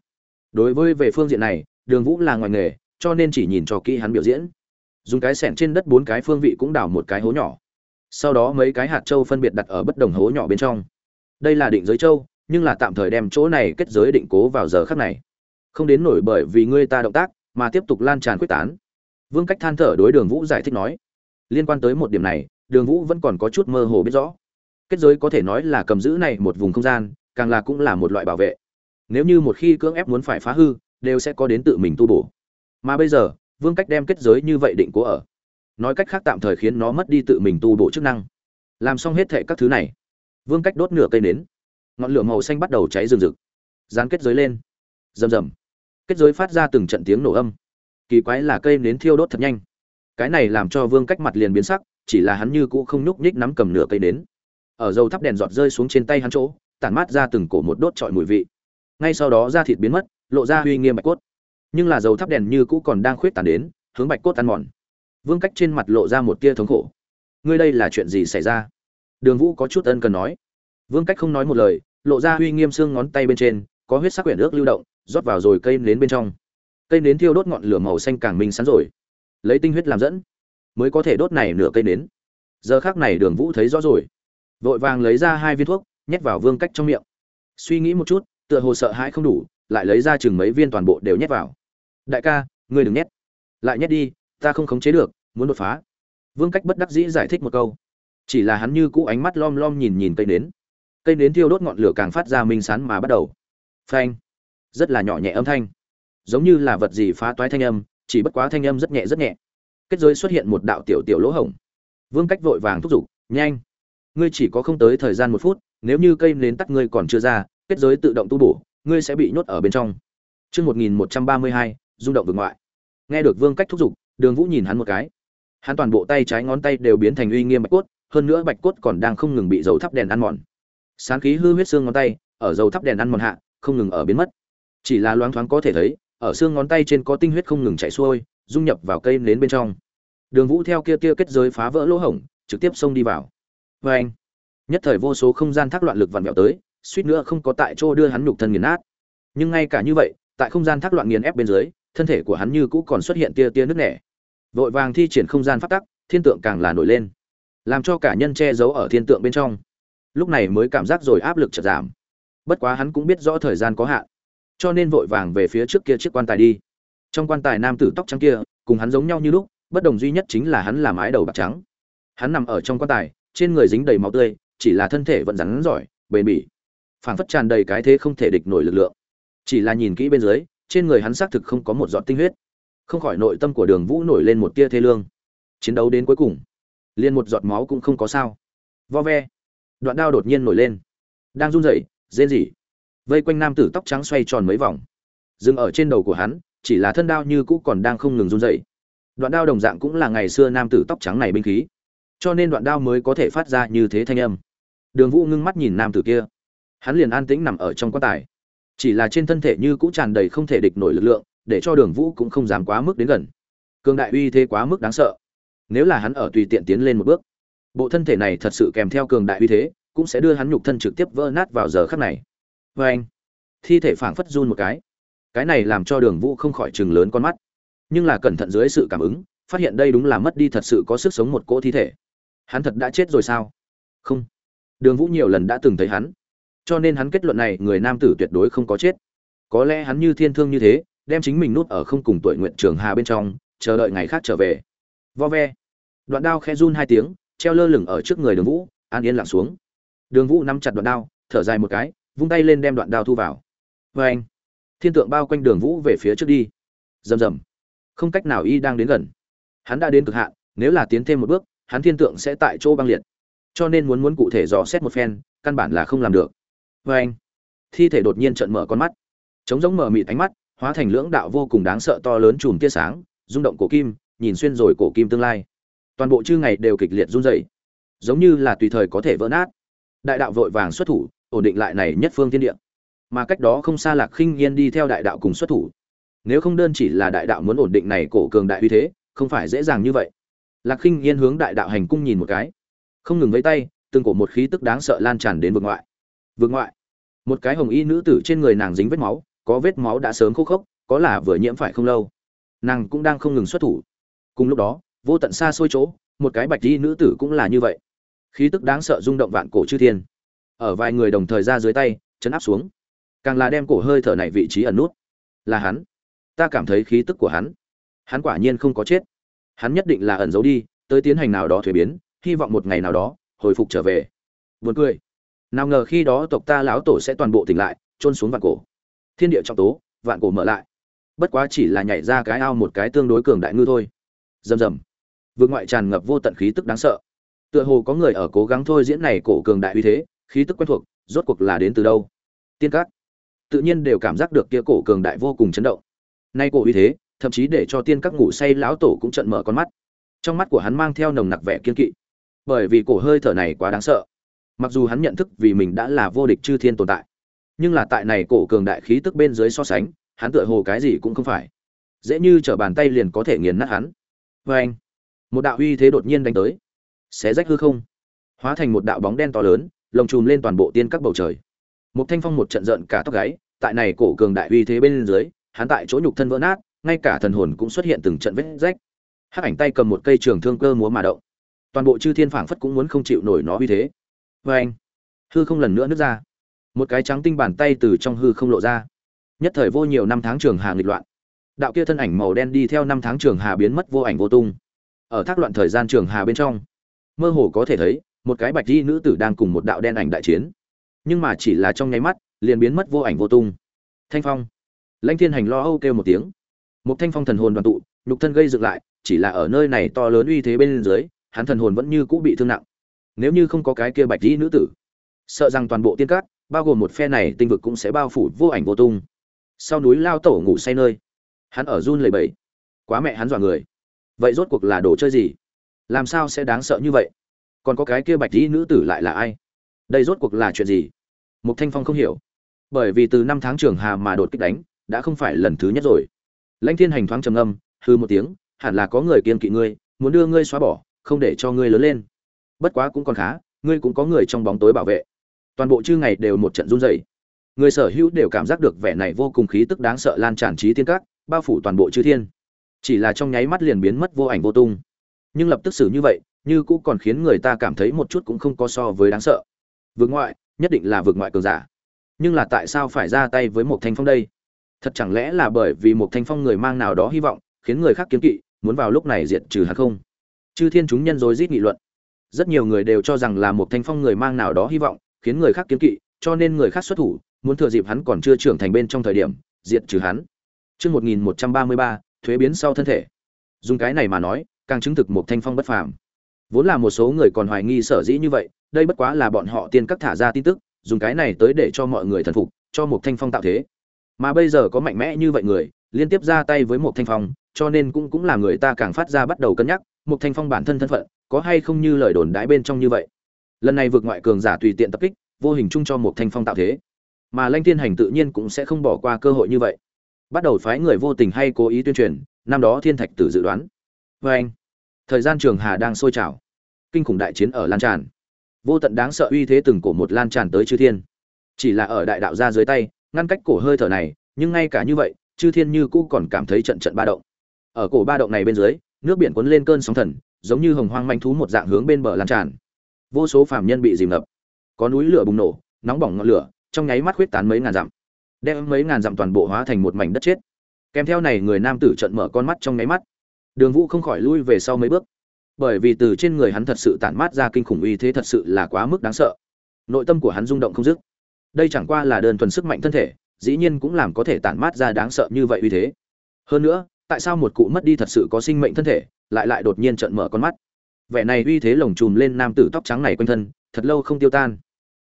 Đối với về phương diện này, đường vũ là ngoài nghề, cho nên chỉ nhìn cho kỹ hắn biểu diễn. Dùng cái sẻng trên đất bốn cái phương vị cũng đào một cái hố nhỏ. Sau đó mấy cái hạt trâu phân biệt đặt ở bất đồng hố nhỏ bên trong. Đây là định giới trâu nhưng là tạm thời đem chỗ này kết giới định cố vào giờ khắc này. Không đến nổi bởi vì ngươi ta động tác mà tiếp tục lan tràn quyết tán. Vương cách than thở đối đường vũ giải thích nói, liên quan tới một điểm này, đường vũ vẫn còn có chút mơ hồ biết rõ. Kết giới có thể nói là cầm giữ này một vùng không gian, càng là cũng là một loại bảo vệ. Nếu như một khi cưỡng ép muốn phải phá hư, đều sẽ có đến tự mình tu bổ. Mà bây giờ, vương cách đem kết giới như vậy định cố ở. Nói cách khác tạm thời khiến nó mất đi tự mình tu bổ chức năng. Làm xong hết thệ các thứ này, vương cách đốt nửa cây nến. Ngọn lửa màu xanh bắt đầu cháy rừng rực. Dán kết giới lên. Rầm rầm kết giới phát ra từng trận tiếng nổ âm. Kỳ quái là cây nến thiêu đốt thật nhanh. Cái này làm cho vương cách mặt liền biến sắc, chỉ là hắn như cũ không nhúc nhích nắm cầm nửa cây nến. Ở dầu thắp đèn giọt rơi xuống trên tay hắn chỗ, tản mát ra từng cổ một đốt trọi mùi vị. Ngay sau đó da thịt biến mất, lộ ra uy nghiêm bạch cốt. Nhưng là dầu thắp đèn như cũ còn đang khuyết tàn đến, hướng bạch cốt ăn mòn. Vương cách trên mặt lộ ra một tia thống khổ. Ngươi đây là chuyện gì xảy ra? Đường vũ có chút ân cần nói. Vương cách không nói một lời, lộ ra uy nghiêm xương ngón tay bên trên, có huyết sắc quyển ước lưu động rót vào rồi cây nến bên trong. Cây nến thiêu đốt ngọn lửa màu xanh càng minh sắn rồi. Lấy tinh huyết làm dẫn, mới có thể đốt này nửa cây nến. Giờ khác này đường vũ thấy rõ rồi. Vội vàng lấy ra hai viên thuốc, nhét vào vương cách trong miệng. Suy nghĩ một chút, tựa hồ sợ hãi không đủ, lại lấy ra chừng mấy viên toàn bộ đều nhét vào. Đại ca, ngươi đừng nhét. Lại nhét đi, ta không khống chế được, muốn đột phá. Vương cách bất đắc dĩ giải thích một câu. Chỉ là hắn như cũ ánh mắt lom lom nhìn nhìn cây nến. Cây nến thiêu đốt ngọn lửa càng phát ra minh sán mà bắt đầu. Phanh rất là nhỏ nhẹ âm thanh giống như là vật gì phá toái thanh âm chỉ bất quá thanh âm rất nhẹ rất nhẹ kết giới xuất hiện một đạo tiểu tiểu lỗ hổng vương cách vội vàng thúc giục nhanh ngươi chỉ có không tới thời gian một phút nếu như cây nến tắt ngươi còn chưa ra kết giới tự động tu bổ ngươi sẽ bị nhốt ở bên trong Chương 1132, rung động vực ngoại. Nghe được Vương Cách thúc giục, Đường Vũ nhìn hắn một cái. Hắn toàn bộ tay trái ngón tay đều biến thành uy nghiêm bạch cốt, hơn nữa bạch cốt còn đang không ngừng bị dầu thắp đèn ăn mòn. Sáng khí hư huyết xương ngón tay, ở dầu thắp đèn ăn mòn hạ, không ngừng ở biến mất. Chỉ là loáng thoáng có thể thấy, ở xương ngón tay trên có tinh huyết không ngừng chảy xuôi, dung nhập vào cây nến bên trong. Đường Vũ theo kia kia kết giới phá vỡ lỗ hổng, trực tiếp xông đi vào. Oeng! Nhất thời vô số không gian thác loạn lực vặn vẹo tới, suýt nữa không có tại chỗ đưa hắn nhục thân nghiền nát. Nhưng ngay cả như vậy, tại không gian thác loạn nghiền ép bên dưới, thân thể của hắn như cũ còn xuất hiện tia tia nứt nẻ. Vội vàng thi triển không gian pháp tắc, thiên tượng càng là nổi lên, làm cho cả nhân che giấu ở thiên tượng bên trong. Lúc này mới cảm giác rồi áp lực chợt giảm. Bất quá hắn cũng biết rõ thời gian có hạn, cho nên vội vàng về phía trước kia chiếc quan tài đi. Trong quan tài nam tử tóc trắng kia, cùng hắn giống nhau như lúc bất đồng duy nhất chính là hắn làm ái đầu bạc trắng. Hắn nằm ở trong quan tài trên người dính đầy máu tươi chỉ là thân thể vẫn rắn giỏi bền bỉ. Phảng phất tràn đầy cái thế không thể địch nổi lực lượng. Chỉ là nhìn kỹ bên dưới trên người hắn xác thực không có một giọt tinh huyết. Không khỏi nội tâm của đường vũ nổi lên một tia thê lương. Chiến đấu đến cuối cùng liền một giọt máu cũng không có sao. Vo ve. Đoạn đao đột nhiên nổi lên. Đang run rẩy rên rỉ vây quanh nam tử tóc trắng xoay tròn mấy vòng. Dừng ở trên đầu của hắn, chỉ là thân đao như cũ còn đang không ngừng run rẩy. Đoạn đao đồng dạng cũng là ngày xưa nam tử tóc trắng này binh khí. Cho nên đoạn đao mới có thể phát ra như thế thanh âm. Đường vũ ngưng mắt nhìn nam tử kia. Hắn liền an tĩnh nằm ở trong quan tài. Chỉ là trên thân thể như cũ tràn đầy không thể địch nổi lực lượng, để cho đường vũ cũng không dám quá mức đến gần. Cường đại uy thế quá mức đáng sợ. Nếu là hắn ở tùy tiện tiến lên một bước, bộ thân thể này thật sự kèm theo cường đại uy thế, cũng sẽ đưa hắn nhục thân trực tiếp vỡ nát vào giờ khắc này vê anh, thi thể phảng phất run một cái. Cái này làm cho đường vũ không khỏi chừng lớn con mắt. Nhưng là cẩn thận dưới sự cảm ứng, phát hiện đây đúng là mất đi thật sự có sức sống một cỗ thi thể. Hắn thật đã chết rồi sao? Không. Đường vũ nhiều lần đã từng thấy hắn. Cho nên hắn kết luận này, người nam tử tuyệt đối không có chết. Có lẽ hắn như thiên thương như thế, đem chính mình nút ở không cùng tuổi nguyện trường hà bên trong, chờ đợi ngày khác trở về. Vo ve. Đoạn đao khe run hai tiếng, treo lơ lửng ở trước người đường vũ, an yên lặng xuống. Đường vũ nắm chặt đoạn đao, thở dài một cái vung tay lên đem đoạn đao thu vào. Vê anh, thiên tượng bao quanh đường vũ về phía trước đi. Rầm rầm. Không cách nào y đang đến gần. Hắn đã đến cực hạn, nếu là tiến thêm một bước, hắn thiên tượng sẽ tại chỗ băng liệt. Cho nên muốn muốn cụ thể dò xét một phen, căn bản là không làm được. Vê anh, thi thể đột nhiên trận mở con mắt. Chống giống mở mịt ánh mắt, hóa thành lưỡng đạo vô cùng đáng sợ to lớn chùm tia sáng, rung động cổ kim, nhìn xuyên rồi cổ kim tương lai. Toàn bộ chư ngày đều kịch liệt run rẩy, giống như là tùy thời có thể vỡ nát. Đại đạo vội vàng xuất thủ ổn định lại này nhất phương thiên địa. Mà cách đó không xa lạc khinh yên đi theo đại đạo cùng xuất thủ. Nếu không đơn chỉ là đại đạo muốn ổn định này cổ cường đại uy thế, không phải dễ dàng như vậy. Lạc khinh yên hướng đại đạo hành cung nhìn một cái. Không ngừng với tay, từng cổ một khí tức đáng sợ lan tràn đến vực ngoại. Vực ngoại. Một cái hồng y nữ tử trên người nàng dính vết máu, có vết máu đã sớm khô khốc, có là vừa nhiễm phải không lâu. Nàng cũng đang không ngừng xuất thủ. Cùng lúc đó, vô tận xa xôi chỗ, một cái bạch y nữ tử cũng là như vậy. Khí tức đáng sợ rung động vạn cổ chư thiên ở vài người đồng thời ra dưới tay, chấn áp xuống. Càng là đem cổ hơi thở này vị trí ẩn nút. Là hắn. Ta cảm thấy khí tức của hắn. Hắn quả nhiên không có chết. Hắn nhất định là ẩn giấu đi, tới tiến hành nào đó thuế biến, hy vọng một ngày nào đó, hồi phục trở về. Buồn cười. Nào ngờ khi đó tộc ta lão tổ sẽ toàn bộ tỉnh lại trôn xuống vạn cổ. Thiên địa trọng tố, vạn cổ mở lại. Bất quá chỉ là nhảy ra cái ao một cái tương đối cường đại ngư thôi. Rầm rầm. Vượt ngoại tràn ngập vô tận khí tức đáng sợ. Tựa hồ có người ở cố gắng thôi diễn này cổ cường đại uy thế khí tức quen thuộc, rốt cuộc là đến từ đâu? Tiên cát tự nhiên đều cảm giác được kia cổ cường đại vô cùng chấn động. Nay cổ uy thế, thậm chí để cho tiên các ngủ say lão tổ cũng trận mở con mắt. Trong mắt của hắn mang theo nồng nặc vẻ kiên kỵ. Bởi vì cổ hơi thở này quá đáng sợ. Mặc dù hắn nhận thức vì mình đã là vô địch chư thiên tồn tại, nhưng là tại này cổ cường đại khí tức bên dưới so sánh, hắn tựa hồ cái gì cũng không phải. Dễ như t r ở bàn tay liền có thể nghiền nát hắn. Vê anh, một đạo uy thế đột nhiên đánh tới. Xé rách hư không. Hóa thành một đạo bóng đen to lớn lồng chùm lên toàn bộ tiên các bầu trời. Một thanh phong một trận giận cả tóc gáy, tại này cổ cường đại uy thế bên dưới, hắn tại chỗ nhục thân vỡ nát, ngay cả thần hồn cũng xuất hiện từng trận vết rách. Hắc ảnh tay cầm một cây trường thương cơ múa mà động. Toàn bộ chư thiên phảng phất cũng muốn không chịu nổi nó uy thế. Vê anh, hư không lần nữa nứt ra. Một cái trắng tinh bàn tay từ trong hư không lộ ra. Nhất thời vô nhiều năm tháng trường hà nghịch loạn. Đạo kia thân ảnh màu đen đi theo năm tháng trường hà biến mất vô ảnh vô tung. Ở thác loạn thời gian trường hà bên trong, mơ hồ có thể thấy một cái bạch di nữ tử đang cùng một đạo đen ảnh đại chiến. Nhưng mà chỉ là trong nháy mắt, liền biến mất vô ảnh vô tung. Thanh phong. Lãnh thiên hành lo âu kêu một tiếng. Một thanh phong thần hồn đoàn tụ, nhục thân gây dựng lại, chỉ là ở nơi này to lớn uy thế bên dưới, hắn thần hồn vẫn như cũ bị thương nặng. Nếu như không có cái kia bạch di nữ tử, sợ rằng toàn bộ tiên cát bao gồm một phe này tinh vực cũng sẽ bao phủ vô ảnh vô tung. Sau núi lao tổ ngủ say nơi, hắn ở run lầy bẫy quá mẹ hắn dọa người. Vậy rốt cuộc là đồ chơi gì? Làm sao sẽ đáng sợ như vậy? Còn có cái kia bạch dĩ nữ tử lại là ai? Đây rốt cuộc là chuyện gì? Mục thanh phong không hiểu. Bởi vì từ năm tháng trường hà mà đột kích đánh, đã không phải lần thứ nhất rồi. Lãnh thiên hành thoáng trầm âm hư một tiếng, hẳn là có người kiên kỵ ngươi, muốn đưa ngươi xóa bỏ, không để cho ngươi lớn lên. Bất quá cũng còn khá, ngươi cũng có người trong bóng tối bảo vệ. Toàn bộ chư ngày đều một trận run rẩy. Người sở hữu đều cảm giác được vẻ này vô cùng khí tức đáng sợ lan tràn trí thiên các, bao phủ toàn bộ chư thiên. Chỉ là trong nháy mắt liền biến mất vô ảnh vô tung. Nhưng lập tức xử như vậy như cũng còn khiến người ta cảm thấy một chút cũng không có so với đáng sợ. Vượt ngoại, nhất định là vượt ngoại cường giả. Nhưng là tại sao phải ra tay với một thanh phong đây? Thật chẳng lẽ là bởi vì một thanh phong người mang nào đó hy vọng, khiến người khác kiếm kỵ, muốn vào lúc này diệt trừ hắn không? Chư thiên chúng nhân rối rít nghị luận. Rất nhiều người đều cho rằng là một thanh phong người mang nào đó hy vọng, khiến người khác kiến kỵ, cho nên người khác xuất thủ, muốn thừa dịp hắn còn chưa trưởng thành bên trong thời điểm, diệt trừ hắn. Chương một nghìn một trăm ba mươi ba, thuế biến sau thân thể. Dùng cái này mà nói, càng chứng thực một thanh phong bất phàm vốn là một số người còn hoài nghi sở dĩ như vậy, đây bất quá là bọn họ tiên các thả ra tin tức, dùng cái này tới để cho mọi người thần phục, cho một thanh phong tạo thế. Mà bây giờ có mạnh mẽ như vậy người, liên tiếp ra tay với một thanh phong, cho nên cũng cũng là người ta càng phát ra bắt đầu cân nhắc một thanh phong bản thân thân phận, có hay không như lời đồn đãi bên trong như vậy. Lần này vượt ngoại cường giả tùy tiện tập kích, vô hình chung cho một thanh phong tạo thế. Mà lanh thiên hành tự nhiên cũng sẽ không bỏ qua cơ hội như vậy. Bắt đầu phái người vô tình hay cố ý tuyên truyền, năm đó thiên thạch tử dự đoán. Vê anh. Thời gian trường hà đang sôi trào kinh khủng đại chiến ở lan tràn. Vô tận đáng sợ uy thế từng cổ một lan tràn tới chư thiên. Chỉ là ở đại đạo ra dưới tay, ngăn cách cổ hơi thở này, nhưng ngay cả như vậy, chư thiên như cũ còn cảm thấy trận trận ba động. Ở cổ ba động này bên dưới, nước biển cuốn lên cơn sóng thần, giống như hồng hoang manh thú một dạng hướng bên bờ lan tràn. Vô số phàm nhân bị dìm ngập. Có núi lửa bùng nổ, nóng bỏng ngọn lửa, trong nháy mắt huyết tán mấy ngàn dặm, đem mấy ngàn dặm toàn bộ hóa thành một mảnh đất chết. Kèm theo này, người nam tử trận mở con mắt trong nháy mắt. Đường vũ không khỏi lui về sau mấy bước bởi vì từ trên người hắn thật sự tản mát ra kinh khủng uy thế thật sự là quá mức đáng sợ. Nội tâm của hắn rung động không dứt. Đây chẳng qua là đơn thuần sức mạnh thân thể, dĩ nhiên cũng làm có thể tản mát ra đáng sợ như vậy uy thế. Hơn nữa, tại sao một cụ mất đi thật sự có sinh mệnh thân thể, lại lại đột nhiên trợn mở con mắt? Vẻ này uy thế lồng chùm lên nam tử tóc trắng này quanh thân, thật lâu không tiêu tan.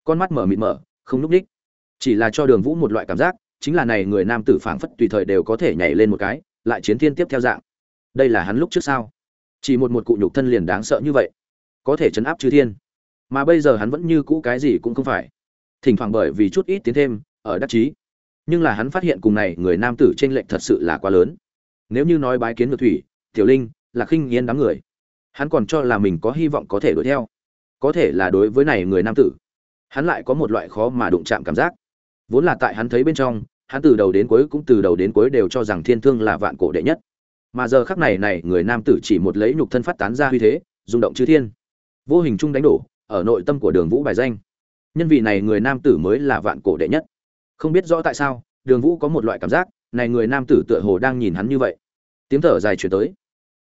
Con mắt mở mịt mở, không núp đích. Chỉ là cho đường vũ một loại cảm giác, chính là này người nam tử phảng phất tùy thời đều có thể nhảy lên một cái, lại chiến thiên tiếp theo dạng. Đây là hắn lúc trước sao? Chỉ một một cụ nhục thân liền đáng sợ như vậy. Có thể chấn áp chư thiên. Mà bây giờ hắn vẫn như cũ cái gì cũng không phải. Thỉnh thoảng bởi vì chút ít tiến thêm, ở đắc chí. Nhưng là hắn phát hiện cùng này người nam tử trên lệnh thật sự là quá lớn. Nếu như nói bái kiến ngược thủy, tiểu linh là khinh yên đám người, hắn còn cho là mình có hy vọng có thể đuổi theo. Có thể là đối với này người nam tử, hắn lại có một loại khó mà đụng chạm cảm giác. Vốn là tại hắn thấy bên trong, hắn từ đầu đến cuối cũng từ đầu đến cuối đều cho rằng thiên thương là vạn cổ đệ nhất mà giờ khắc này này, người nam tử chỉ một lấy nhục thân phát tán ra huy thế, rung động chư thiên. Vô hình chung đánh đổ, ở nội tâm của đường vũ bài danh. Nhân vị này người nam tử mới là vạn cổ đệ nhất. Không biết rõ tại sao, đường vũ có một loại cảm giác, này người nam tử tựa hồ đang nhìn hắn như vậy. Tiếng thở dài chuyển tới.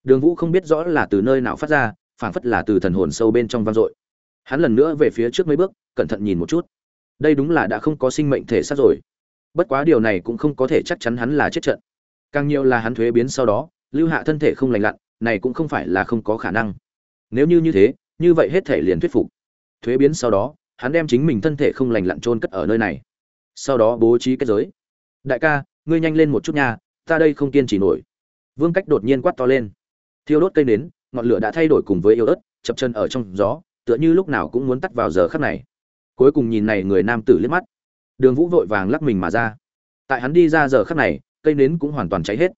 Đường vũ không biết rõ là từ nơi nào phát ra, phảng phất là từ thần hồn sâu bên trong vang dội. Hắn lần nữa về phía trước mấy bước, cẩn thận nhìn một chút. Đây đúng là đã không có sinh mệnh thể xác rồi. Bất quá điều này cũng không có thể chắc chắn hắn là chết trận. Càng nhiều là hắn thuế biến sau đó lưu hạ thân thể không lành lặn, này cũng không phải là không có khả năng. Nếu như như thế, như vậy hết thể liền thuyết phục. Thuế biến sau đó, hắn đem chính mình thân thể không lành lặn trôn cất ở nơi này. Sau đó bố trí kết giới. Đại ca, ngươi nhanh lên một chút nha, ta đây không kiên trì nổi. Vương cách đột nhiên quát to lên. Thiêu đốt cây nến, ngọn lửa đã thay đổi cùng với yêu ớt, chập chân ở trong gió, tựa như lúc nào cũng muốn tắt vào giờ khắc này. Cuối cùng nhìn này người nam tử liếc mắt. Đường vũ vội vàng lắc mình mà ra. Tại hắn đi ra giờ khắc này, cây nến cũng hoàn toàn cháy hết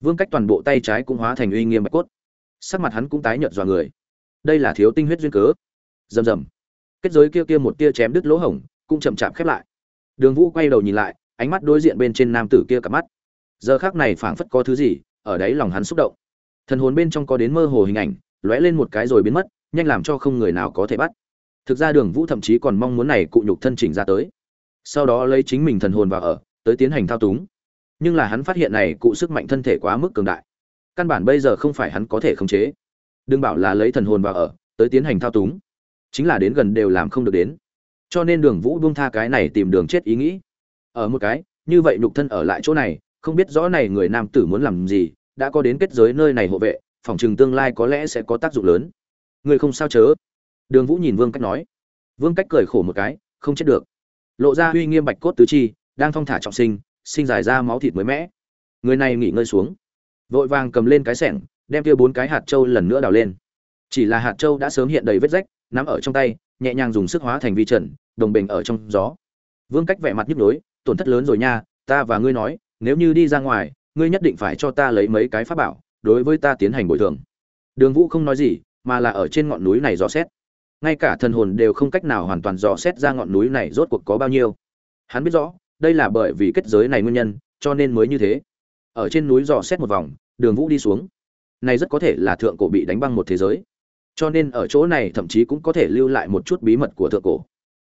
vương cách toàn bộ tay trái cũng hóa thành uy nghiêm bạch cốt. Sắc mặt hắn cũng tái nhợt dọa người. Đây là thiếu tinh huyết duyên cớ. Rầm rầm. Kết giới kia kia một tia chém đứt lỗ hổng cũng chậm chạp khép lại. Đường vũ quay đầu nhìn lại, ánh mắt đối diện bên trên nam tử kia cả mắt. Giờ khác này phảng phất có thứ gì, ở đấy lòng hắn xúc động. Thần hồn bên trong có đến mơ hồ hình ảnh, lóe lên một cái rồi biến mất, nhanh làm cho không người nào có thể bắt. Thực ra đường vũ thậm chí còn mong muốn này cụ nhục thân chỉnh ra tới. Sau đó lấy chính mình thần hồn vào ở, tới tiến hành thao túng nhưng là hắn phát hiện này cụ sức mạnh thân thể quá mức cường đại. Căn bản bây giờ không phải hắn có thể khống chế. Đừng bảo là lấy thần hồn vào ở, tới tiến hành thao túng. Chính là đến gần đều làm không được đến. Cho nên đường vũ buông tha cái này tìm đường chết ý nghĩ. Ở một cái, như vậy nhục thân ở lại chỗ này, không biết rõ này người nam tử muốn làm gì, đã có đến kết giới nơi này hộ vệ, phòng chừng tương lai có lẽ sẽ có tác dụng lớn. Người không sao chớ. Đường vũ nhìn vương cách nói. Vương cách cười khổ một cái, không chết được. Lộ ra uy nghiêm bạch cốt tứ chi, đang thong thả trọng sinh sinh dài ra máu thịt mới mẽ người này nghỉ ngơi xuống. Vội vàng cầm lên cái sẻng, đem kia bốn cái hạt trâu lần nữa đào lên. Chỉ là hạt trâu đã sớm hiện đầy vết rách, nắm ở trong tay, nhẹ nhàng dùng sức hóa thành vi trần, đồng bình ở trong gió. Vương cách vẻ mặt nhức nhối, tổn thất lớn rồi nha, ta và ngươi nói, nếu như đi ra ngoài, ngươi nhất định phải cho ta lấy mấy cái pháp bảo, đối với ta tiến hành bồi thường. Đường vũ không nói gì, mà là ở trên ngọn núi này dò xét. Ngay cả thần hồn đều không cách nào hoàn toàn dò xét ra ngọn núi này rốt cuộc có bao nhiêu. Hắn biết rõ đây là bởi vì kết giới này nguyên nhân, cho nên mới như thế. Ở trên núi dò xét một vòng, đường vũ đi xuống. Này rất có thể là thượng cổ bị đánh băng một thế giới. Cho nên ở chỗ này thậm chí cũng có thể lưu lại một chút bí mật của thượng cổ.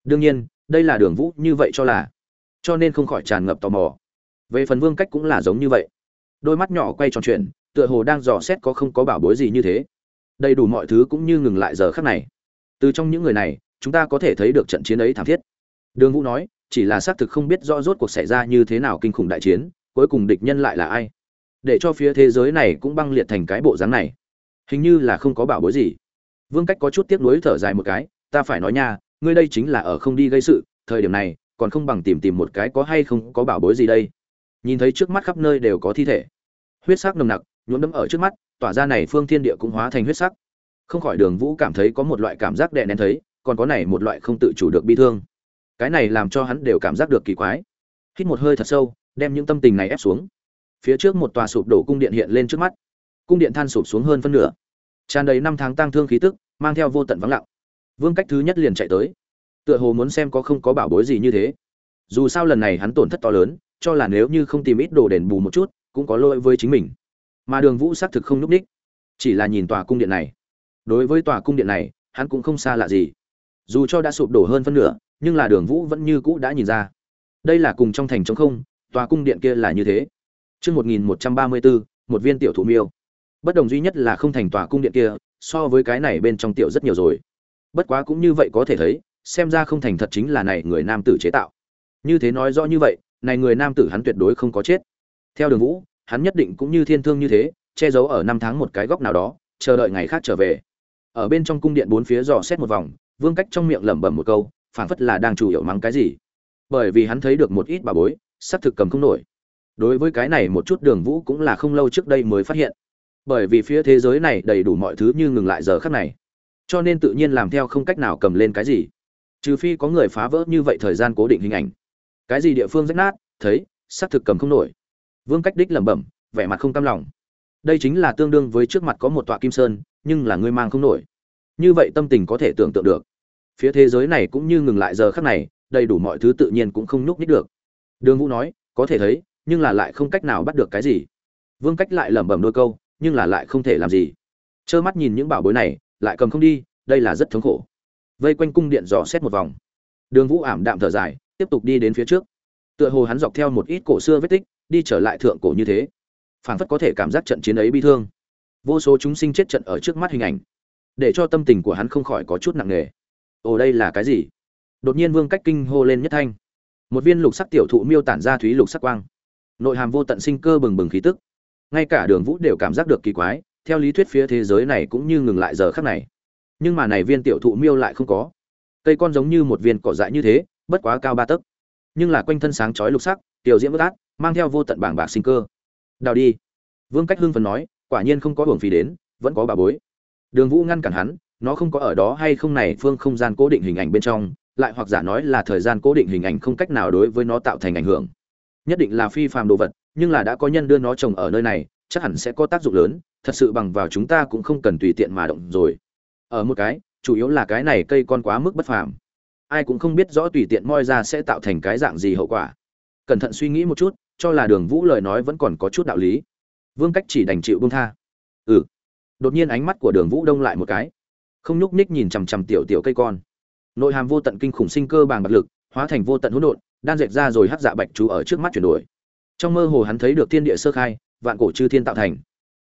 Đương nhiên, đây là đường vũ như vậy cho là, cho nên không khỏi tràn ngập tò mò. Về phần vương cách cũng là giống như vậy. Đôi mắt nhỏ quay tròn chuyện tựa hồ đang dò xét có không có bảo bối gì như thế. Đầy đủ mọi thứ cũng như ngừng lại giờ khắc này. Từ trong những người này, chúng ta có thể thấy được trận chiến ấy thảm thiết. Đường vũ nói chỉ là xác thực không biết rõ rốt cuộc xảy ra như thế nào kinh khủng đại chiến, cuối cùng địch nhân lại là ai. Để cho phía thế giới này cũng băng liệt thành cái bộ dáng này. Hình như là không có bảo bối gì. Vương cách có chút tiếc nuối thở dài một cái, ta phải nói nha, ngươi đây chính là ở không đi gây sự, thời điểm này, còn không bằng tìm tìm một cái có hay không có bảo bối gì đây. Nhìn thấy trước mắt khắp nơi đều có thi thể. Huyết sắc nồng nặc, nhuốm đẫm ở trước mắt, tỏa ra này phương thiên địa cũng hóa thành huyết sắc. Không khỏi đường vũ cảm thấy có một loại cảm giác đè nén thấy, còn có này một loại không tự chủ được bi thương cái này làm cho hắn đều cảm giác được kỳ quái. Hít một hơi thật sâu, đem những tâm tình này ép xuống. Phía trước một tòa sụp đổ cung điện hiện lên trước mắt. Cung điện than sụp xuống hơn phân nửa. Tràn đầy năm tháng tang thương khí tức, mang theo vô tận vắng lặng. Vương cách thứ nhất liền chạy tới. Tựa hồ muốn xem có không có bảo bối gì như thế. Dù sao lần này hắn tổn thất to lớn, cho là nếu như không tìm ít đồ đền bù một chút, cũng có lỗi với chính mình. Mà đường vũ xác thực không n ú c ních. Chỉ là nhìn tòa cung điện này. Đối với tòa cung điện này, hắn cũng không xa lạ gì. Dù cho đã sụp đổ hơn phân nửa nhưng là đường vũ vẫn như cũ đã nhìn ra đây là cùng trong thành trống không tòa cung điện kia là như thế Trước 1134, một viên tiểu thủ miêu. Bất đồng duy nhất là không thành tòa cung điện kia, so với cái này bên trong tiểu rất nhiều rồi. Bất quá cũng như vậy có thể thấy, xem ra không thành thật chính là này người nam tử chế tạo. Như thế nói rõ như vậy, này người nam tử hắn tuyệt đối không có chết. Theo Đường Vũ, hắn nhất định cũng như thiên thương như thế, che giấu ở năm tháng một cái góc nào đó, chờ đợi ngày khác trở về. Ở bên trong cung điện bốn phía dò xét một vòng, Vương Cách trong miệng lẩm bẩm một câu, phảng phất là đang chủ yếu mắng cái gì. Bởi vì hắn thấy được một ít bà bối, sắp thực cầm không nổi. Đối với cái này một chút đường vũ cũng là không lâu trước đây mới phát hiện. Bởi vì phía thế giới này đầy đủ mọi thứ như ngừng lại giờ khắc này. Cho nên tự nhiên làm theo không cách nào cầm lên cái gì. Trừ phi có người phá vỡ như vậy thời gian cố định hình ảnh. Cái gì địa phương rách nát thấy xác thực cầm không nổi. Vương cách đích lẩm bẩm vẻ mặt không cam lòng. Đây chính là tương đương với trước mặt có một tọa kim sơn nhưng là ngươi mang không nổi. Như vậy tâm tình có thể tưởng tượng được phía thế giới này cũng như ngừng lại giờ khắc này, đầy đủ mọi thứ tự nhiên cũng không nhúc nhích được. Đường vũ nói, có thể thấy, nhưng là lại không cách nào bắt được cái gì. Vương cách lại lẩm bẩm đôi câu, nhưng là lại không thể làm gì. Trơ mắt nhìn những bảo bối này, lại cầm không đi, đây là rất thống khổ. Vây quanh cung điện dò xét một vòng. Đường vũ ảm đạm thở dài, tiếp tục đi đến phía trước. Tựa hồ hắn dọc theo một ít cổ xưa vết tích, đi trở lại thượng cổ như thế. Phảng phất có thể cảm giác trận chiến ấy bi thương. Vô số chúng sinh chết trận ở trước mắt hình ảnh. Để cho tâm tình của hắn không khỏi có chút nặng nề ồ, đây là cái gì? Đột nhiên vương cách kinh hô lên nhất thanh. Một viên lục sắc tiểu thụ miêu tản ra thúy lục sắc quang. Nội hàm vô tận sinh cơ bừng bừng khí tức. Ngay cả đường vũ đều cảm giác được kỳ quái, theo lý thuyết phía thế giới này cũng như ngừng lại giờ khắc này. Nhưng mà này viên tiểu thụ miêu lại không có. Cây con giống như một viên cỏ dại như thế, bất quá cao ba tấc. Nhưng là quanh thân sáng chói lục sắc, tiểu diễm bất át, mang theo vô tận bảng bạc sinh cơ. Đào đi. Vương cách hưng phần nói, quả nhiên không có hưởng phí đến, vẫn có bà bối. Đường vũ ngăn cản hắn nó không có ở đó hay không này phương không gian cố định hình ảnh bên trong, lại hoặc giả nói là thời gian cố định hình ảnh không cách nào đối với nó tạo thành ảnh hưởng. Nhất định là phi phàm đồ vật, nhưng là đã có nhân đưa nó trồng ở nơi này, chắc hẳn sẽ có tác dụng lớn, thật sự bằng vào chúng ta cũng không cần tùy tiện mà động rồi. Ở một cái, chủ yếu là cái này cây con quá mức bất phàm. Ai cũng không biết rõ tùy tiện moi ra sẽ tạo thành cái dạng gì hậu quả. Cẩn thận suy nghĩ một chút, cho là đường vũ lời nói vẫn còn có chút đạo lý. Vương cách chỉ đành chịu bông tha. Ừ. Đột nhiên ánh mắt của đường vũ đông lại một cái không nhúc ních nhìn chằm chằm tiểu tiểu cây con. Nội hàm vô tận kinh khủng sinh cơ bàng bạc lực, hóa thành vô tận hỗn độn, đan dệt ra rồi hắc dạ bạch chú ở trước mắt chuyển đổi. Trong mơ hồ hắn thấy được thiên địa sơ khai, vạn cổ chư thiên tạo thành.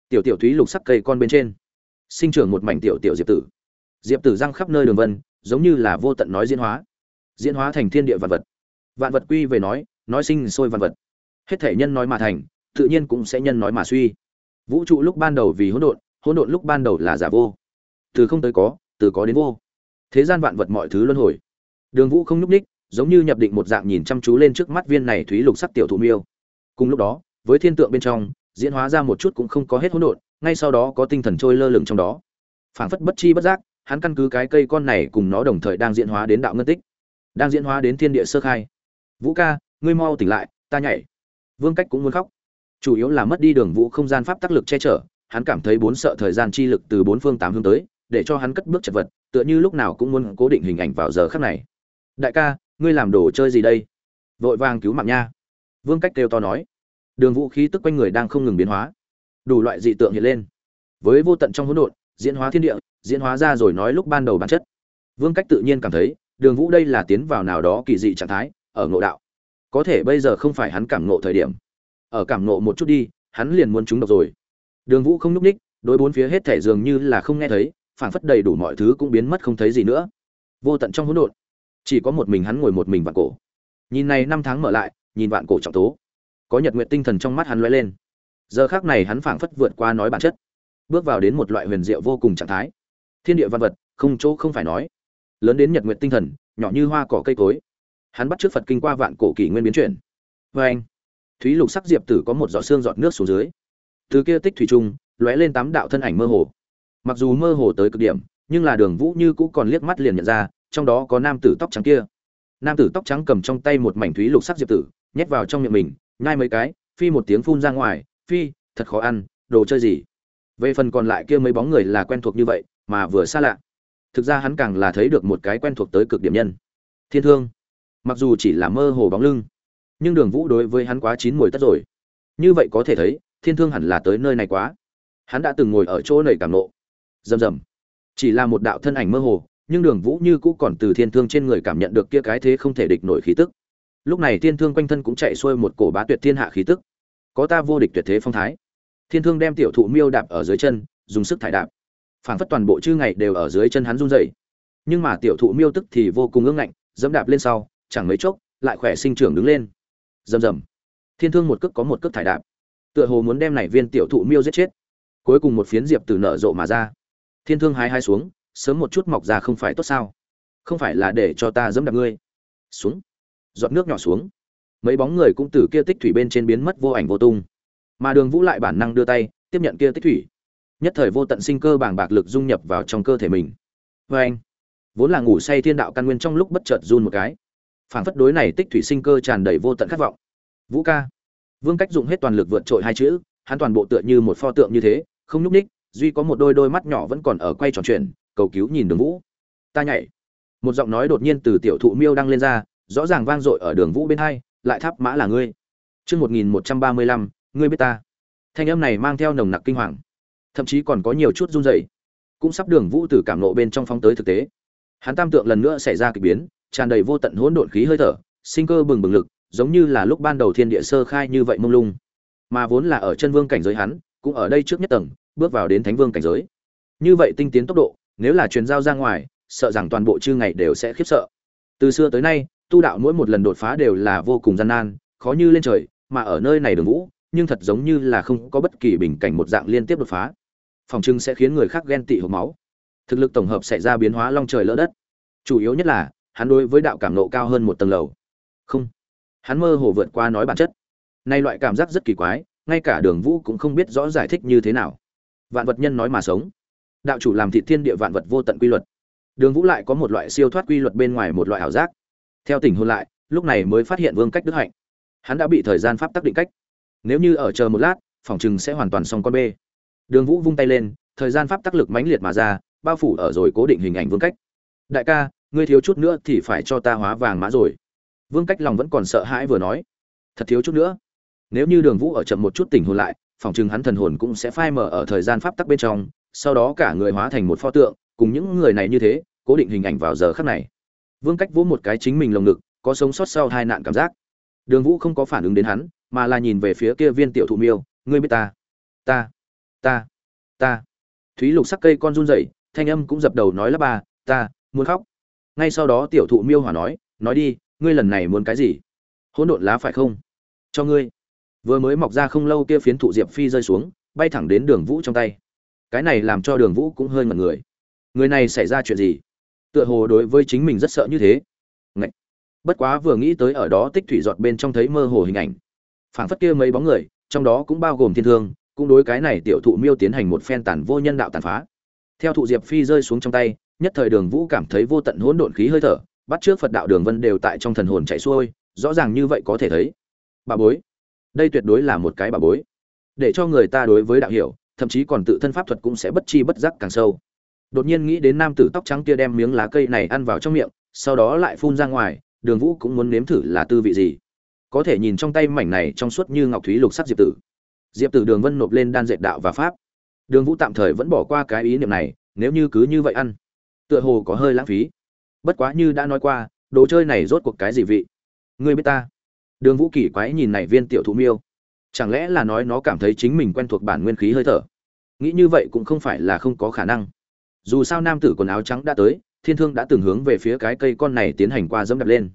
Tiểu tiểu thúy lục sắc cây con bên trên, sinh trưởng một mảnh tiểu tiểu diệp tử. Diệp tử răng khắp nơi đường vân, giống như là vô tận nói diễn hóa. Diễn hóa thành thiên địa vạn vật. Vạn vật quy về nói nói sinh sôi vạn vật. Hết thể nhân nói mà thành, tự nhiên cũng sẽ nhân nói mà suy. Vũ trụ lúc ban đầu vì hỗn độn hỗn độn lúc ban đầu là giả vô từ không tới có, từ có đến vô. Thế gian vạn vật mọi thứ luân hồi. Đường vũ không nhúc ních giống như nhập định một dạng nhìn chăm chú lên trước mắt viên này thúy lục sắc tiểu thụ miêu. Cùng lúc đó, với thiên tượng bên trong, diễn hóa ra một chút cũng không có hết hỗn độn, ngay sau đó có tinh thần trôi lơ lửng trong đó. Phảng phất bất chi bất giác, hắn căn cứ cái cây con này cùng nó đồng thời đang diễn hóa đến đạo ngân tích, đang diễn hóa đến thiên địa sơ khai. Vũ ca, ngươi mau tỉnh lại, ta nhảy. Vương cách cũng muốn khóc. Chủ yếu là mất đi đường vũ không gian pháp tác lực che chở, hắn cảm thấy bốn sợ thời gian chi lực từ bốn phương tám hướng tới để cho hắn cất bước chật vật, tựa như lúc nào cũng muốn cố định hình ảnh vào giờ khắc này. Đại ca, ngươi làm đồ chơi gì đây? Vội vàng cứu mạng nha. Vương cách kêu to nói. Đường vũ khí tức quanh người đang không ngừng biến hóa. Đủ loại dị tượng hiện lên. Với vô tận trong hỗn độn, diễn hóa thiên địa, diễn hóa ra rồi nói lúc ban đầu bản chất. Vương cách tự nhiên cảm thấy, đường vũ đây là tiến vào nào đó kỳ dị trạng thái, ở ngộ đạo. Có thể bây giờ không phải hắn cảm ngộ thời điểm. Ở cảm ngộ một chút đi, hắn liền muốn trúng độc rồi. Đường vũ không nhúc ních đối bốn phía hết thể dường như là không nghe thấy phảng phất đầy đủ mọi thứ cũng biến mất không thấy gì nữa. Vô tận trong hỗn độn, chỉ có một mình hắn ngồi một mình vạn cổ. Nhìn này năm tháng mở lại, nhìn vạn cổ trọng tố, có nhật nguyện tinh thần trong mắt hắn lóe lên. Giờ khác này hắn phảng phất vượt qua nói bản chất, bước vào đến một loại huyền diệu vô cùng trạng thái. Thiên địa văn vật, không chỗ không phải nói. Lớn đến nhật nguyện tinh thần, nhỏ như hoa cỏ cây cối. Hắn bắt trước phật kinh qua vạn cổ kỷ nguyên biến chuyển. Vê anh, thúy lục sắc diệp tử có một giọt xương giọt nước xuống dưới. Từ kia tích thủy trung lóe lên tám đạo thân ảnh mơ hồ mặc dù mơ hồ tới cực điểm, nhưng là đường vũ như cũ còn liếc mắt liền nhận ra, trong đó có nam tử tóc trắng kia. Nam tử tóc trắng cầm trong tay một mảnh thúy lục sắc diệp tử, nhét vào trong miệng mình, nhai mấy cái, phi một tiếng phun ra ngoài, phi, thật khó ăn, đồ chơi gì? Về phần còn lại kia mấy bóng người là quen thuộc như vậy, mà vừa xa lạ. Thực ra hắn càng là thấy được một cái quen thuộc tới cực điểm nhân. Thiên thương. Mặc dù chỉ là mơ hồ bóng lưng, nhưng đường vũ đối với hắn quá chín mùi tất rồi. Như vậy có thể thấy, thiên thương hẳn là tới nơi này quá. Hắn đã từng ngồi ở chỗ nầy cảm nộ rầm rầm. Chỉ là một đạo thân ảnh mơ hồ, nhưng đường vũ như cũ còn từ thiên thương trên người cảm nhận được kia cái thế không thể địch nổi khí tức. Lúc này thiên thương quanh thân cũng chạy xuôi một cổ bá tuyệt thiên hạ khí tức. Có ta vô địch tuyệt thế phong thái. Thiên thương đem tiểu thụ miêu đạp ở dưới chân, dùng sức thải đạp. Phảng phất toàn bộ chư ngày đều ở dưới chân hắn run rẩy. Nhưng mà tiểu thụ miêu tức thì vô cùng ương ngạnh, dẫm đạp lên sau, chẳng mấy chốc, lại khỏe sinh trưởng đứng lên. Rầm rầm. Thiên thương một cước có một cước thải đạp. Tựa hồ muốn đem này viên tiểu thụ miêu giết chết. Cuối cùng một phiến diệp từ nở rộ mà ra thiên thương hai hai xuống, sớm một chút mọc ra không phải tốt sao? Không phải là để cho ta dẫm đạp ngươi. Xuống. Giọt nước nhỏ xuống. Mấy bóng người cũng từ kia tích thủy bên trên biến mất vô ảnh vô tung. Mà đường vũ lại bản năng đưa tay, tiếp nhận kia tích thủy. Nhất thời vô tận sinh cơ bàng bạc lực dung nhập vào trong cơ thể mình. Vê anh, vốn là ngủ say thiên đạo căn nguyên trong lúc bất chợt run một cái. Phảng phất đối này tích thủy sinh cơ tràn đầy vô tận khát vọng. Vũ ca. Vương cách dùng hết toàn lực vượt trội hai chữ, hắn toàn bộ tựa như một pho tượng như thế, không nhúc ních duy có một đôi đôi mắt nhỏ vẫn còn ở quay tròn chuyển cầu cứu nhìn đường vũ. Ta nhảy. Một giọng nói đột nhiên từ tiểu thụ miêu đang lên ra, rõ ràng vang dội ở đường vũ bên hai, lại tháp mã là ngươi. Chương một nghìn một trăm ba mươi lăm, ngươi biết ta. Thanh âm này mang theo nồng nặc kinh hoàng. Thậm chí còn có nhiều chút run rẩy. Cũng sắp đường vũ từ cảm nộ bên trong phóng tới thực tế. Hắn tam tượng lần nữa xảy ra kỳ biến, tràn đầy vô tận hỗn độn khí hơi thở, sinh cơ bừng bừng lực, giống như là lúc ban đầu thiên địa sơ khai như vậy mông lung. Mà vốn là ở chân vương cảnh giới hắn, cũng ở đây trước nhất tầng bước vào đến thánh vương cảnh giới. Như vậy tinh tiến tốc độ, nếu là truyền giao ra ngoài, sợ rằng toàn bộ chư ngày đều sẽ khiếp sợ. Từ xưa tới nay, tu đạo mỗi một lần đột phá đều là vô cùng gian nan, khó như lên trời, mà ở nơi này đường vũ, nhưng thật giống như là không có bất kỳ bình cảnh một dạng liên tiếp đột phá. Phòng trưng sẽ khiến người khác ghen tị hộp máu. Thực lực tổng hợp xảy ra biến hóa long trời lỡ đất. Chủ yếu nhất là, hắn đối với đạo cảm nộ cao hơn một tầng lầu. Không. Hắn mơ hồ vượt qua nói bản chất. Nay loại cảm giác rất kỳ quái, ngay cả đường vũ cũng không biết rõ giải thích như thế nào vạn vật nhân nói mà sống. Đạo chủ làm thị thiên địa vạn vật vô tận quy luật. Đường vũ lại có một loại siêu thoát quy luật bên ngoài một loại ảo giác. Theo tình hôn lại, lúc này mới phát hiện vương cách đức hạnh. Hắn đã bị thời gian pháp tắc định cách. Nếu như ở chờ một lát, phòng chừng sẽ hoàn toàn xong con bê. Đường vũ vung tay lên, thời gian pháp tắc lực mãnh liệt mà ra, bao phủ ở rồi cố định hình ảnh vương cách. Đại ca, ngươi thiếu chút nữa thì phải cho ta hóa vàng mã rồi. Vương cách lòng vẫn còn sợ hãi vừa nói. Thật thiếu chút nữa. Nếu như đường vũ ở chậm một chút tỉnh hồn lại phòng chừng hắn thần hồn cũng sẽ phai mở ở thời gian pháp tắc bên trong, sau đó cả người hóa thành một pho tượng, cùng những người này như thế, cố định hình ảnh vào giờ khắc này. Vương cách vỗ một cái chính mình lồng ngực, có sống sót sau hai nạn cảm giác. Đường vũ không có phản ứng đến hắn, mà là nhìn về phía kia viên tiểu thụ miêu, ngươi biết ta? Ta ta ta. Thúy lục sắc cây con run rẩy, thanh âm cũng dập đầu nói là ba, ta, muốn khóc. Ngay sau đó tiểu thụ miêu hỏa nói nói đi, ngươi lần này muốn cái gì? Hỗn độn lá phải không? Cho ngươi vừa mới mọc ra không lâu kia phiến thụ diệp phi rơi xuống, bay thẳng đến đường vũ trong tay. Cái này làm cho đường vũ cũng hơi ngẩn người. Người này xảy ra chuyện gì? Tựa hồ đối với chính mình rất sợ như thế. Ngậy! bất quá vừa nghĩ tới ở đó tích thủy giọt bên trong thấy mơ hồ hình ảnh. Phảng phất kia mấy bóng người, trong đó cũng bao gồm thiên thương, cũng đối cái này tiểu thụ miêu tiến hành một phen tàn vô nhân đạo tàn phá. Theo thụ diệp phi rơi xuống trong tay, nhất thời đường vũ cảm thấy vô tận hỗn độn khí hơi thở, bắt trước phật đạo đường vân đều tại trong thần hồn chạy xuôi, rõ ràng như vậy có thể thấy. Bà bối đây tuyệt đối là một cái bà bối. Để cho người ta đối với đạo hiểu, thậm chí còn tự thân pháp thuật cũng sẽ bất chi bất giác càng sâu. Đột nhiên nghĩ đến nam tử tóc trắng kia đem miếng lá cây này ăn vào trong miệng, sau đó lại phun ra ngoài, đường vũ cũng muốn nếm thử là tư vị gì. Có thể nhìn trong tay mảnh này trong suốt như ngọc thúy lục sắc diệp tử. Diệp tử đường vân nộp lên đan dệt đạo và pháp. Đường vũ tạm thời vẫn bỏ qua cái ý niệm này, nếu như cứ như vậy ăn, tựa hồ có hơi lãng phí. Bất quá như đã nói qua, đồ chơi này rốt cuộc cái gì vị? Ngươi biết ta đường vũ kỳ quái nhìn này viên tiểu thụ miêu. Chẳng lẽ là nói nó cảm thấy chính mình quen thuộc bản nguyên khí hơi thở? Nghĩ như vậy cũng không phải là không có khả năng. Dù sao nam tử quần áo trắng đã tới, thiên thương đã từng hướng về phía cái cây con này tiến hành qua dẫm đập lên.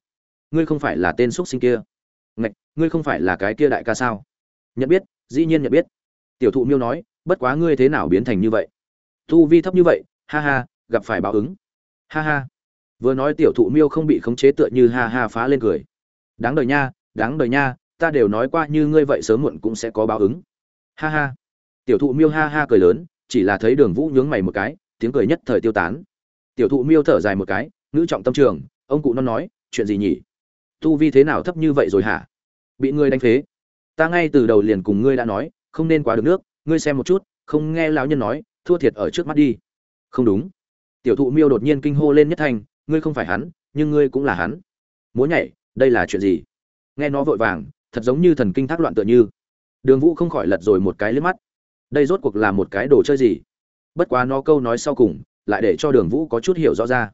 Ngươi không phải là tên x sinh kia. Ngạch, ngươi không phải là cái kia đại ca sao? Nhận biết, dĩ nhiên nhận biết. Tiểu thụ miêu nói, bất quá ngươi thế nào biến thành như vậy? Thu vi thấp như vậy, ha ha, gặp phải báo ứng. Ha ha. Vừa nói tiểu thụ miêu không bị khống chế tựa như ha ha phá lên cười. Đáng đời nha đáng đời nha ta đều nói qua như ngươi vậy sớm muộn cũng sẽ có báo ứng. Ha ha. Tiểu thụ miêu ha ha cười lớn chỉ là thấy đường vũ nhướng mày một cái tiếng cười nhất thời tiêu tán. Tiểu thụ miêu thở dài một cái ngữ trọng tâm trường ông cụ non nói chuyện gì nhỉ? Tu vi thế nào thấp như vậy rồi hả? Bị ngươi đánh phế. Ta ngay từ đầu liền cùng ngươi đã nói không nên quá được nước ngươi xem một chút không nghe lão nhân nói thua thiệt ở trước mắt đi. Không đúng. Tiểu thụ miêu đột nhiên kinh hô lên nhất thành, ngươi không phải hắn nhưng ngươi cũng là hắn. Múa nhảy đây là chuyện gì? Nghe nó vội vàng, thật giống như thần kinh thác loạn tựa như. Đường vũ không khỏi lật rồi một cái liếc mắt. Đây rốt cuộc là một cái đồ chơi gì? Bất quá nó câu nói sau cùng, lại để cho đường vũ có chút hiểu rõ ra.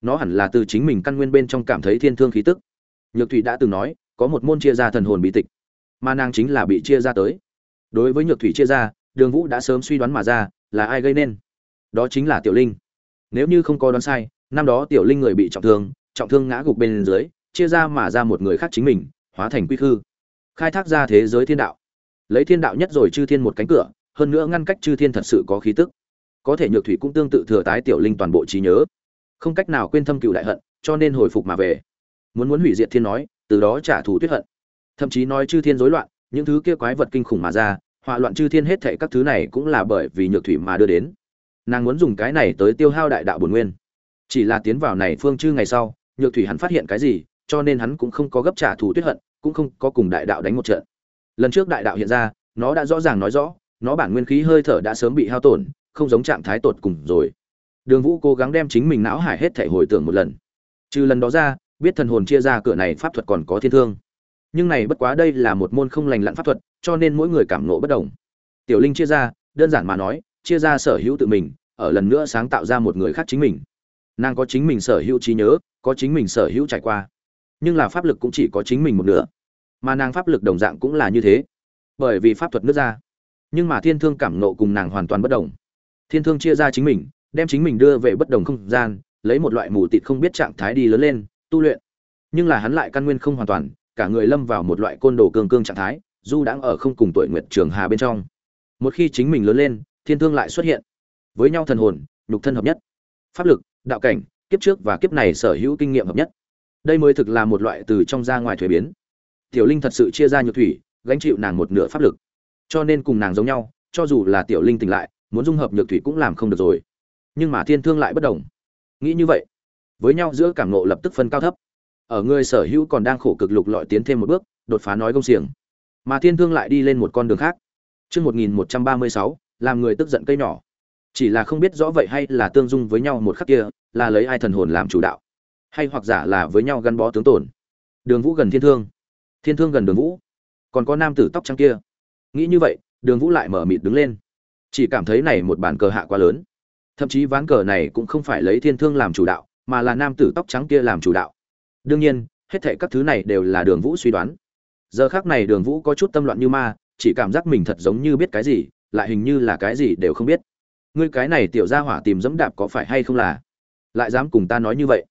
Nó hẳn là từ chính mình căn nguyên bên trong cảm thấy thiên thương khí tức. Nhược thủy đã từng nói, có một môn chia ra thần hồn bí tịch, mà nàng chính là bị chia ra tới. Đối với nhược thủy chia ra, đường vũ đã sớm suy đoán mà ra, là ai gây nên. Đó chính là tiểu linh. Nếu như không có đoán sai, năm đó tiểu linh người bị trọng thương trọng thương ngã gục bên dưới, chia ra mà ra một người khác chính mình hóa thành quy khư. Khai thác ra thế giới thiên đạo. Lấy thiên đạo nhất rồi chư thiên một cánh cửa, hơn nữa ngăn cách chư thiên thật sự có khí tức. Có thể nhược thủy cũng tương tự thừa tái tiểu linh toàn bộ trí nhớ. Không cách nào quên thâm cựu đại hận, cho nên hồi phục mà về. Muốn muốn hủy diệt thiên nói, từ đó trả thù tuyết hận. Thậm chí nói chư thiên rối loạn, những thứ kia quái vật kinh khủng mà ra họa loạn chư thiên hết thệ các thứ này cũng là bởi vì nhược thủy mà đưa đến. Nàng muốn dùng cái này tới tiêu hao đại đạo bổn nguyên. Chỉ là tiến vào này phương chư ngày sau, nhược thủy hắn phát hiện cái gì cho nên hắn cũng không có gấp trả thù tuyết hận, cũng không có cùng đại đạo đánh một trận. Lần trước đại đạo hiện ra, nó đã rõ ràng nói rõ, nó bản nguyên khí hơi thở đã sớm bị hao tổn, không giống trạng thái tột cùng rồi. Đường vũ cố gắng đem chính mình não hải hết thể hồi tưởng một lần. Trừ lần đó ra, biết thần hồn chia ra cửa này pháp thuật còn có thiên thương. Nhưng này bất quá đây là một môn không lành lặn pháp thuật, cho nên mỗi người cảm nộ bất đồng. Tiểu linh chia ra, đơn giản mà nói, chia ra sở hữu tự mình, ở lần nữa sáng tạo ra một người khác chính mình. Nàng có chính mình sở hữu trí nhớ, có chính mình sở hữu trải qua nhưng là pháp lực cũng chỉ có chính mình một nửa. Mà nàng pháp lực đồng dạng cũng là như thế. Bởi vì pháp thuật nước ra. Nhưng mà thiên thương cảm nộ cùng nàng hoàn toàn bất đồng. Thiên thương chia ra chính mình, đem chính mình đưa về bất đồng không gian, lấy một loại mù tịt không biết trạng thái đi lớn lên, tu luyện. Nhưng là hắn lại căn nguyên không hoàn toàn, cả người lâm vào một loại côn đồ cương cương trạng thái du đang ở không cùng tuổi nguyệt trường hà bên trong. Một khi chính mình lớn lên, thiên thương lại xuất hiện. Với nhau thần hồn, nhục thân hợp nhất. Pháp lực, đạo cảnh, kiếp trước và kiếp này sở hữu kinh nghiệm hợp nhất đây mới thực là một loại từ trong ra ngoài thuế biến. Tiểu linh thật sự chia ra nhược thủy gánh chịu nàng một nửa pháp lực. Cho nên cùng nàng giống nhau cho dù là tiểu linh tỉnh lại muốn dung hợp nhược thủy cũng làm không được rồi. Nhưng mà thiên thương lại bất đồng. Nghĩ như vậy với nhau giữa cảm nộ lập tức phân cao thấp. Ở người sở hữu còn đang khổ cực lục lọi tiến thêm một bước đột phá nói công xiềng. Mà thiên thương lại đi lên một con đường khác. Trước 1136, làm người tức giận cây nhỏ. Chỉ là không biết rõ vậy hay là tương dung với nhau một khắc kia, là lấy ai thần hồn làm chủ đạo, hay hoặc giả là với nhau gắn bó tướng tổn. Đường Vũ gần Thiên Thương, Thiên Thương gần Đường Vũ, còn có nam tử tóc trắng kia. Nghĩ như vậy, Đường Vũ lại mở mịt đứng lên. Chỉ cảm thấy này một bản cờ hạ quá lớn. Thậm chí ván cờ này cũng không phải lấy Thiên Thương làm chủ đạo, mà là nam tử tóc trắng kia làm chủ đạo. Đương nhiên, hết thệ các thứ này đều là Đường Vũ suy đoán. Giờ khắc này Đường Vũ có chút tâm loạn như ma, chỉ cảm giác mình thật giống như biết cái gì, lại hình như là cái gì đều không biết. Ngươi cái này tiểu gia hỏa tìm dẫm đạp có phải hay không là? Lại dám cùng ta nói như vậy?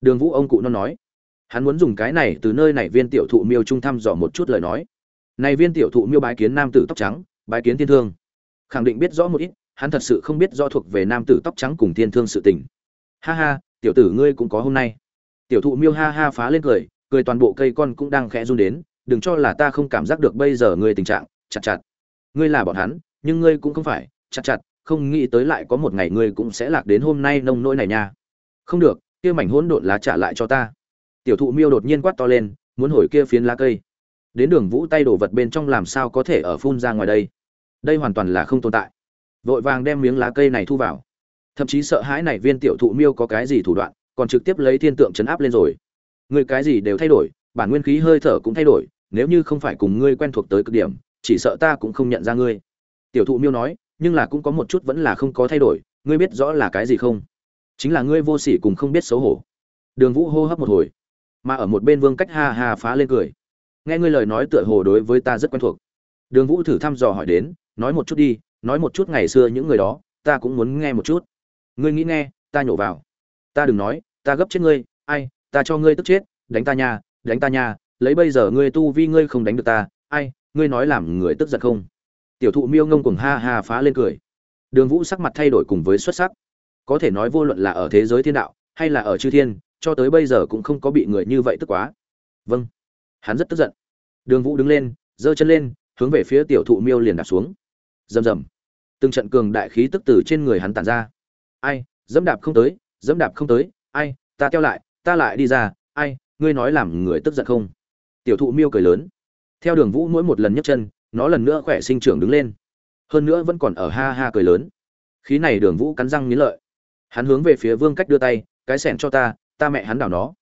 Đường Vũ ông cụ nó nói, hắn muốn dùng cái này từ nơi này viên tiểu thụ miêu trung thăm dò một chút lời nói. Này viên tiểu thụ miêu bái kiến nam tử tóc trắng, bái kiến thiên thương, khẳng định biết rõ một ít, hắn thật sự không biết rõ thuộc về nam tử tóc trắng cùng thiên thương sự tình. Ha ha, tiểu tử ngươi cũng có hôm nay. Tiểu thụ miêu ha ha phá lên cười, cười toàn bộ cây con cũng đang khẽ run đến, đừng cho là ta không cảm giác được bây giờ ngươi tình trạng chặt chặt ngươi là bọn hắn nhưng ngươi cũng không phải chặt chặt không nghĩ tới lại có một ngày ngươi cũng sẽ lạc đến hôm nay nông nỗi này nha không được kia mảnh hỗn độn lá trả lại cho ta. Tiểu thụ miêu đột nhiên quát to lên, muốn hồi kia phiến lá cây. Đến đường vũ tay đổ vật bên trong làm sao có thể ở phun ra ngoài đây? Đây hoàn toàn là không tồn tại. Vội vàng đem miếng lá cây này thu vào. Thậm chí sợ hãi này viên tiểu thụ miêu có cái gì thủ đoạn, còn trực tiếp lấy thiên tượng chấn áp lên rồi. Người cái gì đều thay đổi, bản nguyên khí hơi thở cũng thay đổi, nếu như không phải cùng ngươi quen thuộc tới cực điểm, chỉ sợ ta cũng không nhận ra ngươi. Tiểu thụ miêu nói, nhưng là cũng có một chút vẫn là không có thay đổi, ngươi biết rõ là cái gì không? Chính là ngươi vô sỉ cùng không biết xấu hổ. Đường vũ hô hấp một hồi, mà ở một bên vương cách ha ha phá lên cười. Nghe ngươi lời nói tựa hồ đối với ta rất quen thuộc. Đường vũ thử thăm dò hỏi đến, nói một chút đi, nói một chút ngày xưa những người đó, ta cũng muốn nghe một chút. Ngươi nghĩ nghe, ta nhổ vào. Ta đừng nói, ta gấp chết ngươi, ai, ta cho ngươi tức chết, đánh ta nha, đánh ta nha, lấy bây giờ ngươi tu vi ngươi không đánh được ta, ai, ngươi nói làm người tức giận không? Tiểu thụ miêu ngông cùng ha ha phá lên cười. Đường vũ sắc mặt thay đổi cùng với xuất sắc có thể nói vô luận là ở thế giới thiên đạo, hay là ở chư thiên, cho tới bây giờ cũng không có bị người như vậy tức quá. Vâng. Hắn rất tức giận. Đường vũ đứng lên, giơ chân lên, hướng về phía tiểu thụ miêu liền đạp xuống. Rầm rầm. Từng trận cường đại khí tức từ trên người hắn tản ra. Ai, dẫm đạp không tới, dẫm đạp không tới, ai, ta theo lại, ta lại đi ra, ai, ngươi nói làm người tức giận không? Tiểu thụ miêu cười lớn. Theo đường vũ mỗi một lần nhấc chân, nó lần nữa khỏe sinh trưởng đứng lên. Hơn nữa vẫn còn ở ha ha cười lớn. Khí này đường vũ cắn răng nghĩ lợi hắn hướng về phía vương cách đưa tay, cái sẻng cho ta ta mẹ hắn đảo nó.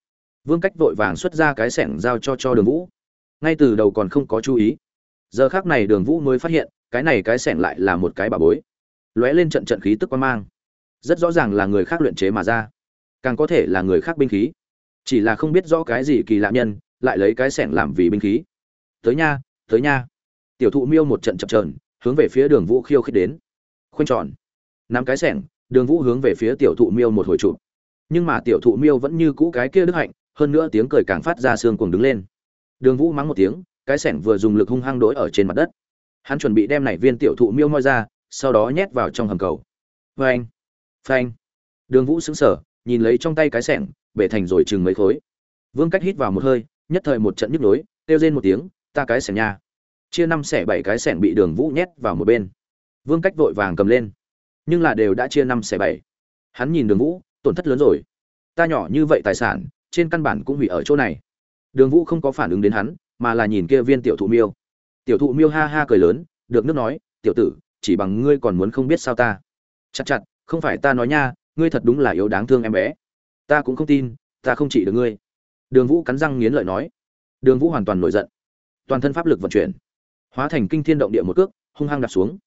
Vương cách vội vàng xuất ra cái sẻng giao cho cho đường vũ. Ngay từ đầu còn không có chú ý. Giờ khác này đường vũ mới phát hiện, cái này cái sẻng lại là một cái bà bối. Lóe lên trận trận khí tức quan mang. Rất rõ ràng là người khác luyện chế mà ra. Càng có thể là người khác binh khí. Chỉ là không biết rõ cái gì kỳ lạ nhân, lại lấy cái sẻng làm vì binh khí. Tới nha tới nha. Tiểu thụ miêu một trận chập trờn hướng về phía đường vũ khiêu khích đến. Khoanh tròn. Nắm cái sẻng đường vũ hướng về phía tiểu thụ miêu một hồi chụp. Nhưng mà tiểu thụ miêu vẫn như cũ cái kia đức hạnh, hơn nữa tiếng cười càng phát ra xương cuồng đứng lên. Đường vũ mắng một tiếng, cái sẻng vừa dùng lực hung hăng đỗi ở trên mặt đất. Hắn chuẩn bị đem này viên tiểu thụ miêu moi ra, sau đó nhét vào trong hầm cầu. Phanh phanh. Đường vũ xứng sở nhìn lấy trong tay cái sẻng, bể thành rồi chừng mấy khối. Vương cách hít vào một hơi, nhất thời một trận nhức nhối, kêu rên một tiếng, ta cái sẻng nha. Chia năm xẻ bảy cái sẻng bị đường vũ nhét vào một bên. Vương cách vội vàng cầm lên nhưng là đều đã chia năm xẻ bảy. Hắn nhìn đường vũ, tổn thất lớn rồi. Ta nhỏ như vậy tài sản, trên căn bản cũng hủy ở chỗ này. Đường vũ không có phản ứng đến hắn, mà là nhìn kia viên tiểu thụ miêu. Tiểu thụ miêu ha ha cười lớn, được nước nói, tiểu tử, chỉ bằng ngươi còn muốn không biết sao ta? Chặt chặt, không phải ta nói nha, ngươi thật đúng là yếu đáng thương em bé. Ta cũng không tin, ta không chỉ được ngươi. Đường vũ cắn răng nghiến lợi nói. Đường vũ hoàn toàn nổi giận. Toàn thân pháp lực vận chuyển. Hóa thành kinh thiên động địa một cước, hung hăng đạp xuống.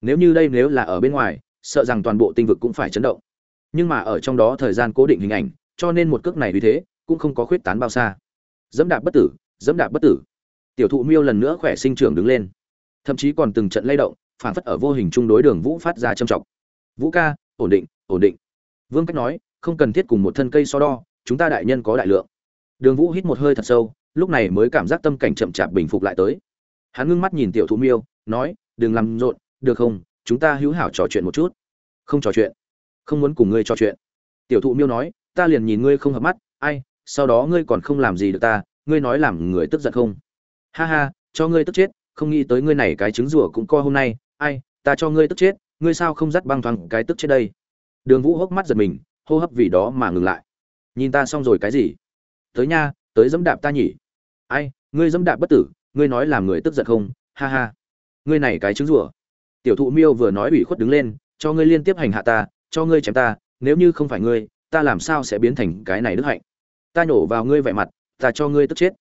Nếu như đây nếu là ở bên ngoài sợ rằng toàn bộ tinh vực cũng phải chấn động. Nhưng mà ở trong đó thời gian cố định hình ảnh, cho nên một cước này vì thế cũng không có khuyết tán bao xa. Dẫm đạp bất tử, dẫm đạp bất tử. Tiểu thụ miêu lần nữa khỏe sinh trưởng đứng lên. Thậm chí còn từng trận lay động, phản phất ở vô hình chung đối đường vũ phát ra trầm trọng. Vũ ca, ổn định ổn định. Vương cách nói, không cần thiết cùng một thân cây so đo, chúng ta đại nhân có đại lượng. Đường vũ hít một hơi thật sâu, lúc này mới cảm giác tâm cảnh chậm chạp bình phục lại tới. Hắn ngưng mắt nhìn tiểu thụ miêu, nói, đừng làm rộn, được không? Chúng ta hữu hảo trò chuyện một chút. Không trò chuyện. Không muốn cùng ngươi trò chuyện. Tiểu thụ miêu nói, ta liền nhìn ngươi không hợp mắt, ai, sau đó ngươi còn không làm gì được ta, ngươi nói làm người tức giận không? Ha ha, cho ngươi tức chết, không nghĩ tới ngươi này cái trứng rủa cũng co hôm nay, ai, ta cho ngươi tức chết, ngươi sao không dắt băng thoáng cái tức chết đây? Đường vũ hốc mắt giật mình, hô hấp vì đó mà ngừng lại. Nhìn ta xong rồi cái gì? Tới nha, tới dẫm đạp ta nhỉ? Ai, ngươi dẫm đạp bất tử, ngươi nói làm người tức giận không? Ha ha. Ngươi này cái trứng rủa tiểu thụ miêu vừa nói ủy khuất đứng lên, cho ngươi liên tiếp hành hạ ta, cho ngươi chém ta, nếu như không phải ngươi, ta làm sao sẽ biến thành cái này đức hạnh? Ta nhổ vào ngươi vẻ mặt, ta cho ngươi tức chết.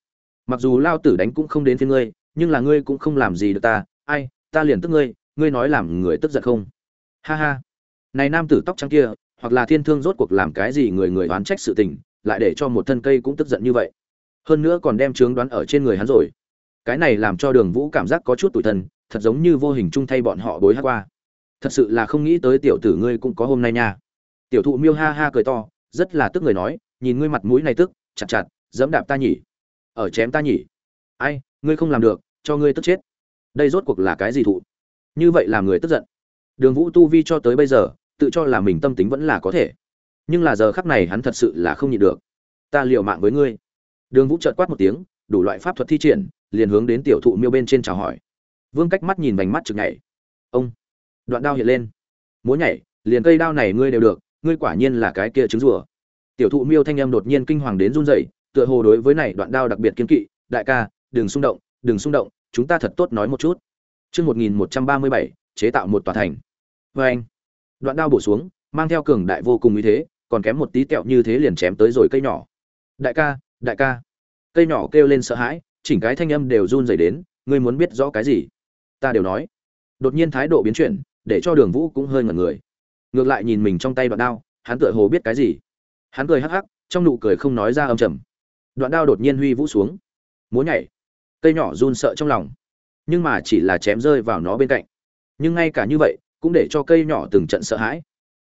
Mặc dù lao tử đánh cũng không đến phía ngươi, nhưng là ngươi cũng không làm gì được ta. Ai, ta liền tức ngươi ngươi nói làm người tức giận không? Ha ha. Này nam tử tóc trắng kia, hoặc là thiên thương rốt cuộc làm cái gì người người đoán trách sự tình, lại để cho một thân cây cũng tức giận như vậy. Hơn nữa còn đem chướng đoán ở trên người hắn rồi. Cái này làm cho đường vũ cảm giác có chút tủi thân thật giống như vô hình chung thay bọn họ bối hát qua. Thật sự là không nghĩ tới tiểu tử ngươi cũng có hôm nay nha. Tiểu thụ miêu ha ha cười to, rất là tức người nói, nhìn ngươi mặt mũi này tức, chặt chặt, dẫm đạp ta nhỉ. Ở chém ta nhỉ. Ai, ngươi không làm được, cho ngươi tức chết. Đây rốt cuộc là cái gì thụ? Như vậy làm người tức giận. Đường vũ tu vi cho tới bây giờ, tự cho là mình tâm tính vẫn là có thể. Nhưng là giờ khắc này hắn thật sự là không nhịn được. Ta liều mạng với ngươi. Đường vũ trợt quát một tiếng, đủ loại pháp thuật thi triển, liền hướng đến tiểu thụ miêu bên trên chào hỏi vương cách mắt nhìn vành mắt chực nhảy ông đoạn đao hiện lên múa nhảy liền cây đao này ngươi đều được ngươi quả nhiên là cái kia trứng rùa tiểu thụ miêu thanh âm đột nhiên kinh hoàng đến run rẩy tựa hồ đối với này đoạn đao đặc biệt kiên kỵ đại ca đừng xung động đừng xung động chúng ta thật tốt nói một chút Trước 1137, chế tạo một tòa thành. Và anh, đoạn đao bổ xuống, mang theo cường đại vô cùng ý thế, còn kém một tí tẹo như thế liền chém tới rồi cây nhỏ. Đại ca, đại ca. Cây nhỏ kêu lên sợ hãi, chỉnh cái thanh âm đều run rẩy đến, ngươi muốn biết rõ cái gì? Ta đều nói. Đột nhiên thái độ biến chuyển, để cho Đường Vũ cũng hơi ngẩn người. Ngược lại nhìn mình trong tay đoạn đao, hắn tựa hồ biết cái gì. Hắn cười hắc hắc, trong nụ cười không nói ra âm trầm. Đoạn đao đột nhiên huy vũ xuống, múa nhảy. Cây nhỏ run sợ trong lòng nhưng mà chỉ là chém rơi vào nó bên cạnh nhưng ngay cả như vậy cũng để cho cây nhỏ từng trận sợ hãi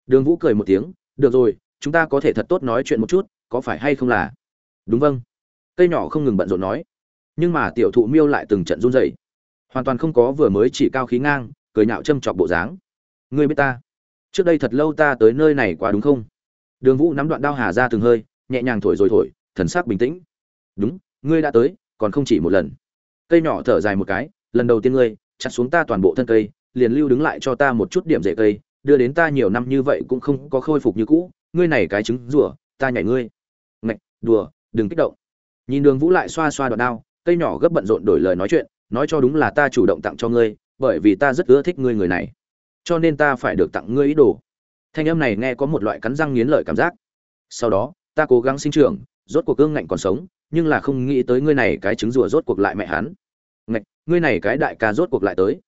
đường vũ cười một tiếng được rồi chúng ta có thể thật tốt nói chuyện một chút có phải hay không là đúng vâng cây nhỏ không ngừng bận rộn nói nhưng mà tiểu thụ miêu lại từng trận run rẩy hoàn toàn không có vừa mới chỉ cao khí ngang, cười nhạo châm chọc bộ dáng. Ngươi biết ta? Trước đây thật lâu ta tới nơi này quá đúng không? Đường vũ nắm đoạn đao hà ra từng hơi, nhẹ nhàng thổi rồi thổi, thần sắc bình tĩnh. Đúng, ngươi đã tới, còn không chỉ một lần. Cây nhỏ thở dài một cái, lần đầu tiên ngươi, chặt xuống ta toàn bộ thân cây, liền lưu đứng lại cho ta một chút điểm rễ cây, đưa đến ta nhiều năm như vậy cũng không có khôi phục như cũ, ngươi này cái trứng rủa ta nhảy ngươi. Ngạch, đùa, đừng kích động. Nhìn đường vũ lại xoa xoa đoạn đao, cây nhỏ gấp bận rộn đổi lời nói chuyện nói cho đúng là ta chủ động tặng cho ngươi, bởi vì ta rất ưa thích ngươi người này. Cho nên ta phải được tặng ngươi ý đồ. Thanh âm này nghe có một loại cắn răng nghiến lợi cảm giác. Sau đó, ta cố gắng sinh trưởng, rốt cuộc gương ngạnh còn sống, nhưng là không nghĩ tới ngươi này cái trứng rùa rốt cuộc lại mẹ hắn. Ngạch, ngươi này cái đại ca rốt cuộc lại tới.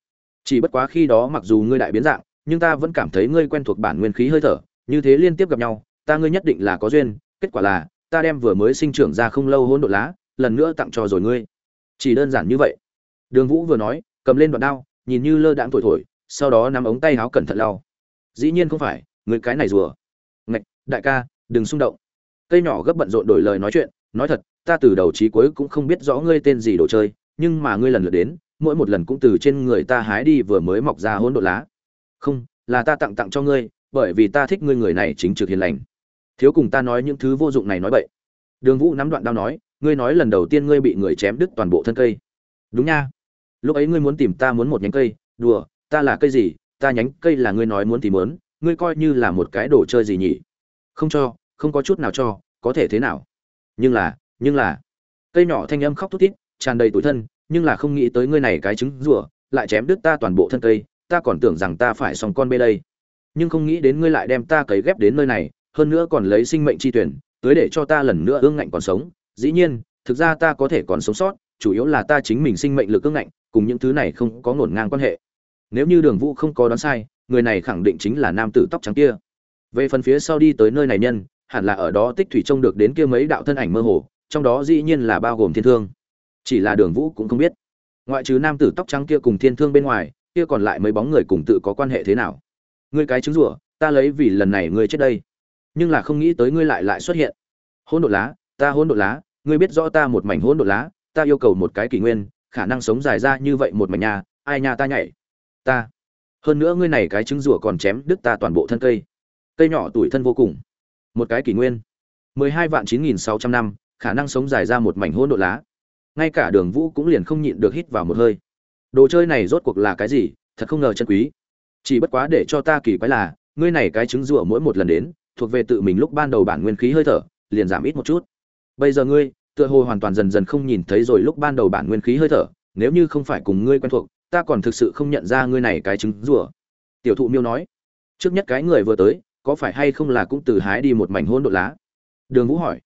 Chỉ bất quá khi đó mặc dù ngươi đại biến dạng, nhưng ta vẫn cảm thấy ngươi quen thuộc bản nguyên khí hơi thở, như thế liên tiếp gặp nhau, ta ngươi nhất định là có duyên, kết quả là, ta đem vừa mới sinh trưởng ra không lâu hỗn độn lá, lần nữa tặng cho rồi ngươi. Chỉ đơn giản như vậy đường vũ vừa nói, cầm lên đoạn đao, nhìn như lơ đãng thổi thổi, sau đó nắm ống tay áo cẩn thận lau. Dĩ nhiên không phải, người cái này rùa. Ngạch, đại ca, đừng xung động. Cây nhỏ gấp bận rộn đổi lời nói chuyện, nói thật, ta từ đầu chí cuối cũng không biết rõ ngươi tên gì đồ chơi, nhưng mà ngươi lần lượt đến, mỗi một lần cũng từ trên người ta hái đi vừa mới mọc ra hỗn độ lá. Không, là ta tặng tặng cho ngươi, bởi vì ta thích ngươi người này chính trực hiền lành. Thiếu cùng ta nói những thứ vô dụng này nói bậy. Đường vũ nắm đoạn đao nói, ngươi nói lần đầu tiên ngươi bị người chém đứt toàn bộ thân cây. Đúng nha lúc ấy ngươi muốn tìm ta muốn một nhánh cây. Đùa, ta là cây gì? Ta nhánh cây là ngươi nói muốn tìm muốn. Ngươi coi như là một cái đồ chơi gì nhỉ? Không cho, không có chút nào cho, có thể thế nào? Nhưng là nhưng là. Cây nhỏ thanh âm khóc thút thít, tràn đầy tủi thân, nhưng là không nghĩ tới ngươi này cái trứng rủa lại chém đứt ta toàn bộ thân cây. Ta còn tưởng rằng ta phải xong con bê đây. Nhưng không nghĩ đến ngươi lại đem ta cấy ghép đến nơi này, hơn nữa còn lấy sinh mệnh chi tuyển tới để cho ta lần nữa ương ngạnh còn sống. Dĩ nhiên, thực ra ta có thể còn sống sót, chủ yếu là ta chính mình sinh mệnh lực ương ngạnh cùng những thứ này không có ngổn ngang quan hệ. Nếu như đường vũ không có đoán sai, người này khẳng định chính là nam tử tóc trắng kia. Về phần phía sau đi tới nơi này nhân, hẳn là ở đó tích thủy trông được đến kia mấy đạo thân ảnh mơ hồ, trong đó dĩ nhiên là bao gồm thiên thương. Chỉ là đường vũ cũng không biết. Ngoại trừ nam tử tóc trắng kia cùng thiên thương bên ngoài, kia còn lại mấy bóng người cùng tự có quan hệ thế nào? Ngươi cái trứng rủa, ta lấy vì lần này ngươi chết đây. Nhưng là không nghĩ tới ngươi lại lại xuất hiện. Hôn đột lá, ta hôn đột lá, ngươi biết rõ ta một mảnh hôn đột lá, ta yêu cầu một cái kỷ nguyên khả năng sống dài ra như vậy một mảnh nhà, ai nhà ta nhảy? Ta. Hơn nữa ngươi này cái trứng rủa còn chém đứt ta toàn bộ thân cây. Cây nhỏ tuổi thân vô cùng. Một cái kỷ nguyên. Mười hai vạn chín nghìn sáu trăm năm, khả năng sống dài ra một mảnh hỗn độ lá. Ngay cả đường vũ cũng liền không nhịn được hít vào một hơi. Đồ chơi này rốt cuộc là cái gì? Thật không ngờ chân quý. Chỉ bất quá để cho ta kỳ quái là, ngươi này cái trứng rủa mỗi một lần đến, thuộc về tự mình lúc ban đầu bản nguyên khí hơi thở, liền giảm ít một chút. Bây giờ ngươi tựa hồ hoàn toàn dần dần không nhìn thấy rồi lúc ban đầu bản nguyên khí hơi thở, nếu như không phải cùng ngươi quen thuộc, ta còn thực sự không nhận ra ngươi này cái trứng rủa tiểu thụ miêu nói, trước nhất cái người vừa tới, có phải hay không là cũng từ hái đi một mảnh hôn độ lá? Đường vũ hỏi,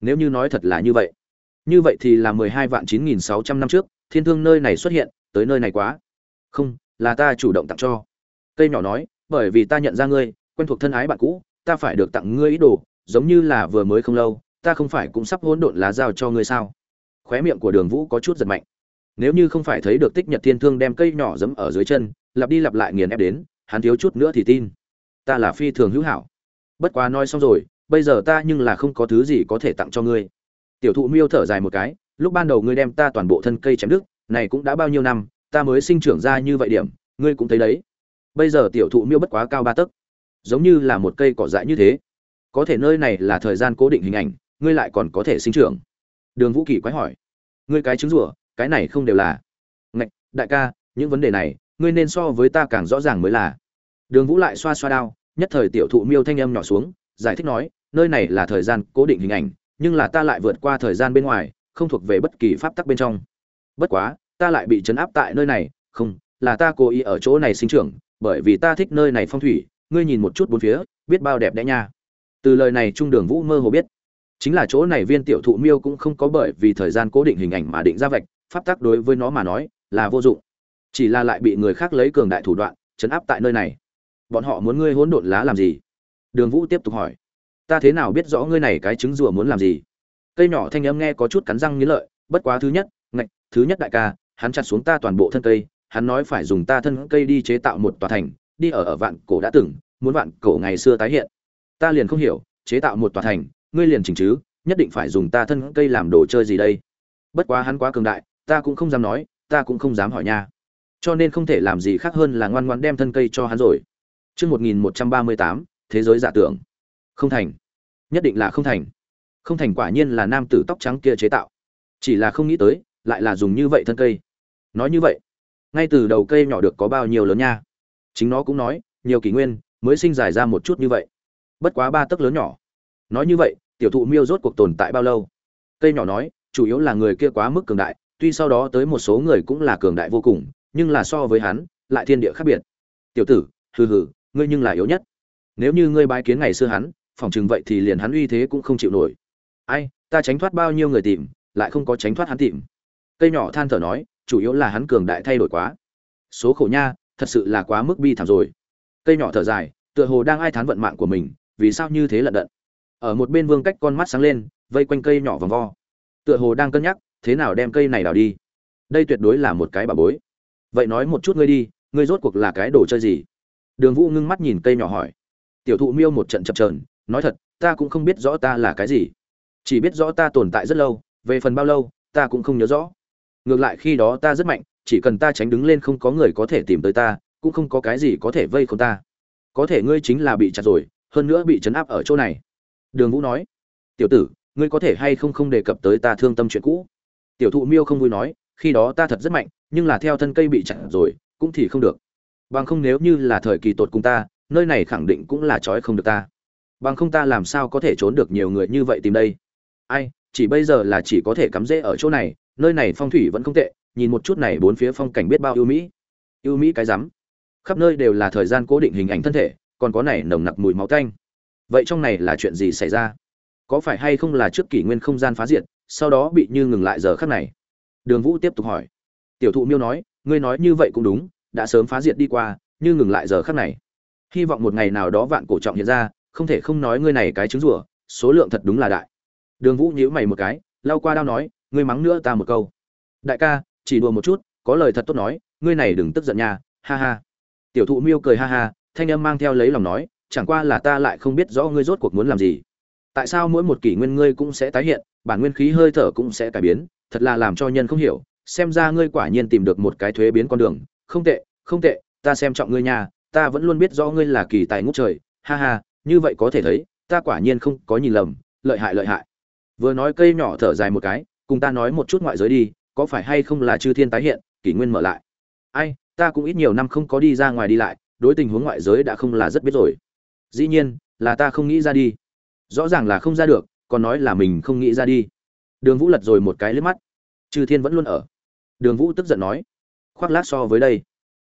nếu như nói thật là như vậy như vậy thì là mười hai vạn chín nghìn sáu trăm năm trước, thiên thương nơi này xuất hiện, tới nơi này quá. Không, là ta chủ động tặng cho. Cây nhỏ nói, bởi vì ta nhận ra ngươi, quen thuộc thân ái bạn cũ, ta phải được tặng ngươi ý đồ, giống như là vừa mới không lâu ta không phải cũng sắp hỗn độn lá dao cho ngươi sao? Khóe miệng của đường vũ có chút giật mạnh. Nếu như không phải thấy được tích nhật thiên thương đem cây nhỏ giẫm ở dưới chân, lặp đi lặp lại nghiền ép đến, hắn thiếu chút nữa thì tin. Ta là phi thường hữu hảo. Bất quá nói xong rồi, bây giờ ta nhưng là không có thứ gì có thể tặng cho ngươi. Tiểu thụ miêu thở dài một cái, lúc ban đầu ngươi đem ta toàn bộ thân cây chém đứt, này cũng đã bao nhiêu năm, ta mới sinh trưởng ra như vậy điểm, ngươi cũng thấy đấy. Bây giờ tiểu thụ miêu bất quá cao ba tấc, giống như là một cây cỏ dại như thế. Có thể nơi này là thời gian cố định hình ảnh ngươi lại còn có thể sinh trưởng. Đường vũ kỳ quái hỏi. Ngươi cái trứng rủa cái này không đều là. Ngạch, đại ca, những vấn đề này, ngươi nên so với ta càng rõ ràng mới là. Đường vũ lại xoa xoa đao, nhất thời tiểu thụ miêu thanh âm nhỏ xuống, giải thích nói, nơi này là thời gian cố định hình ảnh, nhưng là ta lại vượt qua thời gian bên ngoài, không thuộc về bất kỳ pháp tắc bên trong. Bất quá, ta lại bị chấn áp tại nơi này, không, là ta cố ý ở chỗ này sinh trưởng, bởi vì ta thích nơi này phong thủy, ngươi nhìn một chút bốn phía, biết bao đẹp đẽ nha. Từ lời này trung đường vũ mơ hồ biết chính là chỗ này viên tiểu thụ miêu cũng không có bởi vì thời gian cố định hình ảnh mà định ra vạch, pháp tắc đối với nó mà nói là vô dụng. Chỉ là lại bị người khác lấy cường đại thủ đoạn, chấn áp tại nơi này. Bọn họ muốn ngươi hỗn độn lá làm gì? Đường vũ tiếp tục hỏi. Ta thế nào biết rõ ngươi này cái trứng rùa muốn làm gì? Cây nhỏ thanh âm nghe có chút cắn răng nghĩ lợi, bất quá thứ nhất, ngạch, thứ nhất đại ca, hắn chặt xuống ta toàn bộ thân cây, hắn nói phải dùng ta thân cây đi chế tạo một tòa thành, đi ở ở vạn cổ đã từng, muốn vạn cổ ngày xưa tái hiện. Ta liền không hiểu, chế tạo một tòa thành ngươi liền chỉnh chứ, nhất định phải dùng ta thân cây làm đồ chơi gì đây? Bất quá hắn quá cường đại, ta cũng không dám nói, ta cũng không dám hỏi nha. Cho nên không thể làm gì khác hơn là ngoan ngoan đem thân cây cho hắn rồi. Chương một nghìn một trăm ba mươi tám, thế giới giả tưởng. Không thành. Nhất định là không thành. Không thành quả nhiên là nam tử tóc trắng kia chế tạo. Chỉ là không nghĩ tới, lại là dùng như vậy thân cây. Nói như vậy, ngay từ đầu cây nhỏ được có bao nhiêu lớn nha? Chính nó cũng nói, nhiều kỷ nguyên, mới sinh dài ra một chút như vậy. Bất quá ba tấc lớn nhỏ nói như vậy, tiểu thụ miêu rốt cuộc tồn tại bao lâu? Cây nhỏ nói, chủ yếu là người kia quá mức cường đại, tuy sau đó tới một số người cũng là cường đại vô cùng, nhưng là so với hắn, lại thiên địa khác biệt. Tiểu tử, hừ hừ, ngươi nhưng là yếu nhất. Nếu như ngươi bái kiến ngày xưa hắn phỏng chừng vậy thì liền hắn uy thế cũng không chịu nổi. Ai, ta tránh thoát bao nhiêu người tìm, lại không có tránh thoát hắn tìm. Cây nhỏ than thở nói, chủ yếu là hắn cường đại thay đổi quá. Số khổ nha, thật sự là quá mức bi thảm rồi. Cây nhỏ thở dài, tựa hồ đang ai thán vận mạng của mình, vì sao như thế lận đận? Ở một bên vương cách con mắt sáng lên, vây quanh cây nhỏ vòng vo. Tựa hồ đang cân nhắc, thế nào đem cây này đào đi? Đây tuyệt đối là một cái bà bối. Vậy nói một chút ngươi đi, ngươi rốt cuộc là cái đồ chơi gì? Đường vũ ngưng mắt nhìn cây nhỏ hỏi. Tiểu thụ miêu một trận chập trờn nói thật, ta cũng không biết rõ ta là cái gì. Chỉ biết rõ ta tồn tại rất lâu, về phần bao lâu, ta cũng không nhớ rõ. Ngược lại khi đó ta rất mạnh, chỉ cần ta tránh đứng lên không có người có thể tìm tới ta, cũng không có cái gì có thể vây không ta. Có thể ngươi chính là bị chặt rồi, hơn nữa bị chấn áp ở chỗ này đường vũ nói, tiểu tử, ngươi có thể hay không không đề cập tới ta thương tâm chuyện cũ? Tiểu thụ miêu không vui nói, khi đó ta thật rất mạnh, nhưng là theo thân cây bị chặt rồi, cũng thì không được. Bằng không nếu như là thời kỳ tột cùng ta, nơi này khẳng định cũng là trói không được ta. Bằng không ta làm sao có thể trốn được nhiều người như vậy tìm đây? Ai, chỉ bây giờ là chỉ có thể cắm rễ ở chỗ này, nơi này phong thủy vẫn không tệ, nhìn một chút này bốn phía phong cảnh biết bao ưu mỹ. Ưu mỹ cái rắm. Khắp nơi đều là thời gian cố định hình ảnh thân thể, còn có này nồng nặc mùi máu tanh vậy trong này là chuyện gì xảy ra? Có phải hay không là trước kỷ nguyên không gian phá diệt, sau đó bị như ngừng lại giờ khắc này? Đường vũ tiếp tục hỏi. Tiểu thụ miêu nói, ngươi nói như vậy cũng đúng, đã sớm phá diệt đi qua, như ngừng lại giờ khắc này. Hy vọng một ngày nào đó vạn cổ trọng hiện ra, không thể không nói ngươi này cái trứng rủa số lượng thật đúng là đại. Đường vũ nhíu mày một cái lao qua đao nói, ngươi mắng nữa ta một câu. Đại ca, chỉ đùa một chút, có lời thật tốt nói, ngươi này đừng tức giận nha, ha ha. Tiểu thụ miêu cười ha ha, thanh âm mang theo lấy lòng nói chẳng qua là ta lại không biết rõ ngươi rốt cuộc muốn làm gì. Tại sao mỗi một kỷ nguyên ngươi cũng sẽ tái hiện, bản nguyên khí hơi thở cũng sẽ cải biến, thật là làm cho nhân không hiểu, xem ra ngươi quả nhiên tìm được một cái thuế biến con đường. Không tệ không tệ, ta xem trọng ngươi nha, ta vẫn luôn biết rõ ngươi là kỳ tài ngút trời. Ha ha, như vậy có thể thấy, ta quả nhiên không có nhìn lầm, lợi hại lợi hại. Vừa nói cây nhỏ thở dài một cái, cùng ta nói một chút ngoại giới đi, có phải hay không là chư thiên tái hiện, kỷ nguyên mở lại? Ai, ta cũng ít nhiều năm không có đi ra ngoài đi lại, đối tình huống ngoại giới đã không là rất biết rồi dĩ nhiên, là ta không nghĩ ra đi. Rõ ràng là không ra được, còn nói là mình không nghĩ ra đi. Đường vũ lật rồi một cái liếc mắt. Chư thiên vẫn luôn ở. Đường vũ tức giận nói. Khoác lác so với đây.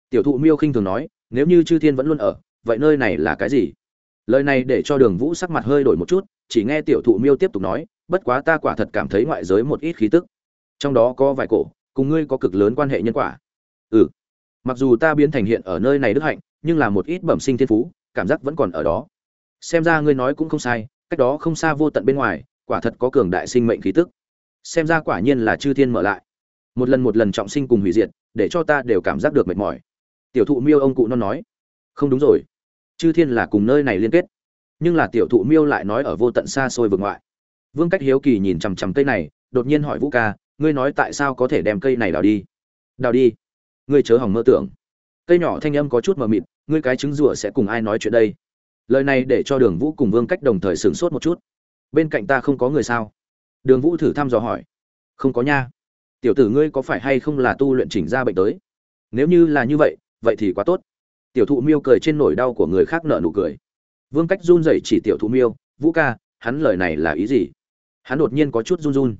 Tiểu thụ miêu khinh thường nói, nếu như chư thiên vẫn luôn ở, vậy nơi này là cái gì? Lời này để cho đường vũ sắc mặt hơi đổi một chút, chỉ nghe tiểu thụ miêu tiếp tục nói, bất quá ta quả thật cảm thấy ngoại giới một ít khí tức. Trong đó có vài cổ, cùng ngươi có cực lớn quan hệ nhân quả. Ừ. Mặc dù ta biến thành hiện ở nơi này đức hạnh, nhưng là một ít bẩm sinh thiên phú cảm giác vẫn còn ở đó. Xem ra ngươi nói cũng không sai, cách đó không xa vô tận bên ngoài, quả thật có cường đại sinh mệnh khí tức. Xem ra quả nhiên là chư thiên mở lại. Một lần một lần trọng sinh cùng hủy diệt, để cho ta đều cảm giác được mệt mỏi. Tiểu thụ miêu ông cụ non nói. Không đúng rồi. Chư thiên là cùng nơi này liên kết. Nhưng là tiểu thụ miêu lại nói ở vô tận xa xôi vực ngoại. Vương cách hiếu kỳ nhìn chằm chằm cây này, đột nhiên hỏi vũ ca, ngươi nói tại sao có thể đem cây này đào đi? Đào đi? Ngươi chớ hỏng mơ tưởng cây nhỏ thanh âm có chút mờ mịt, ngươi cái trứng rủa sẽ cùng ai nói chuyện đây? Lời này để cho đường vũ cùng vương cách đồng thời sửng sốt một chút. Bên cạnh ta không có người sao? Đường vũ thử thăm dò hỏi. Không có nha. Tiểu tử ngươi có phải hay không là tu luyện chỉnh ra bệnh tới? Nếu như là như vậy vậy thì quá tốt. Tiểu thụ miêu cười trên nỗi đau của người khác nợ nụ cười. Vương cách run rẩy chỉ tiểu thụ miêu, vũ ca, hắn lời này là ý gì? Hắn đột nhiên có chút run run.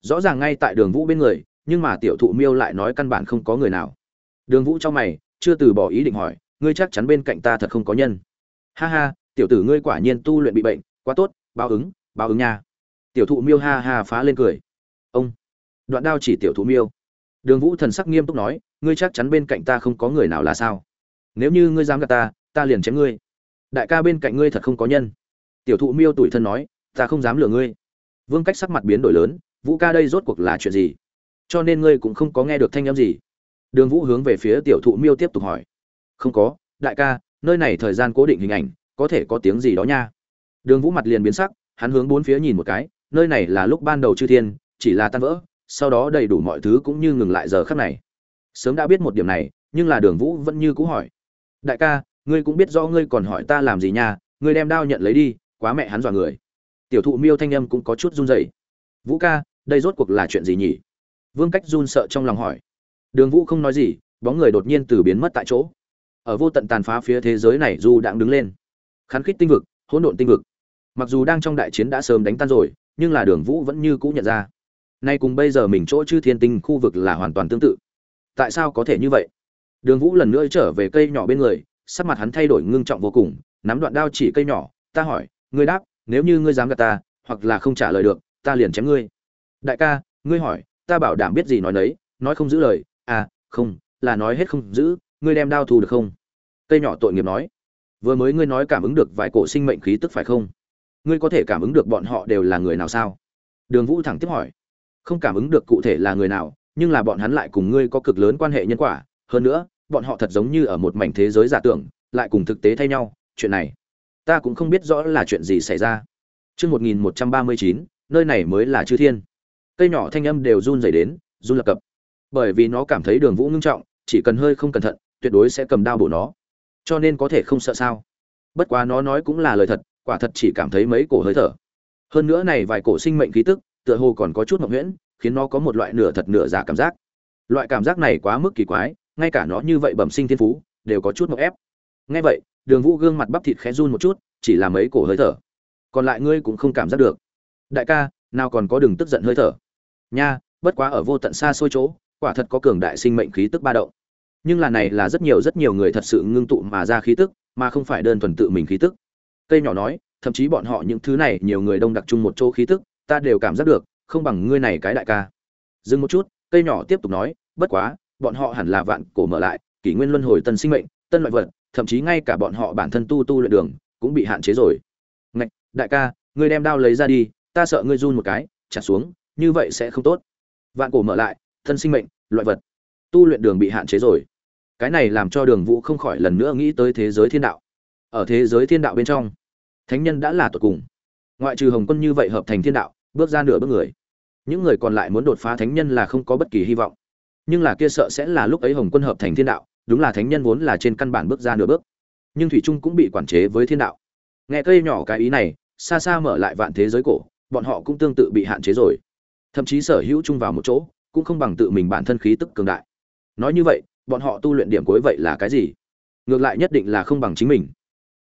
Rõ ràng ngay tại đường vũ bên người, nhưng mà tiểu thụ miêu lại nói căn bản không có người nào. Đường vũ cho mày chưa từ bỏ ý định hỏi, ngươi chắc chắn bên cạnh ta thật không có nhân. Ha ha, tiểu tử ngươi quả nhiên tu luyện bị bệnh, quá tốt, báo ứng báo ứng nha. Tiểu thụ miêu ha ha phá lên cười. Ông, đoạn đao chỉ tiểu thụ miêu. Đường vũ thần sắc nghiêm túc nói, ngươi chắc chắn bên cạnh ta không có người nào là sao? Nếu như ngươi dám gạt ta ta liền chém ngươi. Đại ca bên cạnh ngươi thật không có nhân. Tiểu thụ miêu tủi thân nói, ta không dám lừa ngươi. Vương cách sắc mặt biến đổi lớn, vũ ca đây rốt cuộc là chuyện gì? Cho nên ngươi cũng không có nghe được thanh âm gì đường vũ hướng về phía tiểu thụ miêu tiếp tục hỏi. Không có, đại ca, nơi này thời gian cố định hình ảnh, có thể có tiếng gì đó nha. Đường vũ mặt liền biến sắc, hắn hướng bốn phía nhìn một cái, nơi này là lúc ban đầu chư thiên, chỉ là tan vỡ, sau đó đầy đủ mọi thứ cũng như ngừng lại giờ khắc này. Sớm đã biết một điểm này, nhưng là đường vũ vẫn như cũ hỏi. Đại ca, ngươi cũng biết rõ ngươi còn hỏi ta làm gì nha, ngươi đem đao nhận lấy đi, quá mẹ hắn dọa người. Tiểu thụ miêu thanh âm cũng có chút run rẩy. Vũ ca, đây rốt cuộc là chuyện gì nhỉ? Vương cách run sợ trong lòng hỏi đường vũ không nói gì, bóng người đột nhiên từ biến mất tại chỗ. Ở vô tận tàn phá phía thế giới này du đang đứng lên. Khán khích tinh vực, hỗn độn tinh vực. Mặc dù đang trong đại chiến đã sớm đánh tan rồi, nhưng là đường vũ vẫn như cũ nhận ra. Nay cùng bây giờ mình chỗ chư thiên tinh khu vực là hoàn toàn tương tự. Tại sao có thể như vậy? Đường vũ lần nữa trở về cây nhỏ bên người, sắc mặt hắn thay đổi ngưng trọng vô cùng, nắm đoạn đao chỉ cây nhỏ, ta hỏi, ngươi đáp, nếu như ngươi dám gạt ta, hoặc là không trả lời được, ta liền chém ngươi. Đại ca, ngươi hỏi, ta bảo đảm biết gì nói nấy, nói không giữ lời à không là nói hết không giữ ngươi đem đao thù được không? Cây nhỏ tội nghiệp nói. Vừa mới ngươi nói cảm ứng được vài cổ sinh mệnh khí tức phải không? Ngươi có thể cảm ứng được bọn họ đều là người nào sao? Đường vũ thẳng tiếp hỏi. Không cảm ứng được cụ thể là người nào nhưng là bọn hắn lại cùng ngươi có cực lớn quan hệ nhân quả. Hơn nữa bọn họ thật giống như ở một mảnh thế giới giả tưởng lại cùng thực tế thay nhau. Chuyện này ta cũng không biết rõ là chuyện gì xảy ra. Trước 1139, nơi này mới là chư thiên. Cây nhỏ thanh âm đều run rẩy đến, run lập cập. Bởi vì nó cảm thấy đường vũ ngưng trọng, chỉ cần hơi không cẩn thận, tuyệt đối sẽ cầm đao bổ nó. Cho nên có thể không sợ sao. Bất quá nó nói cũng là lời thật, quả thật chỉ cảm thấy mấy cổ hơi thở. Hơn nữa này vài cổ sinh mệnh khí tức, tựa hồ còn có chút ngọc nguyễn, khiến nó có một loại nửa thật nửa giả cảm giác. Loại cảm giác này quá mức kỳ quái, ngay cả nó như vậy bẩm sinh thiên phú, đều có chút ngọc ép. Nghe vậy, Đường Vũ gương mặt bắp thịt khẽ run một chút, chỉ là mấy cổ hơi thở. Còn lại ngươi cũng không cảm giác được. Đại ca, nào còn có đừng tức giận hơi thở. Nha, bất quá ở vô tận xa xôi chỗ, quả thật có cường đại sinh mệnh khí tức ba động. Nhưng là này là rất nhiều rất nhiều người thật sự ngưng tụ mà ra khí tức, mà không phải đơn thuần tự mình khí tức. Cây nhỏ nói, thậm chí bọn họ những thứ này nhiều người đông đặc chung một chỗ khí tức, ta đều cảm giác được, không bằng ngươi này cái đại ca. Dừng một chút, cây nhỏ tiếp tục nói, bất quá, bọn họ hẳn là vạn cổ mở lại, kỷ nguyên luân hồi tân sinh mệnh, tân loại vật, thậm chí ngay cả bọn họ bản thân tu tu luyện đường cũng bị hạn chế rồi. Ngạch, đại ca, ngươi đem đao lấy ra đi, ta sợ ngươi run một cái, chặt xuống, như vậy sẽ không tốt. Vạn cổ mở lại, Thân sinh mệnh, loại vật, tu luyện đường bị hạn chế rồi. Cái này làm cho Đường Vũ không khỏi lần nữa nghĩ tới thế giới thiên đạo. Ở thế giới thiên đạo bên trong, thánh nhân đã là tột cùng. Ngoại trừ Hồng Quân như vậy hợp thành thiên đạo, bước ra nửa bước người. Những người còn lại muốn đột phá thánh nhân là không có bất kỳ hy vọng nhưng là kia sợ sẽ là lúc ấy hồng quân hợp thành thiên đạo đúng là thánh nhân vốn là trên căn bản bước ra nửa bước nhưng thủy trung cũng bị quản chế với thiên đạo nghe cây nhỏ cái ý này xa xa mở lại vạn thế giới cổ bọn họ cũng tương tự bị hạn chế rồi thậm chí sở hữu chung vào một chỗ cũng không bằng tự mình bản thân khí tức cường đại. Nói như vậy, bọn họ tu luyện điểm cuối vậy là cái gì? Ngược lại nhất định là không bằng chính mình.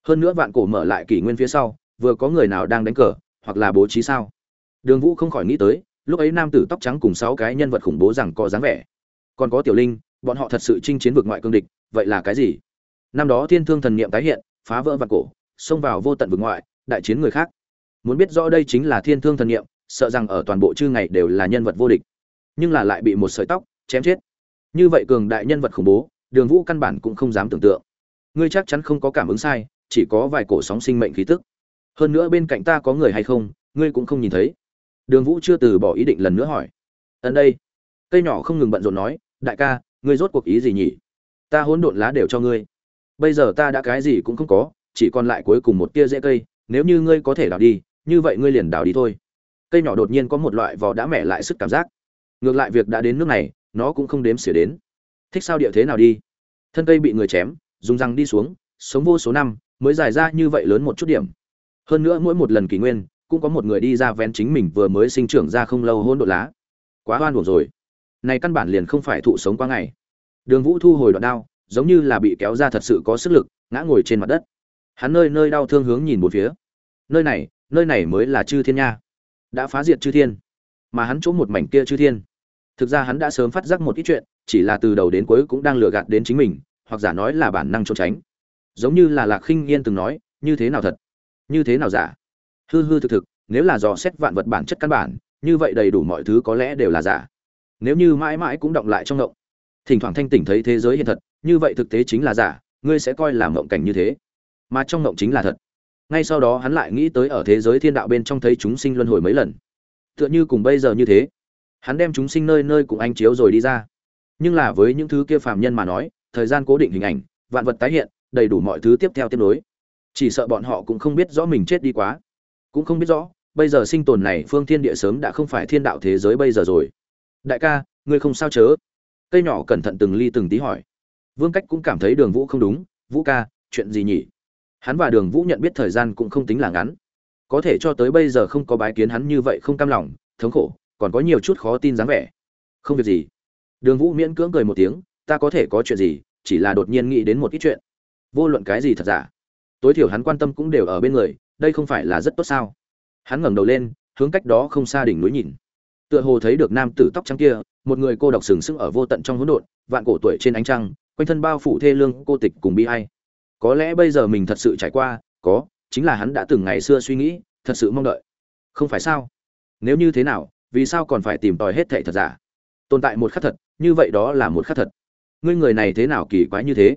Hơn nữa vạn cổ mở lại kỷ nguyên phía sau, vừa có người nào đang đánh cờ, hoặc là bố trí sao? Đường vũ không khỏi nghĩ tới, lúc ấy nam tử tóc trắng cùng sáu cái nhân vật khủng bố rằng có dáng vẻ. Còn có tiểu linh, bọn họ thật sự chinh chiến vực ngoại cương địch, vậy là cái gì? Năm đó thiên thương thần niệm tái hiện, phá vỡ vạn cổ, xông vào vô tận vực ngoại, đại chiến người khác. Muốn biết rõ đây chính là thiên thương thần niệm, sợ rằng ở toàn bộ chư ngày đều là nhân vật vô địch nhưng là lại bị một sợi tóc chém chết. Như vậy cường đại nhân vật khủng bố, đường vũ căn bản cũng không dám tưởng tượng. Ngươi chắc chắn không có cảm ứng sai, chỉ có vài cổ sóng sinh mệnh khí tức. Hơn nữa bên cạnh ta có người hay không, ngươi cũng không nhìn thấy. Đường vũ chưa từ bỏ ý định lần nữa hỏi. Ẩn đây. Cây nhỏ không ngừng bận rộn nói, đại ca, ngươi rốt cuộc ý gì nhỉ? Ta hỗn độn lá đều cho ngươi. Bây giờ ta đã cái gì cũng không có, chỉ còn lại cuối cùng một tia rễ cây, nếu như ngươi có thể đào đi, như vậy ngươi liền đào đi thôi. Cây nhỏ đột nhiên có một loại vò đã mẻ lại sức cảm giác ngược lại việc đã đến nước này, nó cũng không đếm xỉa đến. Thích sao địa thế nào đi? Thân cây bị người chém, dùng răng đi xuống, sống vô số năm, mới dài ra như vậy lớn một chút điểm. Hơn nữa mỗi một lần kỷ nguyên, cũng có một người đi ra vén chính mình vừa mới sinh trưởng ra không lâu hôn độ lá. Quá hoan hồn rồi. Này căn bản liền không phải thụ sống qua ngày. Đường vũ thu hồi đoạn đao, giống như là bị kéo ra thật sự có sức lực, ngã ngồi trên mặt đất. Hắn nơi nơi đau thương hướng nhìn một phía. Nơi này nơi này mới là chư thiên nha. Đã phá diệt chư thiên. Mà hắn chỗ một mảnh kia chư thiên thực ra hắn đã sớm phát giác một ít chuyện, chỉ là từ đầu đến cuối cũng đang lừa gạt đến chính mình, hoặc giả nói là bản năng trốn tránh. Giống như là lạc khinh yên từng nói, như thế nào thật? Như thế nào giả? Hư hư thực thực, nếu là dò xét vạn vật bản chất căn bản, như vậy đầy đủ mọi thứ có lẽ đều là giả. Nếu như mãi mãi cũng động lại trong ngộng. Thỉnh thoảng thanh tỉnh thấy thế giới hiện thật, như vậy thực tế chính là giả, ngươi sẽ coi là mộng cảnh như thế. Mà trong ngộng chính là thật. Ngay sau đó hắn lại nghĩ tới ở thế giới thiên đạo bên trong thấy chúng sinh luân hồi mấy lần. Tựa như cùng bây giờ như thế hắn đem chúng sinh nơi nơi cùng anh chiếu rồi đi ra. Nhưng là với những thứ kia phàm nhân mà nói, thời gian cố định hình ảnh, vạn vật tái hiện, đầy đủ mọi thứ tiếp theo tiếp nối. Chỉ sợ bọn họ cũng không biết rõ mình chết đi quá. Cũng không biết rõ, bây giờ sinh tồn này phương thiên địa sớm đã không phải thiên đạo thế giới bây giờ rồi. Đại ca, ngươi không sao chớ? Cây nhỏ cẩn thận từng ly từng tí hỏi. Vương cách cũng cảm thấy đường vũ không đúng. Vũ ca, chuyện gì nhỉ? Hắn và đường vũ nhận biết thời gian cũng không tính là ngắn. Có thể cho tới bây giờ không có bái kiến hắn như vậy không cam lòng, thống khổ còn có nhiều chút khó tin dáng vẻ. Không việc gì. Đường vũ miễn cưỡng cười một tiếng, ta có thể có chuyện gì, chỉ là đột nhiên nghĩ đến một ít chuyện. Vô luận cái gì thật giả. Tối thiểu hắn quan tâm cũng đều ở bên người, đây không phải là rất tốt sao? Hắn ngẩng đầu lên, hướng cách đó không xa đỉnh núi nhìn. Tựa hồ thấy được nam tử tóc trắng kia, một người cô độc sừng sững ở vô tận trong hỗn độn, vạn cổ tuổi trên ánh trăng, quanh thân bao phủ thê lương, cô tịch cùng bi ai. Có lẽ bây giờ mình thật sự trải qua, có, chính là hắn đã từng ngày xưa suy nghĩ, thật sự mong đợi. Không phải sao? Nếu như thế nào vì sao còn phải tìm tòi hết thệ thật giả? Tồn tại một khắc thật, như vậy đó là một khắc thật. Ngươi người này thế nào kỳ quái như thế?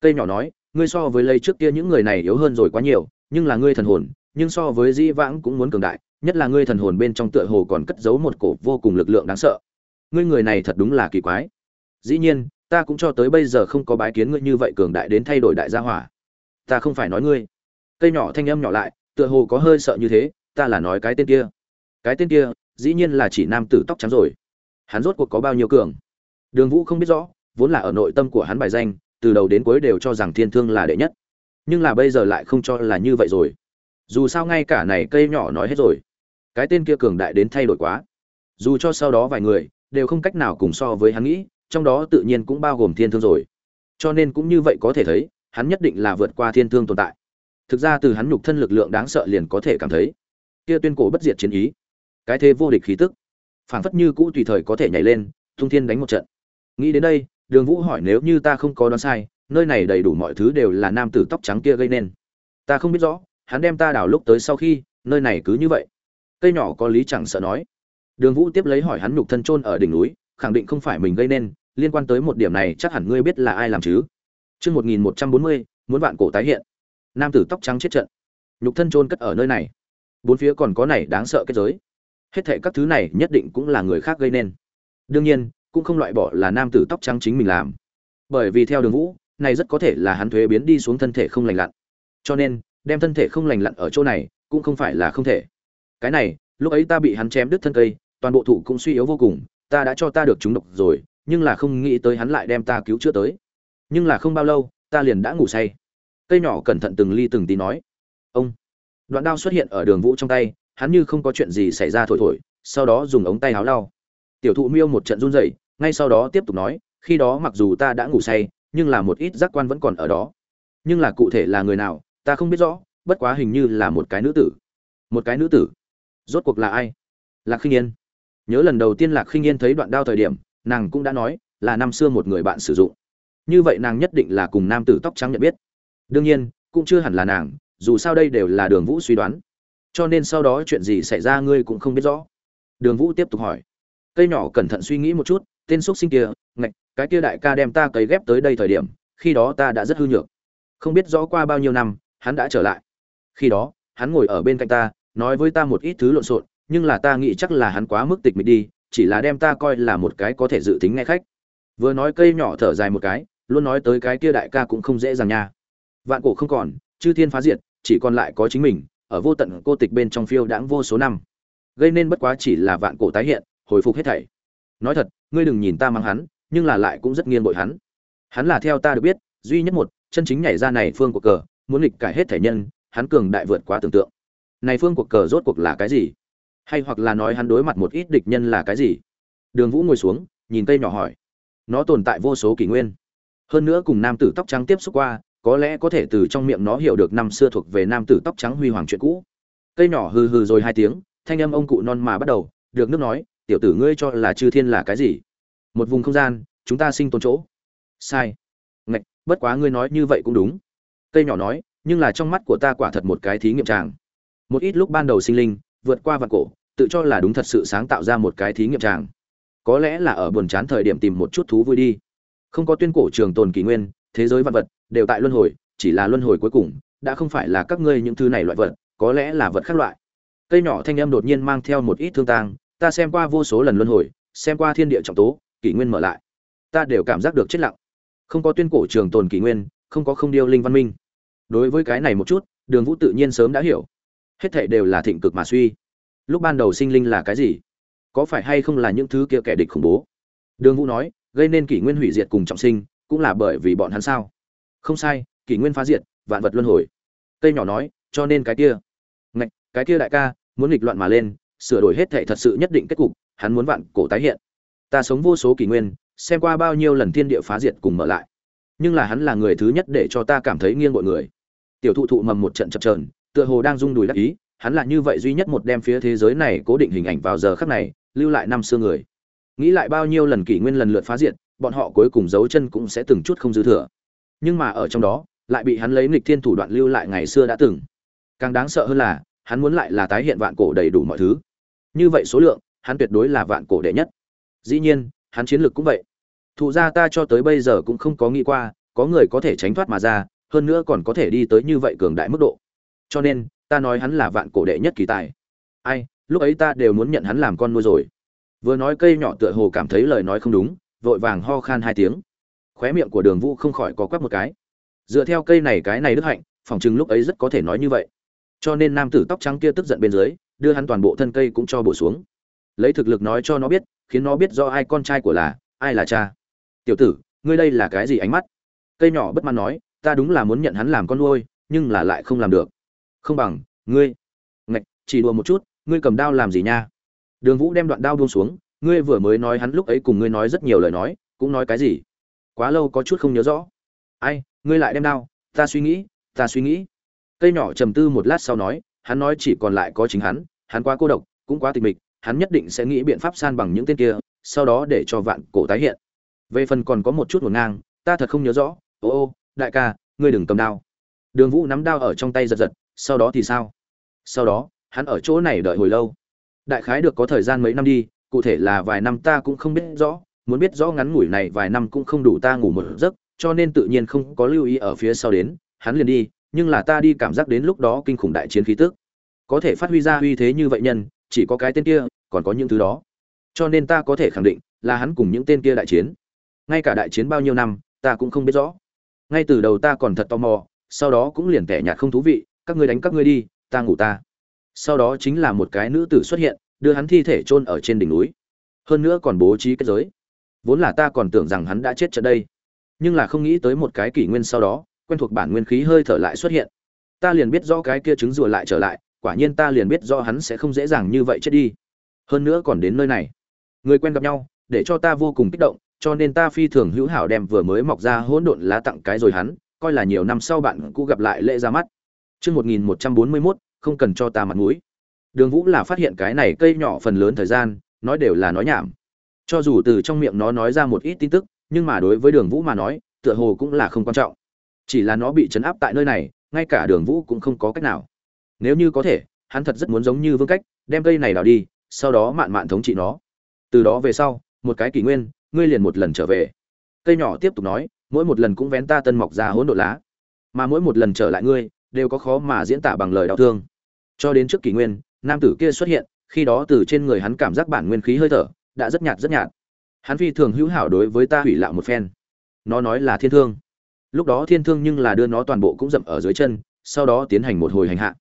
Cây nhỏ nói, ngươi so với lây trước kia những người này yếu hơn rồi quá nhiều, nhưng là ngươi thần hồn, nhưng so với di vãng cũng muốn cường đại, nhất là ngươi thần hồn bên trong tựa hồ còn cất giấu một cổ vô cùng lực lượng đáng sợ. Ngươi người này thật đúng là kỳ quái. Dĩ nhiên, ta cũng cho tới bây giờ không có bái kiến ngươi như vậy cường đại đến thay đổi đại gia hỏa. Ta không phải nói ngươi. Cây nhỏ thanh âm nhỏ lại, tựa hồ có hơi sợ như thế, ta là nói cái tên kia. Cái tên kia dĩ nhiên là chỉ nam tử tóc trắng rồi. Hắn rốt cuộc có bao nhiêu cường? Đường vũ không biết rõ, vốn là ở nội tâm của hắn bài danh, từ đầu đến cuối đều cho rằng thiên thương là đệ nhất. Nhưng là bây giờ lại không cho là như vậy rồi. Dù sao ngay cả này cây nhỏ nói hết rồi, cái tên kia cường đại đến thay đổi quá. Dù cho sau đó vài người, đều không cách nào cùng so với hắn nghĩ, trong đó tự nhiên cũng bao gồm thiên thương rồi. Cho nên cũng như vậy có thể thấy, hắn nhất định là vượt qua thiên thương tồn tại. Thực ra từ hắn nhục thân lực lượng đáng sợ liền có thể cảm thấy. Kia tuyên cổ bất diệt chiến ý cái thế vô địch khí tức phảng phất như cũ tùy thời có thể nhảy lên tung thiên đánh một trận nghĩ đến đây đường vũ hỏi nếu như ta không có đoán sai nơi này đầy đủ mọi thứ đều là nam tử tóc trắng kia gây nên ta không biết rõ hắn đem ta đào lúc tới sau khi nơi này cứ như vậy cây nhỏ có lý chẳng sợ nói đường vũ tiếp lấy hỏi hắn nhục thân trôn ở đỉnh núi khẳng định không phải mình gây nên liên quan tới một điểm này chắc hẳn ngươi biết là ai làm chứ Chương 1140, muốn vạn cổ tái hiện. Nam tử tóc trắng chết trận. Nhục thân chôn cất ở nơi này. Bốn phía còn có này đáng sợ kết giới. Hết thệ các thứ này nhất định cũng là người khác gây nên. Đương nhiên, cũng không loại bỏ là nam tử tóc trắng chính mình làm. Bởi vì theo Đường Vũ, này rất có thể là hắn thuế biến đi xuống thân thể không lành lặn. Cho nên, đem thân thể không lành lặn ở chỗ này, cũng không phải là không thể. Cái này, lúc ấy ta bị hắn chém đứt thân cây, toàn bộ thủ cũng suy yếu vô cùng, ta đã cho ta được chúng độc rồi, nhưng là không nghĩ tới hắn lại đem ta cứu chữa tới nhưng là không bao lâu ta liền đã ngủ say cây nhỏ cẩn thận từng ly từng tí nói ông đoạn đao xuất hiện ở đường vũ trong tay hắn như không có chuyện gì xảy ra thổi thổi, sau đó dùng ống tay áo lau. Tiểu thụ miêu một trận run rẩy, ngay sau đó tiếp tục nói, khi đó mặc dù ta đã ngủ say, nhưng là một ít giác quan vẫn còn ở đó. Nhưng là cụ thể là người nào, ta không biết rõ, bất quá hình như là một cái nữ tử. Một cái nữ tử? Rốt cuộc là ai? Lạc khinh yên. Nhớ lần đầu tiên lạc khinh yên thấy đoạn đao thời điểm, nàng cũng đã nói là năm xưa một người bạn sử dụng. Như vậy nàng nhất định là cùng nam tử tóc trắng nhận biết. Đương nhiên, cũng chưa hẳn là nàng, dù sao đây đều là đường vũ suy đoán cho nên sau đó chuyện gì xảy ra ngươi cũng không biết rõ. Đường vũ tiếp tục hỏi. Cây nhỏ cẩn thận suy nghĩ một chút, tên x sinh kia, ngạch, cái kia đại ca đem ta cấy ghép tới đây thời điểm, khi đó ta đã rất hư nhược. Không biết rõ qua bao nhiêu năm, hắn đã trở lại. Khi đó, hắn ngồi ở bên cạnh ta, nói với ta một ít thứ lộn xộn, nhưng là ta nghĩ chắc là hắn quá mức tịch mịch đi, chỉ là đem ta coi là một cái có thể dự tính nghe khách. Vừa nói cây nhỏ thở dài một cái, luôn nói tới cái kia đại ca cũng không dễ dàng nha. Vạn cổ không còn, chư thiên phá diệt, chỉ còn lại có chính mình ở vô tận cô tịch bên trong phiêu đãng vô số năm. Gây nên bất quá chỉ là vạn cổ tái hiện, hồi phục hết thảy. Nói thật, ngươi đừng nhìn ta mang hắn, nhưng là lại cũng rất nghiêng bội hắn. Hắn là theo ta được biết, duy nhất một, chân chính nhảy ra này phương của cờ, muốn nghịch cải hết thể nhân, hắn cường đại vượt quá tưởng tượng. Này phương cuộc cờ rốt cuộc là cái gì? Hay hoặc là nói hắn đối mặt một ít địch nhân là cái gì? Đường vũ ngồi xuống, nhìn cây nhỏ hỏi. Nó tồn tại vô số kỷ nguyên. Hơn nữa cùng nam tử tóc trắng tiếp xúc qua có lẽ có thể từ trong miệng nó hiểu được năm xưa thuộc về nam tử tóc trắng huy hoàng chuyện cũ. Cây nhỏ hừ hừ rồi hai tiếng, thanh âm ông cụ non mà bắt đầu, được nước nói, tiểu tử ngươi cho là chư thiên là cái gì? Một vùng không gian, chúng ta sinh tồn chỗ. Sai. Ngạch, bất quá ngươi nói như vậy cũng đúng. Cây nhỏ nói, nhưng là trong mắt của ta quả thật một cái thí nghiệm tràng. Một ít lúc ban đầu sinh linh, vượt qua vạn cổ, tự cho là đúng thật sự sáng tạo ra một cái thí nghiệm tràng. Có lẽ là ở buồn chán thời điểm tìm một chút thú vui đi. Không có tuyên cổ trường tồn kỷ nguyên, thế giới vật vật đều tại luân hồi, chỉ là luân hồi cuối cùng, đã không phải là các ngươi những thứ này loại vật, có lẽ là vật khác loại. Cây nhỏ thanh âm đột nhiên mang theo một ít thương tang, ta xem qua vô số lần luân hồi, xem qua thiên địa trọng tố, kỷ nguyên mở lại. Ta đều cảm giác được chết lặng. Không có tuyên cổ trường tồn kỷ nguyên, không có không điêu linh văn minh. Đối với cái này một chút, đường vũ tự nhiên sớm đã hiểu. Hết thệ đều là thịnh cực mà suy. Lúc ban đầu sinh linh là cái gì? Có phải hay không là những thứ kia kẻ địch khủng bố? Đường vũ nói, gây nên kỷ nguyên hủy diệt cùng trọng sinh, cũng là bởi vì bọn hắn sao? Không sai, kỷ nguyên phá diệt, vạn vật luân hồi. Cây nhỏ nói, cho nên cái kia. Ngạch, cái kia đại ca, muốn nghịch loạn mà lên, sửa đổi hết thệ thật sự nhất định kết cục, hắn muốn vạn cổ tái hiện. Ta sống vô số kỷ nguyên, xem qua bao nhiêu lần thiên địa phá diệt cùng mở lại. Nhưng là hắn là người thứ nhất để cho ta cảm thấy nghiêng mọi người. Tiểu thụ thụ mầm một trận chập trờn tựa hồ đang rung đùi đắc ý, hắn là như vậy duy nhất một đem phía thế giới này cố định hình ảnh vào giờ khắc này, lưu lại năm xưa người. Nghĩ lại bao nhiêu lần kỷ nguyên lần lượt phá diệt, bọn họ cuối cùng giấu chân cũng sẽ từng chút không dư thừa nhưng mà ở trong đó, lại bị hắn lấy nghịch thiên thủ đoạn lưu lại ngày xưa đã từng. Càng đáng sợ hơn là, hắn muốn lại là tái hiện vạn cổ đầy đủ mọi thứ. Như vậy số lượng, hắn tuyệt đối là vạn cổ đệ nhất. Dĩ nhiên, hắn chiến lược cũng vậy. Thụ ra ta cho tới bây giờ cũng không có nghĩ qua, có người có thể tránh thoát mà ra, hơn nữa còn có thể đi tới như vậy cường đại mức độ. Cho nên, ta nói hắn là vạn cổ đệ nhất kỳ tài. Ai, lúc ấy ta đều muốn nhận hắn làm con nuôi rồi. Vừa nói cây nhỏ tựa hồ cảm thấy lời nói không đúng, vội vàng ho khan hai tiếng khóe miệng của đường vũ không khỏi có quắp một cái. Dựa theo cây này cái này đức hạnh phỏng chừng lúc ấy rất có thể nói như vậy. Cho nên nam tử tóc trắng kia tức giận bên dưới, đưa hắn toàn bộ thân cây cũng cho bổ xuống. Lấy thực lực nói cho nó biết, khiến nó biết do ai con trai của là, ai là cha. Tiểu tử, ngươi đây là cái gì ánh mắt? Cây nhỏ bất mãn nói, ta đúng là muốn nhận hắn làm con nuôi, nhưng là lại không làm được. Không bằng, ngươi. Ngạch, chỉ đùa một chút, ngươi cầm đao làm gì nha? Đường vũ đem đoạn đao buông xuống, ngươi vừa mới nói hắn lúc ấy cùng ngươi nói rất nhiều lời nói, cũng nói cái gì? Quá lâu có chút không nhớ rõ. Ai, ngươi lại đem đao, ta suy nghĩ, ta suy nghĩ. Cây nhỏ trầm tư một lát sau nói, hắn nói chỉ còn lại có chính hắn hắn quá cô độc, cũng quá tịch mịch, hắn nhất định sẽ nghĩ biện pháp san bằng những tên kia, sau đó để cho vạn cổ tái hiện. Về phần còn có một chút ngổn ngang, ta thật không nhớ rõ. Ô ô, đại ca, ngươi đừng cầm đao. Đường vũ nắm đao ở trong tay giật giật, sau đó thì sao? Sau đó, hắn ở chỗ này đợi hồi lâu. Đại khái được có thời gian mấy năm đi, cụ thể là vài năm ta cũng không biết rõ muốn biết rõ ngắn ngủi này vài năm cũng không đủ ta ngủ một giấc, cho nên tự nhiên không có lưu ý ở phía sau đến, hắn liền đi, nhưng là ta đi cảm giác đến lúc đó kinh khủng đại chiến khí tức. Có thể phát huy ra uy thế như vậy nhân, chỉ có cái tên kia, còn có những thứ đó. Cho nên ta có thể khẳng định là hắn cùng những tên kia đại chiến. Ngay cả đại chiến bao nhiêu năm, ta cũng không biết rõ. Ngay từ đầu ta còn thật tò mò, sau đó cũng liền tẻ nhạt không thú vị, các ngươi đánh các ngươi đi, ta ngủ ta. Sau đó chính là một cái nữ tử xuất hiện, đưa hắn thi thể chôn ở trên đỉnh núi. Hơn nữa còn bố trí cái giới vốn là ta còn tưởng rằng hắn đã chết trận đây nhưng là không nghĩ tới một cái kỷ nguyên sau đó quen thuộc bản nguyên khí hơi thở lại xuất hiện ta liền biết rõ cái kia trứng rùa lại trở lại quả nhiên ta liền biết rõ hắn sẽ không dễ dàng như vậy chết đi hơn nữa còn đến nơi này người quen gặp nhau để cho ta vô cùng kích động cho nên ta phi thường hữu hảo đem vừa mới mọc ra hỗn độn lá tặng cái rồi hắn coi là nhiều năm sau bạn cũ gặp lại lễ ra mắt Chương 1141, không cần cho ta mặt mũi. Đường Vũ là phát hiện cái này cây nhỏ phần lớn thời gian, nói đều là nói nhảm. Cho dù từ trong miệng nó nói ra một ít tin tức, nhưng mà đối với Đường Vũ mà nói, tựa hồ cũng là không quan trọng. Chỉ là nó bị chấn áp tại nơi này, ngay cả Đường Vũ cũng không có cách nào. Nếu như có thể, hắn thật rất muốn giống như Vương Cách, đem cây này đào đi, sau đó mạn mạn thống trị nó. Từ đó về sau, một cái kỷ nguyên, ngươi liền một lần trở về. Cây nhỏ tiếp tục nói, mỗi một lần cũng vén ta tân mọc ra hỗn độn lá, mà mỗi một lần trở lại ngươi, đều có khó mà diễn tả bằng lời đau thương cho đến trước kỷ nguyên nam tử kia xuất hiện khi đó từ trên người hắn cảm giác bản nguyên khí hơi thở đã rất nhạt rất nhạt. Hắn phi thường hữu hảo đối với ta hủy lạo một phen. Nó nói là thiên thương. Lúc đó thiên thương nhưng là đưa nó toàn bộ cũng dậm ở dưới chân, sau đó tiến hành một hồi hành hạ.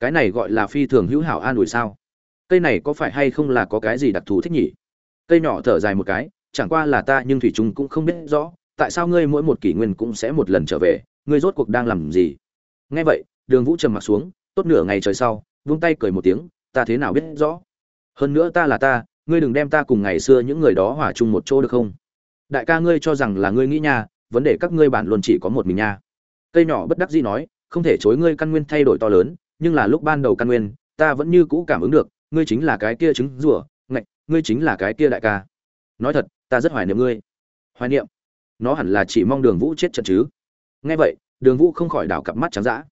Cái này gọi là phi thường hữu hảo an ủi sao? Cây này có phải hay không là có cái gì đặc thù thích nhỉ? Cây nhỏ thở dài một cái, chẳng qua là ta nhưng thủy trung cũng không biết rõ, tại sao ngươi mỗi một kỷ nguyên cũng sẽ một lần trở về, ngươi rốt cuộc đang làm gì? Nghe vậy, đường vũ trầm mặt xuống, tốt nửa ngày trời sau, vung tay cười một tiếng, ta thế nào biết rõ? Hơn nữa ta là ta ngươi đừng đem ta cùng ngày xưa những người đó hòa chung một chỗ được không? Đại ca ngươi cho rằng là ngươi nghĩ nha, vấn đề các ngươi bản luôn chỉ có một mình nha. Cây nhỏ bất đắc dĩ nói, không thể chối ngươi căn nguyên thay đổi to lớn, nhưng là lúc ban đầu căn nguyên, ta vẫn như cũ cảm ứng được, ngươi chính là cái kia trứng rủa ngạch, ngươi chính là cái kia đại ca. Nói thật, ta rất hoài niệm ngươi. Hoài niệm? Nó hẳn là chỉ mong đường vũ chết trận chứ. Nghe vậy, đường vũ không khỏi đảo cặp mắt trắng dã.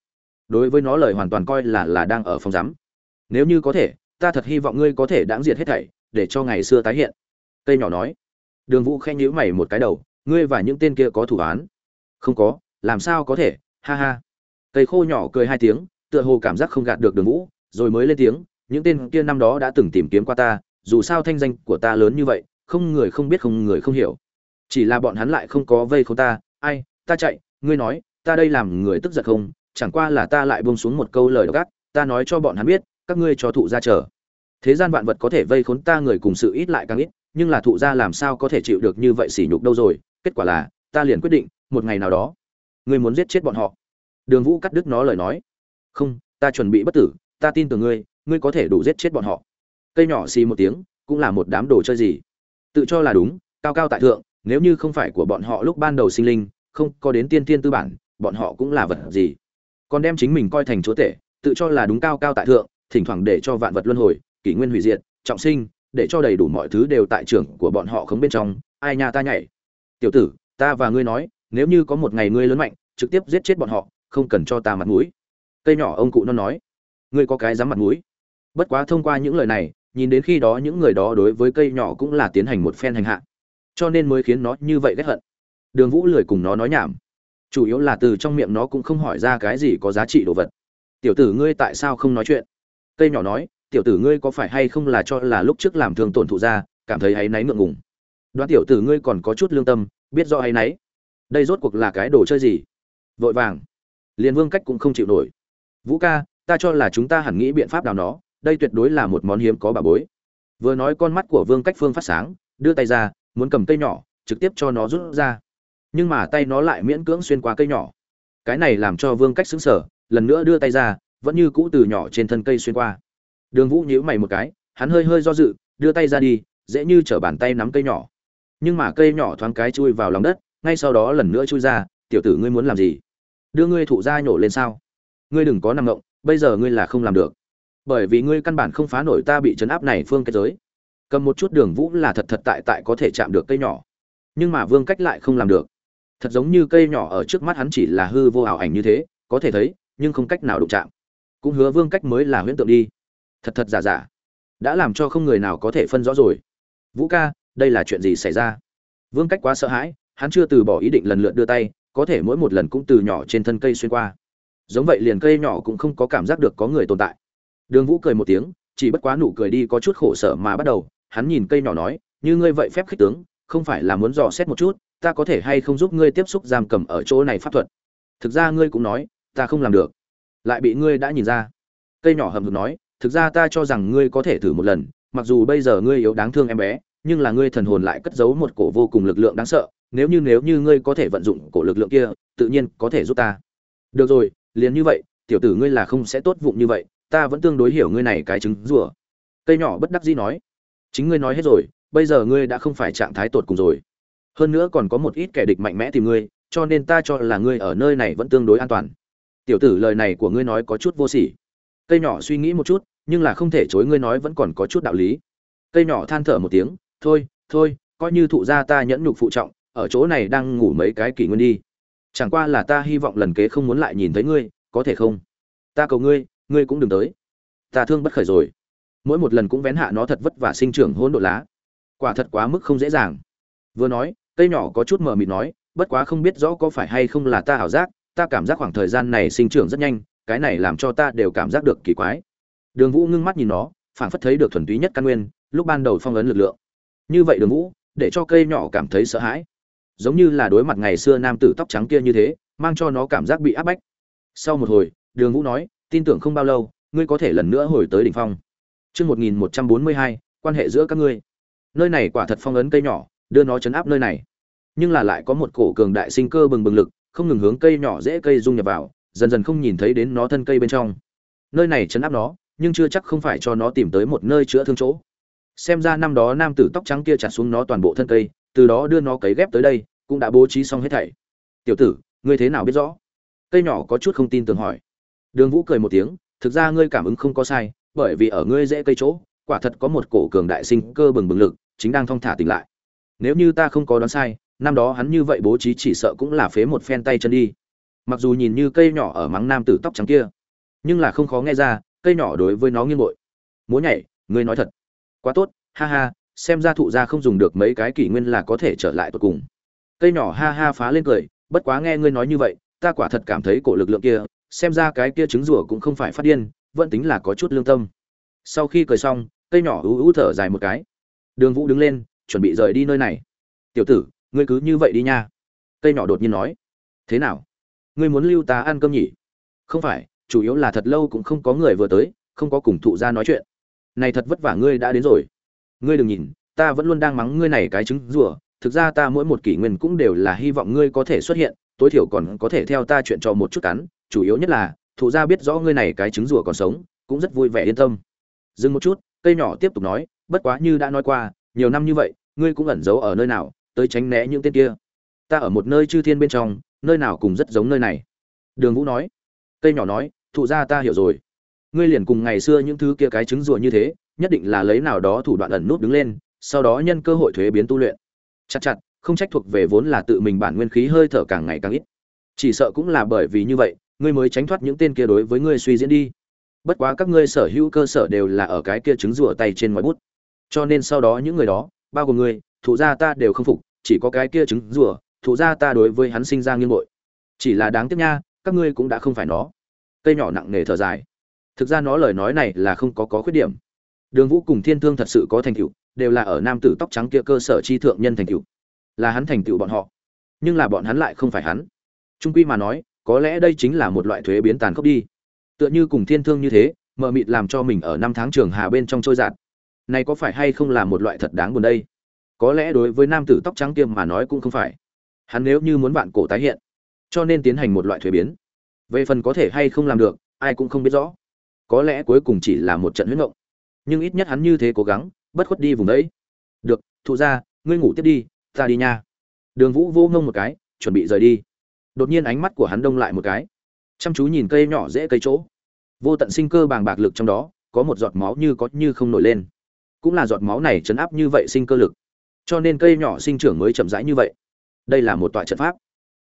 Đối với nó lời hoàn toàn coi là là đang ở phòng giám. Nếu như có thể, ta thật hy vọng ngươi có thể đáng diệt hết thảy để cho ngày xưa tái hiện. Cây nhỏ nói. Đường vũ khen nhữ mày một cái đầu, ngươi và những tên kia có thủ án? Không có, làm sao có thể? Ha ha. Cây khô nhỏ cười hai tiếng, tựa hồ cảm giác không gạt được đường vũ, rồi mới lên tiếng, những tên kia năm đó đã từng tìm kiếm qua ta, dù sao thanh danh của ta lớn như vậy, không người không biết không người không hiểu. Chỉ là bọn hắn lại không có vây khốn ta, ai, ta chạy, ngươi nói, ta đây làm người tức giận không? Chẳng qua là ta lại buông xuống một câu lời độc ác, ta nói cho bọn hắn biết, các ngươi cho thụ ra chờ thế gian vạn vật có thể vây khốn ta, người cùng sự ít lại càng ít, nhưng là thụ gia làm sao có thể chịu được như vậy sỉ nhục đâu rồi? Kết quả là, ta liền quyết định, một ngày nào đó, ngươi muốn giết chết bọn họ. Đường vũ cắt đứt nó lời nói. Không, ta chuẩn bị bất tử, ta tin tưởng ngươi ngươi có thể đủ giết chết bọn họ. Cây nhỏ xì một tiếng, cũng là một đám đồ chơi gì? Tự cho là đúng, cao cao tại thượng, nếu như không phải của bọn họ lúc ban đầu sinh linh, không có đến tiên tiên tư bản, bọn họ cũng là vật gì? Còn đem chính mình coi thành chúa tể, tự cho là đúng cao cao tại thượng, thỉnh thoảng để cho vạn vật luân hồi kỷ nguyên hủy diệt, trọng sinh, để cho đầy đủ mọi thứ đều tại trưởng của bọn họ khống bên trong, ai nha ta nhảy. Tiểu tử, ta và ngươi nói, nếu như có một ngày ngươi lớn mạnh, trực tiếp giết chết bọn họ, không cần cho ta mặt mũi. Cây nhỏ ông cụ nó nói, ngươi có cái dám mặt mũi? Bất quá thông qua những lời này, nhìn đến khi đó những người đó đối với cây nhỏ cũng là tiến hành một phen hành hạ. Cho nên mới khiến nó như vậy ghét hận. Đường vũ lười cùng nó nói nhảm. Chủ yếu là từ trong miệng nó cũng không hỏi ra cái gì có giá trị đồ vật. Tiểu tử ngươi tại sao không nói chuyện? Cây nhỏ nói tiểu tử ngươi có phải hay không là cho là lúc trước làm thương tổn thụ ra, cảm thấy áy náy ngượng ngùng? Đoán tiểu tử ngươi còn có chút lương tâm, biết do áy náy. Đây rốt cuộc là cái đồ chơi gì? Vội vàng. Liền vương cách cũng không chịu nổi. Vũ ca, ta cho là chúng ta hẳn nghĩ biện pháp nào nó, đây tuyệt đối là một món hiếm có bà bối. Vừa nói con mắt của vương cách phương phát sáng, đưa tay ra, muốn cầm cây nhỏ, trực tiếp cho nó rút ra. Nhưng mà tay nó lại miễn cưỡng xuyên qua cây nhỏ. Cái này làm cho vương cách xứng sở lần nữa đưa tay ra, vẫn như cũ từ nhỏ trên thân cây xuyên qua đường vũ nhíu mày một cái, hắn hơi hơi do dự, đưa tay ra đi, dễ như trở bàn tay nắm cây nhỏ. Nhưng mà cây nhỏ thoáng cái chui vào lòng đất, ngay sau đó lần nữa chui ra, tiểu tử ngươi muốn làm gì? Đưa ngươi thụ ra nhổ lên sao? Ngươi đừng có nằm ngộng, bây giờ ngươi là không làm được. Bởi vì ngươi căn bản không phá nổi ta bị chấn áp này phương cái giới. Cầm một chút đường vũ là thật thật tại tại có thể chạm được cây nhỏ. Nhưng mà vương cách lại không làm được. Thật giống như cây nhỏ ở trước mắt hắn chỉ là hư vô ảo ảnh như thế, có thể thấy, nhưng không cách nào đụng chạm. Cũng hứa vương cách mới là huyễn tượng đi thật thật giả giả, đã làm cho không người nào có thể phân rõ rồi. Vũ ca, đây là chuyện gì xảy ra? Vương cách quá sợ hãi, hắn chưa từ bỏ ý định lần lượt đưa tay, có thể mỗi một lần cũng từ nhỏ trên thân cây xuyên qua. Giống vậy liền cây nhỏ cũng không có cảm giác được có người tồn tại. Đường vũ cười một tiếng, chỉ bất quá nụ cười đi có chút khổ sở mà bắt đầu, hắn nhìn cây nhỏ nói, như ngươi vậy phép khích tướng, không phải là muốn dò xét một chút, ta có thể hay không giúp ngươi tiếp xúc giam cầm ở chỗ này pháp thuật? Thực ra ngươi cũng nói, ta không làm được. Lại bị ngươi đã nhìn ra. Cây nhỏ hầm hực nói thực ra ta cho rằng ngươi có thể thử một lần, mặc dù bây giờ ngươi yếu đáng thương em bé, nhưng là ngươi thần hồn lại cất giấu một cổ vô cùng lực lượng đáng sợ, nếu như nếu như ngươi có thể vận dụng cổ lực lượng kia, tự nhiên có thể giúp ta. Được rồi, liền như vậy, tiểu tử ngươi là không sẽ tốt vụng như vậy, ta vẫn tương đối hiểu ngươi này cái trứng rùa cây nhỏ bất đắc dĩ nói, chính ngươi nói hết rồi, bây giờ ngươi đã không phải trạng thái tột cùng rồi. Hơn nữa còn có một ít kẻ địch mạnh mẽ tìm ngươi, cho nên ta cho là ngươi ở nơi này vẫn tương đối an toàn. Tiểu tử lời này của ngươi nói có chút vô sỉ cây nhỏ suy nghĩ một chút, nhưng là không thể chối ngươi nói vẫn còn có chút đạo lý. Cây nhỏ than thở một tiếng, thôi thôi, coi như thụ gia ta nhẫn nhục phụ trọng, ở chỗ này đang ngủ mấy cái kỷ nguyên đi. Chẳng qua là ta hy vọng lần kế không muốn lại nhìn thấy ngươi, có thể không? Ta cầu ngươi ngươi cũng đừng tới. Ta thương bất khởi rồi. Mỗi một lần cũng vén hạ nó thật vất vả sinh trưởng hỗn độ lá. Quả thật quá mức không dễ dàng. Vừa nói, cây nhỏ có chút mờ mịt nói, bất quá không biết rõ có phải hay không là ta ảo giác, ta cảm giác khoảng thời gian này sinh trưởng rất nhanh cái này làm cho ta đều cảm giác được kỳ quái. Đường vũ ngưng mắt nhìn nó, phảng phất thấy được thuần túy nhất căn nguyên, lúc ban đầu phong ấn lực lượng. Như vậy đường vũ, để cho cây nhỏ cảm thấy sợ hãi. Giống như là đối mặt ngày xưa nam tử tóc trắng kia như thế, mang cho nó cảm giác bị áp bách. Sau một hồi, đường vũ nói, tin tưởng không bao lâu, ngươi có thể lần nữa hồi tới đỉnh phong. Chương một nghìn một trăm bốn mươi hai, quan hệ giữa các ngươi. Nơi này quả thật phong ấn cây nhỏ, đưa nó chấn áp nơi này. Nhưng là lại có một cổ cường đại sinh cơ bừng bừng lực, không ngừng hướng cây nhỏ dễ cây dung nhập vào dần dần không nhìn thấy đến nó thân cây bên trong. Nơi này chấn áp nó, nhưng chưa chắc không phải cho nó tìm tới một nơi chữa thương chỗ. Xem ra năm đó nam tử tóc trắng kia chặt xuống nó toàn bộ thân cây, từ đó đưa nó cấy ghép tới đây, cũng đã bố trí xong hết thảy. Tiểu tử, ngươi thế nào biết rõ? Cây nhỏ có chút không tin tưởng hỏi. Đường vũ cười một tiếng, thực ra ngươi cảm ứng không có sai, bởi vì ở ngươi dễ cây chỗ, quả thật có một cổ cường đại sinh cơ bừng bừng lực, chính đang thong thả tỉnh lại. Nếu như ta không có đoán sai, năm đó hắn như vậy bố trí chỉ sợ cũng là phế một phen tay chân đi mặc dù nhìn như cây nhỏ ở mắng nam tử tóc trắng kia, nhưng là không khó nghe ra, cây nhỏ đối với nó nghiêng bội. Múa nhảy, ngươi nói thật. Quá tốt, ha ha, xem ra thụ gia không dùng được mấy cái kỷ nguyên là có thể trở lại tột cùng. Cây nhỏ ha ha phá lên cười, bất quá nghe ngươi nói như vậy, ta quả thật cảm thấy cổ lực lượng kia, xem ra cái kia trứng rùa cũng không phải phát điên, vẫn tính là có chút lương tâm. Sau khi cười xong, cây nhỏ ú ú thở dài một cái. Đường vũ đứng lên, chuẩn bị rời đi nơi này. Tiểu tử, ngươi cứ như vậy đi nha. Cây nhỏ đột nhiên nói. Thế nào? Ngươi muốn lưu ta ăn cơm nhỉ? Không phải, chủ yếu là thật lâu cũng không có người vừa tới, không có cùng thụ gia nói chuyện. Này thật vất vả ngươi đã đến rồi. Ngươi đừng nhìn, ta vẫn luôn đang mắng ngươi này cái trứng rùa, thực ra ta mỗi một kỷ nguyên cũng đều là hy vọng ngươi có thể xuất hiện, tối thiểu còn có thể theo ta chuyện cho một chút cắn, chủ yếu nhất là, thụ gia biết rõ ngươi này cái trứng rùa còn sống, cũng rất vui vẻ yên tâm. Dừng một chút, cây nhỏ tiếp tục nói, bất quá như đã nói qua, nhiều năm như vậy, ngươi cũng ẩn giấu ở nơi nào, tới tránh né những tên kia. Ta ở một nơi chư thiên bên trong nơi nào cùng rất giống nơi này? Đường vũ nói. Cây nhỏ nói, thụ ra ta hiểu rồi. Ngươi liền cùng ngày xưa những thứ kia cái trứng rùa như thế, nhất định là lấy nào đó thủ đoạn ẩn nút đứng lên, sau đó nhân cơ hội thuế biến tu luyện. Chặt chặt, không trách thuộc về vốn là tự mình bản nguyên khí hơi thở càng ngày càng ít. Chỉ sợ cũng là bởi vì như vậy, ngươi mới tránh thoát những tên kia đối với ngươi suy diễn đi. Bất quá các ngươi sở hữu cơ sở đều là ở cái kia trứng rùa tay trên ngoài bút. Cho nên sau đó những người đó, bao gồm ngươi, thụ gia ta đều không phục, chỉ có cái kia trứng rùa thụ ra ta đối với hắn sinh ra nghiêng bội. Chỉ là đáng tiếc nha, các ngươi cũng đã không phải nó. Cây nhỏ nặng nề thở dài. Thực ra nó lời nói này là không có có khuyết điểm. Đường vũ cùng thiên thương thật sự có thành tựu, đều là ở nam tử tóc trắng kia cơ sở chi thượng nhân thành tựu. Là hắn thành tựu bọn họ, nhưng là bọn hắn lại không phải hắn. Trung quy mà nói, có lẽ đây chính là một loại thuế biến tàn khốc đi. Tựa như cùng thiên thương như thế, mờ mịt làm cho mình ở năm tháng trường hà bên trong trôi giạt này có phải hay không là một loại thật đáng buồn đây? Có lẽ đối với nam tử tóc trắng kia mà nói cũng không phải hắn nếu như muốn vạn cổ tái hiện, cho nên tiến hành một loại thuế biến. Về phần có thể hay không làm được, ai cũng không biết rõ. Có lẽ cuối cùng chỉ là một trận huyết ngộng. Nhưng ít nhất hắn như thế cố gắng, bất khuất đi vùng đấy. Được, thụ ra ngươi ngủ tiếp đi, ta đi nha. Đường vũ vô ngông một cái, chuẩn bị rời đi. Đột nhiên ánh mắt của hắn đông lại một cái. Chăm chú nhìn cây nhỏ dễ cây chỗ. Vô tận sinh cơ bàng bạc lực trong đó, có một giọt máu như có như không nổi lên. Cũng là giọt máu này chấn áp như vậy sinh cơ lực. Cho nên cây nhỏ sinh trưởng mới chậm rãi như vậy đây là một tọa trận pháp.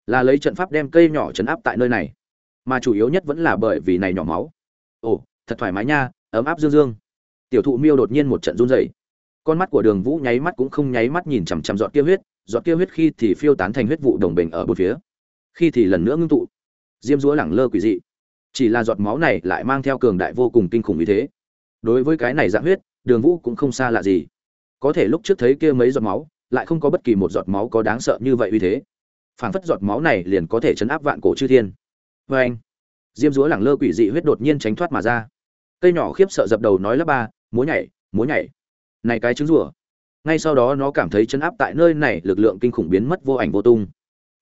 Là lấy trận pháp đem cây nhỏ chấn áp tại nơi này. Mà chủ yếu nhất vẫn là bởi vì này nhỏ máu. Ồ, thật thoải mái nha, ấm áp dương dương. Tiểu thụ miêu đột nhiên một trận run rẩy. Con mắt của đường vũ nháy mắt cũng không nháy mắt nhìn chằm chằm giọt kia huyết, giọt kia huyết khi thì phiêu tán thành huyết vụ đồng bình ở bốn phía. Khi thì lần nữa ngưng tụ. Diêm dúa lẳng lơ quỷ dị. Chỉ là giọt máu này lại mang theo cường đại vô cùng kinh khủng như thế. Đối với cái này dạng huyết, đường vũ cũng không xa lạ gì. Có thể lúc trước thấy kia mấy giọt máu lại không có bất kỳ một giọt máu có đáng sợ như vậy uy thế. Phảng phất giọt máu này liền có thể chấn áp vạn cổ chư thiên. Vê anh, diêm dúa lẳng lơ quỷ dị huyết đột nhiên tránh thoát mà ra. Cây nhỏ khiếp sợ dập đầu nói lắp ba, múa nhảy múa nhảy. Này cái trứng rùa. Ngay sau đó nó cảm thấy chấn áp tại nơi này, lực lượng kinh khủng biến mất vô ảnh vô tung.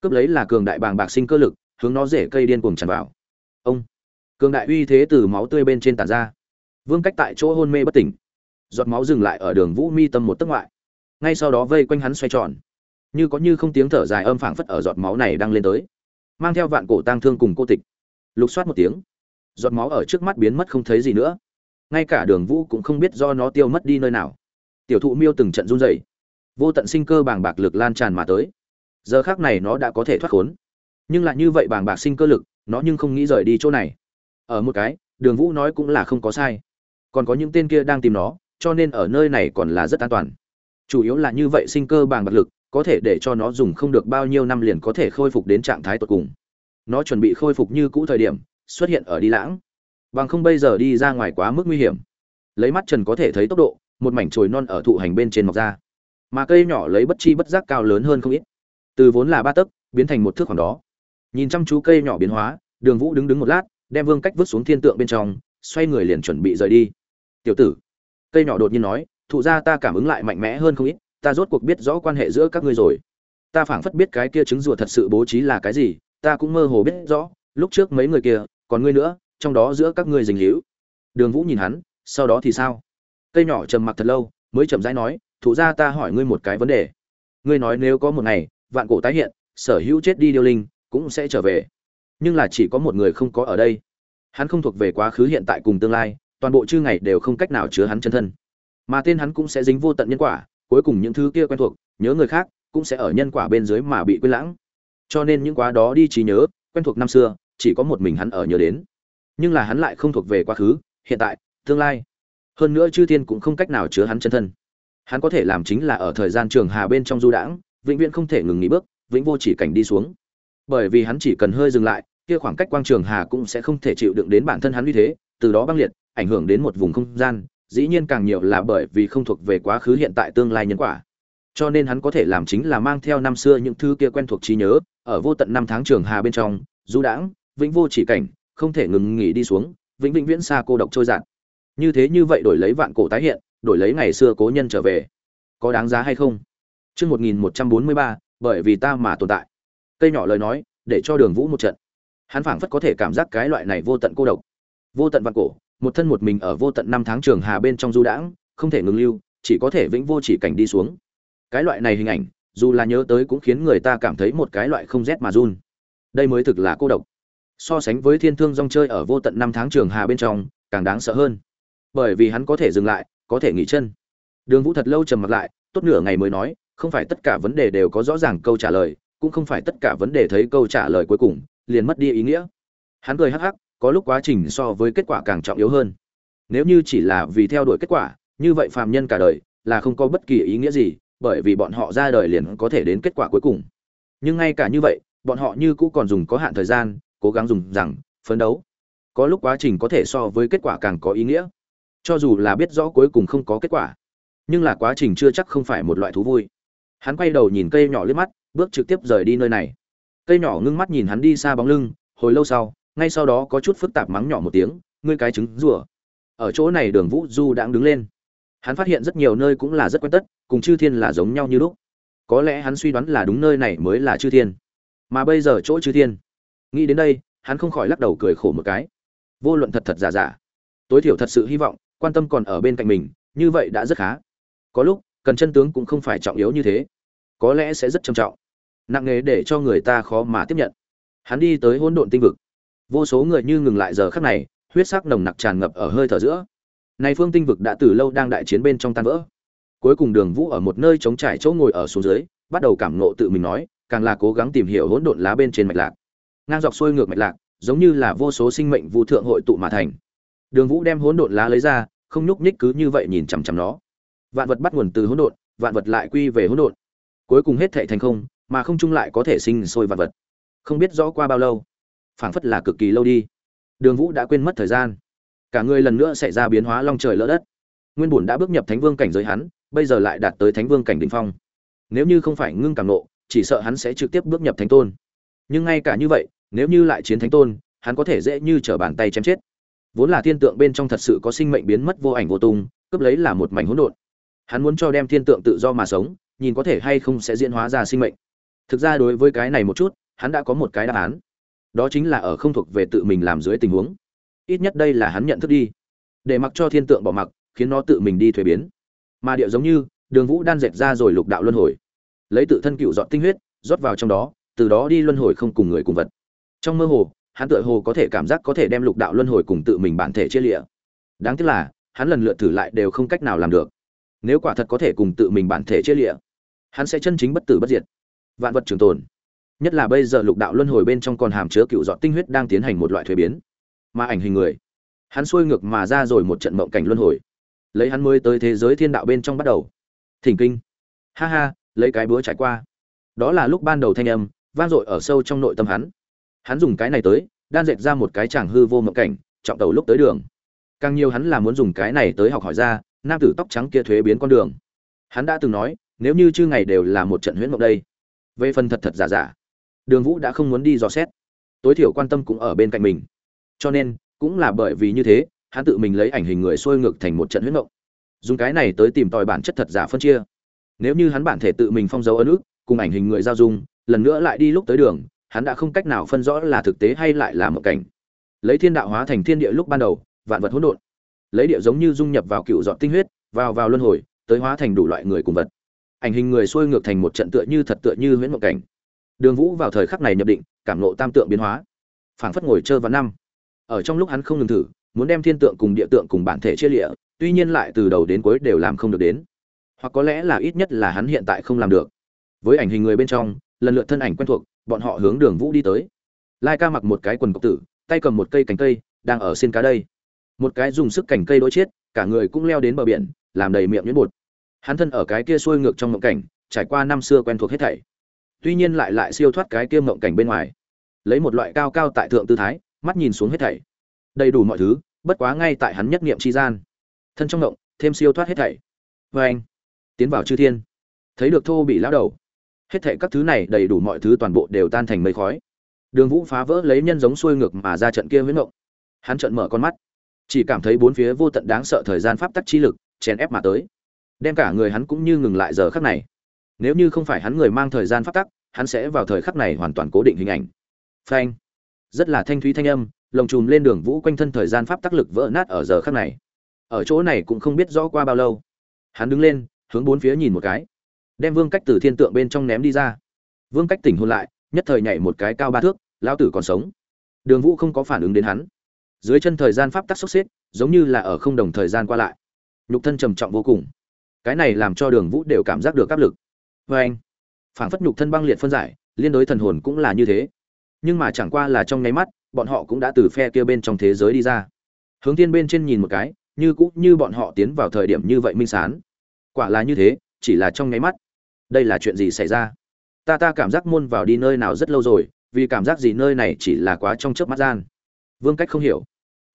Cướp lấy là cường đại bàng bạc sinh cơ lực, hướng nó rể cây điên cuồng tràn vào. Ông, cường đại uy thế từ máu tươi bên trên tàn ra. Vương cách tại chỗ hôn mê bất tỉnh. Giọt máu dừng lại ở đường vũ mi tâm một tấc ngoại ngay sau đó vây quanh hắn xoay tròn. Như có như không tiếng thở dài âm phảng phất ở giọt máu này đang lên tới. Mang theo vạn cổ tang thương cùng cô tịch. Lục soát một tiếng. Giọt máu ở trước mắt biến mất không thấy gì nữa. Ngay cả đường vũ cũng không biết do nó tiêu mất đi nơi nào. Tiểu thụ miêu từng trận run rẩy. Vô tận sinh cơ bàng bạc lực lan tràn mà tới. Giờ khác này nó đã có thể thoát khốn. Nhưng lại như vậy bàng bạc sinh cơ lực, nó nhưng không nghĩ rời đi chỗ này. Ở một cái, đường vũ nói cũng là không có sai. Còn có những tên kia đang tìm nó, cho nên ở nơi này còn là rất an toàn chủ yếu là như vậy sinh cơ bàng bạc lực, có thể để cho nó dùng không được bao nhiêu năm liền có thể khôi phục đến trạng thái tột cùng. Nó chuẩn bị khôi phục như cũ thời điểm, xuất hiện ở đi lãng. Bằng không bây giờ đi ra ngoài quá mức nguy hiểm. Lấy mắt trần có thể thấy tốc độ, một mảnh chồi non ở thụ hành bên trên mọc ra. Mà cây nhỏ lấy bất chi bất giác cao lớn hơn không ít. Từ vốn là ba tấc, biến thành một thước khoảng đó. Nhìn chăm chú cây nhỏ biến hóa, đường vũ đứng đứng một lát, đem vương cách vứt xuống thiên tượng bên trong, xoay người liền chuẩn bị rời đi. Tiểu tử, cây nhỏ đột nhiên nói thụ ra ta cảm ứng lại mạnh mẽ hơn không ít, ta rốt cuộc biết rõ quan hệ giữa các ngươi rồi. Ta phảng phất biết cái kia trứng rùa thật sự bố trí là cái gì, ta cũng mơ hồ biết rõ, lúc trước mấy người kia, còn ngươi nữa, trong đó giữa các ngươi dình hữu. Đường vũ nhìn hắn, sau đó thì sao? Cây nhỏ trầm mặc thật lâu, mới chậm rãi nói, thụ ra ta hỏi ngươi một cái vấn đề. Ngươi nói nếu có một ngày, vạn cổ tái hiện, sở hữu chết đi điêu linh, cũng sẽ trở về. Nhưng là chỉ có một người không có ở đây. Hắn không thuộc về quá khứ hiện tại cùng tương lai, toàn bộ chư ngày đều không cách nào chứa hắn chân thân mà tên hắn cũng sẽ dính vô tận nhân quả, cuối cùng những thứ kia quen thuộc, nhớ người khác, cũng sẽ ở nhân quả bên dưới mà bị quên lãng. Cho nên những quá đó đi trí nhớ, quen thuộc năm xưa, chỉ có một mình hắn ở nhớ đến. Nhưng là hắn lại không thuộc về quá khứ, hiện tại, tương lai. Hơn nữa chư thiên cũng không cách nào chứa hắn chân thân. Hắn có thể làm chính là ở thời gian trường hà bên trong du đãng, vĩnh viễn không thể ngừng nghỉ bước, vĩnh vô chỉ cảnh đi xuống. Bởi vì hắn chỉ cần hơi dừng lại, kia khoảng cách quang trường hà cũng sẽ không thể chịu đựng đến bản thân hắn như thế, từ đó băng liệt, ảnh hưởng đến một vùng không gian dĩ nhiên càng nhiều là bởi vì không thuộc về quá khứ hiện tại tương lai nhân quả cho nên hắn có thể làm chính là mang theo năm xưa những thứ kia quen thuộc trí nhớ ở vô tận năm tháng trường hà bên trong du đãng vĩnh vô chỉ cảnh không thể ngừng nghỉ đi xuống vĩnh vĩnh viễn xa cô độc trôi dạt như thế như vậy đổi lấy vạn cổ tái hiện đổi lấy ngày xưa cố nhân trở về có đáng giá hay không Chương 1143, bởi vì ta mà tồn tại. Cây nhỏ lời nói, để cho Đường Vũ một trận. Hắn phảng phất có thể cảm giác cái loại này vô tận cô độc. Vô tận vạn cổ, một thân một mình ở vô tận năm tháng trường hà bên trong du đãng, không thể ngừng lưu, chỉ có thể vĩnh vô chỉ cảnh đi xuống. Cái loại này hình ảnh, dù là nhớ tới cũng khiến người ta cảm thấy một cái loại không rét mà run. Đây mới thực là cô độc. So sánh với thiên thương rong chơi ở vô tận năm tháng trường hà bên trong, càng đáng sợ hơn. Bởi vì hắn có thể dừng lại, có thể nghỉ chân. Đường Vũ thật lâu trầm mặt lại, tốt nửa ngày mới nói, không phải tất cả vấn đề đều có rõ ràng câu trả lời cũng không phải tất cả vấn đề thấy câu trả lời cuối cùng liền mất đi ý nghĩa hắn cười hắc hắc có lúc quá trình so với kết quả càng trọng yếu hơn. Nếu như chỉ là vì theo đuổi kết quả, như vậy phàm nhân cả đời là không có bất kỳ ý nghĩa gì, bởi vì bọn họ ra đời liền có thể đến kết quả cuối cùng. Nhưng ngay cả như vậy, bọn họ như cũ còn dùng có hạn thời gian, cố gắng dùng rằng, phấn đấu. Có lúc quá trình có thể so với kết quả càng có ý nghĩa. Cho dù là biết rõ cuối cùng không có kết quả, nhưng là quá trình chưa chắc không phải một loại thú vui. Hắn quay đầu nhìn cây nhỏ liếc mắt, bước trực tiếp rời đi nơi này. Cây nhỏ ngưng mắt nhìn hắn đi xa bóng lưng, hồi lâu sau ngay sau đó có chút phức tạp mắng nhỏ một tiếng, ngươi cái trứng rủa ở chỗ này đường vũ du đang đứng lên. Hắn phát hiện rất nhiều nơi cũng là rất quen tất, cùng chư thiên là giống nhau như lúc. Có lẽ hắn suy đoán là đúng nơi này mới là chư thiên. Mà bây giờ chỗ chư thiên. Nghĩ đến đây, hắn không khỏi lắc đầu cười khổ một cái. Vô luận thật thật giả giả. Tối thiểu thật sự hy vọng, quan tâm còn ở bên cạnh mình, như vậy đã rất khá. Có lúc, cần chân tướng cũng không phải trọng yếu như thế. Có lẽ sẽ rất trầm trọng. Nặng nề để cho người ta khó mà tiếp nhận. Hắn đi tới hỗn độn tinh vực vô số người như ngừng lại giờ khắc này, huyết sắc nồng nặc tràn ngập ở hơi thở giữa. Này phương tinh vực đã từ lâu đang đại chiến bên trong tan vỡ. Cuối cùng đường vũ ở một nơi trống trải chỗ ngồi ở xuống dưới, bắt đầu cảm nộ tự mình nói, càng là cố gắng tìm hiểu hỗn độn lá bên trên mạch lạc. Ngang dọc xuôi ngược mạch lạc, giống như là vô số sinh mệnh vu thượng hội tụ mà thành. Đường vũ đem hỗn độn lá lấy ra, không nhúc nhích cứ như vậy nhìn chằm chằm nó. Vạn vật bắt nguồn từ hỗn độn, vạn vật lại quy về hỗn độn. Cuối cùng hết thệ thành không, mà không chung lại có thể sinh sôi vạn vật. Không biết rõ qua bao lâu phảng phất là cực kỳ lâu đi. Đường vũ đã quên mất thời gian. Cả người lần nữa xảy ra biến hóa long trời lỡ đất. Nguyên bùn đã bước nhập thánh vương cảnh giới hắn, bây giờ lại đạt tới thánh vương cảnh đ ỉ n h phong. Nếu như không phải ngưng cảm nộ, chỉ sợ hắn sẽ trực tiếp bước nhập thánh tôn. Nhưng ngay cả như vậy, nếu như lại chiến thánh tôn, hắn có thể dễ như t r ở bàn tay chém chết. Vốn là thiên tượng bên trong thật sự có sinh mệnh biến mất vô ảnh vô tung, cướp lấy là một mảnh hỗn độn. Hắn muốn cho đem thiên tượng tự do mà sống, nhìn có thể hay không sẽ diễn hóa ra sinh mệnh. Thực ra đối với cái này một chút, hắn đã có một cái đáp án đó chính là ở không thuộc về tự mình làm dưới tình huống. Ít nhất đây là hắn nhận thức đi. Để mặc cho thiên tượng bỏ mặc, khiến nó tự mình đi thuế biến. Mà điệu giống như, đường vũ đan dẹp ra rồi lục đạo luân hồi. Lấy tự thân cựu dọn tinh huyết, rót vào trong đó, từ đó đi luân hồi không cùng người cùng vật. Trong mơ hồ, hắn tựa hồ có thể cảm giác có thể đem lục đạo luân hồi cùng tự mình bản thể chia lịa. Đáng tiếc là, hắn lần lượt thử lại đều không cách nào làm được. Nếu quả thật có thể cùng tự mình bản thể chia lịa, hắn sẽ chân chính bất tử bất diệt. Vạn vật trường tồn nhất là bây giờ lục đạo luân hồi bên trong còn hàm chứa cựu dọn tinh huyết đang tiến hành một loại thuế biến. Mà ảnh hình người, hắn xuôi ngược mà ra rồi một trận mộng cảnh luân hồi. Lấy hắn mới tới thế giới thiên đạo bên trong bắt đầu. Thỉnh kinh. Ha ha, lấy cái búa trải qua. Đó là lúc ban đầu thanh âm, vang dội ở sâu trong nội tâm hắn. Hắn dùng cái này tới, đan dệt ra một cái chàng hư vô mộng cảnh, trọng tàu lúc tới đường. Càng nhiều hắn là muốn dùng cái này tới học hỏi ra, nam tử tóc trắng kia thuế biến con đường. Hắn đã từng nói, nếu như chư ngày đều là một trận huyễn mộng đây. Về phần thật thật giả giả đường vũ đã không muốn đi dò xét. Tối thiểu quan tâm cũng ở bên cạnh mình. Cho nên, cũng là bởi vì như thế, hắn tự mình lấy ảnh hình người xuôi ngược thành một trận huyết mộng. Dùng cái này tới tìm tòi bản chất thật giả phân chia. Nếu như hắn bản thể tự mình phong dấu ấn ức cùng ảnh hình người giao dung, lần nữa lại đi lúc tới đường, hắn đã không cách nào phân rõ là thực tế hay lại là một cảnh. Lấy thiên đạo hóa thành thiên địa lúc ban đầu, vạn vật hỗn độn. Lấy địa giống như dung nhập vào cựu dọn tinh huyết, vào vào luân hồi, tới hóa thành đủ loại người cùng vật. Ảnh hình người xuôi ngược thành một trận tựa như thật tựa như huyễn mộng cảnh đường vũ vào thời khắc này nhập định, cảm nộ tam tượng biến hóa. Phảng phất ngồi chơi vào năm. Ở trong lúc hắn không ngừng thử, muốn đem thiên tượng cùng địa tượng cùng bản thể chia lịa, tuy nhiên lại từ đầu đến cuối đều làm không được đến. Hoặc có lẽ là ít nhất là hắn hiện tại không làm được. Với ảnh hình người bên trong, lần lượt thân ảnh quen thuộc, bọn họ hướng đường vũ đi tới. Lai ca mặc một cái quần cộc tử, tay cầm một cây cành cây, đang ở xin cá đây. Một cái dùng sức cành cây đối chết cả người cũng leo đến bờ biển, làm đầy miệng nhuyễn bột. Hắn thân ở cái kia xuôi ngược trong mộng cảnh, trải qua năm xưa quen thuộc hết thảy tuy nhiên lại lại siêu thoát cái kia mộng cảnh bên ngoài. Lấy một loại cao cao tại thượng tư thái, mắt nhìn xuống hết thảy. Đầy đủ mọi thứ, bất quá ngay tại hắn nhất niệm chi gian. Thân trong mộng, thêm siêu thoát hết thảy. Vê anh, tiến vào chư thiên. Thấy được thô bị lão đầu. Hết thảy các thứ này đầy đủ mọi thứ toàn bộ đều tan thành mây khói. Đường vũ phá vỡ lấy nhân giống xuôi ngược mà ra trận kia với ngộng hắn trận mở con mắt. Chỉ cảm thấy bốn phía vô tận đáng sợ thời gian pháp tắc chi lực, chèn ép mà tới. Đem cả người hắn cũng như ngừng lại giờ khắc này nếu như không phải hắn người mang thời gian pháp tắc, hắn sẽ vào thời khắc này hoàn toàn cố định hình ảnh. Phanh. Rất là thanh thúy thanh âm, lồng chùm lên đường vũ quanh thân thời gian pháp tắc lực vỡ nát ở giờ khắc này. Ở chỗ này cũng không biết rõ qua bao lâu. Hắn đứng lên, hướng bốn phía nhìn một cái. Đem vương cách từ thiên tượng bên trong ném đi ra. Vương cách tỉnh hôn lại, nhất thời nhảy một cái cao ba thước, lão tử còn sống. Đường vũ không có phản ứng đến hắn. Dưới chân thời gian pháp tắc sốc xếp, giống như là ở không đồng thời gian qua lại. Nhục thân trầm trọng vô cùng. Cái này làm cho đường vũ đều cảm giác được áp lực vê anh, phảng phất nhục thân băng liệt phân giải, liên đối thần hồn cũng là như thế. Nhưng mà chẳng qua là trong nháy mắt, bọn họ cũng đã từ phe kia bên trong thế giới đi ra. Hướng tiên bên trên nhìn một cái, như cũng như bọn họ tiến vào thời điểm như vậy minh sán. Quả là như thế, chỉ là trong nháy mắt. Đây là chuyện gì xảy ra? Ta ta cảm giác môn vào đi nơi nào rất lâu rồi, vì cảm giác gì nơi này chỉ là quá trong chớp mắt gian. Vương cách không hiểu.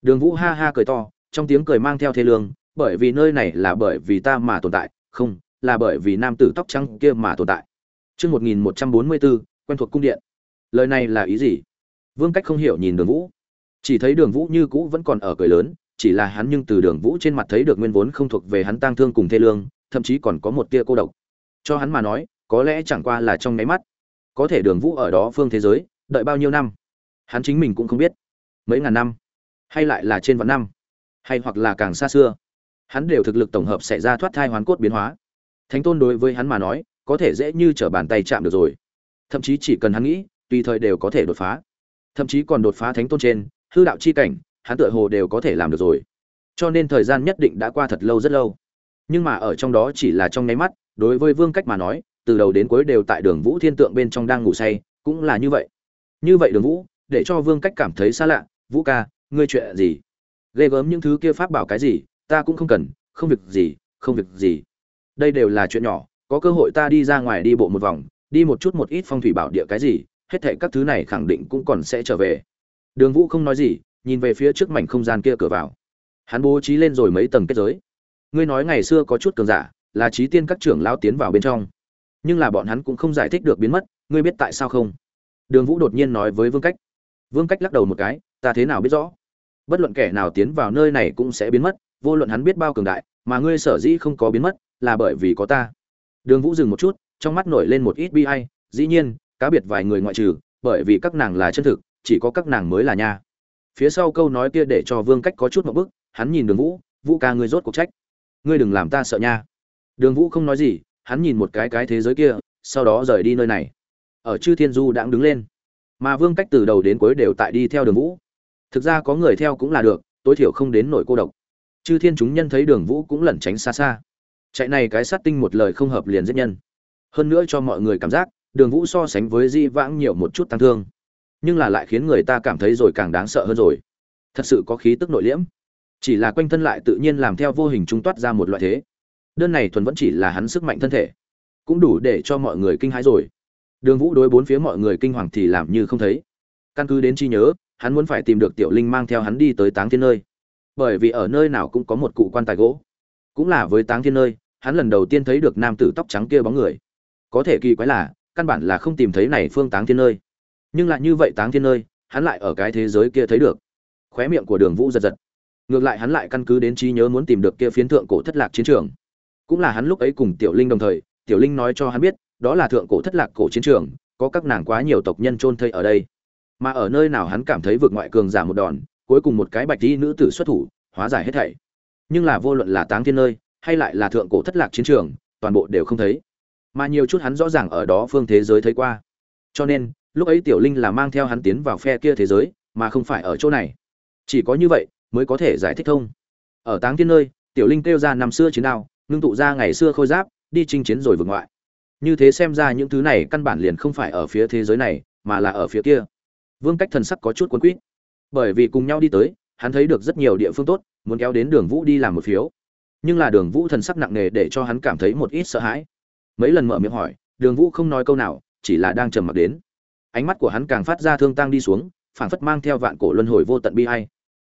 Đường vũ ha ha cười to, trong tiếng cười mang theo thế lương, bởi vì nơi này là bởi vì ta mà tồn tại, không là bởi vì nam tử tóc trắng kia mà tồn tại Chương 1144, quen thuộc cung điện. Lời này là ý gì? Vương Cách không hiểu nhìn Đường Vũ. Chỉ thấy Đường Vũ như cũ vẫn còn ở cười lớn, chỉ là hắn nhưng từ Đường Vũ trên mặt thấy được nguyên vốn không thuộc về hắn tang thương cùng thê lương, thậm chí còn có một tia cô độc. Cho hắn mà nói, có lẽ chẳng qua là trong mấy mắt. Có thể Đường Vũ ở đó phương thế giới, đợi bao nhiêu năm? Hắn chính mình cũng không biết. Mấy ngàn năm, hay lại là trên vạn năm, hay hoặc là càng xa xưa. Hắn đều thực lực tổng hợp sẽ ra thoát thai hoàn cốt biến hóa. Thánh tôn đối với hắn mà nói, có thể dễ như trở bàn tay chạm được rồi. Thậm chí chỉ cần hắn nghĩ tùy thời đều có thể đột phá. Thậm chí còn đột phá thánh tôn trên hư đạo chi cảnh hắn tựa hồ đều có thể làm được rồi. Cho nên thời gian nhất định đã qua thật lâu rất lâu. Nhưng mà ở trong đó chỉ là trong nháy mắt đối với vương cách mà nói từ đầu đến cuối đều tại đường vũ thiên tượng bên trong đang ngủ say cũng là như vậy. Như vậy đường vũ để cho vương cách cảm thấy xa lạ vũ ca ngươi chuyện gì? Ghê gớm những thứ kia pháp bảo cái gì ta cũng không cần không việc gì không việc gì đây đều là chuyện nhỏ, có cơ hội ta đi ra ngoài đi bộ một vòng, đi một chút một ít phong thủy bảo địa cái gì, hết thệ các thứ này khẳng định cũng còn sẽ trở về. Đường vũ không nói gì, nhìn về phía trước mảnh không gian kia cửa vào. Hắn bố trí lên rồi mấy tầng kết giới. Ngươi nói ngày xưa có chút cường giả, là trí tiên các trưởng lao tiến vào bên trong. Nhưng là bọn hắn cũng không giải thích được biến mất, ngươi biết tại sao không? Đường vũ đột nhiên nói với vương cách. Vương cách lắc đầu một cái, ta thế nào biết rõ? Bất luận kẻ nào tiến vào nơi này cũng sẽ biến mất, vô luận hắn biết bao cường đại, mà ngươi sở dĩ không có biến mất là bởi vì có ta Đường Vũ dừng một chút, trong mắt nổi lên một ít bi ai, dĩ nhiên, cá biệt vài người ngoại trừ, bởi vì các nàng là chân thực, chỉ có các nàng mới là nha. Phía sau câu nói kia để cho Vương Cách có chút một bức, hắn nhìn Đường Vũ, "Vũ ca ngươi rốt cuộc trách, ngươi đừng làm ta sợ nha." Đường Vũ không nói gì, hắn nhìn một cái cái thế giới kia, sau đó rời đi nơi này. Ở Chư Thiên Du đãng đứng lên, mà Vương Cách từ đầu đến cuối đều tại đi theo Đường Vũ. Thực ra có người theo cũng là được, tối thiểu không đến nỗi cô độc. Chư Thiên chúng nhân thấy Đường Vũ cũng lẩn tránh xa xa chạy này cái sát tinh một lời không hợp liền giết nhân. Hơn nữa cho mọi người cảm giác, đường vũ so sánh với di vãng nhiều một chút tăng thương. Nhưng là lại khiến người ta cảm thấy rồi càng đáng sợ hơn rồi. Thật sự có khí tức nội liễm. Chỉ là quanh thân lại tự nhiên làm theo vô hình trung toát ra một loại thế. Đơn này thuần vẫn chỉ là hắn sức mạnh thân thể. Cũng đủ để cho mọi người kinh hãi rồi. Đường vũ đối bốn phía mọi người kinh hoàng thì làm như không thấy. Căn cứ đến chi nhớ, hắn muốn phải tìm được tiểu linh mang theo hắn đi tới táng thiên nơi. Bởi vì ở nơi nào cũng có một cụ quan tài gỗ cũng là với táng thiên nơi, hắn lần đầu tiên thấy được nam tử tóc trắng kia bóng người. Có thể kỳ quái là, căn bản là không tìm thấy này phương táng thiên nơi. Nhưng lại như vậy táng thiên nơi, hắn lại ở cái thế giới kia thấy được. Khóe miệng của đường vũ giật giật. Ngược lại hắn lại căn cứ đến trí nhớ muốn tìm được kia phiến thượng cổ thất lạc chiến trường. Cũng là hắn lúc ấy cùng tiểu linh đồng thời, tiểu linh nói cho hắn biết, đó là thượng cổ thất lạc cổ chiến trường, có các nàng quá nhiều tộc nhân chôn thây ở đây. Mà ở nơi nào hắn cảm thấy vượt ngoại cường giả một đòn, cuối cùng một cái bạch y nữ tử xuất thủ, hóa giải hết thảy nhưng là vô luận là táng thiên nơi hay lại là thượng cổ thất lạc chiến trường, toàn bộ đều không thấy. Mà nhiều chút hắn rõ ràng ở đó phương thế giới thấy qua. Cho nên, lúc ấy tiểu linh là mang theo hắn tiến vào phe kia thế giới, mà không phải ở chỗ này. Chỉ có như vậy mới có thể giải thích thông. Ở táng thiên nơi, tiểu linh kêu ra năm xưa chiến đao, ngưng tụ ra ngày xưa khôi giáp, đi chinh chiến rồi vượt ngoại. Như thế xem ra những thứ này căn bản liền không phải ở phía thế giới này, mà là ở phía kia. Vương cách thần sắc có chút cuốn quýt. Bởi vì cùng nhau đi tới hắn thấy được rất nhiều địa phương tốt, muốn kéo đến đường vũ đi làm một phiếu. Nhưng là đường vũ thần sắc nặng nề để cho hắn cảm thấy một ít sợ hãi. Mấy lần mở miệng hỏi, đường vũ không nói câu nào, chỉ là đang trầm mặc đến. Ánh mắt của hắn càng phát ra thương tang đi xuống, phảng phất mang theo vạn cổ luân hồi vô tận bi hay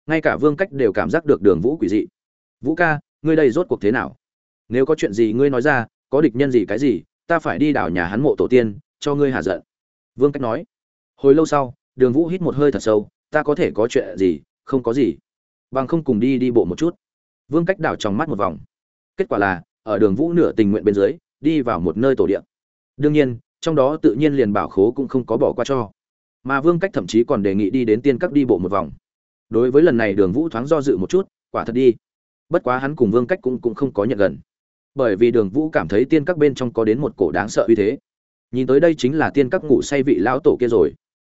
ngay cả vương cách đều cảm giác được đường vũ quỷ dị. Vũ ca, ngươi đây rốt cuộc thế nào? Nếu có chuyện gì ngươi nói ra, có địch nhân gì cái gì, ta phải đi đảo nhà hắn mộ tổ tiên, cho ngươi hạ giận. Vương cách nói. Hồi lâu sau, đường vũ hít một hơi thật sâu, ta có thể có chuyện gì không có gì. Bằng không cùng đi đi bộ một chút. Vương cách đảo trong mắt một vòng. Kết quả là, ở đường vũ nửa tình nguyện bên dưới, đi vào một nơi tổ điện đương nhiên, trong đó tự nhiên liền bảo khố cũng không có bỏ qua cho. Mà vương cách thậm chí còn đề nghị đi đến tiên các đi bộ một vòng. Đối với lần này đường vũ thoáng do dự một chút, quả thật đi. Bất quá hắn cùng vương cách cũng cũng không có nhận gần. Bởi vì đường vũ cảm thấy tiên các bên trong có đến một cổ đáng sợ uy thế. Nhìn tới đây chính là tiên các ngủ say vị lão tổ kia rồi.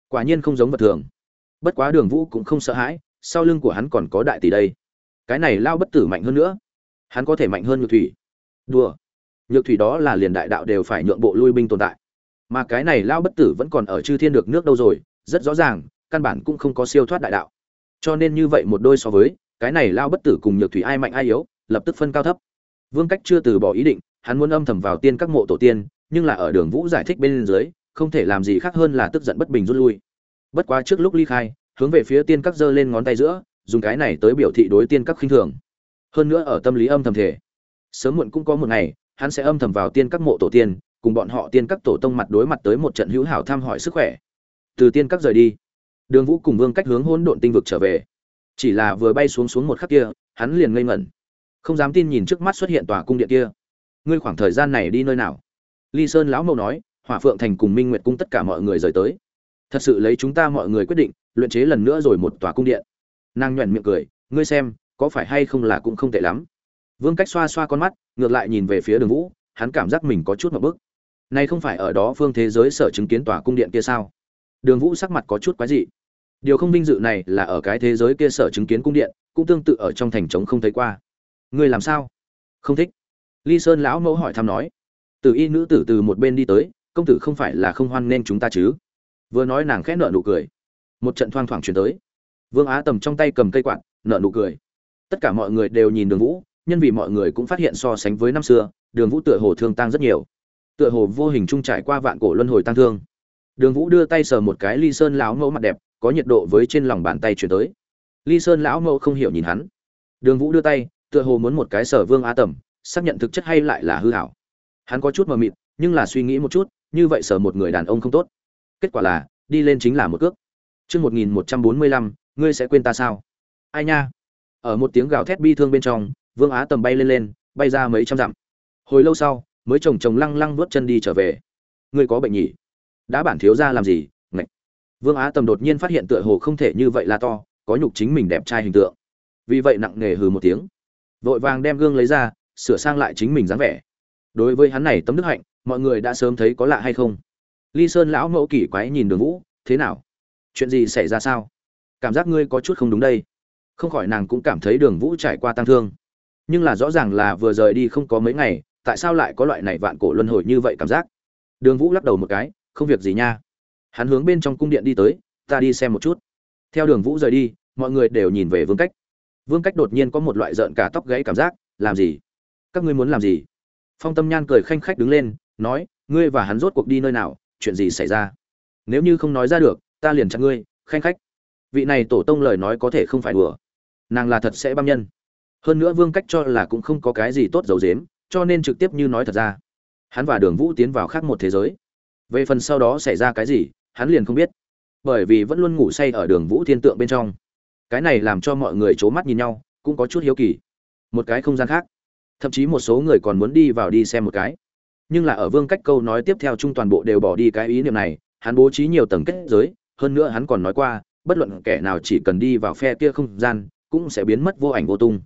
Quả nhiên không giống vật thường. Bất quá đường vũ cũng không sợ hãi sau lưng của hắn còn có đại tỷ đây. Cái này lao bất tử mạnh hơn nữa. Hắn có thể mạnh hơn nhược thủy. Đùa. Nhược thủy đó là liền đại đạo đều phải nhượng bộ lui binh tồn tại. Mà cái này lao bất tử vẫn còn ở chư thiên được nước đâu rồi, rất rõ ràng, căn bản cũng không có siêu thoát đại đạo. Cho nên như vậy một đôi so với, cái này lao bất tử cùng nhược thủy ai mạnh ai yếu, lập tức phân cao thấp. Vương cách chưa từ bỏ ý định, hắn muốn âm thầm vào tiên các mộ tổ tiên, nhưng là ở đường vũ giải thích bên dưới, không thể làm gì khác hơn là tức giận bất bình rút lui. Bất quá trước lúc ly khai hướng về phía tiên các giơ lên ngón tay giữa, dùng cái này tới biểu thị đối tiên các khinh thường. Hơn nữa ở tâm lý âm thầm thể, sớm muộn cũng có một ngày, hắn sẽ âm thầm vào tiên các mộ tổ tiên, cùng bọn họ tiên các tổ tông mặt đối mặt tới một trận hữu hảo thăm hỏi sức khỏe. Từ tiên các rời đi, đường vũ cùng vương cách hướng hỗn độn tinh vực trở về. Chỉ là vừa bay xuống xuống một khắc kia, hắn liền ngây ngẩn. Không dám tin nhìn trước mắt xuất hiện tòa cung điện kia. Ngươi khoảng thời gian này đi nơi nào? Ly sơn lão mẫu nói, hỏa phượng thành cùng minh nguyệt cung tất cả mọi người rời tới thật sự lấy chúng ta mọi người quyết định, luyện chế lần nữa rồi một tòa cung điện. Nàng nhoẻn miệng cười, ngươi xem, có phải hay không là cũng không tệ lắm. Vương cách xoa xoa con mắt, ngược lại nhìn về phía đường vũ, hắn cảm giác mình có chút một bức. Này không phải ở đó phương thế giới sở chứng kiến tòa cung điện kia sao? Đường vũ sắc mặt có chút quái dị. Điều không vinh dự này là ở cái thế giới kia sở chứng kiến cung điện, cũng tương tự ở trong thành trống không thấy qua. Ngươi làm sao? Không thích. Ly sơn lão mẫu hỏi thăm nói. Từ y nữ tử từ một bên đi tới, công tử không phải là không hoan nên chúng ta chứ? Vừa nói nàng khẽ nợ nụ cười. Một trận thoang thoảng chuyển tới. Vương á tầm trong tay cầm cây quạt nợ nụ cười. Tất cả mọi người đều nhìn đường vũ, nhân vì mọi người cũng phát hiện so sánh với năm xưa, đường vũ tựa hồ thương tăng rất nhiều. Tựa hồ vô hình trung trải qua vạn cổ luân hồi tăng thương. Đường vũ đưa tay sờ một cái ly sơn lão mẫu mặt đẹp, có nhiệt độ với trên lòng bàn tay chuyển tới. Ly sơn lão mẫu không hiểu nhìn hắn. Đường vũ đưa tay, tựa hồ muốn một cái sở vương á tầm, xác nhận thực chất hay lại là hư hảo. Hắn có chút mờ mịt, nhưng là suy nghĩ một chút, như vậy sở một người đàn ông không tốt kết quả là, đi lên chính là một cước. Chương một nghìn một trăm bốn mươi lăm, ngươi sẽ quên ta sao? Ai nha? Ở một tiếng gào thét bi thương bên trong, vương á tầm bay lên lên, bay ra mấy trăm dặm. Hồi lâu sau, mới chồng chồng lăng lăng vuốt chân đi trở về. Ngươi có bệnh nhỉ? Đã bản thiếu ra làm gì? Ngạch. Vương á tầm đột nhiên phát hiện tựa hồ không thể như vậy là to, có nhục chính mình đẹp trai hình tượng. Vì vậy nặng nề hừ một tiếng. Vội vàng đem gương lấy ra, sửa sang lại chính mình dáng vẻ. Đối với hắn này tấm đức hạnh, mọi người đã sớm thấy có lạ hay không? Ly sơn lão mẫu kỳ quái nhìn đường vũ, thế nào? Chuyện gì xảy ra sao? Cảm giác ngươi có chút không đúng đây. Không khỏi nàng cũng cảm thấy đường vũ trải qua tăng thương. Nhưng là rõ ràng là vừa rời đi không có mấy ngày, tại sao lại có loại này vạn cổ luân hồi như vậy cảm giác? Đường vũ lắc đầu một cái, không việc gì nha. Hắn hướng bên trong cung điện đi tới, ta đi xem một chút. Theo đường vũ rời đi, mọi người đều nhìn về vương cách. Vương cách đột nhiên có một loại rợn cả tóc gãy cảm giác, làm gì? Các ngươi muốn làm gì? Phong tâm nhan cười khanh khách đứng lên, nói, ngươi và hắn rốt cuộc đi nơi nào? Chuyện gì xảy ra? Nếu như không nói ra được, ta liền chặn ngươi, khanh khách. Vị này tổ tông lời nói có thể không phải đùa. Nàng là thật sẽ băm nhân. Hơn nữa vương cách cho là cũng không có cái gì tốt dầu dếm cho nên trực tiếp như nói thật ra. Hắn và đường vũ tiến vào khác một thế giới. Về phần sau đó xảy ra cái gì, hắn liền không biết. Bởi vì vẫn luôn ngủ say ở đường vũ thiên tượng bên trong. Cái này làm cho mọi người c h ố mắt nhìn nhau, cũng có chút hiếu kỳ. Một cái không gian khác. Thậm chí một số người còn muốn đi vào đi xem một cái nhưng là ở vương cách câu nói tiếp theo chung toàn bộ đều bỏ đi cái ý niệm này, hắn bố trí nhiều tầng kết giới, hơn nữa hắn còn nói qua, bất luận kẻ nào chỉ cần đi vào phe kia không gian, cũng sẽ biến mất vô ảnh vô tung.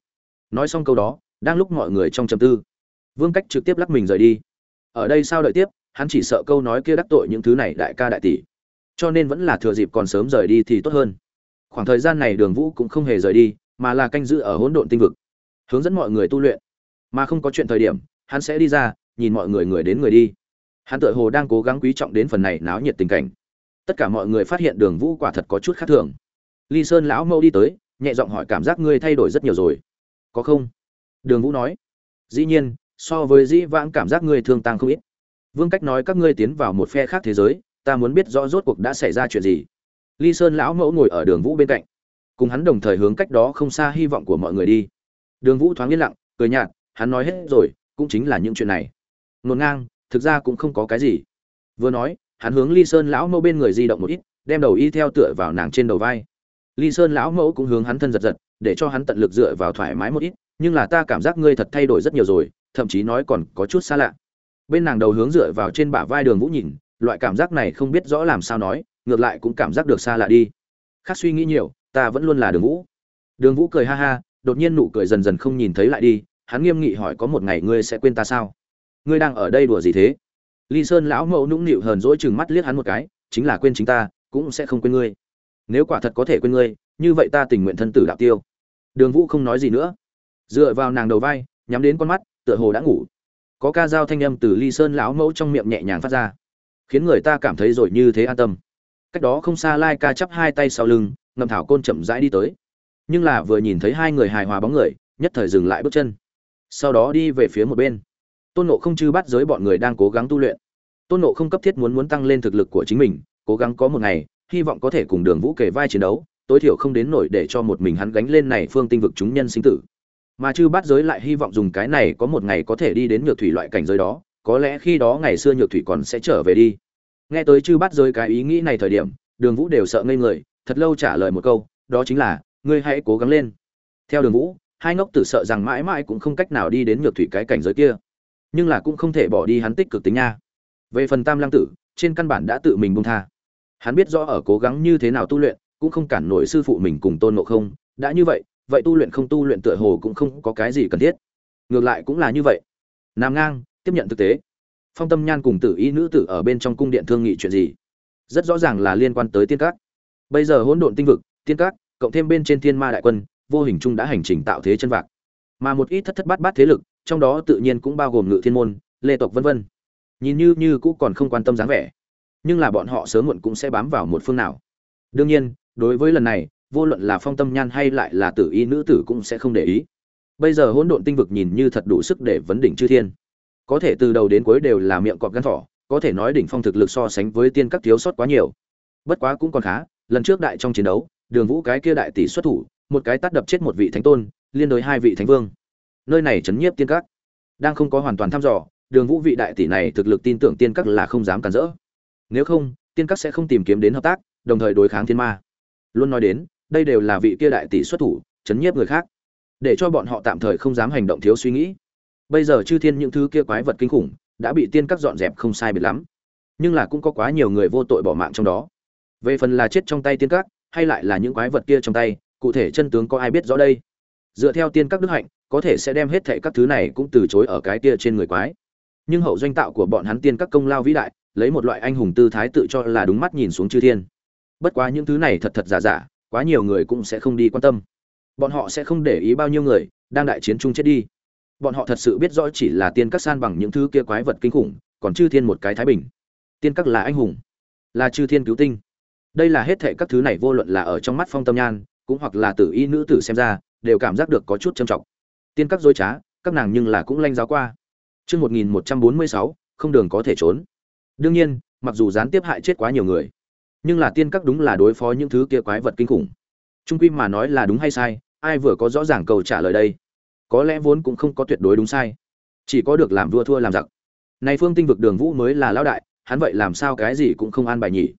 Nói xong câu đó, đang lúc mọi người trong trầm tư, vương cách trực tiếp lắc mình rời đi. Ở đây sao đợi tiếp, hắn chỉ sợ câu nói kia đắc tội những thứ này đại ca đại tỷ. Cho nên vẫn là thừa dịp còn sớm rời đi thì tốt hơn. Khoảng thời gian này đường vũ cũng không hề rời đi, mà là canh giữ ở hỗn độn tinh vực, hướng dẫn mọi người tu luyện. Mà không có chuyện thời điểm, hắn sẽ đi ra nhìn mọi người người đến người đi. Hắn tự hồ đang cố gắng quý trọng đến phần này náo nhiệt tình cảnh. Tất cả mọi người phát hiện đường vũ quả thật có chút khác thường. Ly sơn lão mâu đi tới, nhẹ giọng hỏi cảm giác ngươi thay đổi rất nhiều rồi. Có không? Đường vũ nói. Dĩ nhiên, so với dĩ vãng cảm giác ngươi thương tăng không ít. Vương cách nói các ngươi tiến vào một phe khác thế giới, ta muốn biết rõ rốt cuộc đã xảy ra chuyện gì. Ly sơn lão mẫu ngồi ở đường vũ bên cạnh. Cùng hắn đồng thời hướng cách đó không xa hy vọng của mọi người đi. Đường vũ thoáng yên lặng, cười nhạt, hắn nói hết rồi, cũng chính là những chuyện này ngổn ngang, thực ra cũng không có cái gì. Vừa nói, hắn hướng ly sơn lão mẫu bên người di động một ít, đem đầu y theo tựa vào nàng trên đầu vai. Ly sơn lão mẫu cũng hướng hắn thân giật giật, để cho hắn tận lực dựa vào thoải mái một ít, nhưng là ta cảm giác ngươi thật thay đổi rất nhiều rồi, thậm chí nói còn có chút xa lạ. Bên nàng đầu hướng dựa vào trên bả vai đường vũ nhìn, loại cảm giác này không biết rõ làm sao nói, ngược lại cũng cảm giác được xa lạ đi. Khác suy nghĩ nhiều, ta vẫn luôn là đường vũ. Đường vũ cười ha ha, đột nhiên nụ cười dần dần không nhìn thấy lại đi, hắn nghiêm nghị hỏi có một ngày ngươi sẽ quên ta sao? Ngươi đang ở đây đùa gì thế? Ly sơn lão mẫu nũng nịu hờn dỗi chừng mắt liếc hắn một cái, chính là quên chính ta, cũng sẽ không quên ngươi. Nếu quả thật có thể quên ngươi, như vậy ta tình nguyện thân tử đạo tiêu. Đường vũ không nói gì nữa. Dựa vào nàng đầu vai, nhắm đến con mắt, tựa hồ đã ngủ. Có ca dao thanh âm từ ly sơn lão mẫu trong miệng nhẹ nhàng phát ra. Khiến người ta cảm thấy rồi như thế an tâm. Cách đó không xa lai ca chắp hai tay sau lưng, ngầm thảo côn chậm rãi đi tới. Nhưng là vừa nhìn thấy hai người hài hòa bóng người, nhất thời dừng lại bước chân. Sau đó đi về phía một bên tôn nộ không chư bắt giới bọn người đang cố gắng tu luyện. Tôn nộ không cấp thiết muốn muốn tăng lên thực lực của chính mình, cố gắng có một ngày, hy vọng có thể cùng đường vũ kể vai chiến đấu, tối thiểu không đến nổi để cho một mình hắn gánh lên này phương tinh vực chúng nhân sinh tử. Mà chư bắt giới lại hy vọng dùng cái này có một ngày có thể đi đến nhược thủy loại cảnh giới đó, có lẽ khi đó ngày xưa nhược thủy còn sẽ trở về đi. Nghe tới chư bắt giới cái ý nghĩ này thời điểm, đường vũ đều sợ ngây người, thật lâu trả lời một câu, đó chính là, ngươi hãy cố gắng lên. Theo đường vũ, hai ngốc tử sợ rằng mãi mãi cũng không cách nào đi đến nhược thủy cái cảnh giới kia nhưng là cũng không thể bỏ đi hắn tích cực tính nha. Về phần tam lăng tử, trên căn bản đã tự mình buông tha. Hắn biết rõ ở cố gắng như thế nào tu luyện, cũng không cản nổi sư phụ mình cùng tôn ngộ không. Đã như vậy vậy tu luyện không tu luyện tựa hồ cũng không có cái gì cần thiết. Ngược lại cũng là như vậy. Nam ngang, tiếp nhận thực tế. Phong tâm nhan cùng tử y nữ tử ở bên trong cung điện thương nghị chuyện gì? Rất rõ ràng là liên quan tới tiên Cát bây giờ hỗn độn tinh vực, tiên Cát cộng thêm bên trên thiên ma đại quân, vô hình chung đã hành trình tạo thế chân vạc. Mà một ít thất thất bát bát thế lực trong đó tự nhiên cũng bao gồm ngự thiên môn, lê tộc vân vân. Nhìn như như cũng còn không quan tâm dáng vẻ, nhưng là bọn họ sớm muộn cũng sẽ bám vào một phương nào. Đương nhiên, đối với lần này, vô luận là phong tâm nhan hay lại là tử y nữ tử cũng sẽ không để ý. Bây giờ hỗn độn tinh vực nhìn như thật đủ sức để vấn đỉnh chư thiên. Có thể từ đầu đến cuối đều là miệng cọp gắn thỏ, có thể nói đỉnh phong thực lực so sánh với tiên các thiếu sót quá nhiều. Bất quá cũng còn khá, lần trước đại trong chiến đấu, đường vũ cái kia đại tỷ xuất thủ, một cái tắt đập chết một vị thánh tôn, liên đối hai vị thánh vương nơi này chấn nhiếp tiên các. Đang không có hoàn toàn thăm dò, đường vũ vị đại tỷ này thực lực tin tưởng tiên các là không dám cản rỡ. Nếu không, tiên các sẽ không tìm kiếm đến hợp tác, đồng thời đối kháng thiên ma. Luôn nói đến, đây đều là vị kia đại tỷ xuất thủ, chấn nhiếp người khác. Để cho bọn họ tạm thời không dám hành động thiếu suy nghĩ. Bây giờ chư thiên những thứ kia quái vật kinh khủng, đã bị tiên các dọn dẹp không sai biệt lắm. Nhưng là cũng có quá nhiều người vô tội bỏ mạng trong đó. Về phần là chết trong tay tiên các, hay lại là những quái vật kia trong tay, cụ thể chân tướng có ai biết rõ đây? Dựa theo tiên các đức hạnh có thể sẽ đem hết thệ các thứ này cũng từ chối ở cái kia trên người quái. Nhưng hậu doanh tạo của bọn hắn tiên các công lao vĩ đại, lấy một loại anh hùng tư thái tự cho là đúng mắt nhìn xuống chư thiên. Bất quá những thứ này thật thật giả giả, quá nhiều người cũng sẽ không đi quan tâm. Bọn họ sẽ không để ý bao nhiêu người đang đại chiến chung chết đi. Bọn họ thật sự biết rõ chỉ là tiên các san bằng những thứ kia quái vật kinh khủng, còn chư thiên một cái thái bình. Tiên các là anh hùng, là chư thiên cứu tinh. Đây là hết thệ các thứ này vô luận là ở trong mắt phong tâm nhan, cũng hoặc là tử y nữ tử xem ra, đều cảm giác được có chút trầm trọng tiên các dối trá, các nàng nhưng là cũng lanh giáo qua. Chương một nghìn một trăm bốn mươi sáu, không đường có thể trốn. Đương nhiên, mặc dù gián tiếp hại chết quá nhiều người, nhưng là tiên các đúng là đối phó những thứ kia quái vật kinh khủng. Trung quy mà nói là đúng hay sai, ai vừa có rõ ràng cầu trả lời đây? Có lẽ vốn cũng không có tuyệt đối đúng sai. Chỉ có được làm vua thua làm giặc. Này phương tinh vực đường vũ mới là lão đại, hắn vậy làm sao cái gì cũng không an bài nhỉ?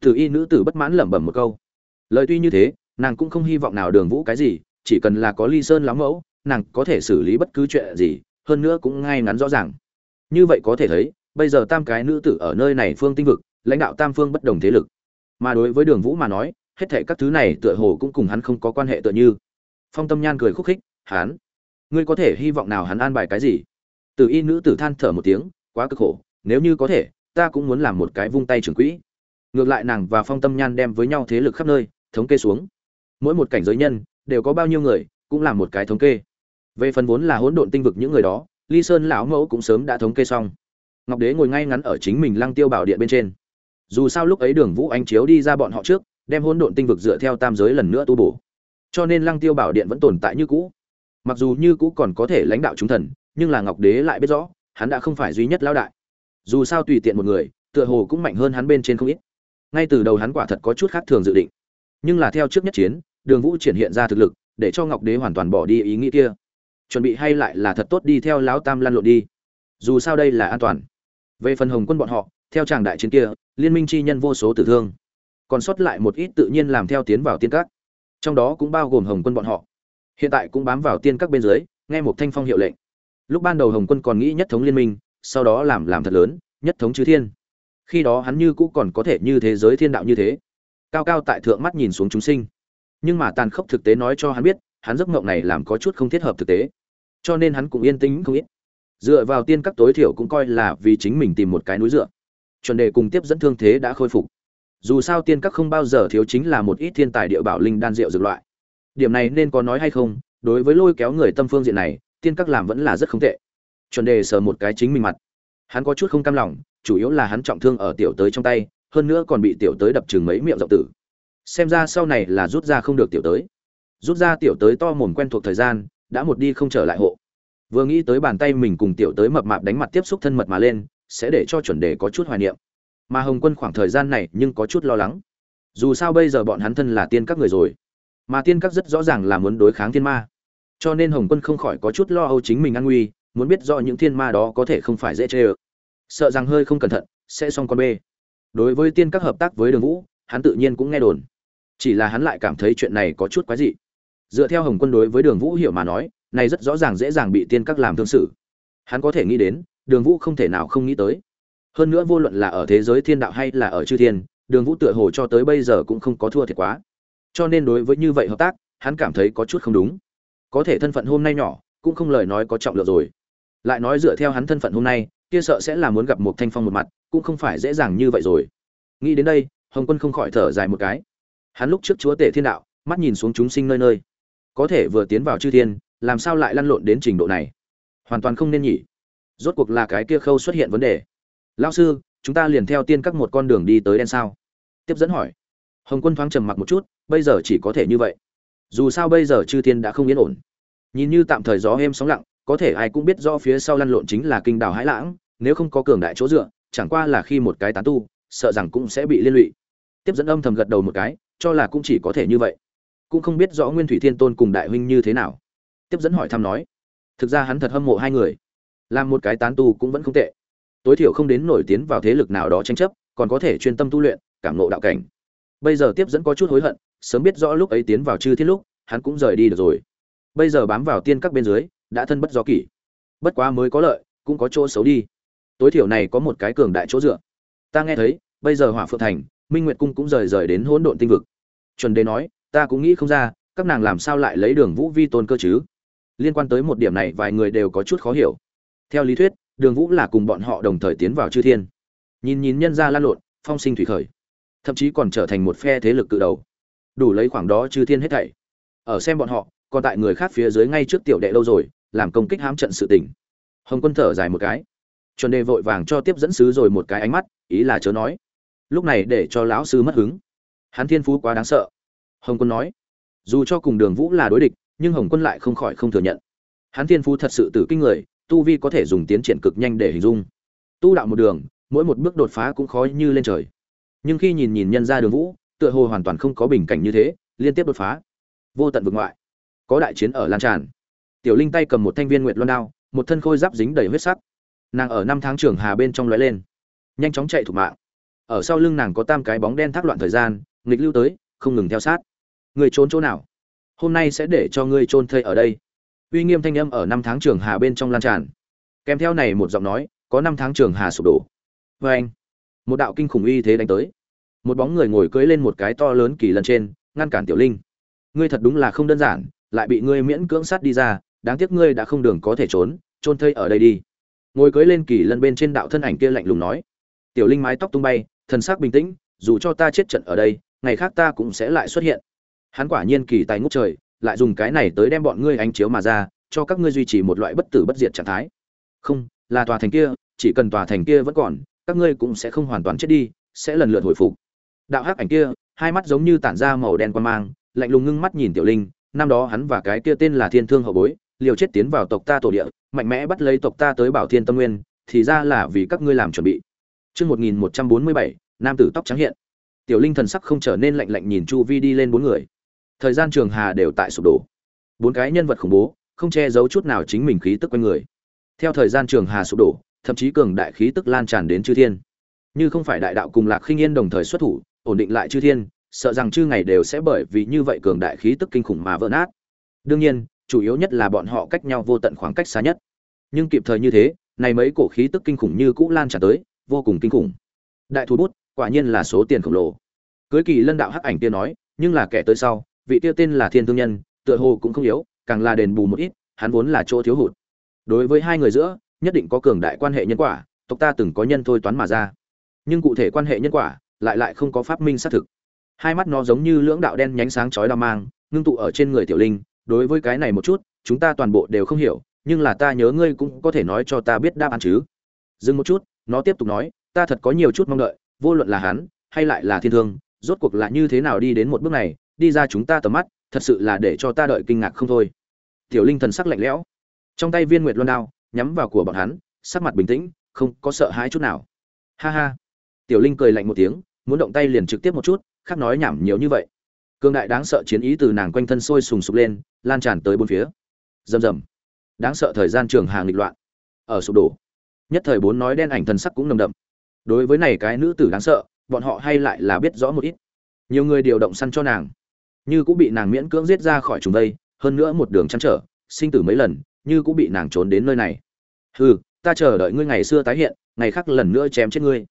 Tử y nữ tử bất mãn lẩm bẩm một câu. Lời tuy như thế, nàng cũng không hy vọng nào đường vũ cái gì, chỉ cần là có ly sơn lắm mẫu nàng có thể xử lý bất cứ chuyện gì, hơn nữa cũng ngay ngắn rõ ràng. Như vậy có thể thấy, bây giờ tam cái nữ tử ở nơi này phương tinh vực, lãnh đạo tam phương bất đồng thế lực. Mà đối với đường vũ mà nói, hết thệ các thứ này tựa hồ cũng cùng hắn không có quan hệ tựa như. Phong tâm nhan cười khúc khích hắn ngươi có thể hy vọng nào hắn an bài cái gì? Từ y nữ tử than thở một tiếng, quá cực khổ, nếu như có thể, ta cũng muốn làm một cái vung tay trưởng quỹ. Ngược lại nàng và phong tâm nhan đem với nhau thế lực khắp nơi, thống kê xuống. Mỗi một cảnh giới nhân, đều có bao nhiêu người, cũng là một cái thống kê về phần vốn là hỗn độn tinh vực những người đó, ly sơn lão mẫu cũng sớm đã thống kê xong. Ngọc đế ngồi ngay ngắn ở chính mình lăng tiêu bảo điện bên trên. Dù sao lúc ấy đường vũ anh chiếu đi ra bọn họ trước, đem hỗn độn tinh vực dựa theo tam giới lần nữa tu bổ. Cho nên lăng tiêu bảo điện vẫn tồn tại như cũ. Mặc dù như cũ còn có thể lãnh đạo chúng thần, nhưng là ngọc đế lại biết rõ, hắn đã không phải duy nhất lão đại. Dù sao tùy tiện một người, tựa hồ cũng mạnh hơn hắn bên trên không ít. Ngay từ đầu hắn quả thật có chút khác thường dự định. Nhưng là theo trước nhất chiến, đường vũ triển hiện ra thực lực, để cho ngọc đế hoàn toàn bỏ đi ý nghĩ kia chuẩn bị hay lại là thật tốt đi theo lão tam lăn lộn đi. Dù sao đây là an toàn. Về phần hồng quân bọn họ, theo tràng đại chiến kia, liên minh chi nhân vô số tử thương. Còn sót lại một ít tự nhiên làm theo tiến vào tiên các. Trong đó cũng bao gồm hồng quân bọn họ. Hiện tại cũng bám vào tiên các bên dưới, nghe một thanh phong hiệu lệnh. Lúc ban đầu hồng quân còn nghĩ nhất thống liên minh, sau đó làm làm thật lớn, nhất thống chư thiên. Khi đó hắn như cũ còn có thể như thế giới thiên đạo như thế. Cao cao tại thượng mắt nhìn xuống chúng sinh. Nhưng mà tàn khốc thực tế nói cho hắn biết hắn giấc mộng này làm có chút không thiết hợp thực tế. Cho nên hắn cũng yên tĩnh không ít. Dựa vào tiên các tối thiểu cũng coi là vì chính mình tìm một cái núi dựa. Chuẩn đề cùng tiếp dẫn thương thế đã khôi phục. Dù sao tiên các không bao giờ thiếu chính là một ít thiên tài địa bảo linh đan rượu dược loại. Điểm này nên có nói hay không? Đối với lôi kéo người tâm phương diện này, tiên các làm vẫn là rất không tệ. Chuẩn đề sờ một cái chính mình mặt. Hắn có chút không cam lòng, chủ yếu là hắn trọng thương ở tiểu tới trong tay, hơn nữa còn bị tiểu tới đập chừng mấy miệng rộng tử. Xem ra sau này là rút ra không được tiểu tới rút ra tiểu tới to mồm quen thuộc thời gian, đã một đi không trở lại hộ. Vừa nghĩ tới bàn tay mình cùng tiểu tới mập mạp đánh mặt tiếp xúc thân mật mà lên, sẽ để cho chuẩn đề có chút hoài niệm. Mà hồng quân khoảng thời gian này nhưng có chút lo lắng. Dù sao bây giờ bọn hắn thân là tiên các người rồi, mà tiên các rất rõ ràng là muốn đối kháng thiên ma. Cho nên hồng quân không khỏi có chút lo âu chính mình an nguy, muốn biết do những thiên ma đó có thể không phải dễ chê ơ. Sợ rằng hơi không cẩn thận, sẽ xong con bê. Đối với tiên các hợp tác với đường vũ, hắn tự nhiên cũng nghe đồn. Chỉ là hắn lại cảm thấy chuyện này có chút quái dị dựa theo hồng quân đối với đường vũ hiểu mà nói, này rất rõ ràng dễ dàng bị tiên các làm thương sự hắn có thể nghĩ đến, đường vũ không thể nào không nghĩ tới. Hơn nữa vô luận là ở thế giới thiên đạo hay là ở chư thiên, đường vũ tựa hồ cho tới bây giờ cũng không có thua thiệt quá. Cho nên đối với như vậy hợp tác, hắn cảm thấy có chút không đúng. Có thể thân phận hôm nay nhỏ, cũng không lời nói có trọng lượng rồi. Lại nói dựa theo hắn thân phận hôm nay, kia sợ sẽ là muốn gặp một thanh phong một mặt, cũng không phải dễ dàng như vậy rồi. Nghĩ đến đây, hồng quân không khỏi thở dài một cái. Hắn lúc trước chúa tể thiên đạo, mắt nhìn xuống chúng sinh nơi nơi có thể vừa tiến vào chư thiên, làm sao lại lăn lộn đến trình độ này? Hoàn toàn không nên nhỉ. Rốt cuộc là cái kia khâu xuất hiện vấn đề. Lao sư, chúng ta liền theo tiên các một con đường đi tới đen sao? Tiếp dẫn hỏi. Hồng quân thoáng trầm mặc một chút, bây giờ chỉ có thể như vậy. Dù sao bây giờ chư thiên đã không yên ổn. Nhìn như tạm thời gió êm sóng lặng, có thể ai cũng biết do phía sau lăn lộn chính là kinh đảo hãi lãng, nếu không có cường đại chỗ dựa, chẳng qua là khi một cái tán tu, sợ rằng cũng sẽ bị liên lụy. Tiếp dẫn âm thầm gật đầu một cái, cho là cũng chỉ có thể như vậy cũng không biết rõ nguyên thủy thiên tôn cùng đại huynh như thế nào. Tiếp dẫn hỏi thăm nói, thực ra hắn thật hâm mộ hai người, làm một cái tán tu cũng vẫn không tệ. Tối thiểu không đến nổi tiến vào thế lực nào đó tranh chấp, còn có thể chuyên tâm tu luyện, cảm ngộ đạo cảnh. Bây giờ tiếp dẫn có chút hối hận, sớm biết rõ lúc ấy tiến vào chư thiết lúc, hắn cũng rời đi được rồi. Bây giờ bám vào tiên các bên dưới, đã thân bất do kỷ. Bất quá mới có lợi, cũng có chỗ xấu đi. Tối thiểu này có một cái cường đại chỗ dựa. Ta nghe thấy, bây giờ hỏa phượng thành, minh nguyệt cung cũng rời rời đến hỗn độn tinh vực. Chuẩn đề nói ta cũng nghĩ không ra, các nàng làm sao lại lấy đường vũ vi tôn cơ chứ? Liên quan tới một điểm này vài người đều có chút khó hiểu. Theo lý thuyết, đường vũ là cùng bọn họ đồng thời tiến vào chư thiên. Nhìn nhìn nhân ra lan lộn, phong sinh thủy khởi. Thậm chí còn trở thành một phe thế lực cự đầu. Đủ lấy khoảng đó chư thiên hết thảy. Ở xem bọn họ, còn tại người khác phía dưới ngay trước tiểu đệ lâu rồi, làm công kích hãm trận sự tình. Hồng quân thở dài một cái. Chuẩn đề vội vàng cho tiếp dẫn sứ rồi một cái ánh mắt, ý là chớ nói. Lúc này để cho lão sư mất hứng. Hắn thiên phú quá đáng sợ hồng quân nói, dù cho cùng đường vũ là đối địch, nhưng hồng quân lại không khỏi không thừa nhận. Hắn thiên phú thật sự từ kinh người, tu vi có thể dùng tiến triển cực nhanh để hình dung. Tu đạo một đường, mỗi một bước đột phá cũng khó như lên trời. Nhưng khi nhìn nhìn nhân ra đường vũ, tựa hồ hoàn toàn không có bình cảnh như thế, liên tiếp đột phá. Vô tận vực ngoại, có đại chiến ở lan tràn. Tiểu linh tay cầm một thanh viên nguyệt loan đao, một thân khôi giáp dính đầy huyết sắc. Nàng ở năm tháng trường hà bên trong lóe lên, nhanh chóng chạy thủ mạng. Ở sau lưng nàng có tam cái bóng đen thác loạn thời gian, nghịch lưu tới, không ngừng theo sát người trốn chỗ nào? Hôm nay sẽ để cho ngươi trôn thây ở đây. Uy nghiêm thanh âm ở năm tháng trường hà bên trong lan tràn. Kèm theo này một giọng nói, có năm tháng trường hà sụp đổ. Vê anh, một đạo kinh khủng uy thế đánh tới. Một bóng người ngồi cưỡi lên một cái to lớn kỳ lần trên, ngăn cản tiểu linh. Ngươi thật đúng là không đơn giản, lại bị ngươi miễn cưỡng sát đi ra, đáng tiếc ngươi đã không đường có thể trốn trôn thây ở đây đi. Ngồi cưỡi lên kỳ lân bên trên đạo thân ảnh kia lạnh lùng nói. Tiểu linh mái tóc tung bay, thần sắc bình tĩnh, dù cho ta chết trận ở đây, ngày khác ta cũng sẽ lại xuất hiện hắn quả nhiên kỳ tài ngút trời, lại dùng cái này tới đem bọn ngươi ánh chiếu mà ra, cho các ngươi duy trì một loại bất tử bất diệt trạng thái. Không, là tòa thành kia, chỉ cần tòa thành kia vẫn còn, các ngươi cũng sẽ không hoàn toàn chết đi, sẽ lần lượt hồi phục. Đạo hắc ảnh kia, hai mắt giống như tản ra màu đen quan mang, lạnh lùng ngưng mắt nhìn tiểu linh, năm đó hắn và cái kia tên là thiên thương hậu bối, liều chết tiến vào tộc ta tổ địa, mạnh mẽ bắt lấy tộc ta tới bảo thiên tâm nguyên, thì ra là vì các ngươi làm chuẩn bị. Chương một nghìn một trăm bốn mươi bảy, nam tử tóc trắng hiện. Tiểu linh thần sắc không trở nên lạnh lạnh nhìn chu vi đi lên bốn người thời gian trường hà đều tại sụp đổ. Bốn cái nhân vật khủng bố, không che giấu chút nào chính mình khí tức quanh người. Theo thời gian trường hà sụp đổ, thậm chí cường đại khí tức lan tràn đến chư thiên. Như không phải đại đạo cùng lạc khinh yên đồng thời xuất thủ, ổn định lại chư thiên, sợ rằng chư ngày đều sẽ bởi vì như vậy cường đại khí tức kinh khủng mà vỡ nát. Đương nhiên, chủ yếu nhất là bọn họ cách nhau vô tận khoảng cách xa nhất. Nhưng kịp thời như thế, này mấy cổ khí tức kinh khủng như cũ lan tràn tới, vô cùng kinh khủng. Đại thú bút, quả nhiên là số tiền khổng lồ. Cưới kỳ lân đạo hắc ảnh tiên nói, nhưng là kẻ tới sau vị tiêu tên là thiên thương nhân, tựa hồ cũng không yếu, càng là đền bù một ít, hắn vốn là chỗ thiếu hụt. Đối với hai người giữa, nhất định có cường đại quan hệ nhân quả, tộc ta từng có nhân thôi toán mà ra. Nhưng cụ thể quan hệ nhân quả, lại lại không có pháp minh xác thực. Hai mắt nó giống như lưỡng đạo đen nhánh sáng chói đao mang, ngưng tụ ở trên người tiểu linh. Đối với cái này một chút, chúng ta toàn bộ đều không hiểu, nhưng là ta nhớ ngươi cũng có thể nói cho ta biết đáp án chứ. Dừng một chút, nó tiếp tục nói, ta thật có nhiều chút mong đợi, vô luận là hắn, hay lại là thiên thương, rốt cuộc là như thế nào đi đến một bước này đi ra chúng ta tầm mắt, thật sự là để cho ta đợi kinh ngạc không thôi. Tiểu linh thần sắc lạnh lẽo. Trong tay viên nguyệt loan đao, nhắm vào của bọn hắn, sắc mặt bình tĩnh, không có sợ hãi chút nào. Ha ha. Tiểu linh cười lạnh một tiếng, muốn động tay liền trực tiếp một chút, khác nói nhảm nhiều như vậy. Cương đại đáng sợ chiến ý từ nàng quanh thân sôi sùng sục lên, lan tràn tới bốn phía. Rầm rầm. Đáng sợ thời gian trường hàng nghịch loạn. Ở sụp đổ. Nhất thời bốn nói đen ảnh thần sắc cũng nồng đậm. Đối với này cái nữ tử đáng sợ, bọn họ hay lại là biết rõ một ít. Nhiều người điều động săn cho nàng như cũng bị nàng miễn cưỡng giết ra khỏi chúng đây, hơn nữa một đường chăn trở, sinh tử mấy lần, như cũng bị nàng trốn đến nơi này. Hừ, ta chờ đợi ngươi ngày xưa tái hiện, ngày khác lần nữa chém chết ngươi.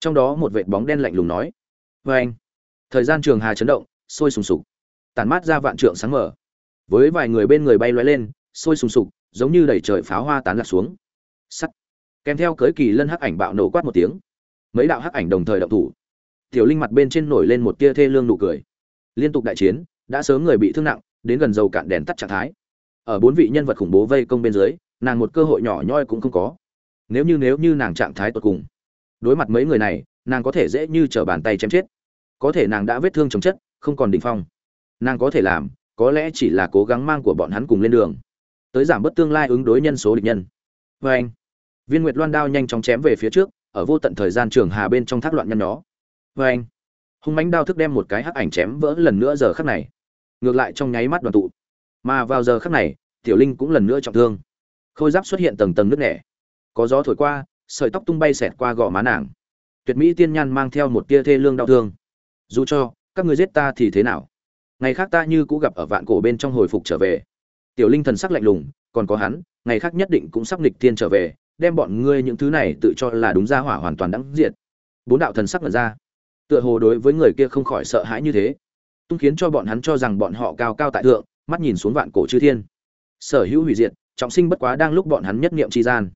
Trong đó một vệt bóng đen lạnh lùng nói. Vê anh, thời gian trường hà chấn động, sôi sùng sục. Tàn mát ra vạn trượng sáng mở với vài người bên người bay loay lên, sôi sùng sục, giống như đẩy trời pháo hoa tán lạc xuống. Sắt. Kèm theo cưới kỳ lân hắc ảnh bạo nổ quát một tiếng. Mấy đạo hắc ảnh đồng thời động thủ. Tiểu linh mặt bên trên nổi lên một tia thê lương nụ cười liên tục đại chiến, đã sớm người bị thương nặng, đến gần dầu cạn đèn tắt trạng thái. Ở bốn vị nhân vật khủng bố vây công bên dưới, nàng một cơ hội nhỏ nhoi cũng không có. Nếu như nếu như nàng trạng thái tột cùng, đối mặt mấy người này, nàng có thể dễ như t r ở bàn tay chém chết. Có thể nàng đã vết thương chồng chất, không còn đình phong. Nàng có thể làm, có lẽ chỉ là cố gắng mang của bọn hắn cùng lên đường, tới giảm bớt tương lai ứng đối nhân số địch nhân. Vê anh, viên nguyệt loan đao nhanh chóng chém về phía trước, ở vô tận thời gian trường hà bên trong thác loạn nhân nhó. Vê anh hung mánh đao thức đem một cái hắc ảnh chém vỡ lần nữa giờ khắc này. Ngược lại trong nháy mắt đoàn tụ. Mà vào giờ khắc này, tiểu linh cũng lần nữa trọng thương. Khôi giáp xuất hiện tầng tầng nước nẻ. Có gió thổi qua, sợi tóc tung bay xẹt qua gò má nàng. Tuyệt mỹ tiên nhan mang theo một tia thê lương đau thương. Dù cho, các người giết ta thì thế nào? Ngày khác ta như cũ gặp ở vạn cổ bên trong hồi phục trở về. Tiểu linh thần sắc lạnh lùng, còn có hắn, ngày khác nhất định cũng sắp nghịch tiên trở về, đem bọn ngươi những thứ này tự cho là đúng ra hỏa hoàn toàn đắng diệt. Bốn đạo thần sắc mật ra tựa hồ đối với người kia không khỏi sợ hãi như thế. Tung khiến cho bọn hắn cho rằng bọn họ cao cao tại thượng, mắt nhìn xuống vạn cổ chư thiên. Sở hữu hủy diệt, trọng sinh bất quá đang lúc bọn hắn nhất niệm tri gian.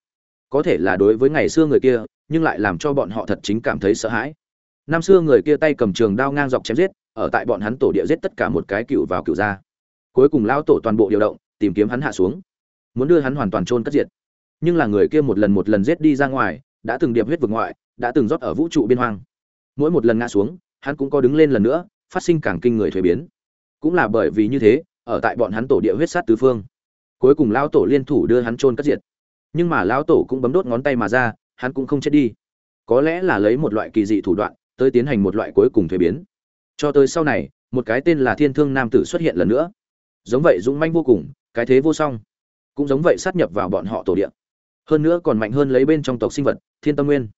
Có thể là đối với ngày xưa người kia, nhưng lại làm cho bọn họ thật chính cảm thấy sợ hãi. Năm xưa người kia tay cầm trường đao ngang dọc chém giết, ở tại bọn hắn tổ địa giết tất cả một cái cựu vào cựu ra. Cuối cùng lao tổ toàn bộ điều động, tìm kiếm hắn hạ xuống. Muốn đưa hắn hoàn toàn trôn cất diệt. Nhưng là người kia một lần một lần giết đi ra ngoài, đã từng điệp huyết vực ngoại, đã từng rót ở vũ trụ biên hoang mỗi một lần ngã xuống, hắn cũng có đứng lên lần nữa, phát sinh càng kinh người thuế biến. Cũng là bởi vì như thế, ở tại bọn hắn tổ địa huyết sát tứ phương. Cuối cùng lão tổ liên thủ đưa hắn chôn cất diệt. Nhưng mà lão tổ cũng bấm đốt ngón tay mà ra, hắn cũng không chết đi. Có lẽ là lấy một loại kỳ dị thủ đoạn, tới tiến hành một loại cuối cùng thuế biến. Cho tới sau này, một cái tên là thiên thương nam tử xuất hiện lần nữa. Giống vậy dũng manh vô cùng, cái thế vô song. Cũng giống vậy sát nhập vào bọn họ tổ địa. Hơn nữa còn mạnh hơn lấy bên trong tộc sinh vật, thiên tâm nguyên.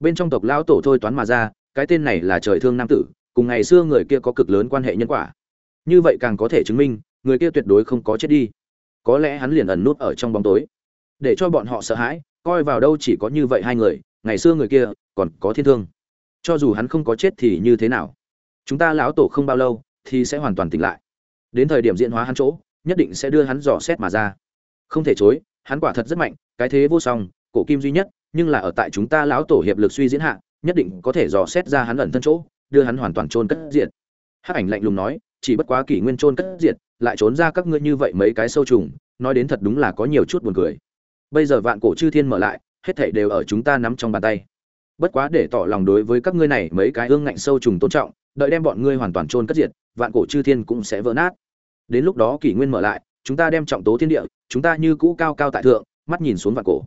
Bên trong tộc lão tổ thôi toán mà ra cái tên này là trời thương nam tử, cùng ngày xưa người kia có cực lớn quan hệ nhân quả. Như vậy càng có thể chứng minh, người kia tuyệt đối không có chết đi. Có lẽ hắn liền ẩn nút ở trong bóng tối. Để cho bọn họ sợ hãi, coi vào đâu chỉ có như vậy hai người, ngày xưa người kia còn có thiên thương. Cho dù hắn không có chết thì như thế nào? Chúng ta lão tổ không bao lâu thì sẽ hoàn toàn tỉnh lại. Đến thời điểm diễn hóa hắn chỗ, nhất định sẽ đưa hắn dò xét mà ra. Không thể chối, hắn quả thật rất mạnh, cái thế vô song, cổ kim duy nhất, nhưng là ở tại chúng ta lão tổ hiệp lực suy diễn hạ nhất định có thể dò xét ra hắn ẩn thân chỗ, đưa hắn hoàn toàn trôn cất diệt. Hắc ảnh lạnh lùng nói, chỉ bất quá kỷ nguyên trôn cất diệt, lại trốn ra các ngươi như vậy mấy cái sâu trùng, nói đến thật đúng là có nhiều chút buồn cười. Bây giờ vạn cổ chư thiên mở lại, hết thảy đều ở chúng ta nắm trong bàn tay. Bất quá để tỏ lòng đối với các ngươi này mấy cái ương ngạnh sâu trùng tôn trọng, đợi đem bọn ngươi hoàn toàn trôn cất diệt, vạn cổ chư thiên cũng sẽ vỡ nát. Đến lúc đó kỷ nguyên mở lại, chúng ta đem trọng tố thiên địa, chúng ta như cũ cao cao tại thượng, mắt nhìn xuống vạn cổ.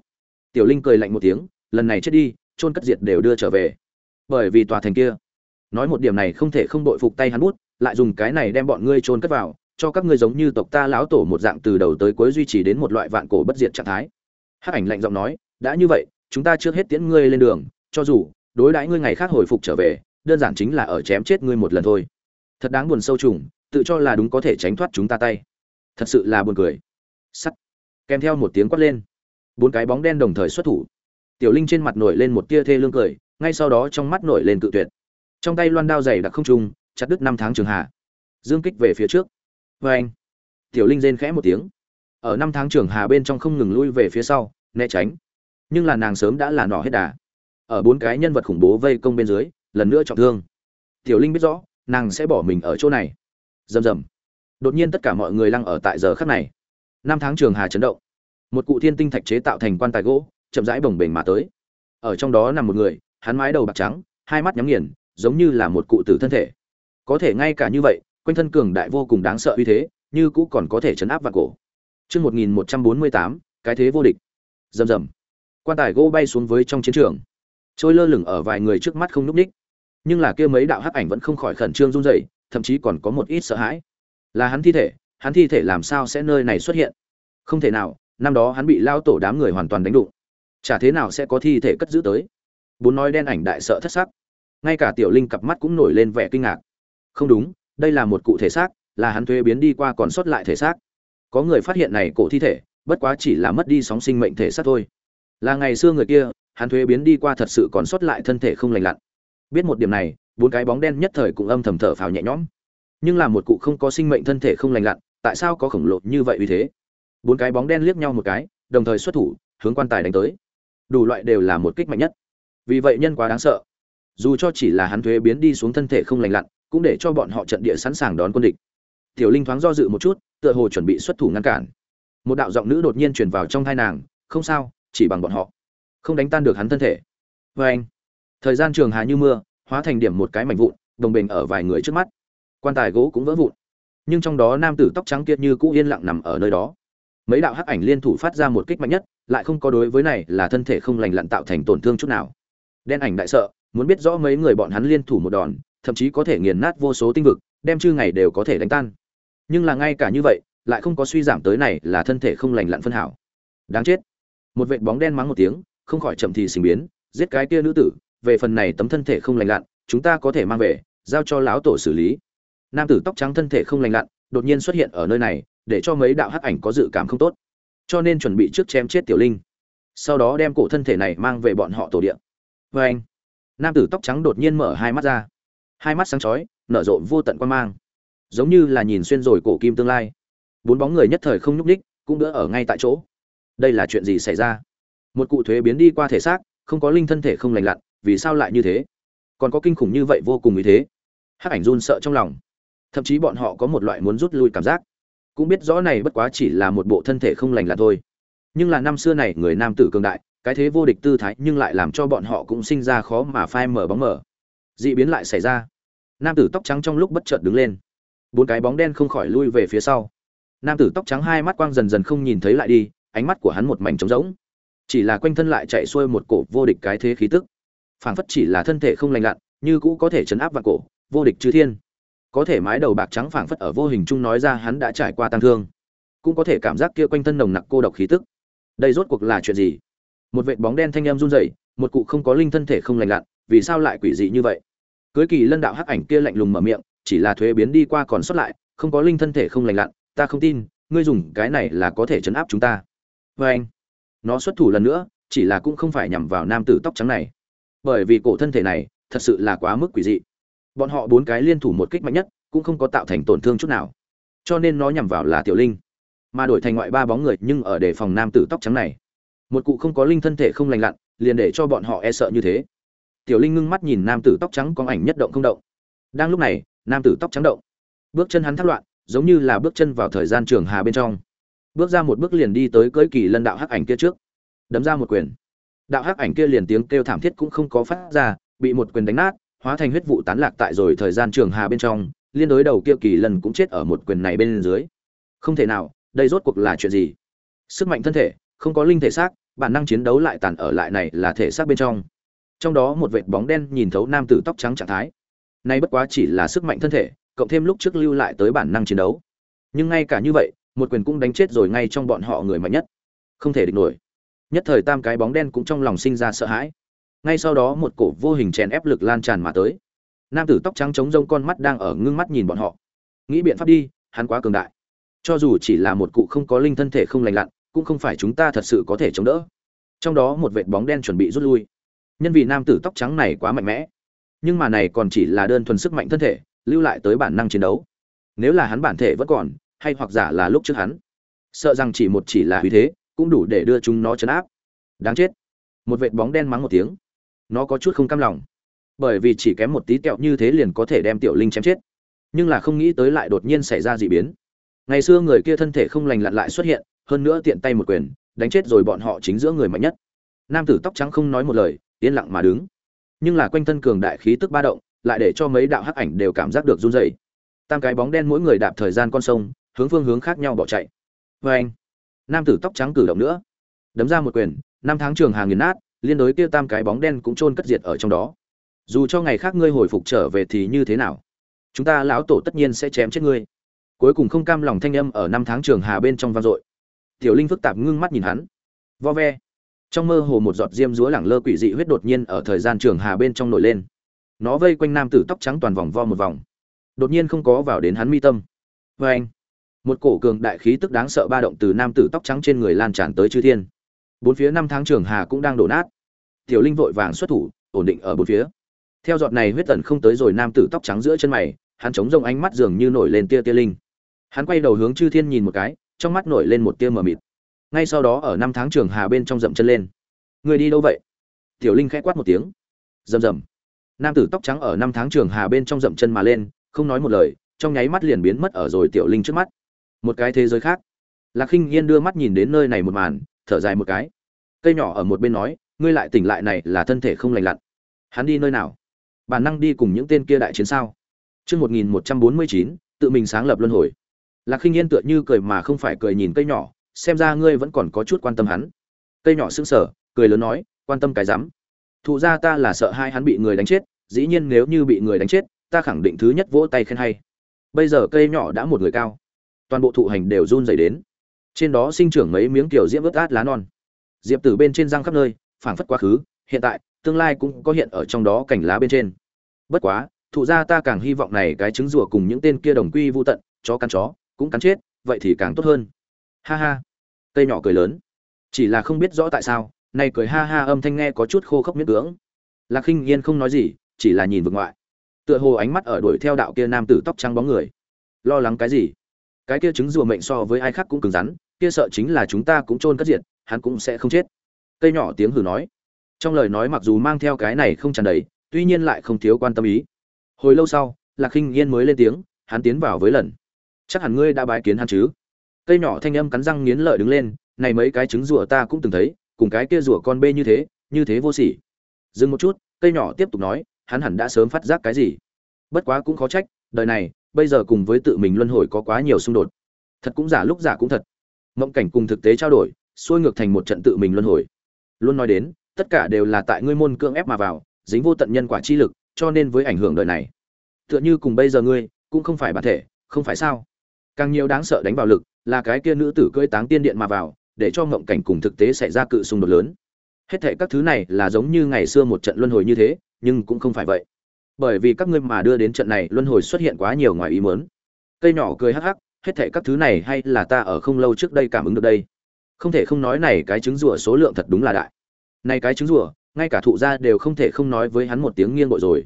Tiểu linh cười lạnh một tiếng, lần này chết đi chôn cất diệt đều đưa trở về. Bởi vì tòa thành kia, nói một điểm này không thể không đội phục tay hắn bút, lại dùng cái này đem bọn ngươi chôn cất vào, cho các ngươi giống như tộc ta lão tổ một dạng từ đầu tới cuối duy trì đến một loại vạn cổ bất diệt trạng thái. Hắc ảnh lạnh giọng nói, đã như vậy, chúng ta trước hết tiễn ngươi lên đường, cho dù đối đãi ngươi ngày khác hồi phục trở về, đơn giản chính là ở chém chết ngươi một lần thôi. Thật đáng buồn sâu trùng, tự cho là đúng có thể tránh thoát chúng ta tay. Thật sự là buồn cười. Sắt. Kèm theo một tiếng quát lên. Bốn cái bóng đen đồng thời xuất thủ tiểu linh trên mặt nổi lên một tia thê lương cười, ngay sau đó trong mắt nổi lên cự tuyệt. Trong tay loan đao dày đặc không trung chặt đứt năm tháng trường hạ. Dương kích về phía trước. Vê anh, tiểu linh rên khẽ một tiếng. Ở năm tháng trường hà bên trong không ngừng lui về phía sau, né tránh. Nhưng là nàng sớm đã là nỏ hết đà. Ở bốn cái nhân vật khủng bố vây công bên dưới, lần nữa trọng thương. Tiểu linh biết rõ, nàng sẽ bỏ mình ở chỗ này. Rầm rầm. Đột nhiên tất cả mọi người lăng ở tại giờ khắc này. Năm tháng trường hà chấn động. Một cụ thiên tinh thạch chế tạo thành quan tài gỗ chậm rãi bồng bềnh mà tới. Ở trong đó nằm một người, hắn mái đầu bạc trắng, hai mắt nhắm nghiền, giống như là một cụ tử thân thể. Có thể ngay cả như vậy, quanh thân cường đại vô cùng đáng sợ uy thế, như cũ còn có thể chấn áp vào cổ. Chương một nghìn một trăm bốn mươi tám, cái thế vô địch. Rầm rầm. Quan tài gỗ bay xuống với trong chiến trường. Trôi lơ lửng ở vài người trước mắt không núp ních. Nhưng là kia mấy đạo hắc ảnh vẫn không khỏi khẩn trương run rẩy, thậm chí còn có một ít sợ hãi. Là hắn thi thể, hắn thi thể làm sao sẽ nơi này xuất hiện? Không thể nào, năm đó hắn bị lao tổ đám người hoàn toàn đánh đụng chả thế nào sẽ có thi thể cất giữ tới. Bốn nói đen ảnh đại sợ thất sắc. Ngay cả tiểu linh cặp mắt cũng nổi lên vẻ kinh ngạc. Không đúng, đây là một cụ thể xác, là hắn thuế biến đi qua còn sót lại thể xác. Có người phát hiện này cổ thi thể, bất quá chỉ là mất đi sóng sinh mệnh thể xác thôi. Là ngày xưa người kia, hắn thuế biến đi qua thật sự còn sót lại thân thể không lành lặn. Biết một điểm này, bốn cái bóng đen nhất thời cũng âm thầm thở phào nhẹ nhõm. Nhưng là một cụ không có sinh mệnh thân thể không lành lặn, tại sao có khổng lồ như vậy vì thế? Bốn cái bóng đen liếc nhau một cái, đồng thời xuất thủ, hướng quan tài đánh tới đủ loại đều là một kích mạnh nhất. Vì vậy nhân quá đáng sợ. Dù cho chỉ là hắn thuế biến đi xuống thân thể không lành lặn, cũng để cho bọn họ trận địa sẵn sàng đón quân địch. Tiểu linh thoáng do dự một chút, tựa hồ chuẩn bị xuất thủ ngăn cản. Một đạo giọng nữ đột nhiên truyền vào trong thai nàng, không sao, chỉ bằng bọn họ. Không đánh tan được hắn thân thể. Vê anh, thời gian trường hà như mưa, hóa thành điểm một cái mảnh vụn, đồng bình ở vài người trước mắt. Quan tài gỗ cũng vỡ vụn, nhưng trong đó nam tử tóc trắng kiệt như cũ yên lặng nằm ở nơi đó. Mấy đạo hắc ảnh liên thủ phát ra một kích mạnh nhất lại không có đối với này là thân thể không lành lặn tạo thành tổn thương chút nào. Đen ảnh đại sợ, muốn biết rõ mấy người bọn hắn liên thủ một đòn, thậm chí có thể nghiền nát vô số tinh vực, đem chư ngày đều có thể đánh tan. Nhưng là ngay cả như vậy, lại không có suy giảm tới này là thân thể không lành lặn phân hảo. Đáng chết. Một vệt bóng đen mắng một tiếng, không khỏi chậm thì sinh biến, giết cái kia nữ tử, về phần này tấm thân thể không lành lặn, chúng ta có thể mang về, giao cho lão tổ xử lý. Nam tử tóc trắng thân thể không lành lặn, đột nhiên xuất hiện ở nơi này, để cho mấy đạo hắc ảnh có dự cảm không tốt cho nên chuẩn bị trước chém chết tiểu linh. Sau đó đem cổ thân thể này mang về bọn họ tổ địa. Vê anh, nam tử tóc trắng đột nhiên mở hai mắt ra. Hai mắt sáng chói, nở rộ vô tận quan mang. Giống như là nhìn xuyên rồi cổ kim tương lai. Bốn bóng người nhất thời không nhúc ních cũng đỡ ở ngay tại chỗ. Đây là chuyện gì xảy ra? Một cụ thuế biến đi qua thể xác, không có linh thân thể không lành lặn, vì sao lại như thế? Còn có kinh khủng như vậy vô cùng như thế. Hắc ảnh run sợ trong lòng. Thậm chí bọn họ có một loại muốn rút lui cảm giác cũng biết rõ này bất quá chỉ là một bộ thân thể không lành là thôi. Nhưng là năm xưa này, người nam tử cường đại, cái thế vô địch tư thái nhưng lại làm cho bọn họ cũng sinh ra khó mà phai mở bóng mở dị biến lại xảy ra. Nam tử tóc trắng trong lúc bất chợt đứng lên. Bốn cái bóng đen không khỏi lui về phía sau. Nam tử tóc trắng hai mắt quang dần dần không nhìn thấy lại đi, ánh mắt của hắn một mảnh trống rỗng. Chỉ là quanh thân lại chạy xuôi một cổ vô địch cái thế khí tức. Phảng phất chỉ là thân thể không lành lặn, như cũ có thể chấn áp vào cổ, vô địch chư thiên có thể mái đầu bạc trắng phảng phất ở vô hình chung nói ra hắn đã trải qua tang thương. Cũng có thể cảm giác kia quanh thân nồng nặc cô độc khí tức. Đây rốt cuộc là chuyện gì? Một vệt bóng đen thanh em run rẩy, một cụ không có linh thân thể không lành lặn, vì sao lại quỷ dị như vậy? Cưới kỳ lân đạo hắc ảnh kia lạnh lùng mở miệng, chỉ là thuế biến đi qua còn sót lại, không có linh thân thể không lành lặn, ta không tin, ngươi dùng cái này là có thể chấn áp chúng ta. Vê anh, nó xuất thủ lần nữa, chỉ là cũng không phải nhằm vào nam tử tóc trắng này. Bởi vì cổ thân thể này, thật sự là quá mức quỷ dị bọn họ bốn cái liên thủ một kích mạnh nhất, cũng không có tạo thành tổn thương chút nào. Cho nên nó nhằm vào là tiểu linh. Mà đổi thành ngoại ba bóng người, nhưng ở đề phòng nam tử tóc trắng này. Một cụ không có linh thân thể không lành lặn, liền để cho bọn họ e sợ như thế. Tiểu linh ngưng mắt nhìn nam tử tóc trắng có ảnh nhất động không động. Đang lúc này, nam tử tóc trắng động. Bước chân hắn thắt loạn, giống như là bước chân vào thời gian trường hà bên trong. Bước ra một bước liền đi tới cưỡi kỳ lân đạo hắc ảnh kia trước. Đấm ra một quyền. Đạo hắc ảnh kia liền tiếng kêu thảm thiết cũng không có phát ra, bị một quyền đánh nát hóa thành huyết vụ tán lạc tại rồi thời gian trường hà bên trong, liên đối đầu kia kỳ lần cũng chết ở một quyền này bên dưới. Không thể nào, đây rốt cuộc là chuyện gì? Sức mạnh thân thể, không có linh thể xác, bản năng chiến đấu lại tàn ở lại này là thể xác bên trong. Trong đó một vệt bóng đen nhìn thấu nam tử tóc trắng trạng thái. Nay bất quá chỉ là sức mạnh thân thể, cộng thêm lúc trước lưu lại tới bản năng chiến đấu. Nhưng ngay cả như vậy, một quyền cũng đánh chết rồi ngay trong bọn họ người mạnh nhất. Không thể địch nổi. Nhất thời tam cái bóng đen cũng trong lòng sinh ra sợ hãi ngay sau đó một cổ vô hình chèn ép lực lan tràn mà tới. Nam tử tóc trắng chống rông con mắt đang ở ngưng mắt nhìn bọn họ. Nghĩ biện pháp đi, hắn quá cường đại. Cho dù chỉ là một cụ không có linh thân thể không lành lặn, cũng không phải chúng ta thật sự có thể chống đỡ. Trong đó một vệt bóng đen chuẩn bị rút lui. Nhân vì nam tử tóc trắng này quá mạnh mẽ. Nhưng mà này còn chỉ là đơn thuần sức mạnh thân thể, lưu lại tới bản năng chiến đấu. Nếu là hắn bản thể vẫn còn, hay hoặc giả là lúc trước hắn. Sợ rằng chỉ một chỉ là uy thế, cũng đủ để đưa chúng nó chấn áp. Đáng chết. Một vệt bóng đen mắng một tiếng nó có chút không cam lòng. Bởi vì chỉ kém một tí kẹo như thế liền có thể đem tiểu linh chém chết. Nhưng là không nghĩ tới lại đột nhiên xảy ra d ị biến. Ngày xưa người kia thân thể không lành lặn lại xuất hiện, hơn nữa tiện tay một quyền, đánh chết rồi bọn họ chính giữa người mạnh nhất. Nam tử tóc trắng không nói một lời, yên lặng mà đứng. Nhưng là quanh thân cường đại khí tức ba động, lại để cho mấy đạo hắc ảnh đều cảm giác được run rẩy. Tam cái bóng đen mỗi người đạp thời gian con sông, hướng phương hướng khác nhau bỏ chạy. Vê anh. Nam tử tóc trắng cử động nữa. Đấm ra một quyền, năm tháng trường hàng nghiền nát liên đối kia tam cái bóng đen cũng chôn cất diệt ở trong đó. Dù cho ngày khác ngươi hồi phục trở về thì như thế nào? Chúng ta lão tổ tất nhiên sẽ chém chết ngươi. Cuối cùng không cam lòng thanh âm ở năm tháng trường hà bên trong vang dội. Tiểu linh phức tạp ngưng mắt nhìn hắn. Vo ve. Trong mơ hồ một giọt diêm rúa lẳng lơ quỷ dị huyết đột nhiên ở thời gian trường hà bên trong nổi lên. Nó vây quanh nam tử tóc trắng toàn vòng vo một vòng. Đột nhiên không có vào đến hắn mi tâm. Và anh một cổ cường đại khí tức đáng sợ ba động từ nam tử tóc trắng trên người lan tràn tới chư thiên bốn phía năm tháng trường hà cũng đang đổ nát. Tiểu linh vội vàng xuất thủ, ổn định ở bốn phía. Theo giọt này huyết tần không tới rồi nam tử tóc trắng giữa chân mày, hắn chống rông ánh mắt dường như nổi lên tia tia linh. Hắn quay đầu hướng chư thiên nhìn một cái, trong mắt nổi lên một tia mờ mịt. Ngay sau đó ở năm tháng trường hà bên trong dậm chân lên. Người đi đâu vậy? Tiểu linh khẽ quát một tiếng. Rầm rầm. Nam tử tóc trắng ở năm tháng trường hà bên trong dậm chân mà lên, không nói một lời, trong nháy mắt liền biến mất ở rồi tiểu linh trước mắt. Một cái thế giới khác. Lạc khinh yên đưa mắt nhìn đến nơi này một màn thở dài một cái cây nhỏ ở một bên nói ngươi lại tỉnh lại này là thân thể không lành lặn hắn đi nơi nào bản năng đi cùng những tên kia đại chiến sao Trước 1149, tự mình sáng lập luân hồi. Lạc Khinh Yên tựa như cười mà không phải cười nhìn cây nhỏ, xem ra ngươi vẫn còn có chút quan tâm hắn. Cây nhỏ sững sờ, cười lớn nói, quan tâm cái rắm. Thụ ra ta là sợ hai hắn bị người đánh chết, dĩ nhiên nếu như bị người đánh chết, ta khẳng định thứ nhất vỗ tay khen hay. Bây giờ cây nhỏ đã một người cao, toàn bộ thụ hành đều run rẩy đến. Trên đó sinh trưởng mấy miếng tiểu diễm ướt át lá non. Diệp tử bên trên răng khắp nơi, phảng phất quá khứ, hiện tại, tương lai cũng có hiện ở trong đó cảnh lá bên trên. Bất quá, thụ ra ta càng hy vọng này cái trứng rùa cùng những tên kia đồng quy vô tận, chó cắn chó, cũng cắn chết, vậy thì càng tốt hơn. Ha ha. Cây nhỏ cười lớn. Chỉ là không biết rõ tại sao, này cười ha ha âm thanh nghe có chút khô khốc miết cưỡng. Lạc Khinh Yên không nói gì, chỉ là nhìn vực ngoại. Tựa hồ ánh mắt ở đuổi theo đạo kia nam tử tóc trắng bóng người. Lo lắng cái gì? Cái kia trứng rùa mệnh so với ai khác cũng cứng rắn, kia sợ chính là chúng ta cũng chôn cất diệt, hắn cũng sẽ không chết. Cây nhỏ tiếng hừ nói. Trong lời nói mặc dù mang theo cái này không tràn đầy, tuy nhiên lại không thiếu quan tâm ý. Hồi lâu sau lạc khinh yên mới lên tiếng hắn tiến vào với lần. Chắc hẳn ngươi đã bái kiến hắn chứ? Cây nhỏ thanh âm cắn răng nghiến lợi đứng lên này mấy cái trứng rùa ta cũng từng thấy cùng cái kia rùa con bê như thế như thế vô sỉ. Dừng một chút cây nhỏ tiếp tục nói hắn hẳn đã sớm phát giác cái gì? Bất quá cũng khó trách đời này bây giờ cùng với tự mình luân hồi có quá nhiều xung đột. Thật cũng giả lúc giả cũng thật mộng cảnh cùng thực tế trao đổi, xuôi ngược thành một trận tự mình luân hồi. Luôn nói đến, tất cả đều là tại ngươi môn cưỡng ép mà vào, dính vô tận nhân quả chi lực, cho nên với ảnh hưởng đời này, tựa như cùng bây giờ ngươi, cũng không phải bản thể, không phải sao? Càng nhiều đáng sợ đánh vào lực, là cái kia nữ tử cưỡi táng tiên điện mà vào, để cho mộng cảnh cùng thực tế xảy ra cự xung đột lớn. Hết thệ các thứ này là giống như ngày xưa một trận luân hồi như thế, nhưng cũng không phải vậy. Bởi vì các ngươi mà đưa đến trận này luân hồi xuất hiện quá nhiều ngoài ý muốn. Cây nhỏ cười hắc hắc hết thệ các thứ này hay là ta ở không lâu trước đây cảm ứng được đây? Không thể không nói này cái trứng rùa số lượng thật đúng là đại. Này cái trứng rùa, ngay cả thụ gia đều không thể không nói với hắn một tiếng nghiêng bội rồi.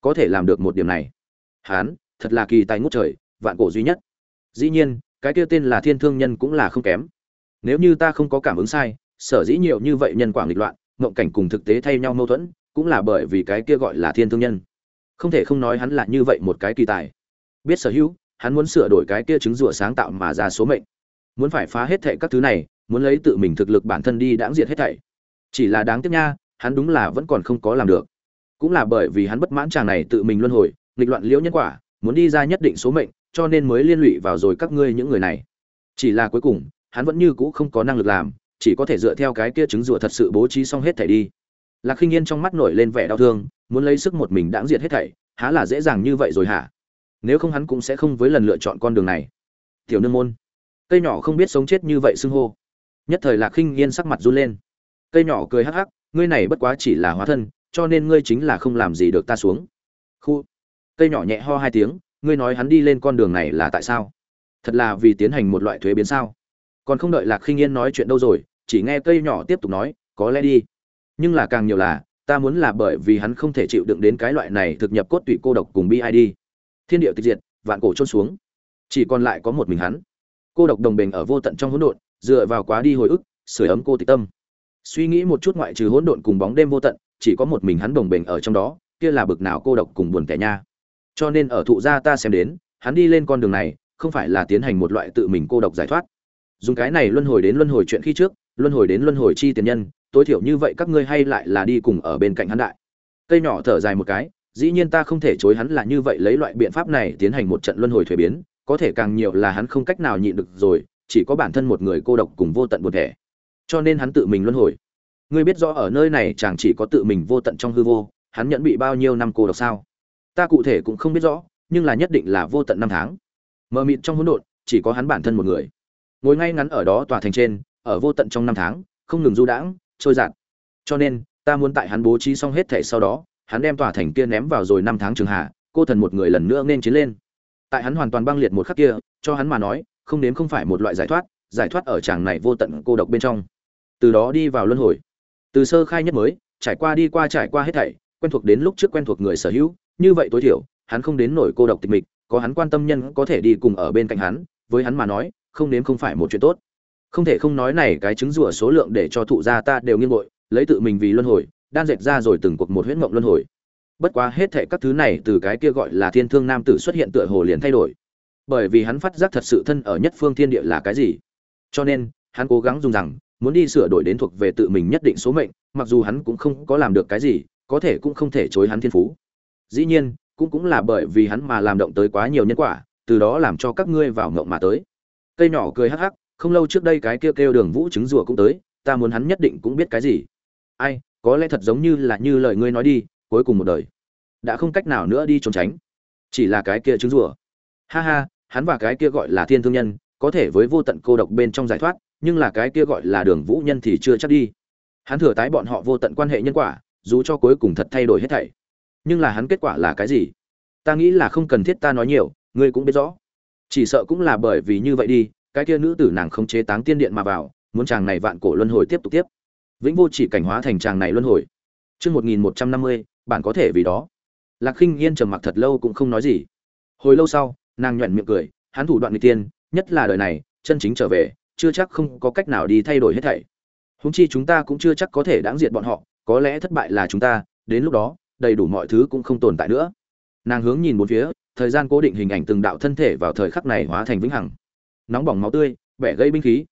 Có thể làm được một điểm này. Hắn thật là kỳ tài ngút trời, vạn cổ duy nhất. Dĩ nhiên, cái kia tên là thiên thương nhân cũng là không kém. Nếu như ta không có cảm ứng sai, sở dĩ nhiều như vậy nhân quả nghịch loạn, ngộng cảnh cùng thực tế thay nhau mâu thuẫn, cũng là bởi vì cái kia gọi là thiên thương nhân. Không thể không nói hắn là như vậy một cái kỳ tài. Biết sở hữu hắn muốn sửa đổi cái kia chứng rùa sáng tạo mà ra số mệnh. Muốn phải phá hết thệ các thứ này, muốn lấy tự mình thực lực bản thân đi đãng diệt hết thảy. Chỉ là đáng tiếc nha, hắn đúng là vẫn còn không có làm được. Cũng là bởi vì hắn bất mãn chàng này tự mình luân hồi, nghịch loạn liễu nhân quả, muốn đi ra nhất định số mệnh, cho nên mới liên lụy vào rồi các ngươi những người này. Chỉ là cuối cùng, hắn vẫn như cũ không có năng lực làm, chỉ có thể dựa theo cái kia chứng rùa thật sự bố trí xong hết thảy đi. Lạc khinh yên trong mắt nổi lên vẻ đau thương, muốn lấy sức một mình đãng diệt hết thảy, há là dễ dàng như vậy rồi hả? Nếu không hắn cũng sẽ không với lần lựa chọn con đường này. Tiểu nương môn. Cây nhỏ không biết sống chết như vậy xưng hô. Nhất thời lạc khinh yên sắc mặt run lên. Cây nhỏ cười hắc hắc, ngươi này bất quá chỉ là hóa thân, cho nên ngươi chính là không làm gì được ta xuống. Khu. Cây nhỏ nhẹ ho hai tiếng, ngươi nói hắn đi lên con đường này là tại sao? Thật là vì tiến hành một loại thuế biến sao? Còn không đợi lạc khinh yên nói chuyện đâu rồi, chỉ nghe cây nhỏ tiếp tục nói, có lẽ đi. Nhưng là càng nhiều là, ta muốn là bởi vì hắn không thể chịu đựng đến cái loại này thực nhập cốt tụy cô độc cùng bid thiên địa tịch diệt, vạn cổ trôn xuống. Chỉ còn lại có một mình hắn. Cô độc đồng bình ở vô tận trong hỗn độn, dựa vào quá đi hồi ức sửa ấm cô tịch tâm. Suy nghĩ một chút ngoại trừ hỗn độn cùng bóng đêm vô tận, chỉ có một mình hắn đồng bình ở trong đó, kia là bực nào cô độc cùng buồn tẻ nha. Cho nên ở thụ gia ta xem đến, hắn đi lên con đường này, không phải là tiến hành một loại tự mình cô độc giải thoát. Dùng cái này luân hồi đến luân hồi chuyện khi trước, luân hồi đến luân hồi chi tiền nhân, tối thiểu như vậy các ngươi hay lại là đi cùng ở bên cạnh hắn đại. Cây nhỏ thở dài một cái dĩ nhiên ta không thể chối hắn là như vậy lấy loại biện pháp này tiến hành một trận luân hồi thuế biến, có thể càng nhiều là hắn không cách nào nhịn được rồi, chỉ có bản thân một người cô độc cùng vô tận buồn thẻ. Cho nên hắn tự mình luân hồi. Ngươi biết rõ ở nơi này chàng chỉ có tự mình vô tận trong hư vô, hắn nhận bị bao nhiêu năm cô độc sao? Ta cụ thể cũng không biết rõ, nhưng là nhất định là vô tận năm tháng. Mờ mịt trong hỗn độn, chỉ có hắn bản thân một người. Ngồi ngay ngắn ở đó tòa thành trên, ở vô tận trong năm tháng, không ngừng du đãng, trôi giạt. Cho nên, ta muốn tại hắn bố trí xong hết thể sau đó hắn đem tòa thành kia ném vào rồi năm tháng trường hạ, cô thần một người lần nữa nên chiến lên. Tại hắn hoàn toàn băng liệt một khắc kia, cho hắn mà nói, không đến không phải một loại giải thoát giải thoát ở chàng này vô tận cô độc bên trong. Từ đó đi vào luân hồi. Từ sơ khai nhất mới, trải qua đi qua trải qua hết thảy, quen thuộc đến lúc trước quen thuộc người sở hữu, như vậy tối thiểu, hắn không đến nổi cô độc tịch mịch, có hắn quan tâm nhân có thể đi cùng ở bên cạnh hắn, với hắn mà nói, không đến không phải một chuyện tốt. Không thể không nói này, cái chứng rủa số lượng để cho thụ gia ta đều nghiêng bội, lấy tự mình vì luân hồi đan dệt ra rồi từng cuộc một huyễn mộng luân hồi. Bất quá hết thệ các thứ này từ cái kia gọi là thiên thương nam tử xuất hiện tựa hồ liền thay đổi. Bởi vì hắn phát giác thật sự thân ở nhất phương thiên địa là cái gì. Cho nên, hắn cố gắng dùng rằng, muốn đi sửa đổi đến thuộc về tự mình nhất định số mệnh, mặc dù hắn cũng không có làm được cái gì, có thể cũng không thể chối hắn thiên phú. Dĩ nhiên, cũng cũng là bởi vì hắn mà làm động tới quá nhiều nhân quả, từ đó làm cho các ngươi vào ngộng mà tới. Cây nhỏ cười hắc hắc, không lâu trước đây cái kêu kêu đường vũ trứng rùa cũng tới, ta muốn hắn nhất định cũng biết cái gì. Ai có lẽ thật giống như là như lời ngươi nói đi, cuối cùng một đời. Đã không cách nào nữa đi trốn tránh. Chỉ là cái kia trứng rùa. Ha ha, hắn và cái kia gọi là thiên thương nhân, có thể với vô tận cô độc bên trong giải thoát, nhưng là cái kia gọi là đường vũ nhân thì chưa chắc đi. Hắn thừa tái bọn họ vô tận quan hệ nhân quả, dù cho cuối cùng thật thay đổi hết thảy. Nhưng là hắn kết quả là cái gì? Ta nghĩ là không cần thiết ta nói nhiều, ngươi cũng biết rõ. Chỉ sợ cũng là bởi vì như vậy đi, cái kia nữ tử nàng không chế táng tiên điện mà vào, muốn chàng này vạn cổ luân hồi tiếp tục tiếp vĩnh vô chỉ cảnh hóa thành tràng này luân hồi. Chương một nghìn một trăm năm mươi, bạn có thể vì đó. Lạc khinh yên trầm mặc thật lâu cũng không nói gì. Hồi lâu sau, nàng nhoẻn miệng cười, hắn thủ đoạn người tiên nhất là đời này, chân chính trở về, chưa chắc không có cách nào đi thay đổi hết thảy. Húng chi chúng ta cũng chưa chắc có thể đáng diệt bọn họ, có lẽ thất bại là chúng ta, đến lúc đó, đầy đủ mọi thứ cũng không tồn tại nữa. Nàng hướng nhìn bốn phía, thời gian cố định hình ảnh từng đạo thân thể vào thời khắc này hóa thành vĩnh hằng. Nóng bỏng máu tươi vẻ gây binh khí.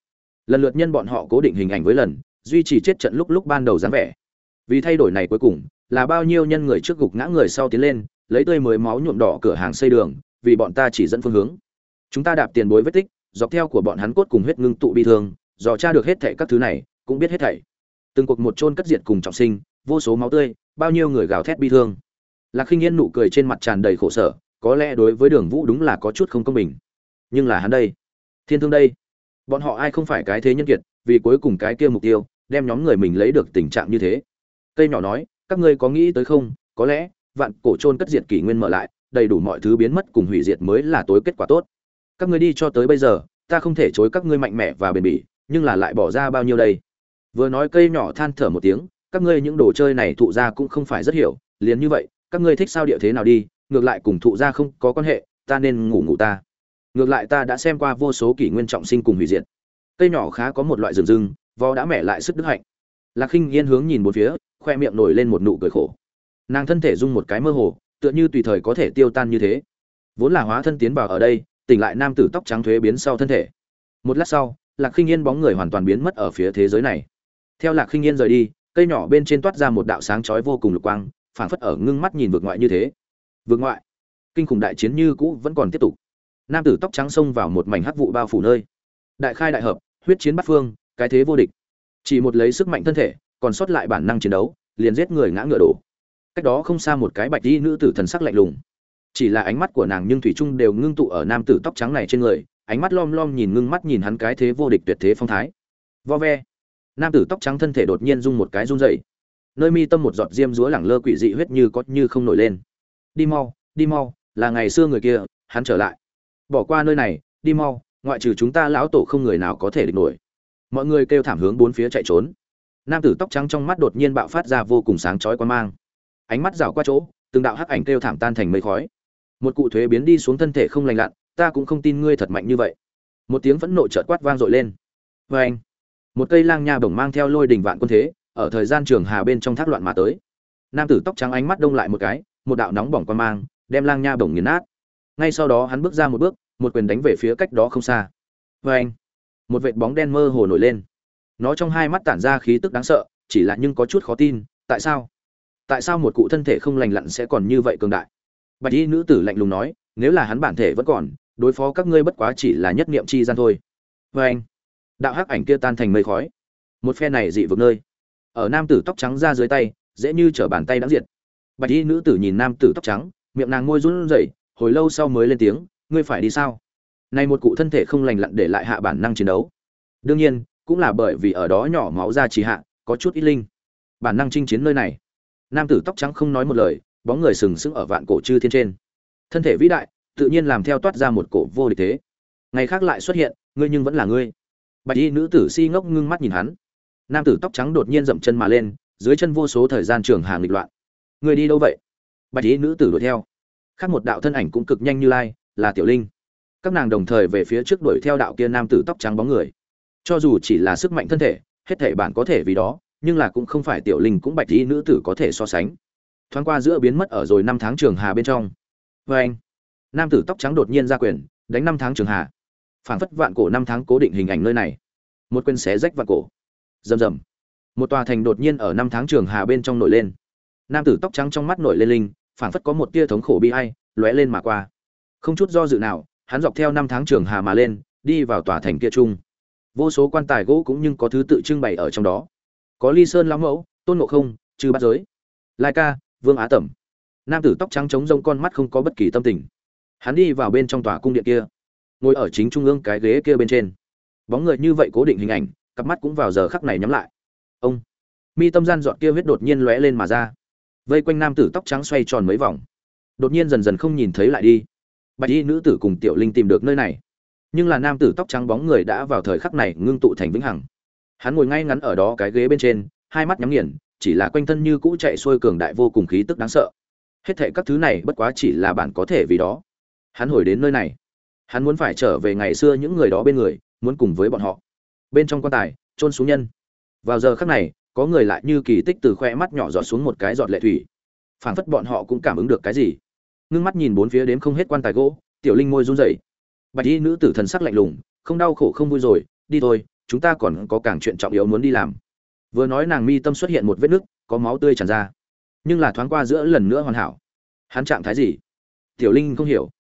Lần lượt nhân bọn họ cố định hình ảnh với lần duy trì chết trận lúc lúc ban đầu dáng vẻ. Vì thay đổi này cuối cùng, là bao nhiêu nhân người trước gục ngã người sau tiến lên, lấy tươi mới máu nhuộm đỏ cửa hàng xây đường, vì bọn ta chỉ dẫn phương hướng. Chúng ta đạp tiền bối vết tích, dọc theo của bọn hắn cốt cùng huyết ngưng tụ bi thương, dò tra được hết thảy các thứ này, cũng biết hết thảy. Từng cuộc một chôn cất diệt cùng trọng sinh, vô số máu tươi, bao nhiêu người gào thét bi thương. Lạc khinh yên nụ cười trên mặt tràn đầy khổ sở, có lẽ đối với đường vũ đúng là có chút không công bình. Nhưng là hắn đây, thiên thương đây, bọn họ ai không phải cái thế nhân kiệt, vì cuối cùng cái kia mục tiêu đem nhóm người mình lấy được tình trạng như thế. Cây nhỏ nói, các ngươi có nghĩ tới không? Có lẽ, vạn cổ trôn cất diệt kỷ nguyên mở lại, đầy đủ mọi thứ biến mất cùng hủy diệt mới là tối kết quả tốt. Các ngươi đi cho tới bây giờ, ta không thể chối các ngươi mạnh mẽ và bền bỉ, nhưng là lại bỏ ra bao nhiêu đây? Vừa nói cây nhỏ than thở một tiếng, các ngươi những đồ chơi này thụ ra cũng không phải rất hiểu, liền như vậy, các ngươi thích sao địa thế nào đi, ngược lại cùng thụ ra không có quan hệ, ta nên ngủ ngủ ta. Ngược lại ta đã xem qua vô số kỷ nguyên trọng sinh cùng hủy diệt. Cây nhỏ khá có một loại rừng rừng vò đã mẹ lại sức đức hạnh. Lạc khinh yên hướng nhìn một phía, khoe miệng nổi lên một nụ cười khổ. Nàng thân thể dung một cái mơ hồ, tựa như tùy thời có thể tiêu tan như thế. Vốn là hóa thân tiến vào ở đây, tỉnh lại nam tử tóc trắng thuế biến sau thân thể. Một lát sau, lạc khinh yên bóng người hoàn toàn biến mất ở phía thế giới này. Theo lạc khinh yên rời đi, cây nhỏ bên trên toát ra một đạo sáng chói vô cùng lục quang, phảng phất ở ngưng mắt nhìn vượt ngoại như thế. Vượt ngoại. Kinh khủng đại chiến như cũ vẫn còn tiếp tục. Nam tử tóc trắng xông vào một mảnh hắc vụ bao phủ nơi. Đại khai đại hợp, huyết chiến bắt phương cái thế vô địch. Chỉ một lấy sức mạnh thân thể, còn sót lại bản năng chiến đấu, liền giết người ngã ngựa đổ. Cách đó không xa một cái bạch y nữ tử thần sắc lạnh lùng. Chỉ là ánh mắt của nàng nhưng thủy trung đều ngưng tụ ở nam tử tóc trắng này trên người, ánh mắt lom lom nhìn ngưng mắt nhìn hắn cái thế vô địch tuyệt thế phong thái. Vo ve. Nam tử tóc trắng thân thể đột nhiên rung một cái run dậy nơi mi tâm một giọt diêm rúa lẳng lơ quỷ dị huyết như có như không nổi lên. Đi mau đi mau, là ngày xưa người kia, hắn trở lại. Bỏ qua nơi này, đi mau, ngoại trừ chúng ta lão tổ không người nào có thể địch nổi mọi người kêu thảm hướng bốn phía chạy trốn. Nam tử tóc trắng trong mắt đột nhiên bạo phát ra vô cùng sáng chói quan mang. Ánh mắt rảo qua chỗ, từng đạo hắc ảnh kêu thảm tan thành mây khói. Một cụ thuế biến đi xuống thân thể không lành lặn, ta cũng không tin ngươi thật mạnh như vậy. Một tiếng phẫn nộ chợt quát vang dội lên. Vê anh một cây lang nha bổng mang theo lôi đình vạn quân thế, ở thời gian trường hà bên trong thác loạn mà tới. Nam tử tóc trắng ánh mắt đông lại một cái, một đạo nóng bỏng quan mang, đem lang nha bổng nghiền nát. Ngay sau đó hắn bước ra một bước, một quyền đánh về phía cách đó không xa. Vê anh một vệt bóng đen mơ hồ nổi lên. Nó trong hai mắt tản ra khí tức đáng sợ, chỉ là nhưng có chút khó tin, tại sao? Tại sao một cụ thân thể không lành lặn sẽ còn như vậy cường đại? Bạch y nữ tử lạnh lùng nói, nếu là hắn bản thể vẫn còn, đối phó các ngươi bất quá chỉ là nhất niệm chi gian thôi. Vê anh, đạo hắc ảnh kia tan thành mây khói. Một phe này dị vực nơi. Ở nam tử tóc trắng ra dưới tay, dễ như trở bàn tay đã diệt. Bạch y nữ tử nhìn nam tử tóc trắng, miệng nàng môi run rẩy, hồi lâu sau mới lên tiếng, ngươi phải đi sao? Này một cụ thân thể không lành lặn để lại hạ bản năng chiến đấu. Đương nhiên, cũng là bởi vì ở đó nhỏ máu ra trì hạ, có chút ít linh. Bản năng chinh chiến nơi này. Nam tử tóc trắng không nói một lời, bóng người sừng sững ở vạn cổ chư thiên trên. Thân thể vĩ đại, tự nhiên làm theo toát ra một cổ vô địch thế. Ngày khác lại xuất hiện, ngươi nhưng vẫn là ngươi. Bạch y nữ tử si ngốc ngưng mắt nhìn hắn. Nam tử tóc trắng đột nhiên dậm chân mà lên, dưới chân vô số thời gian trường hàng nghịch loạn. Ngươi đi đâu vậy? Bạch y nữ tử đuổi theo. Khác một đạo thân ảnh cũng cực nhanh như lai, là tiểu linh các nàng đồng thời về phía trước đuổi theo đạo kia nam tử tóc trắng bóng người. Cho dù chỉ là sức mạnh thân thể, hết thể bản có thể vì đó, nhưng là cũng không phải tiểu linh cũng bạch y nữ tử có thể so sánh. Thoáng qua giữa biến mất ở rồi năm tháng trường hà bên trong. Vê anh, nam tử tóc trắng đột nhiên ra quyền, đánh năm tháng trường hà. Phảng phất vạn cổ năm tháng cố định hình ảnh nơi này. Một quyền xé rách vạn cổ. Rầm rầm. Một tòa thành đột nhiên ở năm tháng trường hà bên trong nổi lên. Nam tử tóc trắng trong mắt nổi lên linh, phảng phất có một tia thống khổ bi ai, lóe lên mà qua. Không chút do dự nào hắn dọc theo năm tháng trường hà mà lên, đi vào tòa thành kia trung vô số quan tài gỗ cũng nhưng có thứ tự trưng bày ở trong đó. Có ly sơn lão mẫu, tôn ngộ không chư bát giới, lai ca, vương á tẩm. Nam tử tóc trắng trống rông con mắt không có bất kỳ tâm tình. Hắn đi vào bên trong tòa cung điện kia, ngồi ở chính trung ương cái ghế kia bên trên. Bóng người như vậy cố định hình ảnh, cặp mắt cũng vào giờ khắc này nhắm lại. Ông. Mi tâm gian dọn kia huyết đột nhiên lóe lên mà ra. Vây quanh nam tử tóc trắng xoay tròn mấy vòng. Đột nhiên dần dần không nhìn thấy lại đi bạch y nữ tử cùng tiểu linh tìm được nơi này. Nhưng là nam tử tóc trắng bóng người đã vào thời khắc này ngưng tụ thành vĩnh hằng. Hắn ngồi ngay ngắn ở đó cái ghế bên trên, hai mắt nhắm nghiền, chỉ là quanh thân như cũ chạy xuôi cường đại vô cùng khí tức đáng sợ. Hết thệ các thứ này bất quá chỉ là bạn có thể vì đó. Hắn hồi đến nơi này. Hắn muốn phải trở về ngày xưa những người đó bên người, muốn cùng với bọn họ. Bên trong quan tài trôn xuống nhân. Vào giờ khắc này, có người lại như kỳ tích từ khoe mắt nhỏ giọt xuống một cái giọt lệ thủy. Phảng phất bọn họ cũng cảm ứng được cái gì ngưng mắt nhìn bốn phía đếm không hết quan tài gỗ, tiểu linh môi run rẩy. Bạch y nữ tử thần sắc lạnh lùng, không đau khổ không vui rồi, đi thôi, chúng ta còn có càng chuyện trọng yếu muốn đi làm. Vừa nói nàng mi tâm xuất hiện một vết nứt, có máu tươi tràn ra. Nhưng là thoáng qua giữa lần nữa hoàn hảo. Hắn trạng thái gì? Tiểu linh không hiểu.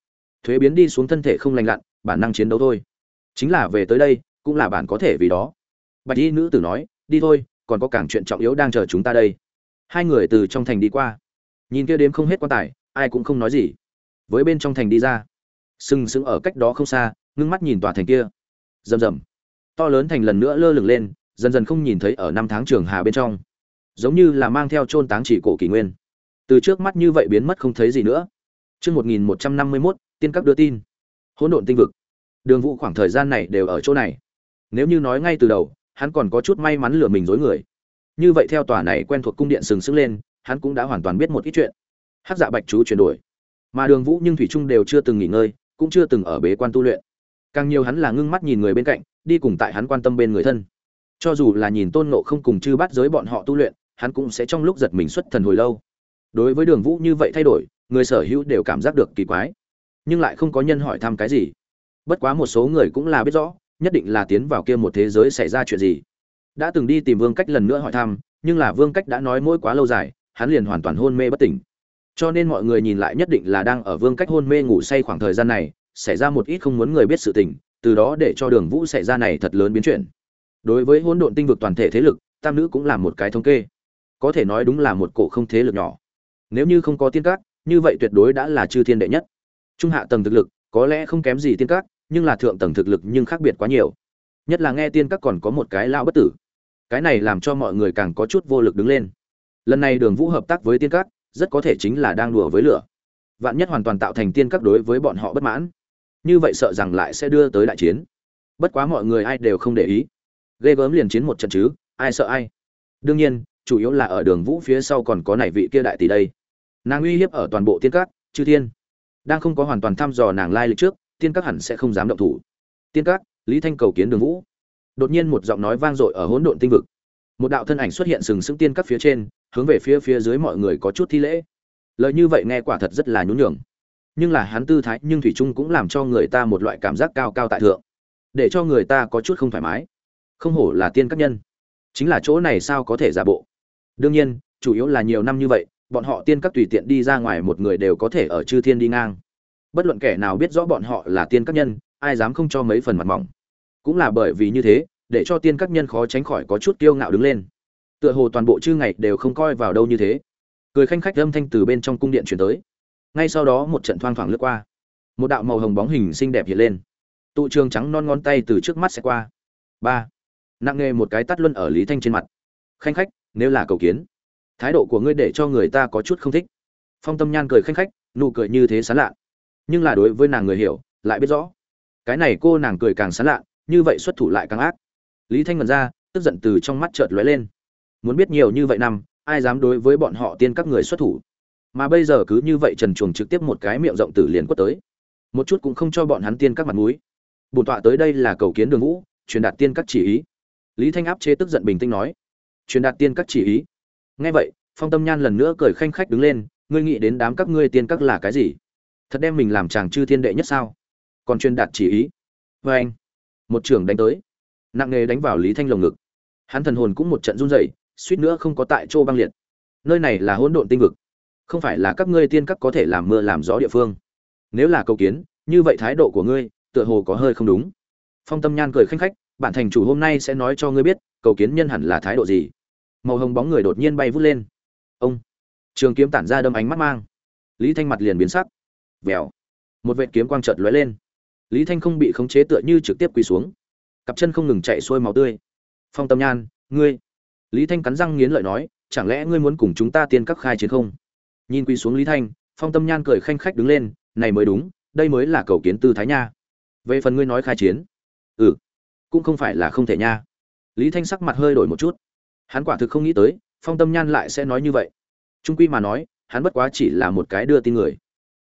Thuế biến đi xuống thân thể không lành lặn, bản năng chiến đấu thôi. Chính là về tới đây, cũng là bản có thể vì đó. Bạch y nữ tử nói, đi thôi, còn có càng chuyện trọng yếu đang chờ chúng ta đây. Hai người từ trong thành đi qua. Nhìn kia đếm không hết quan tài ai cũng không nói gì. Với bên trong thành đi ra. Sừng sững ở cách đó không xa, ngưng mắt nhìn tòa thành kia. Rầm rầm. To lớn thành lần nữa lơ lửng lên, dần dần không nhìn thấy ở năm tháng trường hà bên trong. Giống như là mang theo chôn táng chỉ cổ kỷ nguyên. Từ trước mắt như vậy biến mất không thấy gì nữa. Chương một nghìn một trăm năm mươi mốt, tiên các đưa tin. Hỗn độn tinh vực. Đường vụ khoảng thời gian này đều ở chỗ này. Nếu như nói ngay từ đầu, hắn còn có chút may mắn lừa mình dối người. Như vậy theo tòa này quen thuộc cung điện sừng sững lên, hắn cũng đã hoàn toàn biết một ít chuyện hát dạ bạch chú chuyển đổi. Mà đường vũ nhưng thủy trung đều chưa từng nghỉ ngơi, cũng chưa từng ở bế quan tu luyện. Càng nhiều hắn là ngưng mắt nhìn người bên cạnh, đi cùng tại hắn quan tâm bên người thân. Cho dù là nhìn tôn nộ không cùng chư bắt giới bọn họ tu luyện, hắn cũng sẽ trong lúc giật mình xuất thần hồi lâu. Đối với đường vũ như vậy thay đổi, người sở hữu đều cảm giác được kỳ quái. Nhưng lại không có nhân hỏi thăm cái gì. Bất quá một số người cũng là biết rõ, nhất định là tiến vào kia một thế giới xảy ra chuyện gì. Đã từng đi tìm vương cách lần nữa hỏi thăm, nhưng là vương cách đã nói mỗi quá lâu dài, hắn liền hoàn toàn hôn mê bất tỉnh cho nên mọi người nhìn lại nhất định là đang ở vương cách hôn mê ngủ say khoảng thời gian này, xảy ra một ít không muốn người biết sự tình, từ đó để cho đường vũ xảy ra này thật lớn biến chuyển. Đối với hỗn độn tinh vực toàn thể thế lực, tam nữ cũng là một cái thống kê. Có thể nói đúng là một cổ không thế lực nhỏ. Nếu như không có tiên cát như vậy tuyệt đối đã là chư thiên đệ nhất. Trung hạ tầng thực lực, có lẽ không kém gì tiên cát nhưng là thượng tầng thực lực nhưng khác biệt quá nhiều. Nhất là nghe tiên các còn có một cái lao bất tử. Cái này làm cho mọi người càng có chút vô lực đứng lên. Lần này đường vũ hợp tác với tiên các rất có thể chính là đang đùa với lửa. Vạn nhất hoàn toàn tạo thành tiên các đối với bọn họ bất mãn. Như vậy sợ rằng lại sẽ đưa tới đại chiến. Bất quá mọi người ai đều không để ý. Ghê gớm liền chiến một trận chứ, ai sợ ai. Đương nhiên, chủ yếu là ở đường vũ phía sau còn có nảy vị kia đại tỷ đây. Nàng uy hiếp ở toàn bộ tiên các, chư thiên. Đang không có hoàn toàn thăm dò nàng lai lịch trước, tiên các hẳn sẽ không dám động thủ. Tiên các, lý thanh cầu kiến đường vũ. Đột nhiên một giọng nói vang dội ở hỗn độn tinh vực. Một đạo thân ảnh xuất hiện sừng sững tiên các phía trên hướng về phía phía dưới mọi người có chút thi lễ. Lời như vậy nghe quả thật rất là nhún nhường. Nhưng là hắn tư thái nhưng thủy trung cũng làm cho người ta một loại cảm giác cao cao tại thượng. Để cho người ta có chút không thoải mái. Không hổ là tiên các nhân. Chính là chỗ này sao có thể giả bộ? Đương nhiên, chủ yếu là nhiều năm như vậy, bọn họ tiên các tùy tiện đi ra ngoài một người đều có thể ở chư thiên đi ngang. Bất luận kẻ nào biết rõ bọn họ là tiên các nhân, ai dám không cho mấy phần mặt mỏng. Cũng là bởi vì như thế, để cho tiên các nhân khó tránh khỏi có chút kiêu ngạo đứng lên tựa hồ toàn bộ chư ngày đều không coi vào đâu như thế. Cười khanh khách âm thanh từ bên trong cung điện chuyển tới. Ngay sau đó một trận thoang thoảng lướt qua. Một đạo màu hồng bóng hình xinh đẹp hiện lên. Tụ trường trắng non ngón tay từ trước mắt sẽ qua. Ba. Nặng nề một cái tắt luân ở lý thanh trên mặt. Khanh khách, nếu là cầu kiến, thái độ của ngươi để cho người ta có chút không thích. Phong tâm nhan cười khanh khách, nụ cười như thế sán lạ. Nhưng là đối với nàng người hiểu, lại biết rõ. Cái này cô nàng cười càng sán lạ, như vậy xuất thủ lại càng ác. Lý thanh ngần ra, tức giận từ trong mắt chợt lóe lên muốn biết nhiều như vậy năm, ai dám đối với bọn họ tiên các người xuất thủ? Mà bây giờ cứ như vậy trần chuồng trực tiếp một cái miệng rộng tử liền quất tới. Một chút cũng không cho bọn hắn tiên các mặt mũi. Bổn tọa tới đây là cầu kiến đường vũ, truyền đạt tiên các chỉ ý. Lý thanh áp chế tức giận bình tĩnh nói, truyền đạt tiên các chỉ ý. Nghe vậy, phong tâm nhan lần nữa cười khanh khách đứng lên, ngươi nghĩ đến đám các ngươi tiên các là cái gì? Thật đem mình làm chàng chư thiên đệ nhất sao? Còn truyền đạt chỉ ý. Vê vâng. Anh một trưởng đánh tới. Nặng nề đánh vào lý thanh lồng ngực. Hắn thần hồn cũng một trận run rẩy suýt nữa không có tại chỗ băng liệt. Nơi này là hỗn độn tinh vực, không phải là các ngươi tiên các có thể làm mưa làm gió địa phương. Nếu là cầu kiến, như vậy thái độ của ngươi, tựa hồ có hơi không đúng. Phong tâm nhan cười khanh khách, bản thành chủ hôm nay sẽ nói cho ngươi biết, cầu kiến nhân hẳn là thái độ gì. Màu hồng bóng người đột nhiên bay vút lên. Ông! Trường kiếm tản ra đâm ánh mắt mang. Lý thanh mặt liền biến sắc. Vèo! Một vệt kiếm quang chợt lóe lên. Lý thanh không bị khống chế tựa như trực tiếp quỳ xuống. Cặp chân không ngừng chạy xuôi máu tươi. Phong tâm nhan, ngươi! Lý thanh cắn răng nghiến lợi nói, chẳng lẽ ngươi muốn cùng chúng ta tiên các khai chiến không? Nhìn quỳ xuống lý thanh, phong tâm nhan cười khanh khách đứng lên, này mới đúng, đây mới là cầu kiến tư thái nha. Về phần ngươi nói khai chiến? Ừ cũng không phải là không thể nha. Lý thanh sắc mặt hơi đổi một chút. Hắn quả thực không nghĩ tới, phong tâm nhan lại sẽ nói như vậy. Trung quy mà nói, hắn bất quá chỉ là một cái đưa tin người.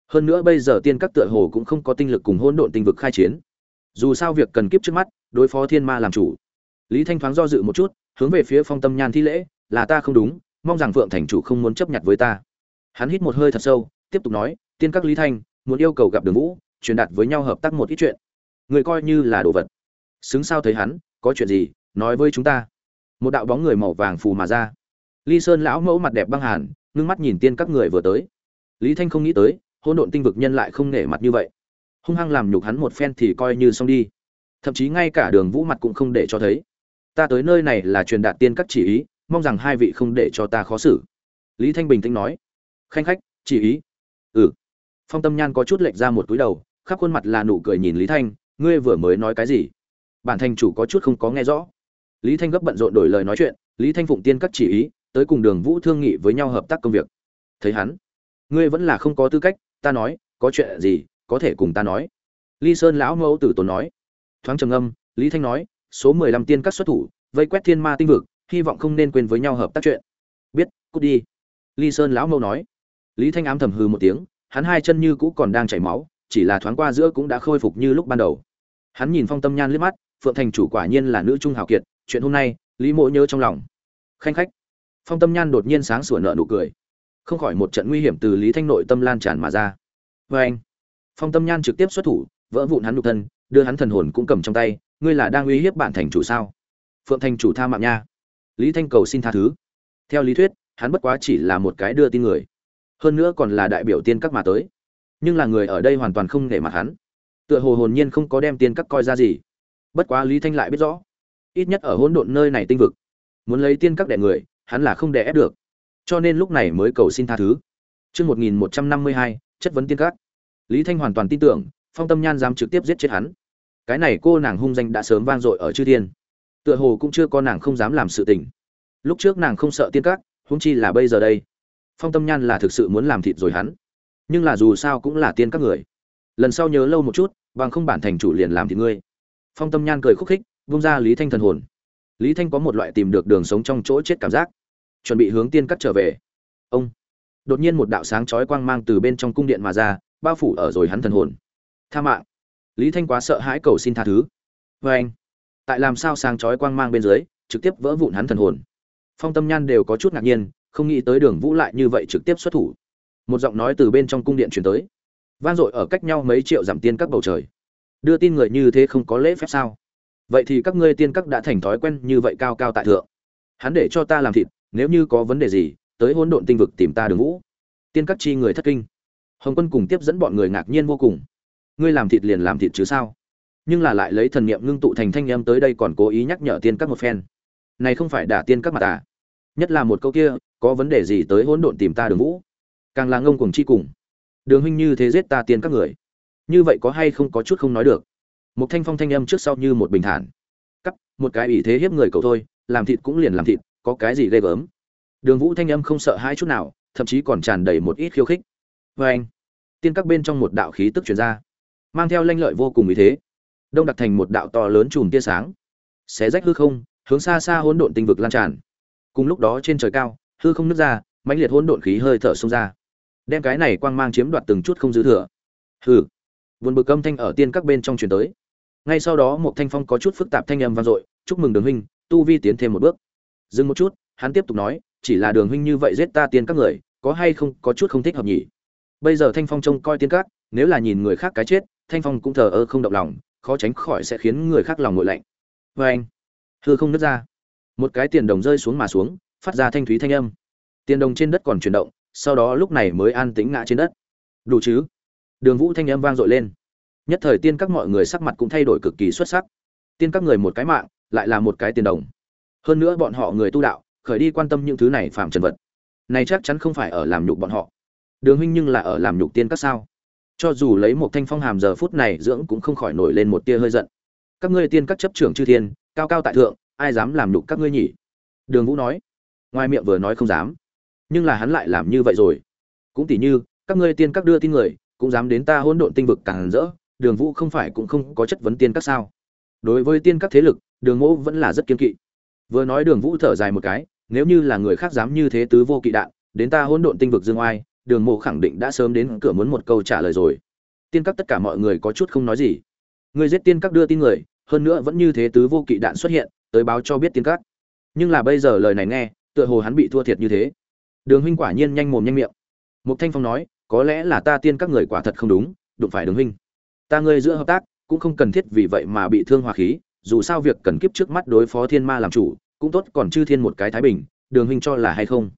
Hơn nữa bây giờ tiên các tựa hồ cũng không có tinh lực cùng hỗn độn tinh vực khai chiến. Dù sao việc cần kiếp trước mắt, đối phó thiên ma làm chủ. Lý thanh thoáng do dự một chút hướng về phía phong tâm nhan thi lễ, là ta không đúng, mong rằng phượng thành chủ không muốn chấp nhận với ta. Hắn hít một hơi thật sâu, tiếp tục nói, tiên các lý thanh, muốn yêu cầu gặp đường vũ, truyền đạt với nhau hợp tác một ít chuyện. Người coi như là đồ vật. Xứng sao thấy hắn, có chuyện gì, nói với chúng ta. Một đạo bóng người màu vàng phù mà ra. Ly sơn lão mẫu mặt đẹp băng hàn, ngưng mắt nhìn tiên các người vừa tới. Lý thanh không nghĩ tới hôn độn tinh vực nhân lại không nể mặt như vậy. Hung hăng làm nhục hắn một phen thì coi như xong đi. Thậm chí ngay cả đường vũ mặt cũng không để cho thấy ta tới nơi này là truyền đạt tiên các chỉ ý, mong rằng hai vị không để cho ta khó xử. Lý thanh bình tĩnh nói. Khanh khách, chỉ ý. Ừ. Phong tâm nhan có chút lệch ra một túi đầu, khắp khuôn mặt là nụ cười nhìn lý thanh, ngươi vừa mới nói cái gì? Bản thành chủ có chút không có nghe rõ. Lý thanh gấp bận rộn đổi lời nói chuyện, lý thanh phụng tiên các chỉ ý, tới cùng đường vũ thương nghị với nhau hợp tác công việc. Thấy hắn? Ngươi vẫn là không có tư cách, ta nói, có chuyện gì, có thể cùng ta nói. Ly sơn lão mẫu tử tốn nói. Thoáng trầm âm lý thanh nói số mười lăm tiên các xuất thủ, vây quét thiên ma tinh vực, hy vọng không nên quên với nhau hợp tác chuyện. Biết, cút đi. Ly sơn lão mâu nói. Lý thanh ám thầm hư một tiếng, hắn hai chân như cũ còn đang chảy máu, chỉ là thoáng qua giữa cũng đã khôi phục như lúc ban đầu. Hắn nhìn phong tâm nhan liếc mắt, phượng thành chủ quả nhiên là nữ trung hào kiệt, chuyện hôm nay, lý mộ nhớ trong lòng. Khanh khách. Phong tâm nhan đột nhiên sáng sủa nợ nụ cười. Không khỏi một trận nguy hiểm từ lý thanh nội tâm lan tràn mà ra. Vê anh. Phong tâm nhan trực tiếp xuất thủ, vỡ vụn hắn nhục thân, đưa hắn thần hồn cũng cầm trong tay ngươi là đang uy hiếp bản thành chủ sao? Phượng thành chủ tha mạng nha. Lý thanh cầu xin tha thứ. Theo lý thuyết hắn bất quá chỉ là một cái đưa tin người. Hơn nữa còn là đại biểu tiên các mà tới. Nhưng là người ở đây hoàn toàn không để mặt hắn. Tựa hồ hồn nhiên không có đem tiên các coi ra gì. Bất quá lý thanh lại biết rõ. Ít nhất ở hỗn độn nơi này tinh vực muốn lấy tiên các đẻ người hắn là không để ép được. Cho nên lúc này mới cầu xin tha thứ. Trước 1152, chất vấn tiên các. Lý Thanh hoàn toàn tin tưởng, Phong Tâm Nhan dám trực tiếp giết chết hắn. Cái này cô nàng hung danh đã sớm vang dội ở chư thiên. tựa hồ cũng chưa có nàng không dám làm sự tình. Lúc trước nàng không sợ tiên các húng chi là bây giờ đây. Phong tâm nhan là thực sự muốn làm thịt rồi hắn. Nhưng là dù sao cũng là tiên các người. Lần sau nhớ lâu một chút, bằng không bản thành chủ liền làm thịt ngươi. Phong tâm nhan cười khúc khích, vung ra lý thanh thần hồn. Lý thanh có một loại tìm được đường sống trong chỗ chết cảm giác. Chuẩn bị hướng tiên cắt trở về. Ông. Đột nhiên một đạo sáng chói quang mang từ bên trong cung điện mà ra, bao phủ ở rồi hắn thần hồn. Tha mạng lý thanh quá sợ hãi cầu xin tha thứ. Vê anh, tại làm sao sáng chói quang mang bên dưới, trực tiếp vỡ vụn hắn thần hồn. Phong tâm nhan đều có chút ngạc nhiên, không nghĩ tới đường vũ lại như vậy trực tiếp xuất thủ. Một giọng nói từ bên trong cung điện chuyển tới. Vang dội ở cách nhau mấy triệu giảm tiên các bầu trời. Đưa tin người như thế không có lễ phép sao? Vậy thì các ngươi tiên các đã thành thói quen như vậy cao cao tại thượng. Hắn để cho ta làm thịt, nếu như có vấn đề gì, tới hỗn độn tinh vực tìm ta đường vũ. Tiên các chi người thất kinh. Hồng quân cùng tiếp dẫn bọn người ngạc nhiên vô cùng ngươi làm thịt liền làm thịt chứ sao? Nhưng là lại lấy thần niệm ngưng tụ thành thanh âm tới đây còn cố ý nhắc nhở tiên các một phen. Này không phải đả tiên các mặt à? Nhất là một câu kia, có vấn đề gì tới hỗn độn tìm ta đường vũ? Càng là ngông cuồng chi cùng. Đường huynh như thế giết ta tiên các người. Như vậy có hay không có chút không nói được? Một thanh phong thanh âm trước sau như một bình thản. Cắp một cái ủy thế hiếp người cầu thôi, làm thịt cũng liền làm thịt, có cái gì ghê gớm? Đường vũ thanh âm không sợ hai chút nào, thậm chí còn tràn đầy một ít khiêu khích. Vê anh tiên các bên trong một đạo khí tức chuyển ra mang theo lanh lợi vô cùng ý thế. Đông đặc thành một đạo to lớn chùm tia sáng, xé rách hư không, hướng xa xa hỗn độn tinh vực lan tràn. Cùng lúc đó trên trời cao, hư không nứt ra, mãnh liệt hỗn độn khí hơi thở xông ra. Đem cái này quang mang chiếm đoạt từng chút không dư thừa. Hừ. Vườn bực âm thanh ở tiên các bên trong truyền tới. Ngay sau đó một thanh phong có chút phức tạp thanh âm vang dội, chúc mừng đường huynh, tu vi tiến thêm một bước. Dừng một chút, hắn tiếp tục nói, chỉ là đường huynh như vậy giết ta tiên các người, có hay không có chút không thích hợp nhỉ? Bây giờ thanh phong trông coi tiên các, nếu là nhìn người khác cái chết thanh phong cũng thờ ơ không động lòng, khó tránh khỏi sẽ khiến người khác lòng nguội lạnh. Vê anh, hư không nứt ra. Một cái tiền đồng rơi xuống mà xuống, phát ra thanh thúy thanh âm. Tiền đồng trên đất còn chuyển động, sau đó lúc này mới an tĩnh ngã trên đất. Đủ chứ? Đường vũ thanh âm vang dội lên. Nhất thời tiên các mọi người sắc mặt cũng thay đổi cực kỳ xuất sắc. Tiên các người một cái mạng, lại là một cái tiền đồng. Hơn nữa bọn họ người tu đạo, khởi đi quan tâm những thứ này phạm trần vật. Này chắc chắn không phải ở làm nhục bọn họ. Đường huynh nhưng là ở làm nhục tiên các sao? Cho dù lấy một thanh phong hàm giờ phút này, dưỡng cũng không khỏi nổi lên một tia hơi giận. Các ngươi tiên các chấp trưởng chư thiên, cao cao tại thượng, ai dám làm nhục các ngươi nhỉ? Đường vũ nói. Ngoài miệng vừa nói không dám. Nhưng là hắn lại làm như vậy rồi. Cũng tỉ như, các ngươi tiên các đưa tin người, cũng dám đến ta hỗn độn tinh vực càng rỡ, đường vũ không phải cũng không có chất vấn tiên các sao? Đối với tiên các thế lực, đường mẫu vẫn là rất kiên kỵ. Vừa nói đường vũ thở dài một cái, nếu như là người khác dám như thế tứ vô kỵ đạn, đến ta hỗn độn tinh vực dương oai đường mộ khẳng định đã sớm đến cửa muốn một câu trả lời rồi. Tiên các tất cả mọi người có chút không nói gì. Người giết tiên các đưa tin người, hơn nữa vẫn như thế tứ vô kỵ đạn xuất hiện, tới báo cho biết tiên các. Nhưng là bây giờ lời này nghe, tựa hồ hắn bị thua thiệt như thế. Đường huynh quả nhiên nhanh mồm nhanh miệng. Mục thanh phong nói, có lẽ là ta tiên các người quả thật không đúng, đụng phải đường huynh. Ta ngươi giữa hợp tác, cũng không cần thiết vì vậy mà bị thương hòa khí, dù sao việc cần kiếp trước mắt đối phó thiên ma làm chủ, cũng tốt còn chư thiên một cái thái bình, đường huynh cho là hay không?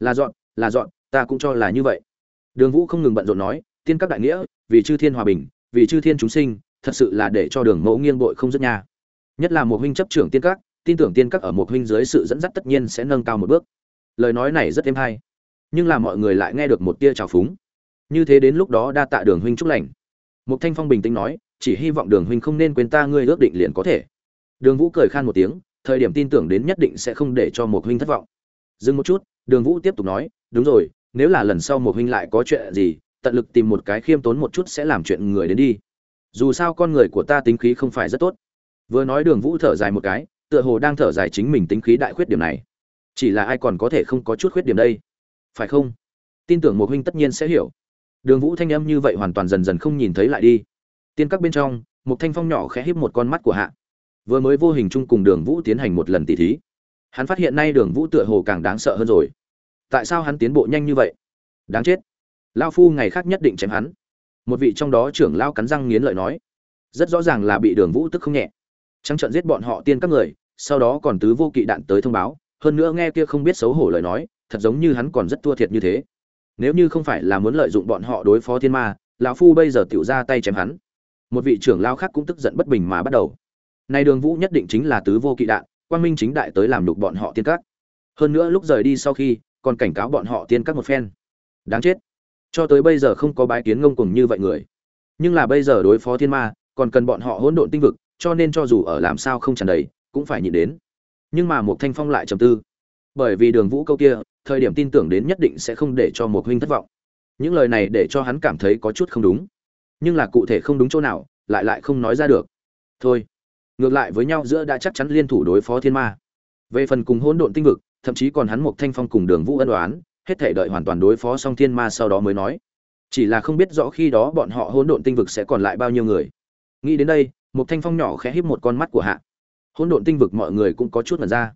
Là dọn là dọn ta cũng cho là như vậy. Đường vũ không ngừng bận rộn nói, tiên các đại nghĩa, vì chư thiên hòa bình, vì chư thiên chúng sinh, thật sự là để cho đường mẫu nghiêng bội không rất nha. Nhất là một huynh chấp trưởng tiên các, tin tưởng tiên các ở một huynh dưới sự dẫn dắt tất nhiên sẽ nâng cao một bước. Lời nói này rất êm hay, nhưng là mọi người lại nghe được một tia trào phúng. Như thế đến lúc đó đa tạ đường huynh chúc lành. Một thanh phong bình tĩnh nói, chỉ hy vọng đường huynh không nên quên ta, ngươi ước định liền có thể. Đường vũ cười khan một tiếng, thời điểm tin tưởng đến nhất định sẽ không để cho một huynh thất vọng. Dừng một chút, đường vũ tiếp tục nói, đúng rồi nếu là lần sau một huynh lại có chuyện gì, tận lực tìm một cái khiêm tốn một chút sẽ làm chuyện người đến đi. Dù sao con người của ta tính khí không phải rất tốt. Vừa nói đường vũ thở dài một cái, tựa hồ đang thở dài chính mình tính khí đại khuyết điểm này. Chỉ là ai còn có thể không có chút khuyết điểm đây? Phải không? Tin tưởng một huynh tất nhiên sẽ hiểu. Đường vũ thanh âm như vậy hoàn toàn dần dần không nhìn thấy lại đi. Tiên các bên trong một thanh phong nhỏ khẽ híp một con mắt của hạ. Vừa mới vô hình chung cùng đường vũ tiến hành một lần tỉ thí. Hắn phát hiện nay đường vũ tựa hồ càng đáng sợ hơn rồi tại sao hắn tiến bộ nhanh như vậy? Đáng chết. Lao phu ngày khác nhất định chém hắn. Một vị trong đó trưởng lao cắn răng nghiến lợi nói. Rất rõ ràng là bị đường vũ tức không nhẹ. Trắng trận giết bọn họ tiên các người, sau đó còn tứ vô kỵ đạn tới thông báo. Hơn nữa nghe kia không biết xấu hổ lời nói, thật giống như hắn còn rất thua thiệt như thế. Nếu như không phải là muốn lợi dụng bọn họ đối phó thiên ma, lão phu bây giờ tiểu ra tay chém hắn. Một vị trưởng lao khác cũng tức giận bất bình mà bắt đầu. Nay đường vũ nhất định chính là tứ vô kỵ đạn quan minh chính đại tới làm đục bọn họ tiên các. Hơn nữa lúc rời đi sau khi còn cảnh cáo bọn họ tiên các một phen. Đáng chết. Cho tới bây giờ không có bái kiến ngông cùng như vậy người. Nhưng là bây giờ đối phó thiên ma, còn cần bọn họ hỗn độn tinh vực, cho nên cho dù ở làm sao không tràn đầy, cũng phải nhịn đến. Nhưng mà một thanh phong lại trầm tư. Bởi vì đường vũ câu kia, thời điểm tin tưởng đến nhất định sẽ không để cho một huynh thất vọng. Những lời này để cho hắn cảm thấy có chút không đúng. Nhưng là cụ thể không đúng chỗ nào, lại lại không nói ra được. Thôi. Ngược lại với nhau giữa đã chắc chắn liên thủ đối phó thiên ma. Về phần cùng hỗn độn tinh vực thậm chí còn hắn một thanh phong cùng đường vũ ân đoán hết thể đợi hoàn toàn đối phó xong thiên ma sau đó mới nói. Chỉ là không biết rõ khi đó bọn họ hỗn độn tinh vực sẽ còn lại bao nhiêu người. Nghĩ đến đây một thanh phong nhỏ khẽ híp một con mắt của hạ. Hỗn độn tinh vực mọi người cũng có chút mật ra.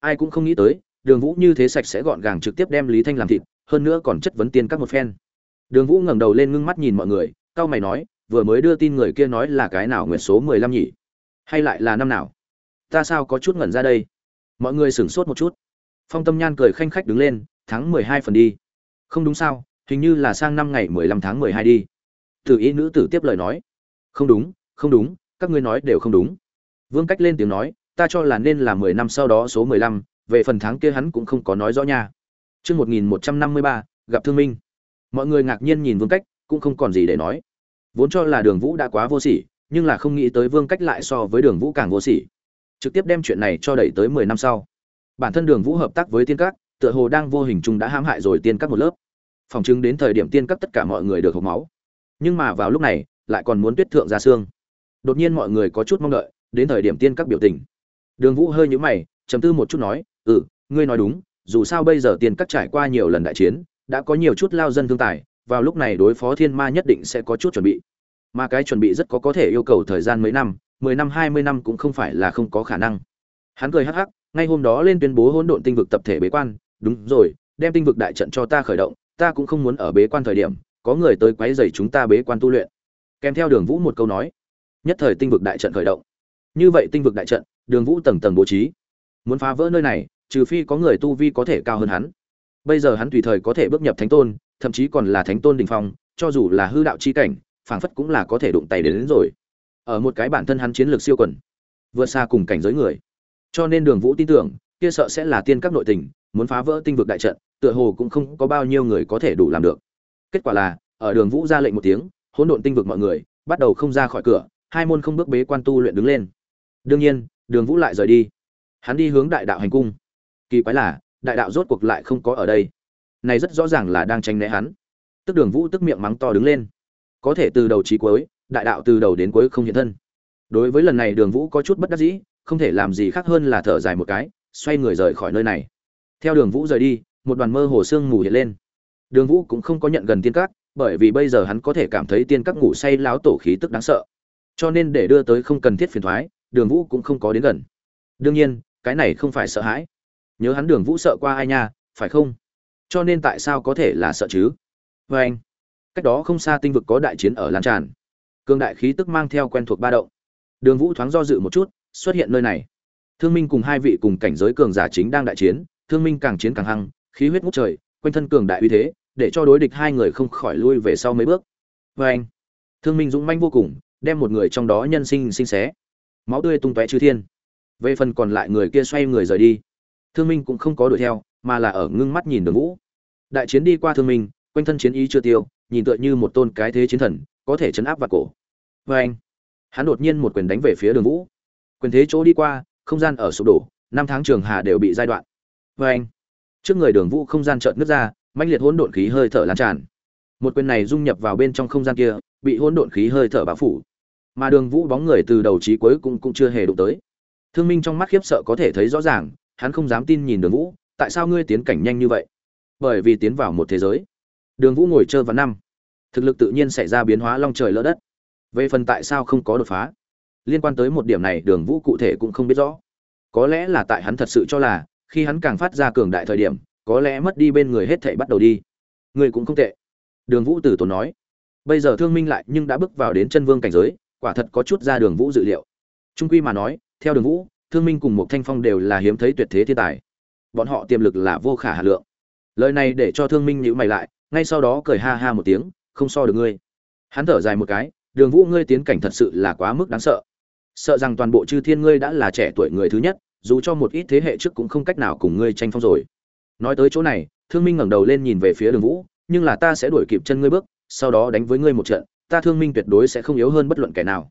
Ai cũng không nghĩ tới, đường vũ như thế sạch sẽ gọn gàng trực tiếp đem lý thanh làm thịt, hơn nữa còn chất vấn tiên các một phen. Đường vũ ngẩng đầu lên ngưng mắt nhìn mọi người, cau mày nói, vừa mới đưa tin người kia nói là cái nào nguyện số mười lăm nhỉ? Hay lại là năm nào? Ta sao có chút ngẩn ra đây? Mọi người sửng sốt một chút phong tâm nhan cười khanh khách đứng lên tháng mười hai phần đi không đúng sao hình như là sang năm ngày mười lăm tháng mười hai đi tử ý nữ tử tiếp lời nói không đúng không đúng các ngươi nói đều không đúng vương cách lên tiếng nói ta cho là nên là mười năm sau đó số mười lăm về phần tháng kia hắn cũng không có nói rõ nha Chương 1153, gặp Thương Minh. Mọi người ngạc nhiên nhìn Vương Cách, cũng không còn gì để nói. Vốn cho là Đường Vũ đã quá vô sỉ, nhưng là không nghĩ tới Vương Cách lại so với Đường Vũ càng vô sỉ. Trực tiếp đem chuyện này cho đẩy tới 10 năm sau. Bản thân Đường Vũ hợp tác với Tiên Các, tựa hồ đang vô hình chung đã hãm hại rồi Tiên Các một lớp. Phòng chứng đến thời điểm Tiên Các tất cả mọi người được hộp máu. Nhưng mà vào lúc này, lại còn muốn tuyết thượng ra xương. Đột nhiên mọi người có chút mong đợi, đến thời điểm Tiên Các biểu tình. Đường Vũ hơi nhũ mày, trầm tư một chút nói, "Ừ, ngươi nói đúng, dù sao bây giờ tiên các trải qua nhiều lần đại chiến đã có nhiều chút lao dân thương tài vào lúc này đối phó thiên ma nhất định sẽ có chút chuẩn bị mà cái chuẩn bị rất có có thể yêu cầu thời gian mấy năm mười năm hai mươi năm cũng không phải là không có khả năng hắn cười hắc hắc ngay hôm đó lên tuyên bố hỗn độn tinh vực tập thể bế quan đúng rồi đem tinh vực đại trận cho ta khởi động ta cũng không muốn ở bế quan thời điểm có người tới quấy rầy chúng ta bế quan tu luyện. Kèm theo đường vũ một câu nói nhất thời tinh vực đại trận khởi động. Như vậy tinh vực đại trận đường vũ tầng tầng bố trí. Muốn phá vỡ nơi này trừ phi có người tu vi có thể cao hơn hắn. Bây giờ hắn tùy thời có thể bước nhập thánh tôn thậm chí còn là thánh tôn đỉnh phong cho dù là hư đạo chi cảnh phảng phất cũng là có thể đụng tay đến, đến rồi. Ở một cái bản thân hắn chiến lược siêu quần vượt xa cùng cảnh giới người cho nên đường vũ tin tưởng, kia sợ sẽ là tiên các nội tình, muốn phá vỡ tinh vực đại trận, tựa hồ cũng không có bao nhiêu người có thể đủ làm được. Kết quả là, ở đường vũ ra lệnh một tiếng, hỗn độn tinh vực mọi người, bắt đầu không ra khỏi cửa, hai môn không bước bế quan tu luyện đứng lên. Đương nhiên, đường vũ lại rời đi. Hắn đi hướng đại đạo hành cung. Kỳ quái là, đại đạo rốt cuộc lại không có ở đây. Này rất rõ ràng là đang tranh né hắn. Tức đường vũ tức miệng mắng to đứng lên. Có thể từ đầu trí cuối, đại đạo từ đầu đến cuối không hiện thân. Đối với lần này đường vũ có chút bất đắc dĩ không thể làm gì khác hơn là thở dài một cái, xoay người rời khỏi nơi này. Theo đường vũ rời đi, một đoàn mơ hồ sương mù hiện lên. Đường vũ cũng không có nhận gần tiên các bởi vì bây giờ hắn có thể cảm thấy tiên các ngủ say láo tổ khí tức đáng sợ. Cho nên để đưa tới không cần thiết phiền thoái, đường vũ cũng không có đến gần. Đương nhiên, cái này không phải sợ hãi. Nhớ hắn đường vũ sợ qua ai nha, phải không? Cho nên tại sao có thể là sợ chứ? Vê anh, cách đó không xa tinh vực có đại chiến ở lan tràn. Cương đại khí tức mang theo quen thuộc ba động. Đường vũ thoáng do dự một chút xuất hiện nơi này. Thương minh cùng hai vị cùng cảnh giới cường giả chính đang đại chiến, thương minh càng chiến càng hăng, khí huyết ngút trời, quanh thân cường đại uy thế, để cho đối địch hai người không khỏi lui về sau mấy bước. Vê anh, thương minh dũng manh vô cùng, đem một người trong đó nhân sinh sinh xé. Máu tươi tung tóe chư thiên. Về phần còn lại người kia xoay người rời đi. Thương minh cũng không có đuổi theo, mà là ở ngưng mắt nhìn đường vũ đại chiến đi qua thương minh, quanh thân chiến ý chưa tiêu, nhìn tựa như một tôn cái thế chiến thần, có thể chấn áp vào cổ. Vê anh, hắn đột nhiên một quyền đánh về phía đường vũ quyền thế chỗ đi qua, không gian ở sụp đổ, năm tháng trường hà đều bị giai đoạn. Vê anh, trước người đường vũ không gian trợn nước ra, mãnh liệt hỗn độn khí hơi thở lan tràn. Một quyền này dung nhập vào bên trong không gian kia, bị hỗn độn khí hơi thở bao phủ. Mà đường vũ bóng người từ đầu trí cuối cũng cũng chưa hề đụng tới. Thương minh trong mắt khiếp sợ có thể thấy rõ ràng, hắn không dám tin nhìn đường vũ, tại sao ngươi tiến cảnh nhanh như vậy? Bởi vì tiến vào một thế giới. Đường vũ ngồi chơi vào năm. Thực lực tự nhiên xảy ra biến hóa long trời lỡ đất. Về phần tại sao không có đột phá? Liên quan tới một điểm này đường vũ cụ thể cũng không biết rõ. Có lẽ là tại hắn thật sự cho là, khi hắn càng phát ra cường đại thời điểm, có lẽ mất đi bên người hết thảy bắt đầu đi. Người cũng không tệ. Đường vũ tử tốn nói. Bây giờ thương minh lại nhưng đã bước vào đến chân vương cảnh giới, quả thật có chút ra đường vũ dự liệu. Trung quy mà nói, theo đường vũ, thương minh cùng một thanh phong đều là hiếm thấy tuyệt thế thiên tài. Bọn họ tiềm lực là vô khả hà lượng. Lời này để cho thương minh nhữ mày lại, ngay sau đó cười ha ha một tiếng, không so được ngươi. Hắn thở dài một cái, đường vũ ngươi tiến cảnh thật sự là quá mức đáng sợ sợ rằng toàn bộ chư thiên ngươi đã là trẻ tuổi người thứ nhất, dù cho một ít thế hệ trước cũng không cách nào cùng ngươi tranh phong rồi. Nói tới chỗ này, thương minh ngẩng đầu lên nhìn về phía đường vũ, nhưng là ta sẽ đuổi kịp chân ngươi bước, sau đó đánh với ngươi một trận, ta thương minh tuyệt đối sẽ không yếu hơn bất luận kẻ nào.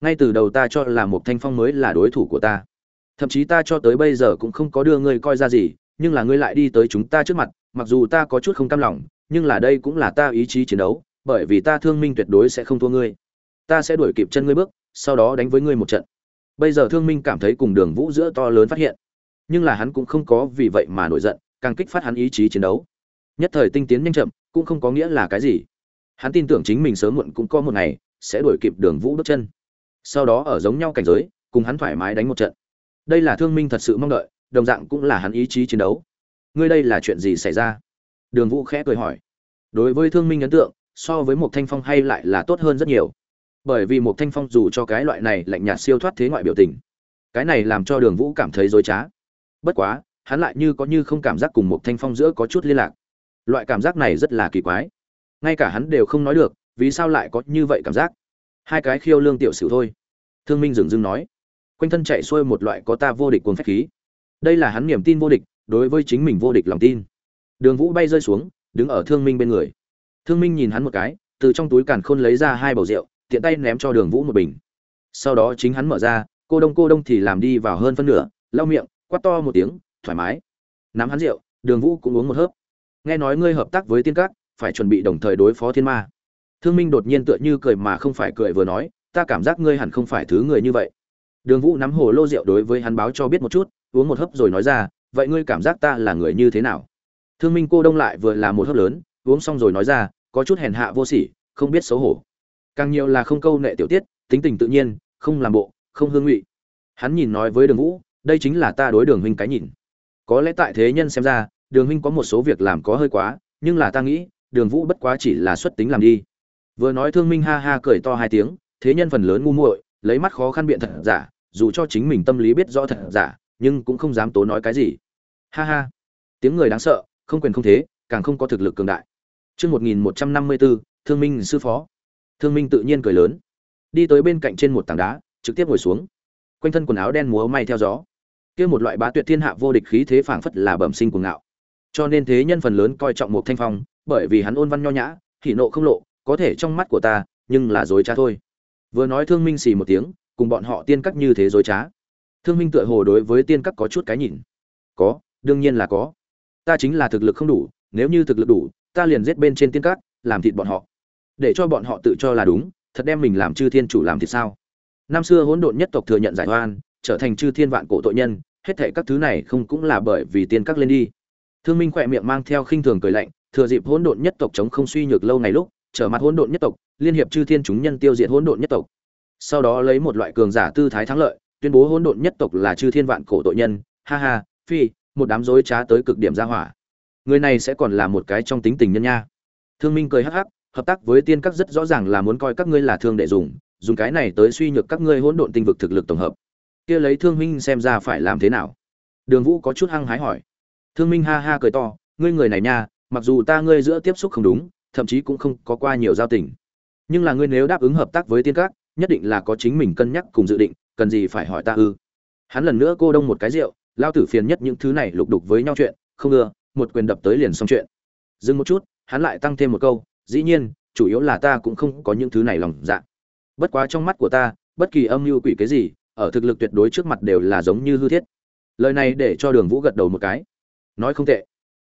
Ngay từ đầu ta cho là một thanh phong mới là đối thủ của ta. Thậm chí ta cho tới bây giờ cũng không có đưa ngươi coi ra gì, nhưng là ngươi lại đi tới chúng ta trước mặt, mặc dù ta có chút không cam lòng, nhưng là đây cũng là ta ý chí chiến đấu, bởi vì ta thương minh tuyệt đối sẽ không thua ngươi. Ta sẽ đuổi kịp chân ngươi bước sau đó đánh với ngươi một trận. Bây giờ thương minh cảm thấy cùng đường vũ giữa to lớn phát hiện, nhưng là hắn cũng không có vì vậy mà nổi giận, càng kích phát hắn ý chí chiến đấu. Nhất thời tinh tiến nhanh chậm, cũng không có nghĩa là cái gì. Hắn tin tưởng chính mình sớm muộn cũng có một ngày sẽ đuổi kịp đường vũ bước chân. Sau đó ở giống nhau cảnh giới, cùng hắn thoải mái đánh một trận. Đây là thương minh thật sự mong đợi, đồng dạng cũng là hắn ý chí chiến đấu. Ngươi đây là chuyện gì xảy ra? Đường vũ khẽ cười hỏi. Đối với thương minh ấn tượng, so với một thanh phong hay lại là tốt hơn rất nhiều bởi vì một thanh phong dù cho cái loại này lạnh nhạt siêu thoát thế ngoại biểu tình, cái này làm cho đường vũ cảm thấy dối trá. Bất quá, hắn lại như có như không cảm giác cùng một thanh phong giữa có chút liên lạc. Loại cảm giác này rất là kỳ quái. Ngay cả hắn đều không nói được, vì sao lại có như vậy cảm giác? Hai cái khiêu lương tiểu sử thôi. Thương minh dừng dưng nói. Quanh thân chạy xuôi một loại có ta vô địch cuồng phách khí. Đây là hắn niềm tin vô địch, đối với chính mình vô địch lòng tin. Đường vũ bay rơi xuống, đứng ở thương minh bên người. Thương minh nhìn hắn một cái, từ trong túi càn khôn lấy ra hai bầu rượu tiện tay ném cho đường vũ một bình. Sau đó chính hắn mở ra, cô đông cô đông thì làm đi vào hơn phân nửa, lau miệng, quát to một tiếng, thoải mái. Nắm hắn rượu, đường vũ cũng uống một hớp. Nghe nói ngươi hợp tác với tiên các, phải chuẩn bị đồng thời đối phó thiên ma. Thương minh đột nhiên tựa như cười mà không phải cười vừa nói, ta cảm giác ngươi hẳn không phải thứ người như vậy. Đường vũ nắm hồ lô rượu đối với hắn báo cho biết một chút, uống một hớp rồi nói ra, vậy ngươi cảm giác ta là người như thế nào? Thương minh cô đông lại vừa là một hớp lớn, uống xong rồi nói ra, có chút hèn hạ vô sỉ, không biết xấu hổ càng nhiều là không câu nệ tiểu tiết, tính tình tự nhiên, không làm bộ, không hương ngụy. Hắn nhìn nói với đường vũ, đây chính là ta đối đường huynh cái nhìn. Có lẽ tại thế nhân xem ra, đường huynh có một số việc làm có hơi quá, nhưng là ta nghĩ, đường vũ bất quá chỉ là xuất tính làm đi. Vừa nói thương minh ha ha cười to hai tiếng, thế nhân phần lớn ngu muội, lấy mắt khó khăn biện thật giả, dù cho chính mình tâm lý biết rõ thật giả, nhưng cũng không dám tố nói cái gì. Ha ha. Tiếng người đáng sợ, không quyền không thế, càng không có thực lực cường đại. Chương một nghìn một trăm năm mươi bốn thương minh sư phó thương minh tự nhiên cười lớn. Đi tới bên cạnh trên một tảng đá, trực tiếp ngồi xuống. Quanh thân quần áo đen múa may theo gió. Kia một loại bá tuyệt thiên hạ vô địch khí thế phảng phất là bẩm sinh cuồng ngạo. Cho nên thế nhân phần lớn coi trọng một thanh phong, bởi vì hắn ôn văn nho nhã thị nộ không lộ, có thể trong mắt của ta, nhưng là dối trá thôi. Vừa nói thương minh xì một tiếng, cùng bọn họ tiên cắt như thế dối trá. Thương minh tựa hồ đối với tiên cắt có chút cái nhìn. Có, đương nhiên là có. Ta chính là thực lực không đủ, nếu như thực lực đủ, ta liền giết bên trên tiên cắt làm thịt bọn họ để cho bọn họ tự cho là đúng, thật đem mình làm chư thiên chủ làm thì sao? Năm xưa hỗn độn nhất tộc thừa nhận giải oan, trở thành chư thiên vạn cổ tội nhân, hết thệ các thứ này không cũng là bởi vì tiên các lên đi. Thương minh khỏe miệng mang theo khinh thường cười lạnh, thừa dịp hỗn độn nhất tộc chống không suy nhược lâu ngày lúc, trở mặt hỗn độn nhất tộc, liên hiệp chư thiên chúng nhân tiêu diệt hỗn độn nhất tộc. Sau đó lấy một loại cường giả tư thái thắng lợi, tuyên bố hỗn độn nhất tộc là chư thiên vạn cổ tội nhân, ha ha, phi, một đám dối trá tới cực điểm ra hỏa. Người này sẽ còn là một cái trong tính tình nhân nha. Thương minh cười hắc hắc hợp tác với tiên các rất rõ ràng là muốn coi các ngươi là thương để dùng dùng cái này tới suy nhược các ngươi hỗn độn tinh vực thực lực tổng hợp. Kia lấy thương minh xem ra phải làm thế nào? Đường vũ có chút hăng hái hỏi. Thương minh ha ha cười to, ngươi người này nha, mặc dù ta ngươi giữa tiếp xúc không đúng, thậm chí cũng không có qua nhiều giao tình. Nhưng là ngươi nếu đáp ứng hợp tác với tiên các, nhất định là có chính mình cân nhắc cùng dự định, cần gì phải hỏi ta ư? Hắn lần nữa cô đông một cái rượu, lao tử phiền nhất những thứ này lục đục với nhau chuyện, không ưa, một quyền đập tới liền xong chuyện. Dừng một chút, hắn lại tăng thêm một câu dĩ nhiên, chủ yếu là ta cũng không có những thứ này lòng dạ. Bất quá trong mắt của ta, bất kỳ âm mưu quỷ cái gì, ở thực lực tuyệt đối trước mặt đều là giống như hư thiết. Lời này để cho đường vũ gật đầu một cái. Nói không tệ.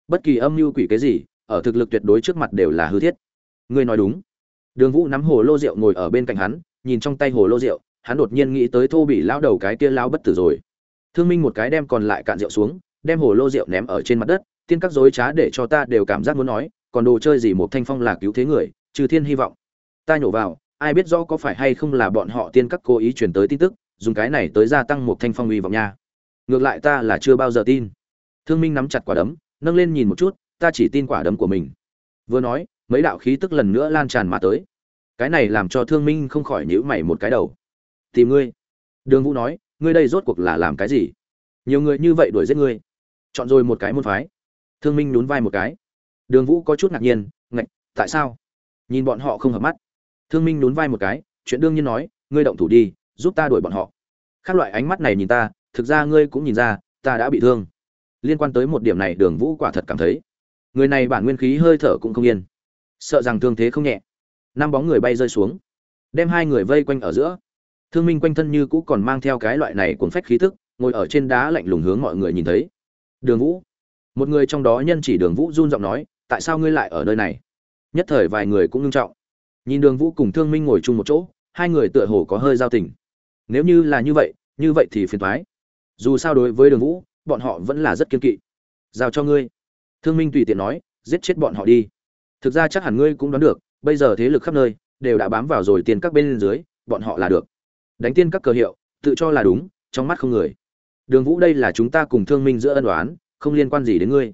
Bất kỳ âm mưu quỷ cái gì, ở thực lực tuyệt đối trước mặt đều là hư thiết. Ngươi nói đúng. Đường vũ nắm hồ lô rượu ngồi ở bên cạnh hắn, nhìn trong tay hồ lô rượu, hắn đột nhiên nghĩ tới thô bị lao đầu cái kia lao bất tử rồi. Thương minh một cái đem còn lại cạn rượu xuống, đem hồ lô rượu ném ở trên mặt đất, tiên các dối trá để cho ta đều cảm giác muốn nói còn đồ chơi gì một thanh phong là cứu thế người, trừ thiên hy vọng. Ta nhổ vào, ai biết rõ có phải hay không là bọn họ tiên các cố ý truyền tới tin tức, dùng cái này tới gia tăng một thanh phong uy vọng nha. Ngược lại ta là chưa bao giờ tin. Thương minh nắm chặt quả đấm, nâng lên nhìn một chút, ta chỉ tin quả đấm của mình. Vừa nói, mấy đạo khí tức lần nữa lan tràn mà tới. Cái này làm cho thương minh không khỏi nhữ mày một cái đầu. Tìm ngươi. Đường vũ nói, ngươi đây rốt cuộc là làm cái gì? Nhiều người như vậy đuổi giết ngươi. Chọn rồi một cái môn phái. Thương minh nhún vai một cái đường vũ có chút ngạc nhiên, ngạch, tại sao? Nhìn bọn họ không hợp mắt. Thương minh nhún vai một cái, chuyện đương nhiên nói, ngươi động thủ đi, giúp ta đuổi bọn họ. Khác loại ánh mắt này nhìn ta, thực ra ngươi cũng nhìn ra, ta đã bị thương. Liên quan tới một điểm này, đường vũ quả thật cảm thấy, người này bản nguyên khí hơi thở cũng không yên. Sợ rằng thương thế không nhẹ. Năm bóng người bay rơi xuống, đem hai người vây quanh ở giữa. Thương minh quanh thân như cũ còn mang theo cái loại này cuốn phách khí tức, ngồi ở trên đá lạnh lùng hướng mọi người nhìn thấy. Đường vũ. Một người trong đó nhân chỉ đường vũ run giọng nói tại sao ngươi lại ở nơi này? Nhất thời vài người cũng ngưng trọng. Nhìn đường vũ cùng thương minh ngồi chung một chỗ, hai người tựa hồ có hơi giao tình. Nếu như là như vậy như vậy thì phiền thoái dù sao đối với đường vũ, bọn họ vẫn là rất kiên kỵ. Giao cho ngươi. Thương minh tùy tiện nói, giết chết bọn họ đi. Thực ra chắc hẳn ngươi cũng đoán được, bây giờ thế lực khắp nơi đều đã bám vào rồi tiền các bên dưới, bọn họ là được. Đánh tiên các cờ hiệu, tự cho là đúng, trong mắt không người. Đường vũ đây là chúng ta cùng thương minh giữa ân đoán không liên quan gì đến ngươi.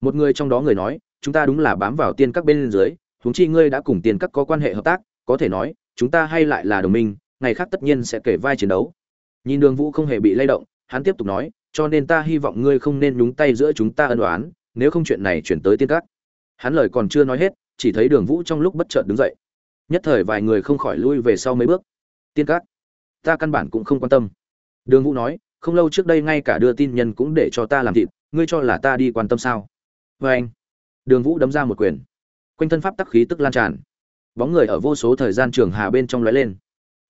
Một người trong đó người nói chúng ta đúng là bám vào tiên các bên dưới, huống chi ngươi đã cùng tiên các có quan hệ hợp tác, có thể nói, chúng ta hay lại là đồng minh, ngày khác tất nhiên sẽ kể vai chiến đấu. Nhìn đường vũ không hề bị lay động, hắn tiếp tục nói, cho nên ta hy vọng ngươi không nên nhúng tay giữa chúng ta ân đoán nếu không chuyện này chuyển tới tiên các. Hắn lời còn chưa nói hết, chỉ thấy đường vũ trong lúc bất chợt đứng dậy. Nhất thời vài người không khỏi lui về sau mấy bước. Tiên các, ta căn bản cũng không quan tâm. Đường vũ nói, không lâu trước đây ngay cả đưa tin nhân cũng để cho ta làm thịt, ngươi cho là ta đi quan tâm sao? Vê anh đường vũ đấm ra một quyền. Quanh thân pháp tắc khí tức lan tràn. Bóng người ở vô số thời gian trường hà bên trong lóe lên.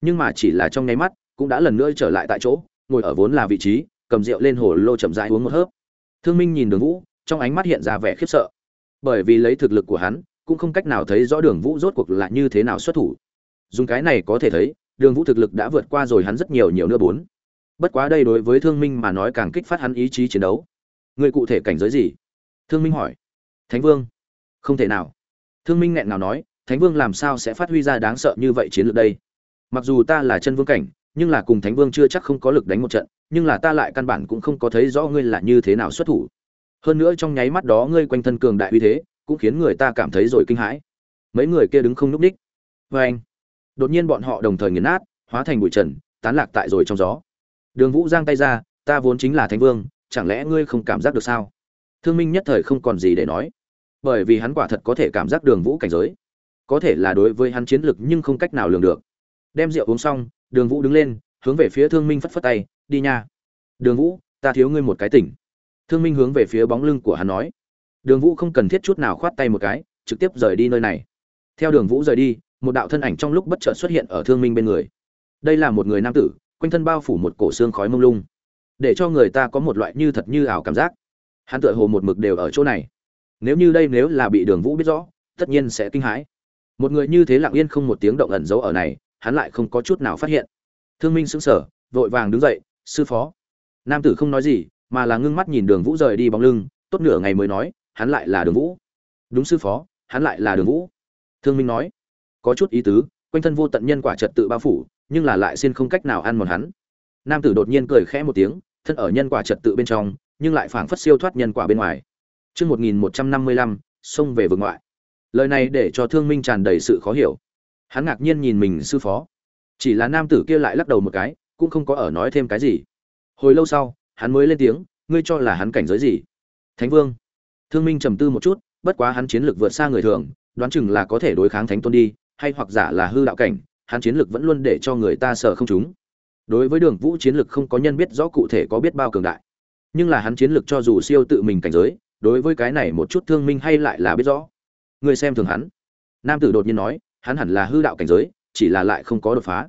Nhưng mà chỉ là trong nháy mắt, cũng đã lần nữa trở lại tại chỗ, ngồi ở vốn là vị trí, cầm rượu lên hồ lô chậm rãi uống một hớp. Thương minh nhìn đường vũ, trong ánh mắt hiện ra vẻ khiếp sợ. Bởi vì lấy thực lực của hắn, cũng không cách nào thấy rõ đường vũ rốt cuộc là như thế nào xuất thủ. Dùng cái này có thể thấy, đường vũ thực lực đã vượt qua rồi hắn rất nhiều nhiều nữa bốn. Bất quá đây đối với thương minh mà nói càng kích phát hắn ý chí chiến đấu. Người cụ thể cảnh giới gì? Thương minh hỏi thánh vương? Không thể nào. Thương minh nghẹn nào nói, thánh vương làm sao sẽ phát huy ra đáng sợ như vậy chiến lược đây? Mặc dù ta là chân vương cảnh, nhưng là cùng thánh vương chưa chắc không có lực đánh một trận, nhưng là ta lại căn bản cũng không có thấy rõ ngươi là như thế nào xuất thủ. Hơn nữa trong nháy mắt đó ngươi quanh thân cường đại uy thế, cũng khiến người ta cảm thấy rồi kinh hãi. Mấy người kia đứng không núp ních vê anh, đột nhiên bọn họ đồng thời nghiền nát, hóa thành bụi trần, tán lạc tại rồi trong gió. Đường vũ giang tay ra, ta vốn chính là thánh vương, chẳng lẽ ngươi không cảm giác được sao? Thương minh nhất thời không còn gì để nói bởi vì hắn quả thật có thể cảm giác đường vũ cảnh giới. Có thể là đối với hắn chiến lực nhưng không cách nào lường được. Đem rượu uống xong, đường vũ đứng lên, hướng về phía thương minh phất phất tay, đi nha. Đường vũ, ta thiếu ngươi một cái tỉnh. Thương minh hướng về phía bóng lưng của hắn nói. Đường vũ không cần thiết chút nào khoát tay một cái, trực tiếp rời đi nơi này. Theo đường vũ rời đi, một đạo thân ảnh trong lúc bất chợt xuất hiện ở thương minh bên người. Đây là một người nam tử, quanh thân bao phủ một cổ xương khói mông lung. Để cho người ta có một loại như thật như ảo cảm giác. Hắn tựa hồ một mực đều ở chỗ này nếu như đây nếu là bị đường vũ biết rõ, tất nhiên sẽ kinh hãi. Một người như thế lặng yên không một tiếng động ẩn giấu ở này, hắn lại không có chút nào phát hiện. Thương minh sững sờ, vội vàng đứng dậy, sư phó. Nam tử không nói gì, mà là ngưng mắt nhìn đường vũ rời đi bóng lưng, tốt nửa ngày mới nói, hắn lại là đường vũ. Đúng sư phó, hắn lại là đường vũ. Thương minh nói. Có chút ý tứ, quanh thân vô tận nhân quả trật tự bao phủ, nhưng là lại xin không cách nào ăn mòn hắn. Nam tử đột nhiên cười khẽ một tiếng, thân ở nhân quả trật tự bên trong, nhưng lại phảng phất siêu thoát nhân quả bên ngoài. Chương 1155, xông về vực ngoại. Lời này để cho Thương Minh tràn đầy sự khó hiểu. Hắn ngạc nhiên nhìn mình sư phó. Chỉ là nam tử kia lại lắc đầu một cái, cũng không có ở nói thêm cái gì. Hồi lâu sau, hắn mới lên tiếng, ngươi cho là hắn cảnh giới gì? Thánh Vương. Thương Minh trầm tư một chút, bất quá hắn chiến lược vượt xa người thường, đoán chừng là có thể đối kháng Thánh Tôn đi, hay hoặc giả là hư đạo cảnh, hắn chiến lược vẫn luôn để cho người ta sợ không chúng. Đối với Đường Vũ chiến lược không có nhân biết rõ cụ thể có biết bao cường đại, nhưng là hắn chiến lược cho dù siêu tự mình cảnh giới, đối với cái này một chút thương minh hay lại là biết rõ. Người xem thường hắn. Nam tử đột nhiên nói, hắn hẳn là hư đạo cảnh giới, chỉ là lại không có đột phá.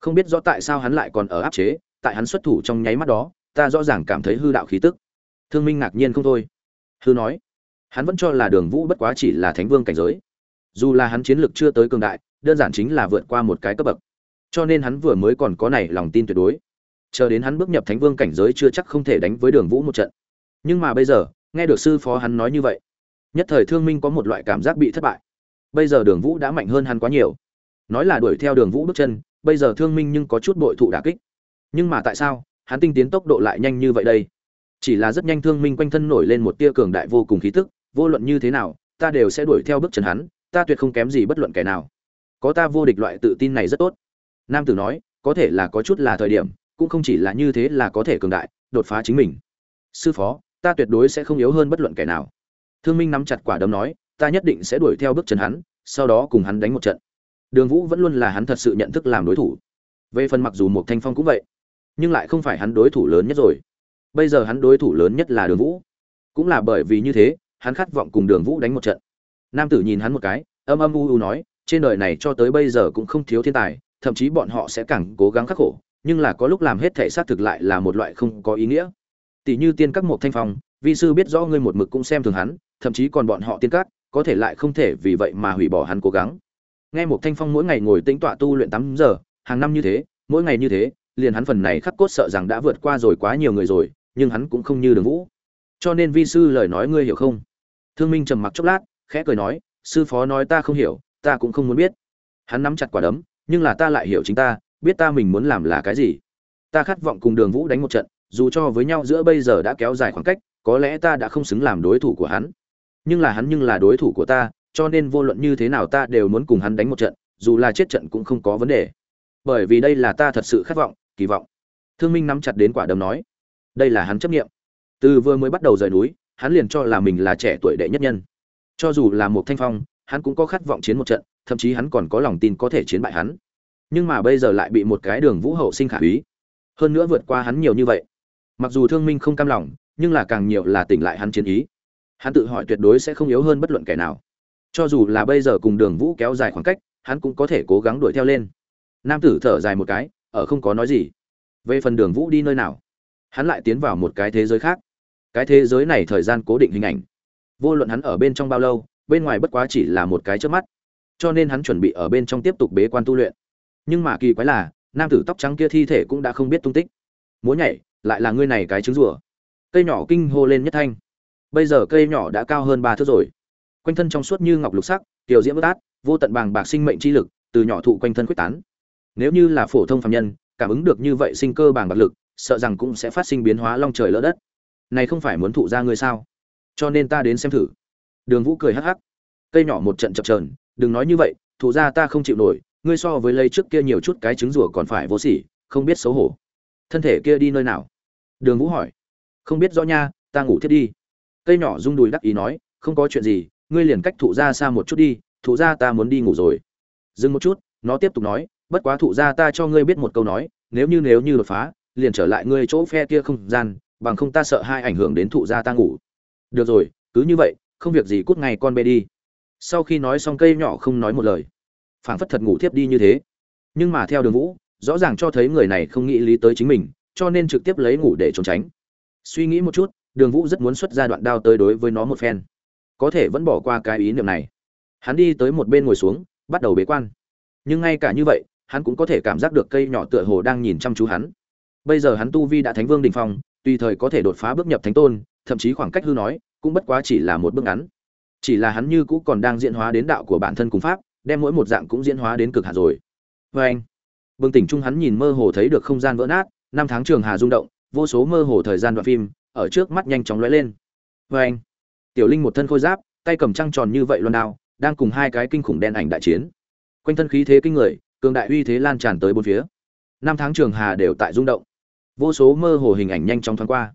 Không biết rõ tại sao hắn lại còn ở áp chế, tại hắn xuất thủ trong nháy mắt đó, ta rõ ràng cảm thấy hư đạo khí tức. Thương minh ngạc nhiên không thôi. Hư nói, hắn vẫn cho là đường vũ bất quá chỉ là thánh vương cảnh giới. Dù là hắn chiến lược chưa tới cường đại, đơn giản chính là vượt qua một cái cấp bậc. Cho nên hắn vừa mới còn có này lòng tin tuyệt đối. Chờ đến hắn bước nhập thánh vương cảnh giới chưa chắc không thể đánh với đường vũ một trận. Nhưng mà bây giờ nghe được sư phó hắn nói như vậy, nhất thời thương minh có một loại cảm giác bị thất bại. Bây giờ đường vũ đã mạnh hơn hắn quá nhiều. Nói là đuổi theo đường vũ bước chân, bây giờ thương minh nhưng có chút bội thụ đà kích. Nhưng mà tại sao, hắn tinh tiến tốc độ lại nhanh như vậy đây? Chỉ là rất nhanh thương minh quanh thân nổi lên một tia cường đại vô cùng khí tức, vô luận như thế nào, ta đều sẽ đuổi theo bước chân hắn, ta tuyệt không kém gì bất luận kẻ nào. Có ta vô địch loại tự tin này rất tốt. Nam tử nói, có thể là có chút là thời điểm, cũng không chỉ là như thế là có thể cường đại, đột phá chính mình. Sư phó ta tuyệt đối sẽ không yếu hơn bất luận kẻ nào. Thương minh nắm chặt quả đấm nói, ta nhất định sẽ đuổi theo bước chân hắn, sau đó cùng hắn đánh một trận. Đường vũ vẫn luôn là hắn thật sự nhận thức làm đối thủ. Về phần mặc dù một thanh phong cũng vậy, nhưng lại không phải hắn đối thủ lớn nhất rồi. Bây giờ hắn đối thủ lớn nhất là đường vũ. Cũng là bởi vì như thế, hắn khát vọng cùng đường vũ đánh một trận. Nam tử nhìn hắn một cái, âm âm u u nói, trên đời này cho tới bây giờ cũng không thiếu thiên tài, thậm chí bọn họ sẽ càng cố gắng khắc khổ, nhưng là có lúc làm hết thể xác thực lại là một loại không có ý nghĩa tỷ như tiên các một thanh phong, vi sư biết rõ ngươi một mực cũng xem thường hắn, thậm chí còn bọn họ tiên các, có thể lại không thể vì vậy mà hủy bỏ hắn cố gắng. Nghe một thanh phong mỗi ngày ngồi tĩnh tọa tu luyện tám giờ, hàng năm như thế, mỗi ngày như thế, liền hắn phần này khắc cốt sợ rằng đã vượt qua rồi quá nhiều người rồi, nhưng hắn cũng không như đường vũ. Cho nên vi sư lời nói ngươi hiểu không? Thương minh trầm mặc chốc lát, khẽ cười nói, sư phó nói ta không hiểu, ta cũng không muốn biết. Hắn nắm chặt quả đấm, nhưng là ta lại hiểu chính ta, biết ta mình muốn làm là cái gì. Ta khát vọng cùng đường vũ đánh một trận dù cho với nhau giữa bây giờ đã kéo dài khoảng cách, có lẽ ta đã không xứng làm đối thủ của hắn. Nhưng là hắn nhưng là đối thủ của ta, cho nên vô luận như thế nào ta đều muốn cùng hắn đánh một trận, dù là chết trận cũng không có vấn đề. Bởi vì đây là ta thật sự khát vọng, kỳ vọng. Thương minh nắm chặt đến quả đấm nói, đây là hắn chấp nghiệm từ vừa mới bắt đầu rời núi, hắn liền cho là mình là trẻ tuổi đệ nhất nhân. Cho dù là một thanh phong, hắn cũng có khát vọng chiến một trận, thậm chí hắn còn có lòng tin có thể chiến bại hắn. Nhưng mà bây giờ lại bị một cái đường vũ hậu sinh khả úy hơn nữa vượt qua hắn nhiều như vậy mặc dù thương minh không cam lòng, nhưng là càng nhiều là tỉnh lại hắn chiến ý. Hắn tự hỏi tuyệt đối sẽ không yếu hơn bất luận kẻ nào. Cho dù là bây giờ cùng đường vũ kéo dài khoảng cách, hắn cũng có thể cố gắng đuổi theo lên. Nam tử thở dài một cái ở không có nói gì. Về phần đường vũ đi nơi nào? Hắn lại tiến vào một cái thế giới khác. Cái thế giới này thời gian cố định hình ảnh. Vô luận hắn ở bên trong bao lâu, bên ngoài bất quá chỉ là một cái trước mắt. Cho nên hắn chuẩn bị ở bên trong tiếp tục bế quan tu luyện. Nhưng mà kỳ quái là, nam tử tóc trắng kia thi thể cũng đã không biết tung tích. Múa nhảy lại là ngươi này cái trứng rùa. Cây nhỏ kinh hô lên nhất thanh. Bây giờ cây nhỏ đã cao hơn ba thước rồi. Quanh thân trong suốt như ngọc lục sắc, tiểu diễm bất át, vô tận bàng bạc sinh mệnh chi lực, từ nhỏ thụ quanh thân quyết tán. Nếu như là phổ thông phạm nhân, cảm ứng được như vậy sinh cơ bàng bạc lực, sợ rằng cũng sẽ phát sinh biến hóa long trời lỡ đất. Này không phải muốn thụ ra ngươi sao? Cho nên ta đến xem thử. Đường vũ cười hắc hắc. Cây nhỏ một trận chập trờn đừng nói như vậy, thụ ra ta không chịu nổi, ngươi so với lây trước kia nhiều chút cái trứng rùa còn phải vô sỉ, không biết xấu hổ. Thân thể kia đi nơi nào? Đường vũ hỏi. Không biết rõ nha, ta ngủ thiết đi. Cây nhỏ rung đùi đắc ý nói, không có chuyện gì, ngươi liền cách thụ ra xa một chút đi, thụ ra ta muốn đi ngủ rồi. Dừng một chút, nó tiếp tục nói, bất quá thụ ra ta cho ngươi biết một câu nói, nếu như nếu như đột phá, liền trở lại ngươi chỗ phe kia không gian, bằng không ta sợ hai ảnh hưởng đến thụ gia ta ngủ. Được rồi, cứ như vậy, không việc gì cút ngay con bê đi. Sau khi nói xong cây nhỏ không nói một lời. Phảng phất thật ngủ thiếp đi như thế. Nhưng mà theo đường vũ, rõ ràng cho thấy người này không nghĩ lý tới chính mình cho nên trực tiếp lấy ngủ để trốn tránh. Suy nghĩ một chút, đường vũ rất muốn xuất ra đoạn đao tới đối với nó một phen. Có thể vẫn bỏ qua cái ý niệm này. Hắn đi tới một bên ngồi xuống, bắt đầu bế quan. Nhưng ngay cả như vậy, hắn cũng có thể cảm giác được cây nhỏ tựa hồ đang nhìn chăm chú hắn. Bây giờ hắn tu vi đã thánh vương đình phong, tùy thời có thể đột phá bước nhập thánh tôn, thậm chí khoảng cách hư nói, cũng bất quá chỉ là một bước ngắn. Chỉ là hắn như cũ còn đang diễn hóa đến đạo của bản thân cùng pháp, đem mỗi một dạng cũng diễn hóa đến cực hạn rồi. Vê anh, bừng tỉnh trung hắn nhìn mơ hồ thấy được không gian vỡ nát năm tháng trường hà rung động, vô số mơ hồ thời gian đoạn phim ở trước mắt nhanh chóng lóe lên. Vê anh, tiểu linh một thân khôi giáp, tay cầm trăng tròn như vậy luôn đao, đang cùng hai cái kinh khủng đen ảnh đại chiến. Quanh thân khí thế kinh người, cường đại uy thế lan tràn tới bốn phía. Năm tháng trường hà đều tại rung động. Vô số mơ hồ hình ảnh nhanh chóng thoáng qua.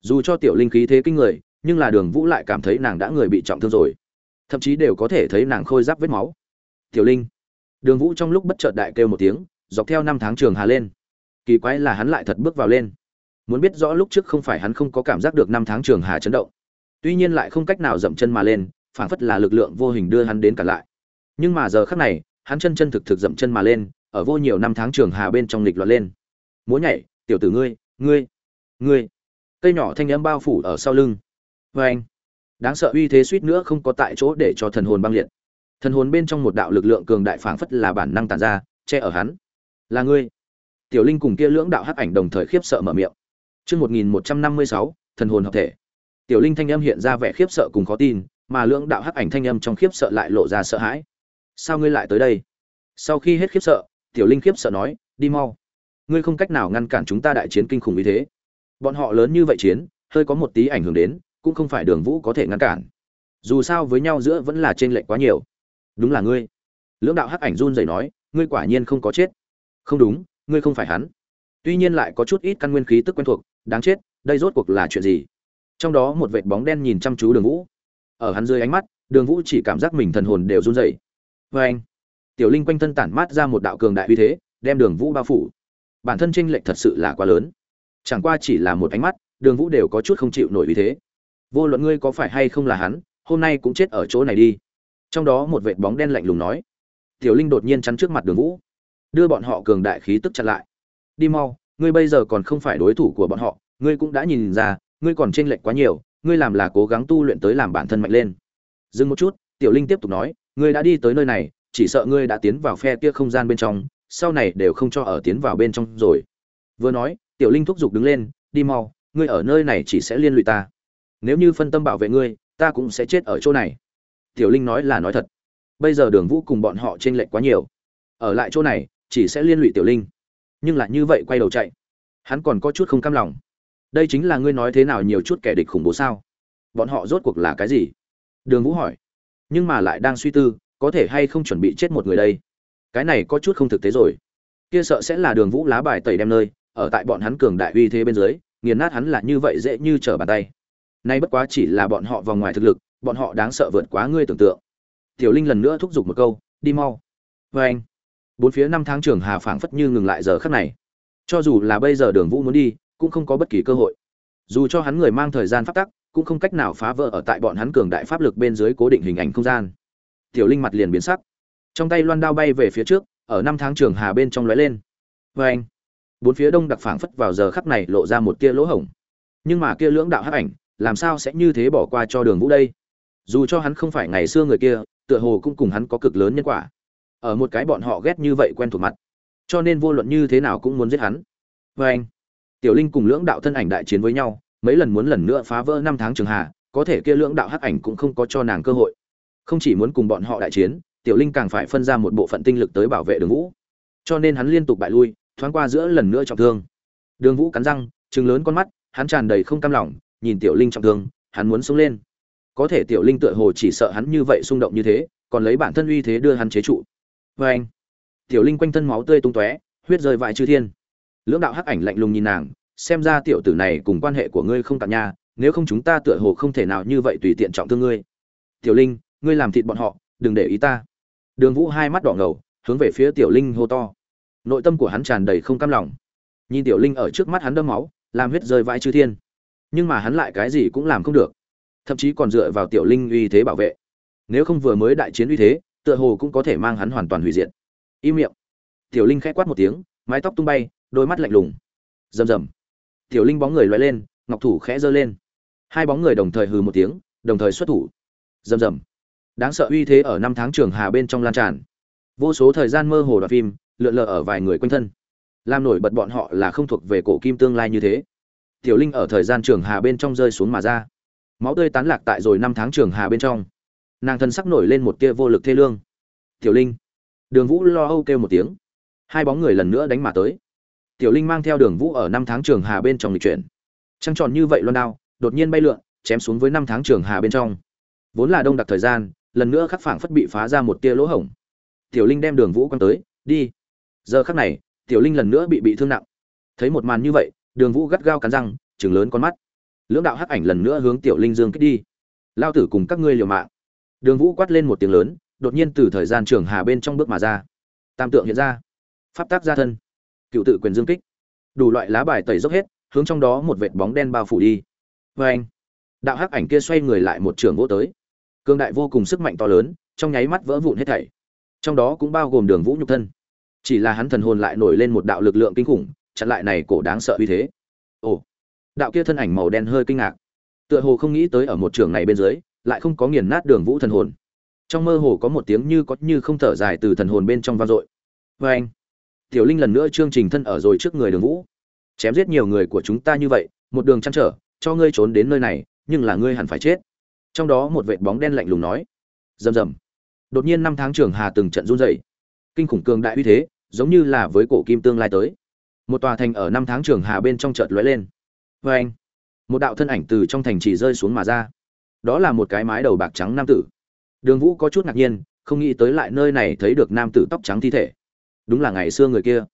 Dù cho tiểu linh khí thế kinh người, nhưng là đường vũ lại cảm thấy nàng đã người bị trọng thương rồi. Thậm chí đều có thể thấy nàng khôi giáp vết máu. Tiểu linh, đường vũ trong lúc bất chợt đại kêu một tiếng, dọc theo năm tháng trường hà lên kỳ quái là hắn lại thật bước vào lên. Muốn biết rõ lúc trước không phải hắn không có cảm giác được năm tháng trường hà chấn động. Tuy nhiên lại không cách nào dậm chân mà lên, phảng phất là lực lượng vô hình đưa hắn đến cả lại. Nhưng mà giờ khắc này, hắn chân chân thực thực dậm chân mà lên, ở vô nhiều năm tháng trường hà bên trong lịch loạn lên. Múa nhảy, tiểu tử ngươi ngươi ngươi. Cây nhỏ thanh âm bao phủ ở sau lưng. Vê anh, đáng sợ uy thế suýt nữa không có tại chỗ để cho thần hồn băng liệt. Thần hồn bên trong một đạo lực lượng cường đại phảng phất là bản năng tàn ra, che ở hắn. Là ngươi tiểu linh cùng kia lưỡng đạo hắc ảnh đồng thời khiếp sợ mở miệng. Chương một nghìn một trăm năm mươi sáu, thần hồn hợp thể. Tiểu linh thanh âm hiện ra vẻ khiếp sợ cùng khó tin, mà lưỡng đạo hắc ảnh thanh âm trong khiếp sợ lại lộ ra sợ hãi. Sao ngươi lại tới đây? Sau khi hết khiếp sợ, tiểu linh khiếp sợ nói, đi mau. Ngươi không cách nào ngăn cản chúng ta đại chiến kinh khủng như thế. Bọn họ lớn như vậy chiến, hơi có một tí ảnh hưởng đến, cũng không phải đường vũ có thể ngăn cản. Dù sao với nhau giữa vẫn là t r ê n lệch quá nhiều. Đúng là ngươi. Lưỡng đạo hắc ảnh run rẩy nói, ngươi quả nhiên không có chết. Không đúng ngươi không phải hắn. Tuy nhiên lại có chút ít căn nguyên khí tức quen thuộc, đáng chết, đây rốt cuộc là chuyện gì? Trong đó một vệt bóng đen nhìn chăm chú đường vũ. Ở hắn dưới ánh mắt, đường vũ chỉ cảm giác mình thần hồn đều run rẩy. Vê anh, tiểu linh quanh thân tản mát ra một đạo cường đại uy thế, đem đường vũ bao phủ. Bản thân tranh lệch thật sự là quá lớn. Chẳng qua chỉ là một ánh mắt, đường vũ đều có chút không chịu nổi uy thế. Vô luận ngươi có phải hay không là hắn, hôm nay cũng chết ở chỗ này đi. Trong đó một vệt bóng đen lạnh lùng nói. Tiểu linh đột nhiên chắn trước mặt đường vũ đưa bọn họ cường đại khí tức chặn lại. Đi mau, ngươi bây giờ còn không phải đối thủ của bọn họ, ngươi cũng đã nhìn ra, ngươi còn chênh lệch quá nhiều, ngươi làm là cố gắng tu luyện tới làm bản thân mạnh lên. Dừng một chút, tiểu linh tiếp tục nói, ngươi đã đi tới nơi này, chỉ sợ ngươi đã tiến vào phe kia không gian bên trong, sau này đều không cho ở tiến vào bên trong rồi. Vừa nói, tiểu linh thúc giục đứng lên, đi mau, ngươi ở nơi này chỉ sẽ liên lụy ta. Nếu như phân tâm bảo vệ ngươi, ta cũng sẽ chết ở chỗ này. Tiểu linh nói là nói thật. Bây giờ đường vũ cùng bọn họ t r ê n lệch quá nhiều. Ở lại chỗ này chỉ sẽ liên lụy tiểu linh. Nhưng lại như vậy quay đầu chạy. Hắn còn có chút không cam lòng. Đây chính là ngươi nói thế nào nhiều chút kẻ địch khủng bố sao? Bọn họ rốt cuộc là cái gì? Đường vũ hỏi. Nhưng mà lại đang suy tư, có thể hay không chuẩn bị chết một người đây? Cái này có chút không thực tế rồi. Kia sợ sẽ là đường vũ lá bài tẩy đem nơi, ở tại bọn hắn cường đại uy thế bên dưới, nghiền nát hắn là như vậy dễ như trở bàn tay. Nay bất quá chỉ là bọn họ vòng ngoài thực lực, bọn họ đáng sợ vượt quá ngươi tưởng tượng. Tiểu linh lần nữa thúc giục một câu, đi mau. Vê anh bốn phía năm tháng trường hà phảng phất như ngừng lại giờ khắc này. Cho dù là bây giờ đường vũ muốn đi, cũng không có bất kỳ cơ hội. Dù cho hắn người mang thời gian phát tắc, cũng không cách nào phá vỡ ở tại bọn hắn cường đại pháp lực bên dưới cố định hình ảnh không gian. Tiểu linh mặt liền biến sắc. Trong tay loan đao bay về phía trước, ở năm tháng trường hà bên trong lóe lên. Vê anh, bốn phía đông đặc phảng phất vào giờ khắc này lộ ra một tia lỗ hổng. Nhưng mà kia lưỡng đạo hắc ảnh, làm sao sẽ như thế bỏ qua cho đường vũ đây? Dù cho hắn không phải ngày xưa người kia, tựa hồ cũng cùng hắn có cực lớn nhân quả ở một cái bọn họ ghét như vậy quen thuộc mặt. Cho nên vô luận như thế nào cũng muốn giết hắn. Vê anh, tiểu linh cùng lưỡng đạo thân ảnh đại chiến với nhau, mấy lần muốn lần nữa phá vỡ năm tháng trường hà có thể kia lưỡng đạo hắc ảnh cũng không có cho nàng cơ hội. Không chỉ muốn cùng bọn họ đại chiến, tiểu linh càng phải phân ra một bộ phận tinh lực tới bảo vệ đường vũ. Cho nên hắn liên tục bại lui, thoáng qua giữa lần nữa trọng thương. Đường vũ cắn răng chừng lớn con mắt, hắn tràn đầy không cam lòng, nhìn tiểu linh trọng thương, hắn muốn sống lên. Có thể tiểu linh tựa hồ chỉ sợ hắn như vậy xung động như thế, còn lấy bản thân uy thế đưa hắn chế trụ vê anh, tiểu linh quanh thân máu tươi tung tóe, huyết rơi vãi chư thiên. Lưỡng đạo hắc ảnh lạnh lùng nhìn nàng, xem ra tiểu tử này cùng quan hệ của ngươi không tàn nha, nếu không chúng ta tựa hồ không thể nào như vậy tùy tiện trọng thương ngươi. Tiểu linh, ngươi làm thịt bọn họ, đừng để ý ta. Đường vũ hai mắt đỏ ngầu, hướng về phía tiểu linh hô to. Nội tâm của hắn tràn đầy không cam lòng. Nhìn tiểu linh ở trước mắt hắn đâm máu, làm huyết rơi vãi chư thiên. Nhưng mà hắn lại cái gì cũng làm không được. Thậm chí còn dựa vào tiểu linh uy thế bảo vệ. Nếu không vừa mới đại chiến uy thế tựa hồ cũng có thể mang hắn hoàn toàn hủy diệt. Im miệng. Tiểu linh khẽ quát một tiếng, mái tóc tung bay, đôi mắt lạnh lùng. Rầm rầm. Tiểu linh bóng người loay lên, ngọc thủ khẽ giơ lên. Hai bóng người đồng thời hừ một tiếng, đồng thời xuất thủ. Rầm rầm. Đáng sợ uy thế ở năm tháng trường hà bên trong lan tràn. Vô số thời gian mơ hồ đoạt phim, lượn lờ ở vài người quanh thân. Làm nổi bật bọn họ là không thuộc về cổ kim tương lai như thế. Tiểu linh ở thời gian trường hà bên trong rơi xuống mà ra. Máu tươi tán lạc tại rồi năm tháng trường hà bên trong nàng thân sắc nổi lên một tia vô lực thê lương. Tiểu linh. Đường vũ lo âu kêu một tiếng. Hai bóng người lần nữa đánh mà tới. Tiểu linh mang theo đường vũ ở năm tháng trường hà bên trong lịch chuyển. Trăng tròn như vậy loan đao, đột nhiên bay lượn, chém xuống với năm tháng trường hà bên trong. Vốn là đông đặc thời gian, lần nữa khắc phảng phất bị phá ra một tia lỗ hổng. Tiểu linh đem đường vũ quăng tới, đi. Giờ khắc này, tiểu linh lần nữa bị bị thương nặng. Thấy một màn như vậy, đường vũ gắt gao cắn răng chừng lớn con mắt. Lưỡng đạo hắc ảnh lần nữa hướng tiểu linh dương kích đi. Lao tử cùng các ngươi liều mạng đường vũ quát lên một tiếng lớn, đột nhiên từ thời gian trường hà bên trong bước mà ra. Tam tượng hiện ra. Pháp tác gia thân. Cựu tự quyền dương kích. Đủ loại lá bài tẩy dốc hết, hướng trong đó một vệt bóng đen bao phủ đi. Và anh, đạo hắc ảnh kia xoay người lại một trường gỗ tới. Cương đại vô cùng sức mạnh to lớn, trong nháy mắt vỡ vụn hết thảy. Trong đó cũng bao gồm đường vũ nhục thân. Chỉ là hắn thần hồn lại nổi lên một đạo lực lượng kinh khủng, chặn lại này cổ đáng sợ uy thế. Ồ, đạo kia thân ảnh màu đen hơi kinh ngạc. Tựa hồ không nghĩ tới ở một trường này bên dưới lại không có nghiền nát đường vũ thần hồn. Trong mơ hồ có một tiếng như có như không thở dài từ thần hồn bên trong vang dội. Vê anh. Tiểu linh lần nữa chương trình thân ở rồi trước người đường vũ. Chém giết nhiều người của chúng ta như vậy, một đường chăn trở, cho ngươi trốn đến nơi này, nhưng là ngươi hẳn phải chết. Trong đó một vệt bóng đen lạnh lùng nói. Rầm rầm. Đột nhiên năm tháng trường hà từng trận run rẩy. Kinh khủng cường đại uy thế, giống như là với cổ kim tương lai tới. Một tòa thành ở năm tháng trường hà bên trong chợt lóe lên. Vê anh. Một đạo thân ảnh từ trong thành chỉ rơi xuống mà ra đó là một cái mái đầu bạc trắng nam tử. Đường vũ có chút ngạc nhiên, không nghĩ tới lại nơi này thấy được nam tử tóc trắng thi thể. Đúng là ngày xưa người kia.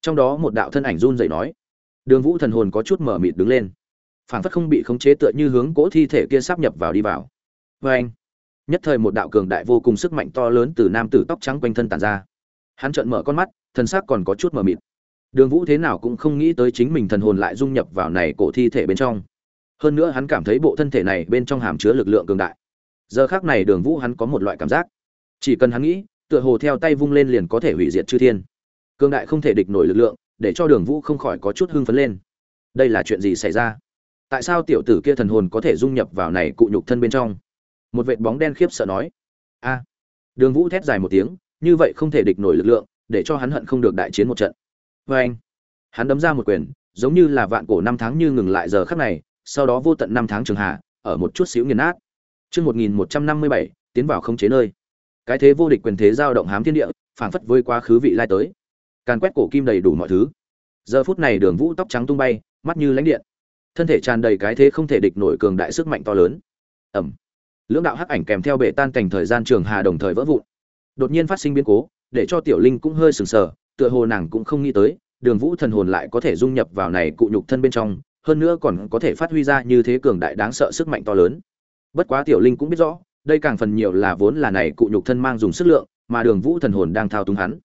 Trong đó một đạo thân ảnh run dậy nói. Đường vũ thần hồn có chút mở mịt đứng lên. Phảng phất không bị khống chế tựa như hướng cỗ thi thể kia sắp nhập vào đi vào. Vê anh, nhất thời một đạo cường đại vô cùng sức mạnh to lớn từ nam tử tóc trắng quanh thân tàn ra. Hắn trợn mở con mắt thần xác còn có chút mờ mịt. Đường vũ thế nào cũng không nghĩ tới chính mình thần hồn lại dung nhập vào này cổ thi thể bên trong hơn nữa hắn cảm thấy bộ thân thể này bên trong hàm chứa lực lượng cường đại. Giờ khác này đường vũ hắn có một loại cảm giác. Chỉ cần hắn nghĩ, tựa hồ theo tay vung lên liền có thể hủy diệt chư thiên. Cường đại không thể địch nổi lực lượng, để cho đường vũ không khỏi có chút hưng phấn lên. Đây là chuyện gì xảy ra? Tại sao tiểu tử kia thần hồn có thể dung nhập vào này cụ nhục thân bên trong? Một vệt bóng đen khiếp sợ nói. A. Đường vũ thét dài một tiếng, như vậy không thể địch nổi lực lượng, để cho hắn hận không được đại chiến một trận. Vê anh hắn đấm ra một quyền, giống như là vạn cổ năm tháng như ngừng lại giờ khắc này sau đó vô tận năm tháng trường hạ ở một chút xíu nghiền nát Chương 1157, tiến vào không chế nơi. Cái thế vô địch quyền thế giao động hám thiên địa, phảng phất với quá khứ vị lai tới. Càn quét cổ kim đầy đủ mọi thứ. Giờ phút này Đường Vũ tóc trắng tung bay, mắt như lãnh điện. Thân thể tràn đầy cái thế không thể địch nổi cường đại sức mạnh to lớn. Ầm. Lưỡng đạo hắc ảnh kèm theo bể tan cảnh thời gian trường hà đồng thời vỡ vụn. Đột nhiên phát sinh biến cố, để cho Tiểu Linh cũng hơi sửng sờ, tựa hồ nàng cũng không nghĩ tới, Đường Vũ thần hồn lại có thể dung nhập vào này cụ nhục thân bên trong, hơn nữa còn có thể phát huy ra như thế cường đại đáng sợ sức mạnh to lớn. Bất quá tiểu linh cũng biết rõ, đây càng phần nhiều là vốn là này cụ nhục thân mang dùng sức lượng, mà đường vũ thần hồn đang thao túng hắn.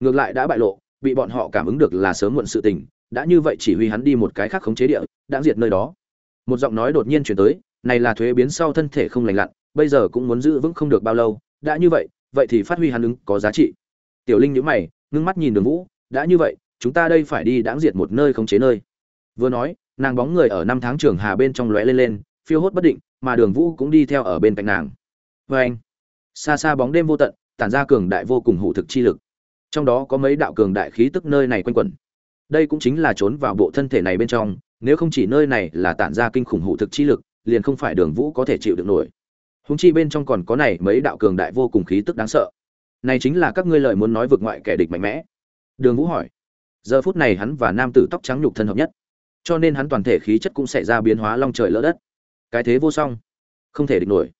Ngược lại đã bại lộ, bị bọn họ cảm ứng được là sớm muộn sự tình, đã như vậy chỉ huy hắn đi một cái khác khống chế địa đã diệt nơi đó. Một giọng nói đột nhiên chuyển tới, này là thuế biến sau thân thể không lành lặn, bây giờ cũng muốn giữ vững không được bao lâu, đã như vậy vậy thì phát huy hắn ứng có giá trị. Tiểu linh nhíu mày, ngưng mắt nhìn đường vũ, đã như vậy, chúng ta đây phải đi đáng diệt một nơi khống chế nơi. Vừa nói nàng bóng người ở năm tháng trường hà bên trong lóe lên lên, phiêu hốt bất định, mà đường vũ cũng đi theo ở bên cạnh nàng. Vê anh, xa xa bóng đêm vô tận, tản ra cường đại vô cùng hủ thực chi lực. Trong đó có mấy đạo cường đại khí tức nơi này quanh quẩn. Đây cũng chính là trốn vào bộ thân thể này bên trong, nếu không chỉ nơi này là tản ra kinh khủng hủ thực chi lực, liền không phải đường vũ có thể chịu được nổi. Húng chi bên trong còn có này mấy đạo cường đại vô cùng khí tức đáng sợ. Này chính là các ngươi lời muốn nói vượt ngoại kẻ địch mạnh mẽ. Đường vũ hỏi. Giờ phút này hắn và nam tử tóc trắng nhục thân hợp nhất cho nên hắn toàn thể khí chất cũng xảy ra biến hóa long trời lỡ đất. Cái thế vô song, không thể địch nổi.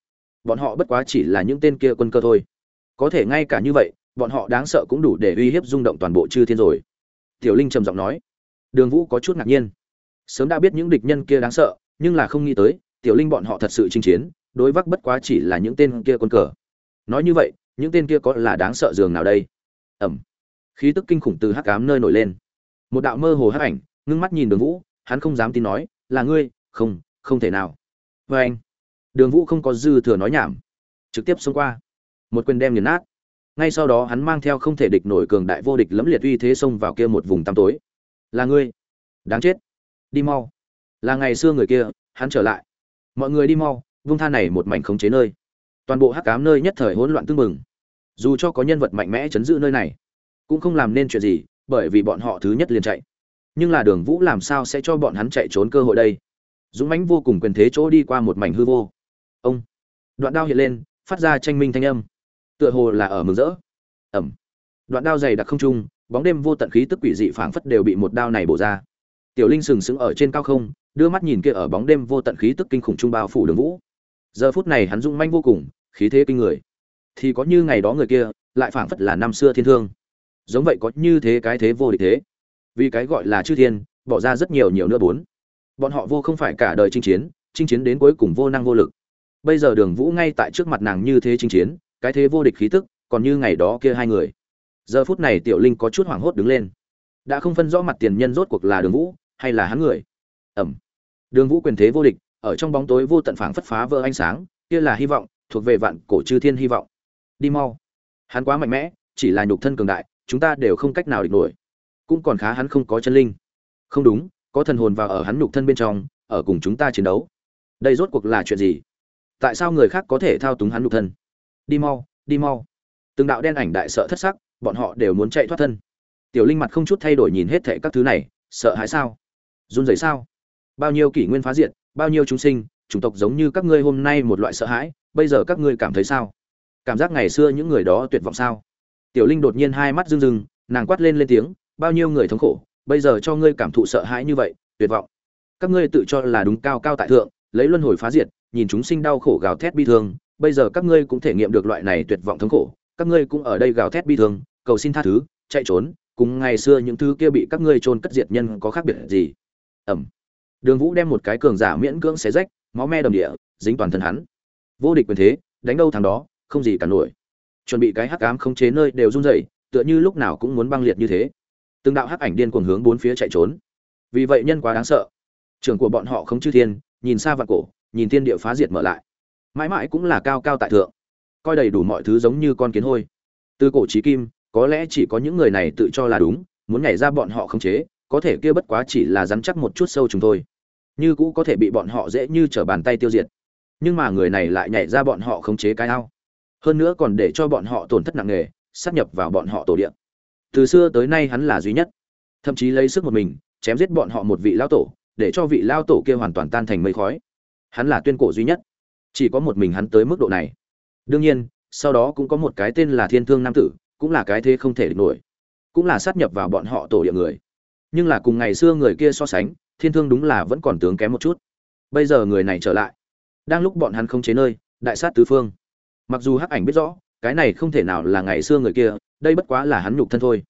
Bọn họ bất quá chỉ là những tên kia quân cơ thôi. Có thể ngay cả như vậy, bọn họ đáng sợ cũng đủ để uy hiếp rung động toàn bộ chư thiên rồi. Tiểu linh trầm giọng nói. Đường vũ có chút ngạc nhiên. Sớm đã biết những địch nhân kia đáng sợ, nhưng là không nghĩ tới, tiểu linh bọn họ thật sự chinh chiến, đối vắc bất quá chỉ là những tên kia quân cờ. Nói như vậy, những tên kia có là đáng sợ giường nào đây? Ẩm. Khí tức kinh khủng từ hắc cám nơi nổi lên. Một đạo mơ hồ hắc ảnh, ngưng mắt nhìn đường vũ hắn không dám tin nói, là ngươi, không không thể nào. Vê anh, đường vũ không có dư thừa nói nhảm, trực tiếp xông qua, một quyền đem nghiền nát. Ngay sau đó hắn mang theo không thể địch nổi cường đại vô địch lẫm liệt uy thế xông vào kia một vùng tăm tối. Là ngươi, đáng chết, đi mau. Là ngày xưa người kia, hắn trở lại. Mọi người đi mau vung tha này một mảnh khống chế nơi. Toàn bộ hắc cám nơi nhất thời hỗn loạn tưng bừng. Dù cho có nhân vật mạnh mẽ chấn giữ nơi này, cũng không làm nên chuyện gì, bởi vì bọn họ thứ nhất liền chạy nhưng là đường vũ làm sao sẽ cho bọn hắn chạy trốn cơ hội đây? Dũng mãnh vô cùng quyền thế chỗ đi qua một mảnh hư vô. Ông, đoạn đao hiện lên, phát ra tranh minh thanh âm. Tựa hồ là ở mừng rỡ. Ẩm. Đoạn đao dày đặc không trung, bóng đêm vô tận khí tức quỷ dị phảng phất đều bị một đao này bổ ra. Tiểu linh sừng sững ở trên cao không, đưa mắt nhìn kia ở bóng đêm vô tận khí tức kinh khủng trung bao phủ đường vũ. Giờ phút này hắn dũng manh vô cùng, khí thế kinh người. Thì có như ngày đó người kia, lại phảng phất là năm xưa thiên thương. Giống vậy có như thế cái thế vô địch thế vì cái gọi là chư thiên, bỏ ra rất nhiều nhiều nữa bốn. Bọn họ vô không phải cả đời chinh chiến chinh chiến đến cuối cùng vô năng vô lực. Bây giờ đường vũ ngay tại trước mặt nàng như thế chinh chiến, cái thế vô địch khí tức, còn như ngày đó kia hai người. Giờ phút này tiểu linh có chút hoảng hốt đứng lên. Đã không phân rõ mặt tiền nhân rốt cuộc là đường vũ hay là hắn người. Ẩm. Đường vũ quyền thế vô địch, ở trong bóng tối vô tận phảng phất phá vỡ ánh sáng, kia là hy vọng, thuộc về vạn cổ chư thiên hy vọng. Đi mau. Hắn quá mạnh mẽ, chỉ là nhục thân cường đại, chúng ta đều không cách nào địch nổi cũng còn khá hắn không có chân linh. Không đúng, có thần hồn vào ở hắn nhục thân bên trong, ở cùng chúng ta chiến đấu. Đây rốt cuộc là chuyện gì? Tại sao người khác có thể thao túng hắn nhục thân? Đi mau đi mau. Từng đạo đen ảnh đại sợ thất sắc, bọn họ đều muốn chạy thoát thân. Tiểu linh mặt không chút thay đổi nhìn hết thệ các thứ này, sợ hãi sao? Run rẩy sao? Bao nhiêu kỷ nguyên phá diện bao nhiêu chúng sinh, chủng tộc giống như các ngươi hôm nay một loại sợ hãi, bây giờ các ngươi cảm thấy sao? Cảm giác ngày xưa những người đó tuyệt vọng sao? Tiểu linh đột nhiên hai mắt rưng rưng, nàng quát lên lên tiếng bao nhiêu người thống khổ, bây giờ cho ngươi cảm thụ sợ hãi như vậy, tuyệt vọng. Các ngươi tự cho là đúng cao cao tại thượng, lấy luân hồi phá diệt, nhìn chúng sinh đau khổ gào thét bi thương, bây giờ các ngươi cũng thể nghiệm được loại này tuyệt vọng thống khổ. Các ngươi cũng ở đây gào thét bi thương, cầu xin tha thứ, chạy trốn, cùng ngày xưa những thứ kia bị các ngươi chôn cất diệt nhân có khác biệt gì? Ẩm. Đường vũ đem một cái cường giả miễn cưỡng xé rách, máu me đầm địa, dính toàn thân hắn. Vô địch quyền thế, đánh đâu thằng đó, không gì cả nổi. Chuẩn bị cái hắc ám không chế nơi đều run rẩy, tựa như lúc nào cũng muốn băng liệt như thế từng đạo hắc ảnh điên cuồng hướng bốn phía chạy trốn. Vì vậy nhân quá đáng sợ. Trưởng của bọn họ không chư thiên, nhìn xa vạn cổ, nhìn thiên địa phá diệt mở lại. Mãi mãi cũng là cao cao tại thượng. Coi đầy đủ mọi thứ giống như con kiến hôi. Từ cổ trí kim, có lẽ chỉ có những người này tự cho là đúng, muốn nhảy ra bọn họ khống chế, có thể kia bất quá chỉ là rắn chắc một chút sâu chúng thôi. Như cũ có thể bị bọn họ dễ như trở bàn tay tiêu diệt. Nhưng mà người này lại nhảy ra bọn họ khống chế cái ao. Hơn nữa còn để cho bọn họ tổn thất nặng nề sát nhập vào bọn họ tổ địa từ xưa tới nay hắn là duy nhất. Thậm chí lấy sức một mình, chém giết bọn họ một vị lao tổ, để cho vị lao tổ kia hoàn toàn tan thành mây khói. Hắn là tuyên cổ duy nhất. Chỉ có một mình hắn tới mức độ này. Đương nhiên, sau đó cũng có một cái tên là thiên thương nam tử, cũng là cái thế không thể địch nổi. Cũng là sát nhập vào bọn họ tổ địa người. Nhưng là cùng ngày xưa người kia so sánh, thiên thương đúng là vẫn còn tướng kém một chút. Bây giờ người này trở lại. Đang lúc bọn hắn không chế nơi, đại sát tứ phương. Mặc dù hắc ảnh biết rõ cái này không thể nào là ngày xưa người kia, đây bất quá là hắn nhục thân thôi.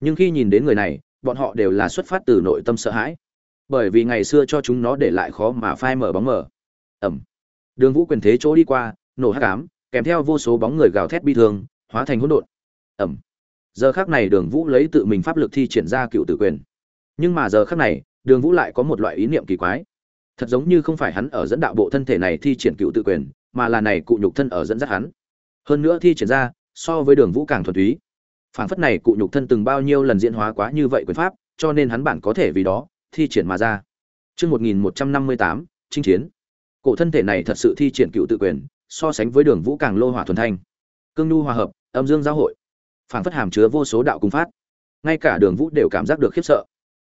Nhưng khi nhìn đến người này, bọn họ đều là xuất phát từ nội tâm sợ hãi. Bởi vì ngày xưa cho chúng nó để lại khó mà phai mở bóng mở ẩm. Đường vũ quyền thế chỗ đi qua, nổ hắc ám, kèm theo vô số bóng người gào thét bi thương, hóa thành hỗn độn. Ẩm. Giờ khác này đường vũ lấy tự mình pháp lực thi triển ra cựu tử quyền. Nhưng mà giờ khác này, đường vũ lại có một loại ý niệm kỳ quái. Thật giống như không phải hắn ở dẫn đạo bộ thân thể này thi triển cựu tự quyền, mà là này cụ nhục thân ở dẫn dắt hắn hơn nữa thi triển ra so với đường vũ càng thuần túy phản phất này cụ nhục thân từng bao nhiêu lần diễn hóa quá như vậy quyền pháp cho nên hắn bản có thể vì đó thi triển mà ra Trước 1158, chinh chiến. Cổ thân thể này thật sự thi triển cựu tự quyền, so sánh với đường vũ càng lô hỏa thuần thanh. Cương nhu hòa hợp, âm dương giao hội. Phản phất hàm chứa vô số đạo cung phát. Ngay cả đường vũ đều cảm giác được khiếp sợ.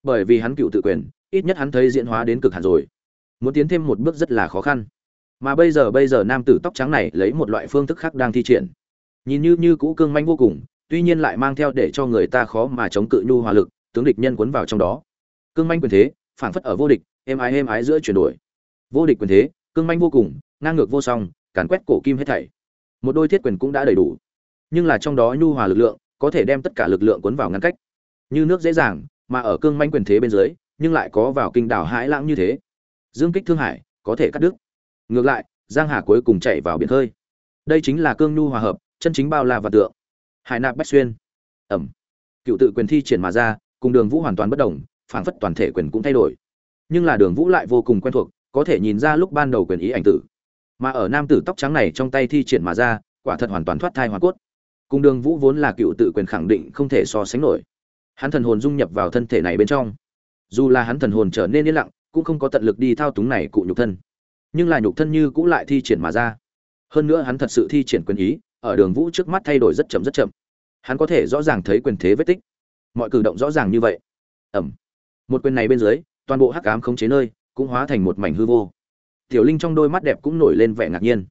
Bởi vì hắn cựu tự quyền, ít nhất hắn thấy diễn hóa đến cực hạn rồi. Muốn tiến thêm một bước rất là khó khăn. Mà bây giờ bây giờ nam tử tóc trắng này lấy một loại phương thức khác đang thi triển. Nhìn như như cũ cương manh vô cùng, tuy nhiên lại mang theo để cho người ta khó mà chống cự nhu hòa lực, tướng địch nhân cuốn vào trong đó. Cương manh quyền thế phản phất ở vô địch êm ái êm ái giữa chuyển đổi. Vô địch quyền thế cương manh vô cùng ngang ngược vô song càn quét cổ kim hết thảy. Một đôi thiết quyền cũng đã đầy đủ. Nhưng là trong đó nhu hòa lực lượng có thể đem tất cả lực lượng cuốn vào ngăn cách. Như nước dễ dàng mà ở cương manh quyền thế bên dưới nhưng lại có vào kinh đảo hãi lãng như thế. Dương kích thương hải có thể cắt đứt ngược lại, giang hà cuối cùng chạy vào biển hơi. đây chính là cương nhu hòa hợp, chân chính bao la và tượng. Hải nạp bách xuyên. Ẩm. Cựu tự quyền thi triển mà ra, cùng đường vũ hoàn toàn bất đồng, phảng phất toàn thể quyền cũng thay đổi. Nhưng là đường vũ lại vô cùng quen thuộc, có thể nhìn ra lúc ban đầu quyền ý ảnh tử. Mà ở nam tử tóc trắng này trong tay thi triển mà ra, quả thật hoàn toàn thoát thai hoàn cốt. Cùng đường vũ vốn là cựu tự quyền khẳng định không thể so sánh nổi. Hắn thần hồn dung nhập vào thân thể này bên trong. Dù là hắn thần hồn trở nên yên lặng, cũng không có tận lực đi thao túng này cụ nhục thân nhưng là nhục thân như cũng lại thi triển mà ra. Hơn nữa hắn thật sự thi triển quyền ý, ở đường vũ trước mắt thay đổi rất chậm rất chậm. Hắn có thể rõ ràng thấy quyền thế vết tích. Mọi cử động rõ ràng như vậy. Ẩm. Một quyền này bên dưới, toàn bộ hắc ám khống chế nơi cũng hóa thành một mảnh hư vô. Tiểu linh trong đôi mắt đẹp cũng nổi lên vẻ ngạc nhiên.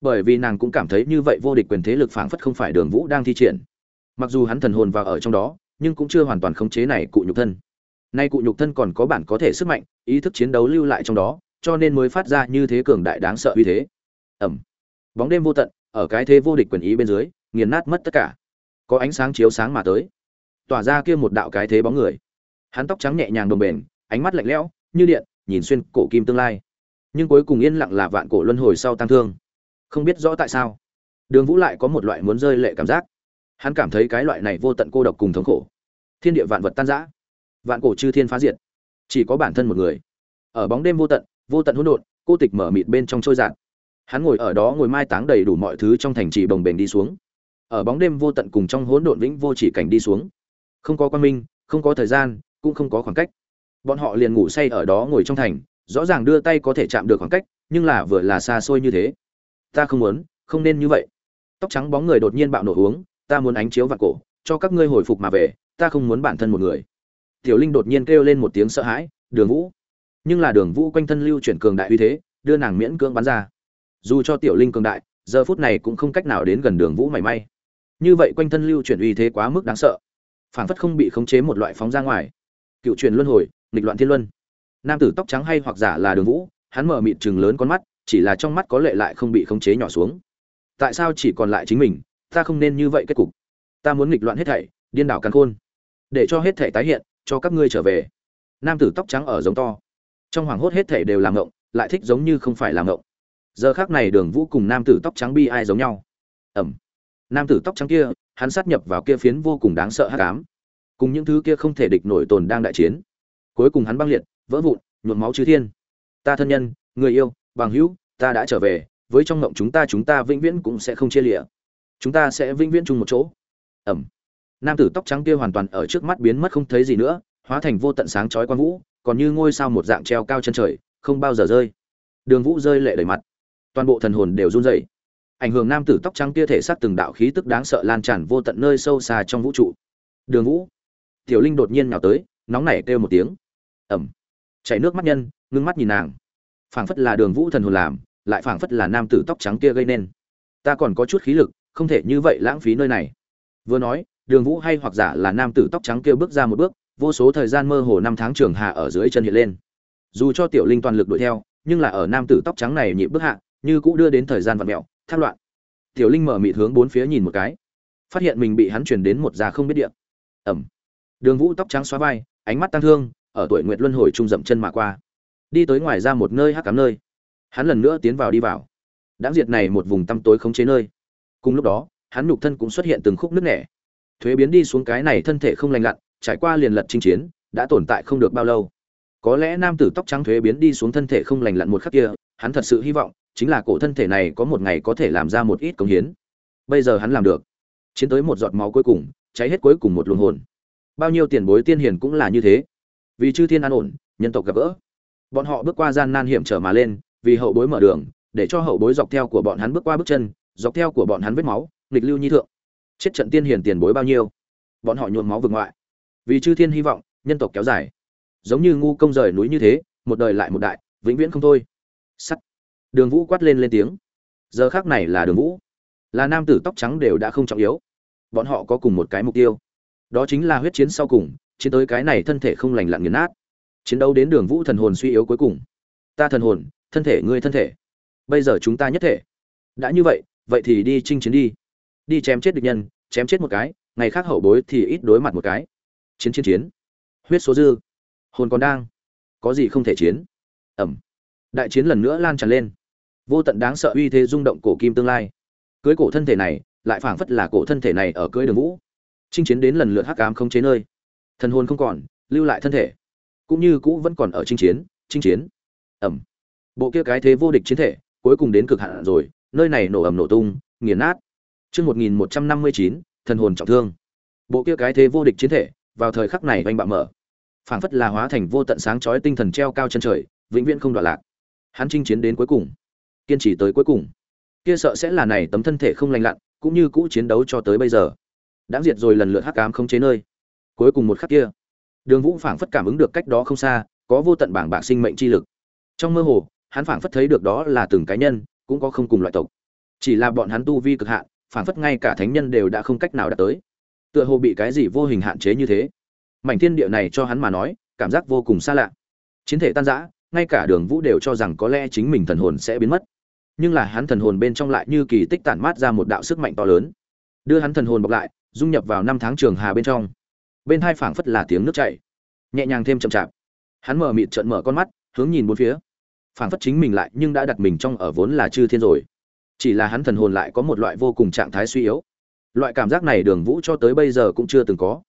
Bởi vì nàng cũng cảm thấy như vậy vô địch quyền thế lực phảng phất không phải đường vũ đang thi triển. Mặc dù hắn thần hồn vào ở trong đó, nhưng cũng chưa hoàn toàn khống chế này cụ nhục thân. Nay cụ nhục thân còn có bản có thể sức mạnh, ý thức chiến đấu lưu lại trong đó cho nên mới phát ra như thế cường đại đáng sợ uy thế. Ẩm. Bóng đêm vô tận, ở cái thế vô địch quyền ý bên dưới, nghiền nát mất tất cả. Có ánh sáng chiếu sáng mà tới. Tỏa ra kia một đạo cái thế bóng người. Hắn tóc trắng nhẹ nhàng đồng bền, ánh mắt lạnh lẽo, như điện, nhìn xuyên cổ kim tương lai. Nhưng cuối cùng yên lặng là vạn cổ luân hồi sau tăng thương. Không biết rõ tại sao. Đường vũ lại có một loại muốn rơi lệ cảm giác. Hắn cảm thấy cái loại này vô tận cô độc cùng thống khổ. Thiên địa vạn vật tan rã. Vạn cổ chư thiên phá diệt. Chỉ có bản thân một người. Ở bóng đêm vô tận vô tận hỗn độn, cô tịch mở mịt bên trong trôi giạt hắn ngồi ở đó ngồi mai táng đầy đủ mọi thứ trong thành trì bồng bềnh đi xuống. Ở bóng đêm vô tận cùng trong hỗn độn vĩnh vô chỉ cảnh đi xuống. Không có quan minh, không có thời gian, cũng không có khoảng cách. Bọn họ liền ngủ say ở đó ngồi trong thành, rõ ràng đưa tay có thể chạm được khoảng cách, nhưng là vừa là xa xôi như thế. Ta không muốn, không nên như vậy. Tóc trắng bóng người đột nhiên bạo nổ uống ta muốn ánh chiếu vạn cổ, cho các ngươi hồi phục mà về, ta không muốn bản thân một người. Tiểu linh đột nhiên kêu lên một tiếng sợ hãi, đường vũ nhưng là đường vũ quanh thân lưu chuyển cường đại uy thế, đưa nàng miễn cưỡng bắn ra. Dù cho tiểu linh cường đại, giờ phút này cũng không cách nào đến gần đường vũ mảy may. Như vậy quanh thân lưu chuyển uy thế quá mức đáng sợ. Phản phất không bị khống chế một loại phóng ra ngoài. Cựu truyền luân hồi, nghịch loạn thiên luân. Nam tử tóc trắng hay hoặc giả là đường vũ, hắn mở mịt chừng lớn con mắt, chỉ là trong mắt có lệ lại không bị khống chế nhỏ xuống. Tại sao chỉ còn lại chính mình? Ta không nên như vậy kết cục. Ta muốn nghịch loạn hết thảy, điên đảo căn khôn. Để cho hết thảy tái hiện, cho các ngươi trở về. Nam tử tóc trắng ở giống to trong hoàng hốt hết thể đều làm ngộng, lại thích giống như không phải làm ngộng. Giờ khác này đường vũ cùng nam tử tóc trắng bi ai giống nhau. Ẩm. Nam tử tóc trắng kia, hắn sát nhập vào kia phiến vô cùng đáng sợ hát cám cùng những thứ kia không thể địch nổi tồn đang đại chiến. Cuối cùng hắn băng liệt, vỡ vụn, nhuộm máu chư thiên. Ta thân nhân, người yêu, bằng hữu, ta đã trở về, với trong ngộng chúng ta chúng ta vĩnh viễn cũng sẽ không chia lịa chúng ta sẽ vĩnh viễn chung một chỗ. Ẩm. Nam tử tóc trắng kia hoàn toàn ở trước mắt biến mất không thấy gì nữa, hóa thành vô tận sáng chói quan vũ còn như ngôi sao một dạng treo cao chân trời, không bao giờ rơi. Đường vũ rơi lệ đầy mặt. Toàn bộ thần hồn đều run rẩy. Ảnh hưởng nam tử tóc trắng kia thể xác từng đạo khí tức đáng sợ lan tràn vô tận nơi sâu xa trong vũ trụ. Đường vũ, tiểu linh đột nhiên nhào tới, nóng nảy kêu một tiếng. Ẩm chảy nước mắt nhân, ngưng mắt nhìn nàng. Phảng phất là đường vũ thần hồn làm, lại phảng phất là nam tử tóc trắng kia gây nên. Ta còn có chút khí lực, không thể như vậy lãng phí nơi này. Vừa nói, đường vũ hay hoặc giả là nam tử tóc trắng kia bước ra một bước vô số thời gian mơ hồ năm tháng trường hạ ở dưới chân hiện lên. Dù cho tiểu linh toàn lực đuổi theo, nhưng là ở nam tử tóc trắng này nhịp bước hạ, như cũng đưa đến thời gian vặn mẹo, thác loạn. Tiểu linh mở mịt hướng bốn phía nhìn một cái. Phát hiện mình bị hắn truyền đến một già không biết điện ẩm. Đường vũ tóc trắng xóa vai, ánh mắt tăng thương, ở tuổi nguyệt luân hồi trung dậm chân mà qua. Đi tới ngoài ra một nơi hắc cám nơi. Hắn lần nữa tiến vào đi vào. Đáng diệt này một vùng tăm tối khống chế nơi. Cùng lúc đó, hắn nhục thân cũng xuất hiện từng khúc nước nẻ. Thuế biến đi xuống cái này thân thể không lành lặn trải qua liền lật chinh chiến, đã tồn tại không được bao lâu. Có lẽ nam tử tóc trắng thuế biến đi xuống thân thể không lành lặn một khắc kia, hắn thật sự hy vọng, chính là cổ thân thể này có một ngày có thể làm ra một ít công hiến. Bây giờ hắn làm được. Chiến tới một giọt máu cuối cùng, cháy hết cuối cùng một luồng hồn. Bao nhiêu tiền bối tiên hiền cũng là như thế. Vì chư thiên an ổn, nhân tộc gặp gỡ. Bọn họ bước qua gian nan hiểm trở mà lên, vì hậu bối mở đường, để cho hậu bối dọc theo của bọn hắn bước qua bước chân, dọc theo của bọn hắn vết máu, nghịch lưu nhi thượng. Chết trận tiên hiền tiền bối bao nhiêu? Bọn họ nhuộm máu vực ngoại vì chư thiên hy vọng, nhân tộc kéo dài. Giống như ngu công rời núi như thế, một đời lại một đại, vĩnh viễn không thôi. Sắt. Đường vũ quát lên lên tiếng. Giờ khác này là đường vũ. Là nam tử tóc trắng đều đã không trọng yếu. Bọn họ có cùng một cái mục tiêu. Đó chính là huyết chiến sau cùng, chiến tới cái này thân thể không lành lặn nghiền nát. Chiến đấu đến đường vũ thần hồn suy yếu cuối cùng. Ta thần hồn, thân thể ngươi thân thể. Bây giờ chúng ta nhất thể. Đã như vậy vậy thì đi chinh chiến đi. Đi chém chết địch nhân, chém chết một cái, ngày khác hậu bối thì ít đối mặt một cái chiến chiến chiến. Huyết số dư. Hồn còn đang. Có gì không thể chiến? Ẩm. Đại chiến lần nữa lan tràn lên. Vô tận đáng sợ uy thế rung động cổ kim tương lai. Cưới cổ thân thể này, lại phảng phất là cổ thân thể này ở cưới đường vũ. Chinh chiến đến lần lượt hắc ám không chế nơi. Thần hồn không còn, lưu lại thân thể. Cũng như cũ vẫn còn ở chinh chiến chinh chiến. Ẩm. Bộ kia cái thế vô địch chiến thể, cuối cùng đến cực hạn rồi, nơi này nổ ầm nổ tung, nghiền nát. Chương một nghìn một trăm năm mươi chín, thần hồn trọng thương. Bộ kia cái thế vô địch chiến thể vào thời khắc này oanh bạo mở. Phảng phất là hóa thành vô tận sáng chói tinh thần treo cao chân trời, vĩnh viễn không đoạn lạc. Hắn chinh chiến đến cuối cùng, kiên trì tới cuối cùng. Kia sợ sẽ là này tấm thân thể không lành lặn, cũng như cũ chiến đấu cho tới bây giờ. Đã diệt rồi lần lượt hắc ám không chế nơi. Cuối cùng một khắc kia, đường vũ phảng phất cảm ứng được cách đó không xa, có vô tận bảng bạc sinh mệnh chi lực. Trong mơ hồ, hắn phảng phất thấy được đó là từng cá nhân, cũng có không cùng loại tộc. Chỉ là bọn hắn tu vi cực hạn, phảng phất ngay cả thánh nhân đều đã không cách nào đạt tới tựa hồ bị cái gì vô hình hạn chế như thế. Mảnh thiên địa này cho hắn mà nói, cảm giác vô cùng xa lạ. Chiến thể tan rã, ngay cả đường vũ đều cho rằng có lẽ chính mình thần hồn sẽ biến mất. Nhưng là hắn thần hồn bên trong lại như kỳ tích tản mát ra một đạo sức mạnh to lớn. Đưa hắn thần hồn bọc lại, dung nhập vào năm tháng trường hà bên trong. Bên hai phảng phất là tiếng nước chảy. Nhẹ nhàng thêm chậm chạp. Hắn mở mịt trận mở con mắt, hướng nhìn bốn phía. Phảng phất chính mình lại nhưng đã đặt mình trong ở vốn là chư thiên rồi. Chỉ là hắn thần hồn lại có một loại vô cùng trạng thái suy yếu loại cảm giác này đường vũ cho tới bây giờ cũng chưa từng có.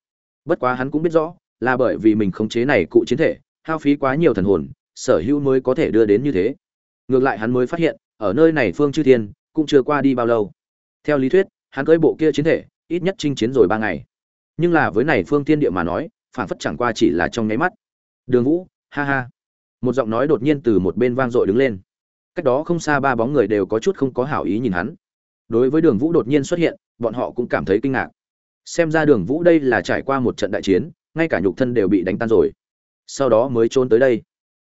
Bất quá hắn cũng biết rõ, là bởi vì mình khống chế này cụ chiến thể, hao phí quá nhiều thần hồn, sở hữu mới có thể đưa đến như thế. Ngược lại hắn mới phát hiện, ở nơi này phương chư thiên cũng chưa qua đi bao lâu. Theo lý thuyết, hắn cưỡi bộ kia chiến thể, ít nhất chinh chiến rồi ba ngày. Nhưng là với này phương tiên địa mà nói, phản phất chẳng qua chỉ là trong nháy mắt. Đường vũ, ha ha. Một giọng nói đột nhiên từ một bên vang dội đứng lên. Cách đó không xa ba bóng người đều có chút không có hảo ý nhìn hắn đối với đường vũ đột nhiên xuất hiện, bọn họ cũng cảm thấy kinh ngạc. Xem ra đường vũ đây là trải qua một trận đại chiến, ngay cả nhục thân đều bị đánh tan rồi. Sau đó mới trốn tới đây.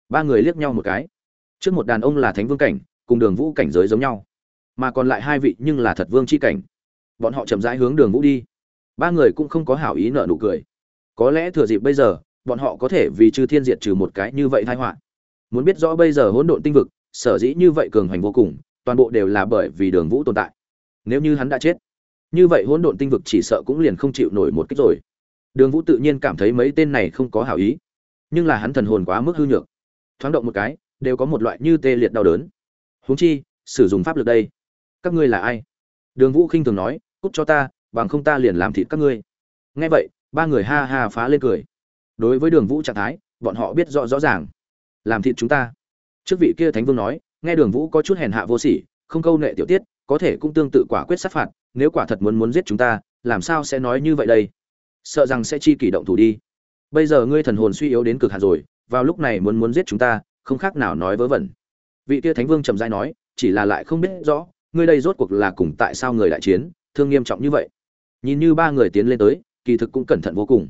Ba người liếc nhau một cái. Trước một đàn ông là thánh vương cảnh, cùng đường vũ cảnh giới giống nhau. Mà còn lại hai vị nhưng là thật vương c h i cảnh. Bọn họ chậm rãi hướng đường vũ đi. Ba người cũng không có hảo ý nợ nụ cười. Có lẽ thừa dịp bây giờ, bọn họ có thể vì chư thiên diệt trừ một cái như vậy thái họa. Muốn biết rõ bây giờ hỗn độn tinh vực, sở dĩ như vậy cường hành vô cùng, toàn bộ đều là bởi vì đường vũ tồn tại nếu như hắn đã chết, như vậy hỗn độn tinh vực chỉ sợ cũng liền không chịu nổi một kích rồi. Đường vũ tự nhiên cảm thấy mấy tên này không có hảo ý, nhưng là hắn thần hồn quá mức hư nhược, thoáng động một cái, đều có một loại như tê liệt đau đớn. Huống chi, sử dụng pháp lực đây, các ngươi là ai? Đường vũ khinh thường nói, cút cho ta, bằng không ta liền làm thịt các ngươi. Nghe vậy, ba người ha ha phá lên cười. Đối với đường vũ trạng thái, bọn họ biết rõ rõ ràng. Làm thịt chúng ta. Trước vị kia thánh vương nói, nghe đường vũ có chút hèn hạ vô sỉ không câu nệ tiểu tiết, có thể cũng tương tự quả quyết sát phạt, nếu quả thật muốn muốn giết chúng ta, làm sao sẽ nói như vậy đây? Sợ rằng sẽ chi kỷ động thủ đi. Bây giờ ngươi thần hồn suy yếu đến cực hạn rồi, vào lúc này muốn muốn giết chúng ta, không khác nào nói vớ vẩn. Vị tia thánh vương trầm dai nói, chỉ là lại không biết rõ, ngươi đây rốt cuộc là cùng tại sao người đại chiến, thương nghiêm trọng như vậy. Nhìn như ba người tiến lên tới, kỳ thực cũng cẩn thận vô cùng.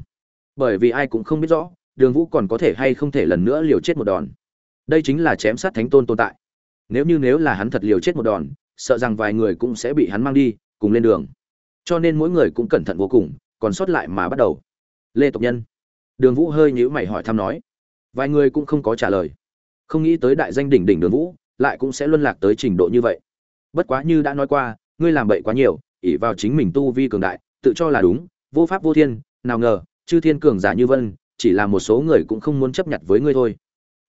Bởi vì ai cũng không biết rõ, đường vũ còn có thể hay không thể lần nữa liều chết một đòn. Đây chính là chém sát thánh tôn tồn tại nếu như nếu là hắn thật liều chết một đòn, sợ rằng vài người cũng sẽ bị hắn mang đi, cùng lên đường. Cho nên mỗi người cũng cẩn thận vô cùng, còn sót lại mà bắt đầu. Lê tộc nhân. Đường vũ hơi nhữ mày hỏi thăm nói. Vài người cũng không có trả lời. Không nghĩ tới đại danh đỉnh đỉnh đường vũ, lại cũng sẽ luân lạc tới trình độ như vậy. Bất quá như đã nói qua, ngươi làm bậy quá nhiều, ỷ vào chính mình tu vi cường đại, tự cho là đúng, vô pháp vô thiên, nào ngờ, chư thiên cường giả như vân, chỉ là một số người cũng không muốn chấp nhận với ngươi thôi.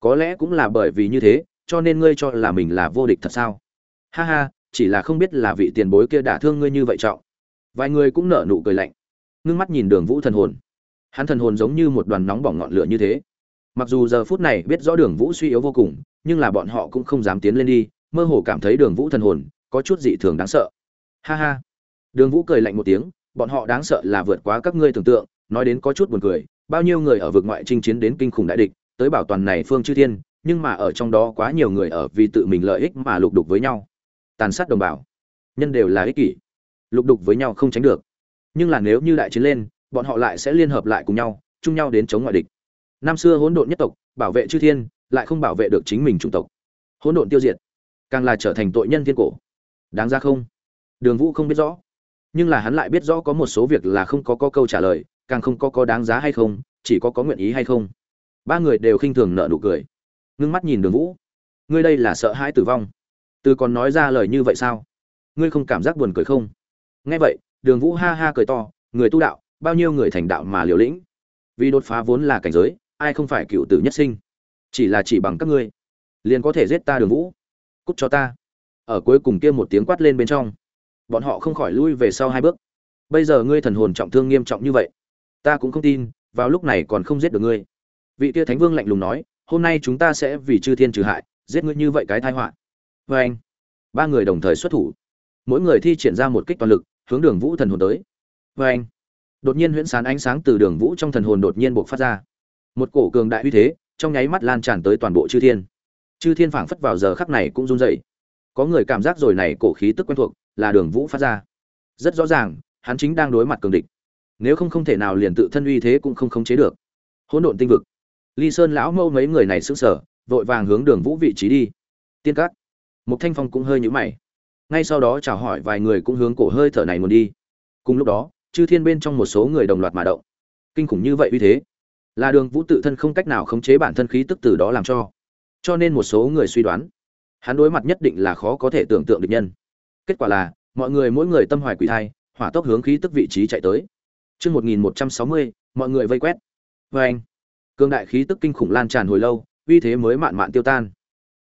Có lẽ cũng là bởi vì như thế cho nên ngươi cho là mình là vô địch thật sao? Ha ha, chỉ là không biết là vị tiền bối kia đả thương ngươi như vậy trọng. Vài người cũng nở nụ cười lạnh. Ngưng mắt nhìn đường vũ thần hồn. Hắn thần hồn giống như một đoàn nóng bỏng ngọn lửa như thế. Mặc dù giờ phút này biết rõ đường vũ suy yếu vô cùng, nhưng là bọn họ cũng không dám tiến lên đi, mơ hồ cảm thấy đường vũ thần hồn có chút dị thường đáng sợ. Ha ha. Đường vũ cười lạnh một tiếng, bọn họ đáng sợ là vượt quá các ngươi tưởng tượng, nói đến có chút buồn cười, bao nhiêu người ở vực ngoại chinh chiến đến kinh khủng đại địch, tới bảo toàn này phương chư thiên nhưng mà ở trong đó quá nhiều người ở vì tự mình lợi ích mà lục đục với nhau. Tàn sát đồng bào. Nhân đều là ích kỷ. Lục đục với nhau không tránh được. Nhưng là nếu như đại chiến lên bọn họ lại sẽ liên hợp lại cùng nhau chung nhau đến chống ngoại địch. Năm xưa hỗn độn nhất tộc bảo vệ chư thiên lại không bảo vệ được chính mình chủng tộc. Hỗn độn tiêu diệt càng là trở thành tội nhân thiên cổ. Đáng ra không? Đường vũ không biết rõ. Nhưng là hắn lại biết rõ có một số việc là không có, có câu trả lời càng không có có đáng giá hay không chỉ có có nguyện ý hay không. Ba người đều khinh thường nợ nụ cười ngưng mắt nhìn đường vũ. Ngươi đây là sợ hãi tử vong. Từ còn nói ra lời như vậy sao? Ngươi không cảm giác buồn cười không? Nghe vậy, đường vũ ha ha cười to, người tu đạo, bao nhiêu người thành đạo mà liều lĩnh. Vì đột phá vốn là cảnh giới, ai không phải cựu tử nhất sinh? Chỉ là chỉ bằng các ngươi, liền có thể giết ta đường vũ. Cút cho ta. Ở cuối cùng kia một tiếng quát lên bên trong. Bọn họ không khỏi lui về sau hai bước. Bây giờ ngươi thần hồn trọng thương nghiêm trọng như vậy, ta cũng không tin, vào lúc này còn không giết được ngươi. Vị tia thánh vương lạnh lùng nói hôm nay chúng ta sẽ vì chư thiên trừ hại, giết ngươi như vậy cái tai họa. Vê anh. Ba người đồng thời xuất thủ. Mỗi người thi triển ra một kích toàn lực, hướng đường vũ thần hồn tới. Vê anh. Đột nhiên huyễn sán ánh sáng từ đường vũ trong thần hồn đột nhiên buộc phát ra. Một cổ cường đại uy thế, trong nháy mắt lan tràn tới toàn bộ chư thiên. Chư thiên phảng phất vào giờ khắc này cũng run dậy có người cảm giác rồi này cổ khí tức quen thuộc, là đường vũ phát ra. Rất rõ ràng, hắn chính đang đối mặt cường địch. Nếu không không thể nào liền tự thân uy thế cũng không khống chế được. Hỗn độn tinh vực ly sơn lão mâu mấy người này sững sờ vội vàng hướng đường vũ vị trí đi. Tiên cát một thanh phong cũng hơi nhũ mày. Ngay sau đó chào hỏi vài người cũng hướng cổ hơi thở này muốn đi. Cùng lúc đó chư thiên bên trong một số người đồng loạt mà động. Kinh khủng như vậy uy thế. Là đường vũ tự thân không cách nào khống chế bản thân khí tức từ đó làm cho. Cho nên một số người suy đoán hắn đối mặt nhất định là khó có thể tưởng tượng được nhân. Kết quả là mọi người mỗi người tâm hoài quỷ thai hỏa tốc hướng khí tức vị trí chạy tới. Trước 1160, mọi người vây quét. Và anh, cương đại khí tức kinh khủng lan tràn hồi lâu, uy thế mới mạn mạn tiêu tan.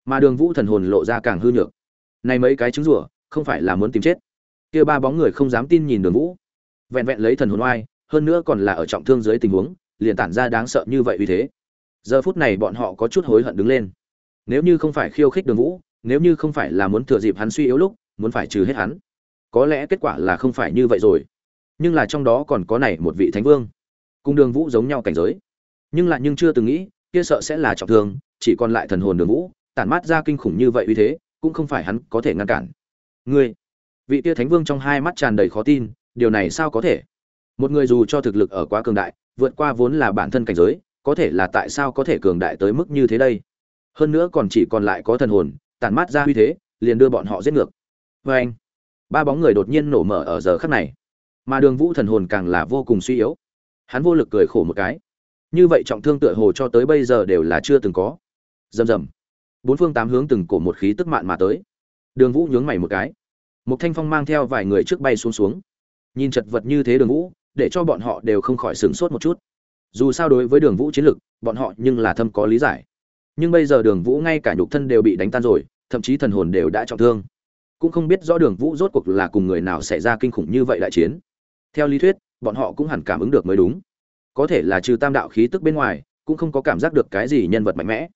Mà Đường Vũ thần hồn lộ ra càng hư nhược. Này mấy cái trứng rủa, không phải là muốn tìm chết. Kia ba bóng người không dám tin nhìn Đường Vũ. Vẹn vẹn lấy thần hồn oai, hơn nữa còn là ở trọng thương dưới tình huống, liền tản ra đáng sợ như vậy uy thế. Giờ phút này bọn họ có chút hối hận đứng lên. Nếu như không phải khiêu khích Đường Vũ, nếu như không phải là muốn thừa dịp hắn suy yếu lúc, muốn phải trừ hết hắn, có lẽ kết quả là không phải như vậy rồi nhưng là trong đó còn có này một vị thánh vương cùng đường vũ giống nhau cảnh giới nhưng lại nhưng chưa từng nghĩ, kia sợ sẽ là trọng thương, chỉ còn lại thần hồn đường vũ, tản mát ra kinh khủng như vậy uy thế, cũng không phải hắn có thể ngăn cản. Ngươi, vị tia thánh vương trong hai mắt tràn đầy khó tin, điều này sao có thể? Một người dù cho thực lực ở quá cường đại, vượt qua vốn là bản thân cảnh giới, có thể là tại sao có thể cường đại tới mức như thế đây? Hơn nữa còn chỉ còn lại có thần hồn, tản mát ra uy thế, liền đưa bọn họ giết ngược. Vê anh, ba bóng người đột nhiên nổ mở ở giờ khắc này. Mà đường vũ thần hồn càng là vô cùng suy yếu. Hắn vô lực cười khổ một cái như vậy trọng thương tựa hồ cho tới bây giờ đều là chưa từng có. Rầm rầm. Bốn phương tám hướng từng cổ một khí tức mạn mà tới. Đường vũ nhướng mày một cái. Một thanh phong mang theo vài người trước bay xuống xuống. Nhìn chật vật như thế đường vũ, để cho bọn họ đều không khỏi sửng sốt một chút. Dù sao đối với đường vũ chiến lực, bọn họ nhưng là thâm có lý giải. Nhưng bây giờ đường vũ ngay cả nhục thân đều bị đánh tan rồi, thậm chí thần hồn đều đã trọng thương. Cũng không biết rõ đường vũ rốt cuộc là cùng người nào xảy ra kinh khủng như vậy đại chiến. Theo lý thuyết, bọn họ cũng hẳn cảm ứng được mới đúng có thể là trừ tam đạo khí tức bên ngoài, cũng không có cảm giác được cái gì nhân vật mạnh mẽ.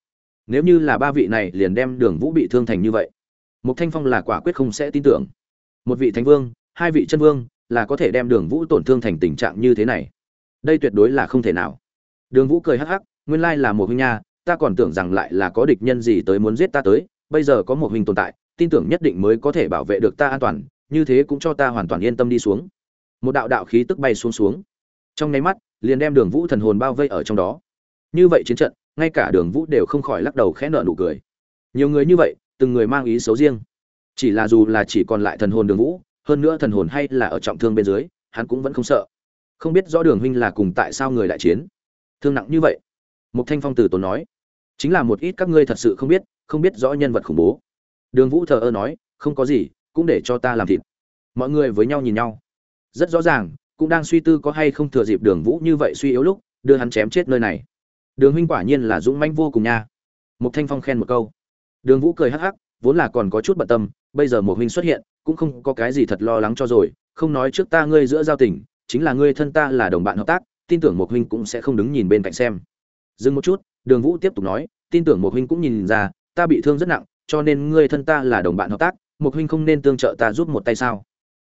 Nếu như là ba vị này liền đem đường vũ bị thương thành như vậy một thanh phong là quả quyết không sẽ tin tưởng. Một vị thánh vương, hai vị chân vương, là có thể đem đường vũ tổn thương thành tình trạng như thế này. Đây tuyệt đối là không thể nào. Đường vũ cười hắc hắc, nguyên lai là một huynh nha, ta còn tưởng rằng lại là có địch nhân gì tới muốn giết ta tới, bây giờ có một huynh tồn tại, tin tưởng nhất định mới có thể bảo vệ được ta an toàn, như thế cũng cho ta hoàn toàn yên tâm đi xuống. Một đạo đạo khí tức bay xuống xuống. Trong nháy mắt liền đem đường vũ thần hồn bao vây ở trong đó. Như vậy chiến trận, ngay cả đường vũ đều không khỏi lắc đầu khẽ nợ nụ cười. Nhiều người như vậy, từng người mang ý xấu riêng. Chỉ là dù là chỉ còn lại thần hồn đường vũ, hơn nữa thần hồn hay là ở trọng thương bên dưới, hắn cũng vẫn không sợ. Không biết rõ đường huynh là cùng tại sao người đại chiến. Thương nặng như vậy. Một thanh phong tử tốn nói, chính là một ít các ngươi thật sự không biết không biết rõ nhân vật khủng bố. Đường vũ thờ ơ nói, không có gì, cũng để cho ta làm thịt. Mọi người với nhau nhìn nhau. Rất rõ ràng cũng đang suy tư có hay không thừa dịp đường vũ như vậy suy yếu lúc, đưa hắn chém chết nơi này. Đường huynh quả nhiên là dũng mãnh vô cùng nha. Một thanh phong khen một câu. Đường vũ cười hắc hắc, vốn là còn có chút bận tâm, bây giờ một huynh xuất hiện, cũng không có cái gì thật lo lắng cho rồi, không nói trước ta ngươi giữa giao tình, chính là ngươi thân ta là đồng bạn hợp tác, tin tưởng một huynh cũng sẽ không đứng nhìn bên cạnh xem. Dừng một chút, đường vũ tiếp tục nói, tin tưởng một huynh cũng nhìn ra, ta bị thương rất nặng, cho nên ngươi thân ta là đồng bạn hợp tác một huynh không nên tương trợ ta giúp một tay sao?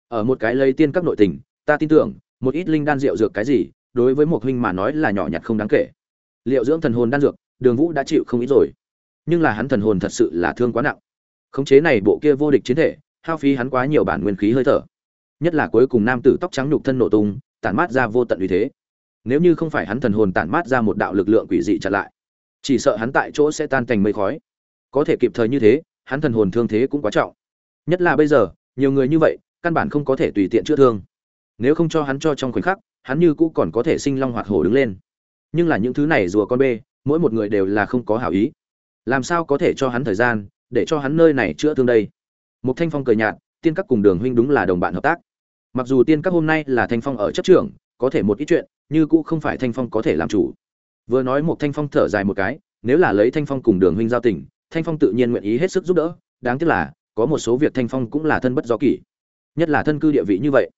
Ở một cái lấy tiên các nội tình, ta tin tưởng một ít linh đan rượu dược cái gì, đối với một huynh mà nói là nhỏ nhặt không đáng kể. Liệu dưỡng thần hồn đan dược, đường vũ đã chịu không ít rồi. Nhưng là hắn thần hồn thật sự là thương quá nặng. Khống chế này bộ kia vô địch chiến thể, hao phí hắn quá nhiều bản nguyên khí hơi thở. Nhất là cuối cùng nam tử tóc trắng nhục thân nổ tung, tản mát ra vô tận uy thế. Nếu như không phải hắn thần hồn tản mát ra một đạo lực lượng quỷ dị chặn lại, chỉ sợ hắn tại chỗ sẽ tan thành mây khói. Có thể kịp thời như thế, hắn thần hồn thương thế cũng quá trọng. Nhất là bây giờ, nhiều người như vậy, căn bản không có thể tùy tiện chữa thương nếu không cho hắn cho trong khoảnh khắc, hắn như cũ còn có thể sinh long hoạt hổ đứng lên. Nhưng là những thứ này rùa con bê, mỗi một người đều là không có hảo ý. Làm sao có thể cho hắn thời gian, để cho hắn nơi này chữa thương đây? Một thanh phong cười nhạt, tiên các cùng đường huynh đúng là đồng bạn hợp tác. Mặc dù tiên các hôm nay là thanh phong ở chấp trưởng, có thể một ít chuyện, như cũ không phải thanh phong có thể làm chủ. Vừa nói một thanh phong thở dài một cái, nếu là lấy thanh phong cùng đường huynh giao tình, thanh phong tự nhiên nguyện ý hết sức giúp đỡ. Đáng tiếc là, có một số việc thanh phong cũng là thân bất do kỷ. Nhất là thân cư địa vị như vậy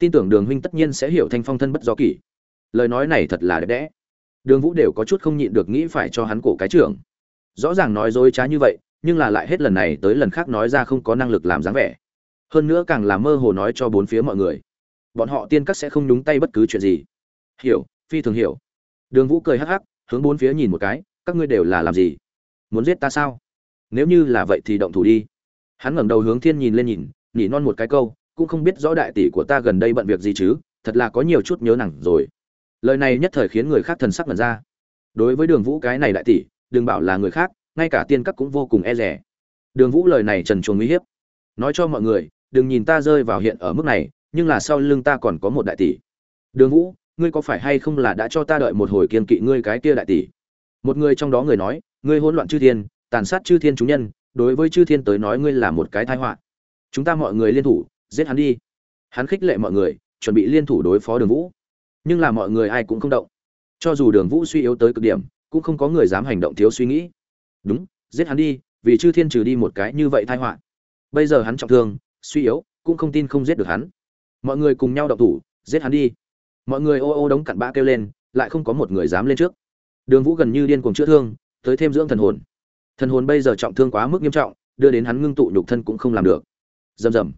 tin tưởng đường huynh tất nhiên sẽ hiểu thanh phong thân bất do kỷ. Lời nói này thật là đẹp đẽ. Đường vũ đều có chút không nhịn được nghĩ phải cho hắn cổ cái trưởng. Rõ ràng nói dối trá như vậy, nhưng là lại hết lần này tới lần khác nói ra không có năng lực làm dáng vẻ. Hơn nữa càng là mơ hồ nói cho bốn phía mọi người. Bọn họ tiên các sẽ không nhúng tay bất cứ chuyện gì. Hiểu, phi thường hiểu. Đường vũ cười hắc hắc, hướng bốn phía nhìn một cái, các ngươi đều là làm gì? Muốn giết ta sao? Nếu như là vậy thì động thủ đi. Hắn ngẩng đầu hướng thiên nhìn lên nhìn, nhỉ non một cái câu cũng không biết rõ đại tỷ của ta gần đây bận việc gì chứ, thật là có nhiều chút nhớ nặng rồi. Lời này nhất thời khiến người khác thần sắc ngẩn ra. Đối với đường vũ cái này đại tỷ, đừng bảo là người khác, ngay cả tiên các cũng vô cùng e rẻ đường vũ lời này trần chuồng uy hiếp. Nói cho mọi người, đừng nhìn ta rơi vào hiện ở mức này, nhưng là sau lưng ta còn có một đại tỷ. Đường vũ, ngươi có phải hay không là đã cho ta đợi một hồi kiên kỵ ngươi cái kia đại tỷ? Một người trong đó người nói, ngươi hỗn loạn chư thiên, tàn sát chư thiên chúng nhân, đối với chư thiên tới nói ngươi là một cái tai họa. Chúng ta mọi người liên thủ giết hắn đi. Hắn khích lệ mọi người, chuẩn bị liên thủ đối phó đường vũ. Nhưng là mọi người ai cũng không động. Cho dù đường vũ suy yếu tới cực điểm, cũng không có người dám hành động thiếu suy nghĩ. Đúng, giết hắn đi, vì chư thiên trừ đi một cái như vậy tai họa. Bây giờ hắn trọng thương, suy yếu, cũng không tin không giết được hắn. Mọi người cùng nhau động thủ, giết hắn đi. Mọi người ô ô đống cặn bã kêu lên, lại không có một người dám lên trước. Đường vũ gần như điên cuồng chữa thương, tới thêm dưỡng thần hồn. Thần hồn bây giờ trọng thương quá mức nghiêm trọng, đưa đến hắn ngưng tụ nhục thân cũng không làm được. Rầm rầm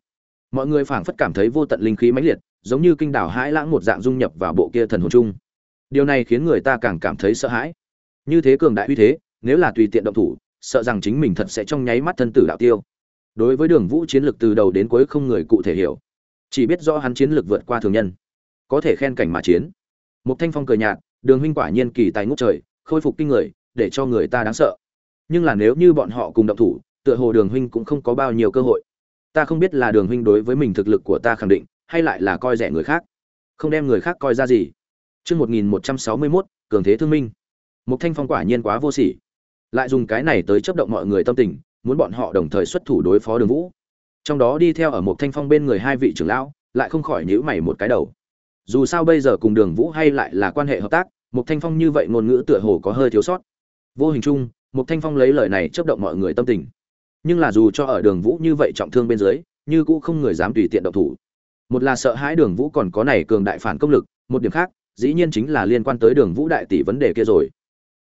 mọi người phảng phất cảm thấy vô tận linh khí mãnh liệt, giống như kinh đảo hãi lãng một dạng dung nhập vào bộ kia thần hồn chung. Điều này khiến người ta càng cảm thấy sợ hãi. Như thế cường đại uy thế, nếu là tùy tiện động thủ, sợ rằng chính mình thật sẽ trong nháy mắt thân tử đạo tiêu. Đối với đường vũ, chiến lược từ đầu đến cuối không người cụ thể hiểu. Chỉ biết rõ hắn chiến lược vượt qua thường nhân. Có thể khen cảnh mà chiến. Một thanh phong cười nhạt, đường huynh quả nhiên kỳ tài ngốc trời, khôi phục kinh người, để cho người ta đáng sợ. Nhưng là nếu như bọn họ cùng động thủ, tựa hồ đường huynh cũng không có bao nhiêu cơ hội ta không biết là đường huynh đối với mình thực lực của ta khẳng định hay lại là coi rẻ người khác không đem người khác coi ra gì Trước 1161, cường thế thương minh. Một thanh phong quả nhiên quá vô sỉ. Lại dùng cái này tới chấp động mọi người tâm tình, muốn bọn họ đồng thời xuất thủ đối phó đường vũ. Trong đó đi theo ở một thanh phong bên người hai vị trưởng lão, lại không khỏi nhữ mày một cái đầu. Dù sao bây giờ cùng đường vũ hay lại là quan hệ hợp tác, một thanh phong như vậy ngôn ngữ tựa hồ có hơi thiếu sót. Vô hình chung, một thanh phong lấy lời này chấp động mọi người tâm tình. Nhưng là dù cho ở đường vũ như vậy trọng thương bên dưới, như cũng không người dám tùy tiện động thủ. Một là sợ hãi đường vũ còn có này cường đại phản công lực một điểm khác dĩ nhiên chính là liên quan tới đường vũ đại tỷ vấn đề kia rồi.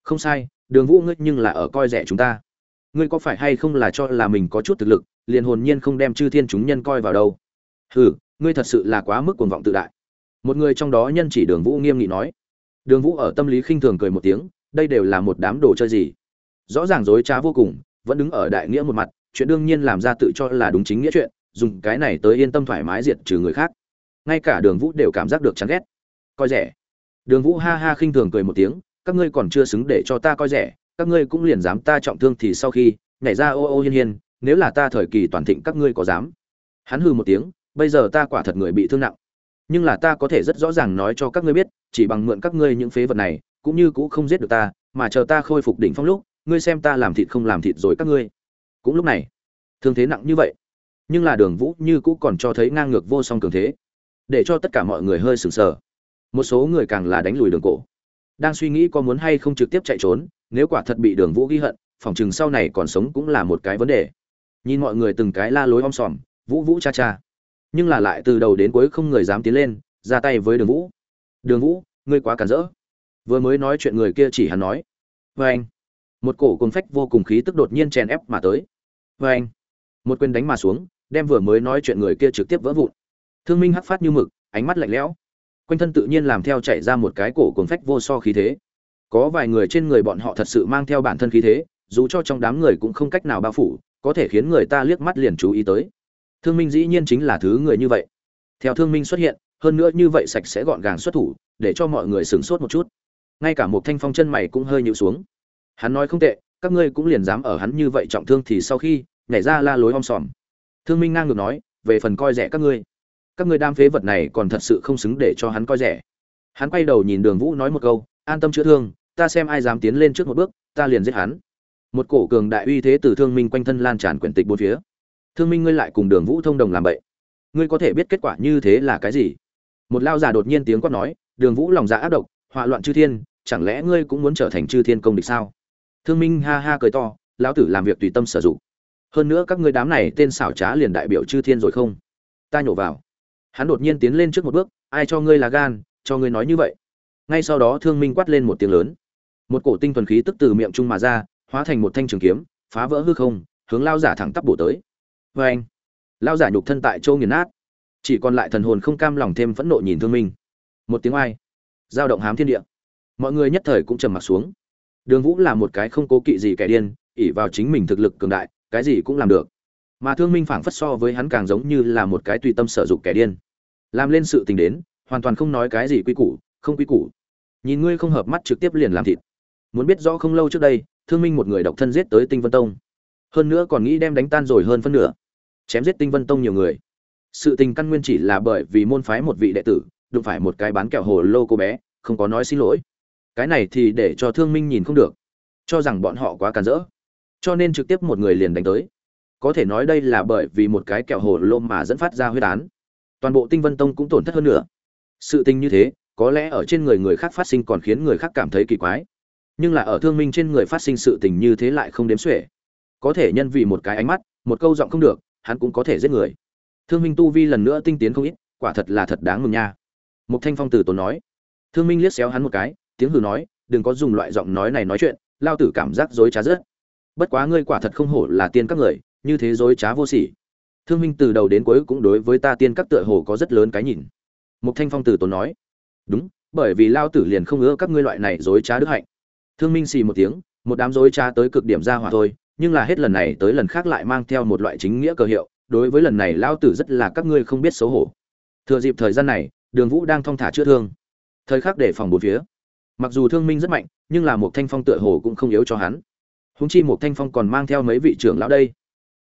Không sai đường vũ ngươi nhưng là ở coi rẻ chúng ta. Ngươi có phải hay không là cho là mình có chút thực lực liền hồn nhiên không đem chư thiên chúng nhân coi vào đâu? Hừ ngươi thật sự là quá mức cuồng vọng tự đại. Một người trong đó nhân chỉ đường vũ nghiêm nghị nói. Đường vũ ở tâm lý khinh thường cười một tiếng đây đều là một đám đồ chơi gì? Rõ ràng dối trá vô cùng vẫn đứng ở đại nghĩa một mặt, chuyện đương nhiên làm ra tự cho là đúng chính nghĩa chuyện, dùng cái này tới yên tâm thoải mái diệt trừ người khác. Ngay cả đường vũ đều cảm giác được chán ghét. Coi rẻ. Đường vũ ha ha khinh thường cười một tiếng, các ngươi còn chưa xứng để cho ta coi rẻ, các ngươi cũng liền dám ta trọng thương thì sau khi, nhảy ra ô ô hiên hiên, nếu là ta thời kỳ toàn thịnh các ngươi có dám. Hắn hư một tiếng, bây giờ ta quả thật người bị thương nặng. Nhưng là ta có thể rất rõ ràng nói cho các ngươi biết, chỉ bằng mượn các ngươi những phế vật này, cũng như cũng không giết được ta, mà chờ ta khôi phục đỉnh phong lúc ngươi xem ta làm thịt không làm thịt rồi các ngươi. Cũng lúc này, thương thế nặng như vậy, nhưng là đường vũ như cũng còn cho thấy ngang ngược vô song cường thế, để cho tất cả mọi người hơi sừng sờ. Một số người càng là đánh lùi đường cổ, đang suy nghĩ có muốn hay không trực tiếp chạy trốn, nếu quả thật bị đường vũ ghi hận, phòng chừng sau này còn sống cũng là một cái vấn đề. Nhìn mọi người từng cái la lối om sòm, vũ vũ cha cha, nhưng là lại từ đầu đến cuối không người dám tiến lên, ra tay với đường vũ. Đường vũ, ngươi quá cản rỡ. Vừa mới nói chuyện người kia chỉ hắn nói. Vê anh một cổ cồn phách vô cùng khí tức đột nhiên chèn ép mà tới. Vê anh, một quyền đánh mà xuống, đem vừa mới nói chuyện người kia trực tiếp vỡ vụn. Thương minh hắc phát như mực, ánh mắt lạnh lẽo. Quanh thân tự nhiên làm theo chạy ra một cái cổ cồn phách vô so khí thế. Có vài người trên người bọn họ thật sự mang theo bản thân khí thế, dù cho trong đám người cũng không cách nào bao phủ, có thể khiến người ta liếc mắt liền chú ý tới. Thương minh dĩ nhiên chính là thứ người như vậy. Theo thương minh xuất hiện, hơn nữa như vậy sạch sẽ gọn gàng xuất thủ, để cho mọi người sửng sốt một chút. Ngay cả một thanh phong chân mày cũng hơi nhịu xuống hắn nói không tệ các ngươi cũng liền dám ở hắn như vậy trọng thương thì sau khi nhảy ra la lối om sòm. Thương minh ngang ngược nói về phần coi rẻ các ngươi. Các ngươi đam phế vật này còn thật sự không xứng để cho hắn coi rẻ. Hắn quay đầu nhìn đường vũ nói một câu an tâm chữa thương ta xem ai dám tiến lên trước một bước ta liền giết hắn. Một cổ cường đại uy thế từ thương minh quanh thân lan tràn quyển tịch bốn phía. Thương minh ngươi lại cùng đường vũ thông đồng làm bậy, ngươi có thể biết kết quả như thế là cái gì? Một lao già đột nhiên tiếng quát nói đường vũ lòng dạ ác độc họa loạn chư thiên chẳng lẽ ngươi cũng muốn trở thành chư thiên công địch sao? Thương minh ha ha cười to, lão tử làm việc tùy tâm sử dụng. Hơn nữa các ngươi đám này tên xảo trá liền đại biểu chư thiên rồi không? Ta nhổ vào. Hắn đột nhiên tiến lên trước một bước, ai cho ngươi là gan, cho ngươi nói như vậy? Ngay sau đó thương minh quát lên một tiếng lớn. Một cổ tinh thuần khí tức từ miệng trung mà ra, hóa thành một thanh trường kiếm, phá vỡ hư không, hướng lao giả thẳng tắp bổ tới. Vê anh lao giả nhục thân tại châu nghiền nát. Chỉ còn lại thần hồn không cam lòng thêm phẫn nộ nhìn thương minh. Một tiếng ai giao động hám thiên địa. Mọi người nhất thời cũng trầm mặt xuống đường vũ là một cái không cố kỵ gì kẻ điên, ỷ vào chính mình thực lực cường đại, cái gì cũng làm được. Mà thương minh phảng phất so với hắn càng giống như là một cái tùy tâm sở dụng kẻ điên. Làm lên sự tình đến, hoàn toàn không nói cái gì quy củ, không quy củ. Nhìn ngươi không hợp mắt trực tiếp liền làm thịt. Muốn biết rõ không lâu trước đây, thương minh một người độc thân giết tới tinh vân tông. Hơn nữa còn nghĩ đem đánh tan rồi hơn phân nửa. Chém giết tinh vân tông nhiều người. Sự tình căn nguyên chỉ là bởi vì môn phái một vị đệ tử, đụng phải một cái bán kẹo hồ lô cô bé, không có nói xin lỗi cái này thì để cho thương minh nhìn không được, cho rằng bọn họ quá càn rỡ. Cho nên trực tiếp một người liền đánh tới. Có thể nói đây là bởi vì một cái kẹo hồ lô mà dẫn phát ra huyết án. Toàn bộ tinh vân tông cũng tổn thất hơn nữa. Sự tình như thế, có lẽ ở trên người người khác phát sinh còn khiến người khác cảm thấy kỳ quái. Nhưng là ở thương minh trên người phát sinh sự tình như thế lại không đếm xuể. Có thể nhân vì một cái ánh mắt, một câu giọng không được, hắn cũng có thể giết người. Thương minh tu vi lần nữa tinh tiến không ít, quả thật là thật đáng mừng nha. Một thanh phong từ tốn nói. Thương minh liếc xéo hắn một cái tiếng hừ nói, đừng có dùng loại giọng nói này nói chuyện, lao tử cảm giác dối trá rất. Bất quá ngươi quả thật không hổ là tiên các người, như thế dối trá vô sỉ. Thương minh từ đầu đến cuối cũng đối với ta tiên các tựa hồ có rất lớn cái nhìn. Một thanh phong từ tốn nói, đúng, bởi vì lao tử liền không ưa các ngươi loại này dối trá đức hạnh. Thương minh xì một tiếng, một đám dối trá tới cực điểm ra hỏa thôi, nhưng là hết lần này tới lần khác lại mang theo một loại chính nghĩa cờ hiệu, đối với lần này lao tử rất là các ngươi không biết xấu hổ. Thừa dịp thời gian này, đường vũ đang thong thả chữa thương. Thời khắc để phòng bốn phía mặc dù thương minh rất mạnh, nhưng là một thanh phong tựa hồ cũng không yếu cho hắn. Húng chi một thanh phong còn mang theo mấy vị trưởng lão đây.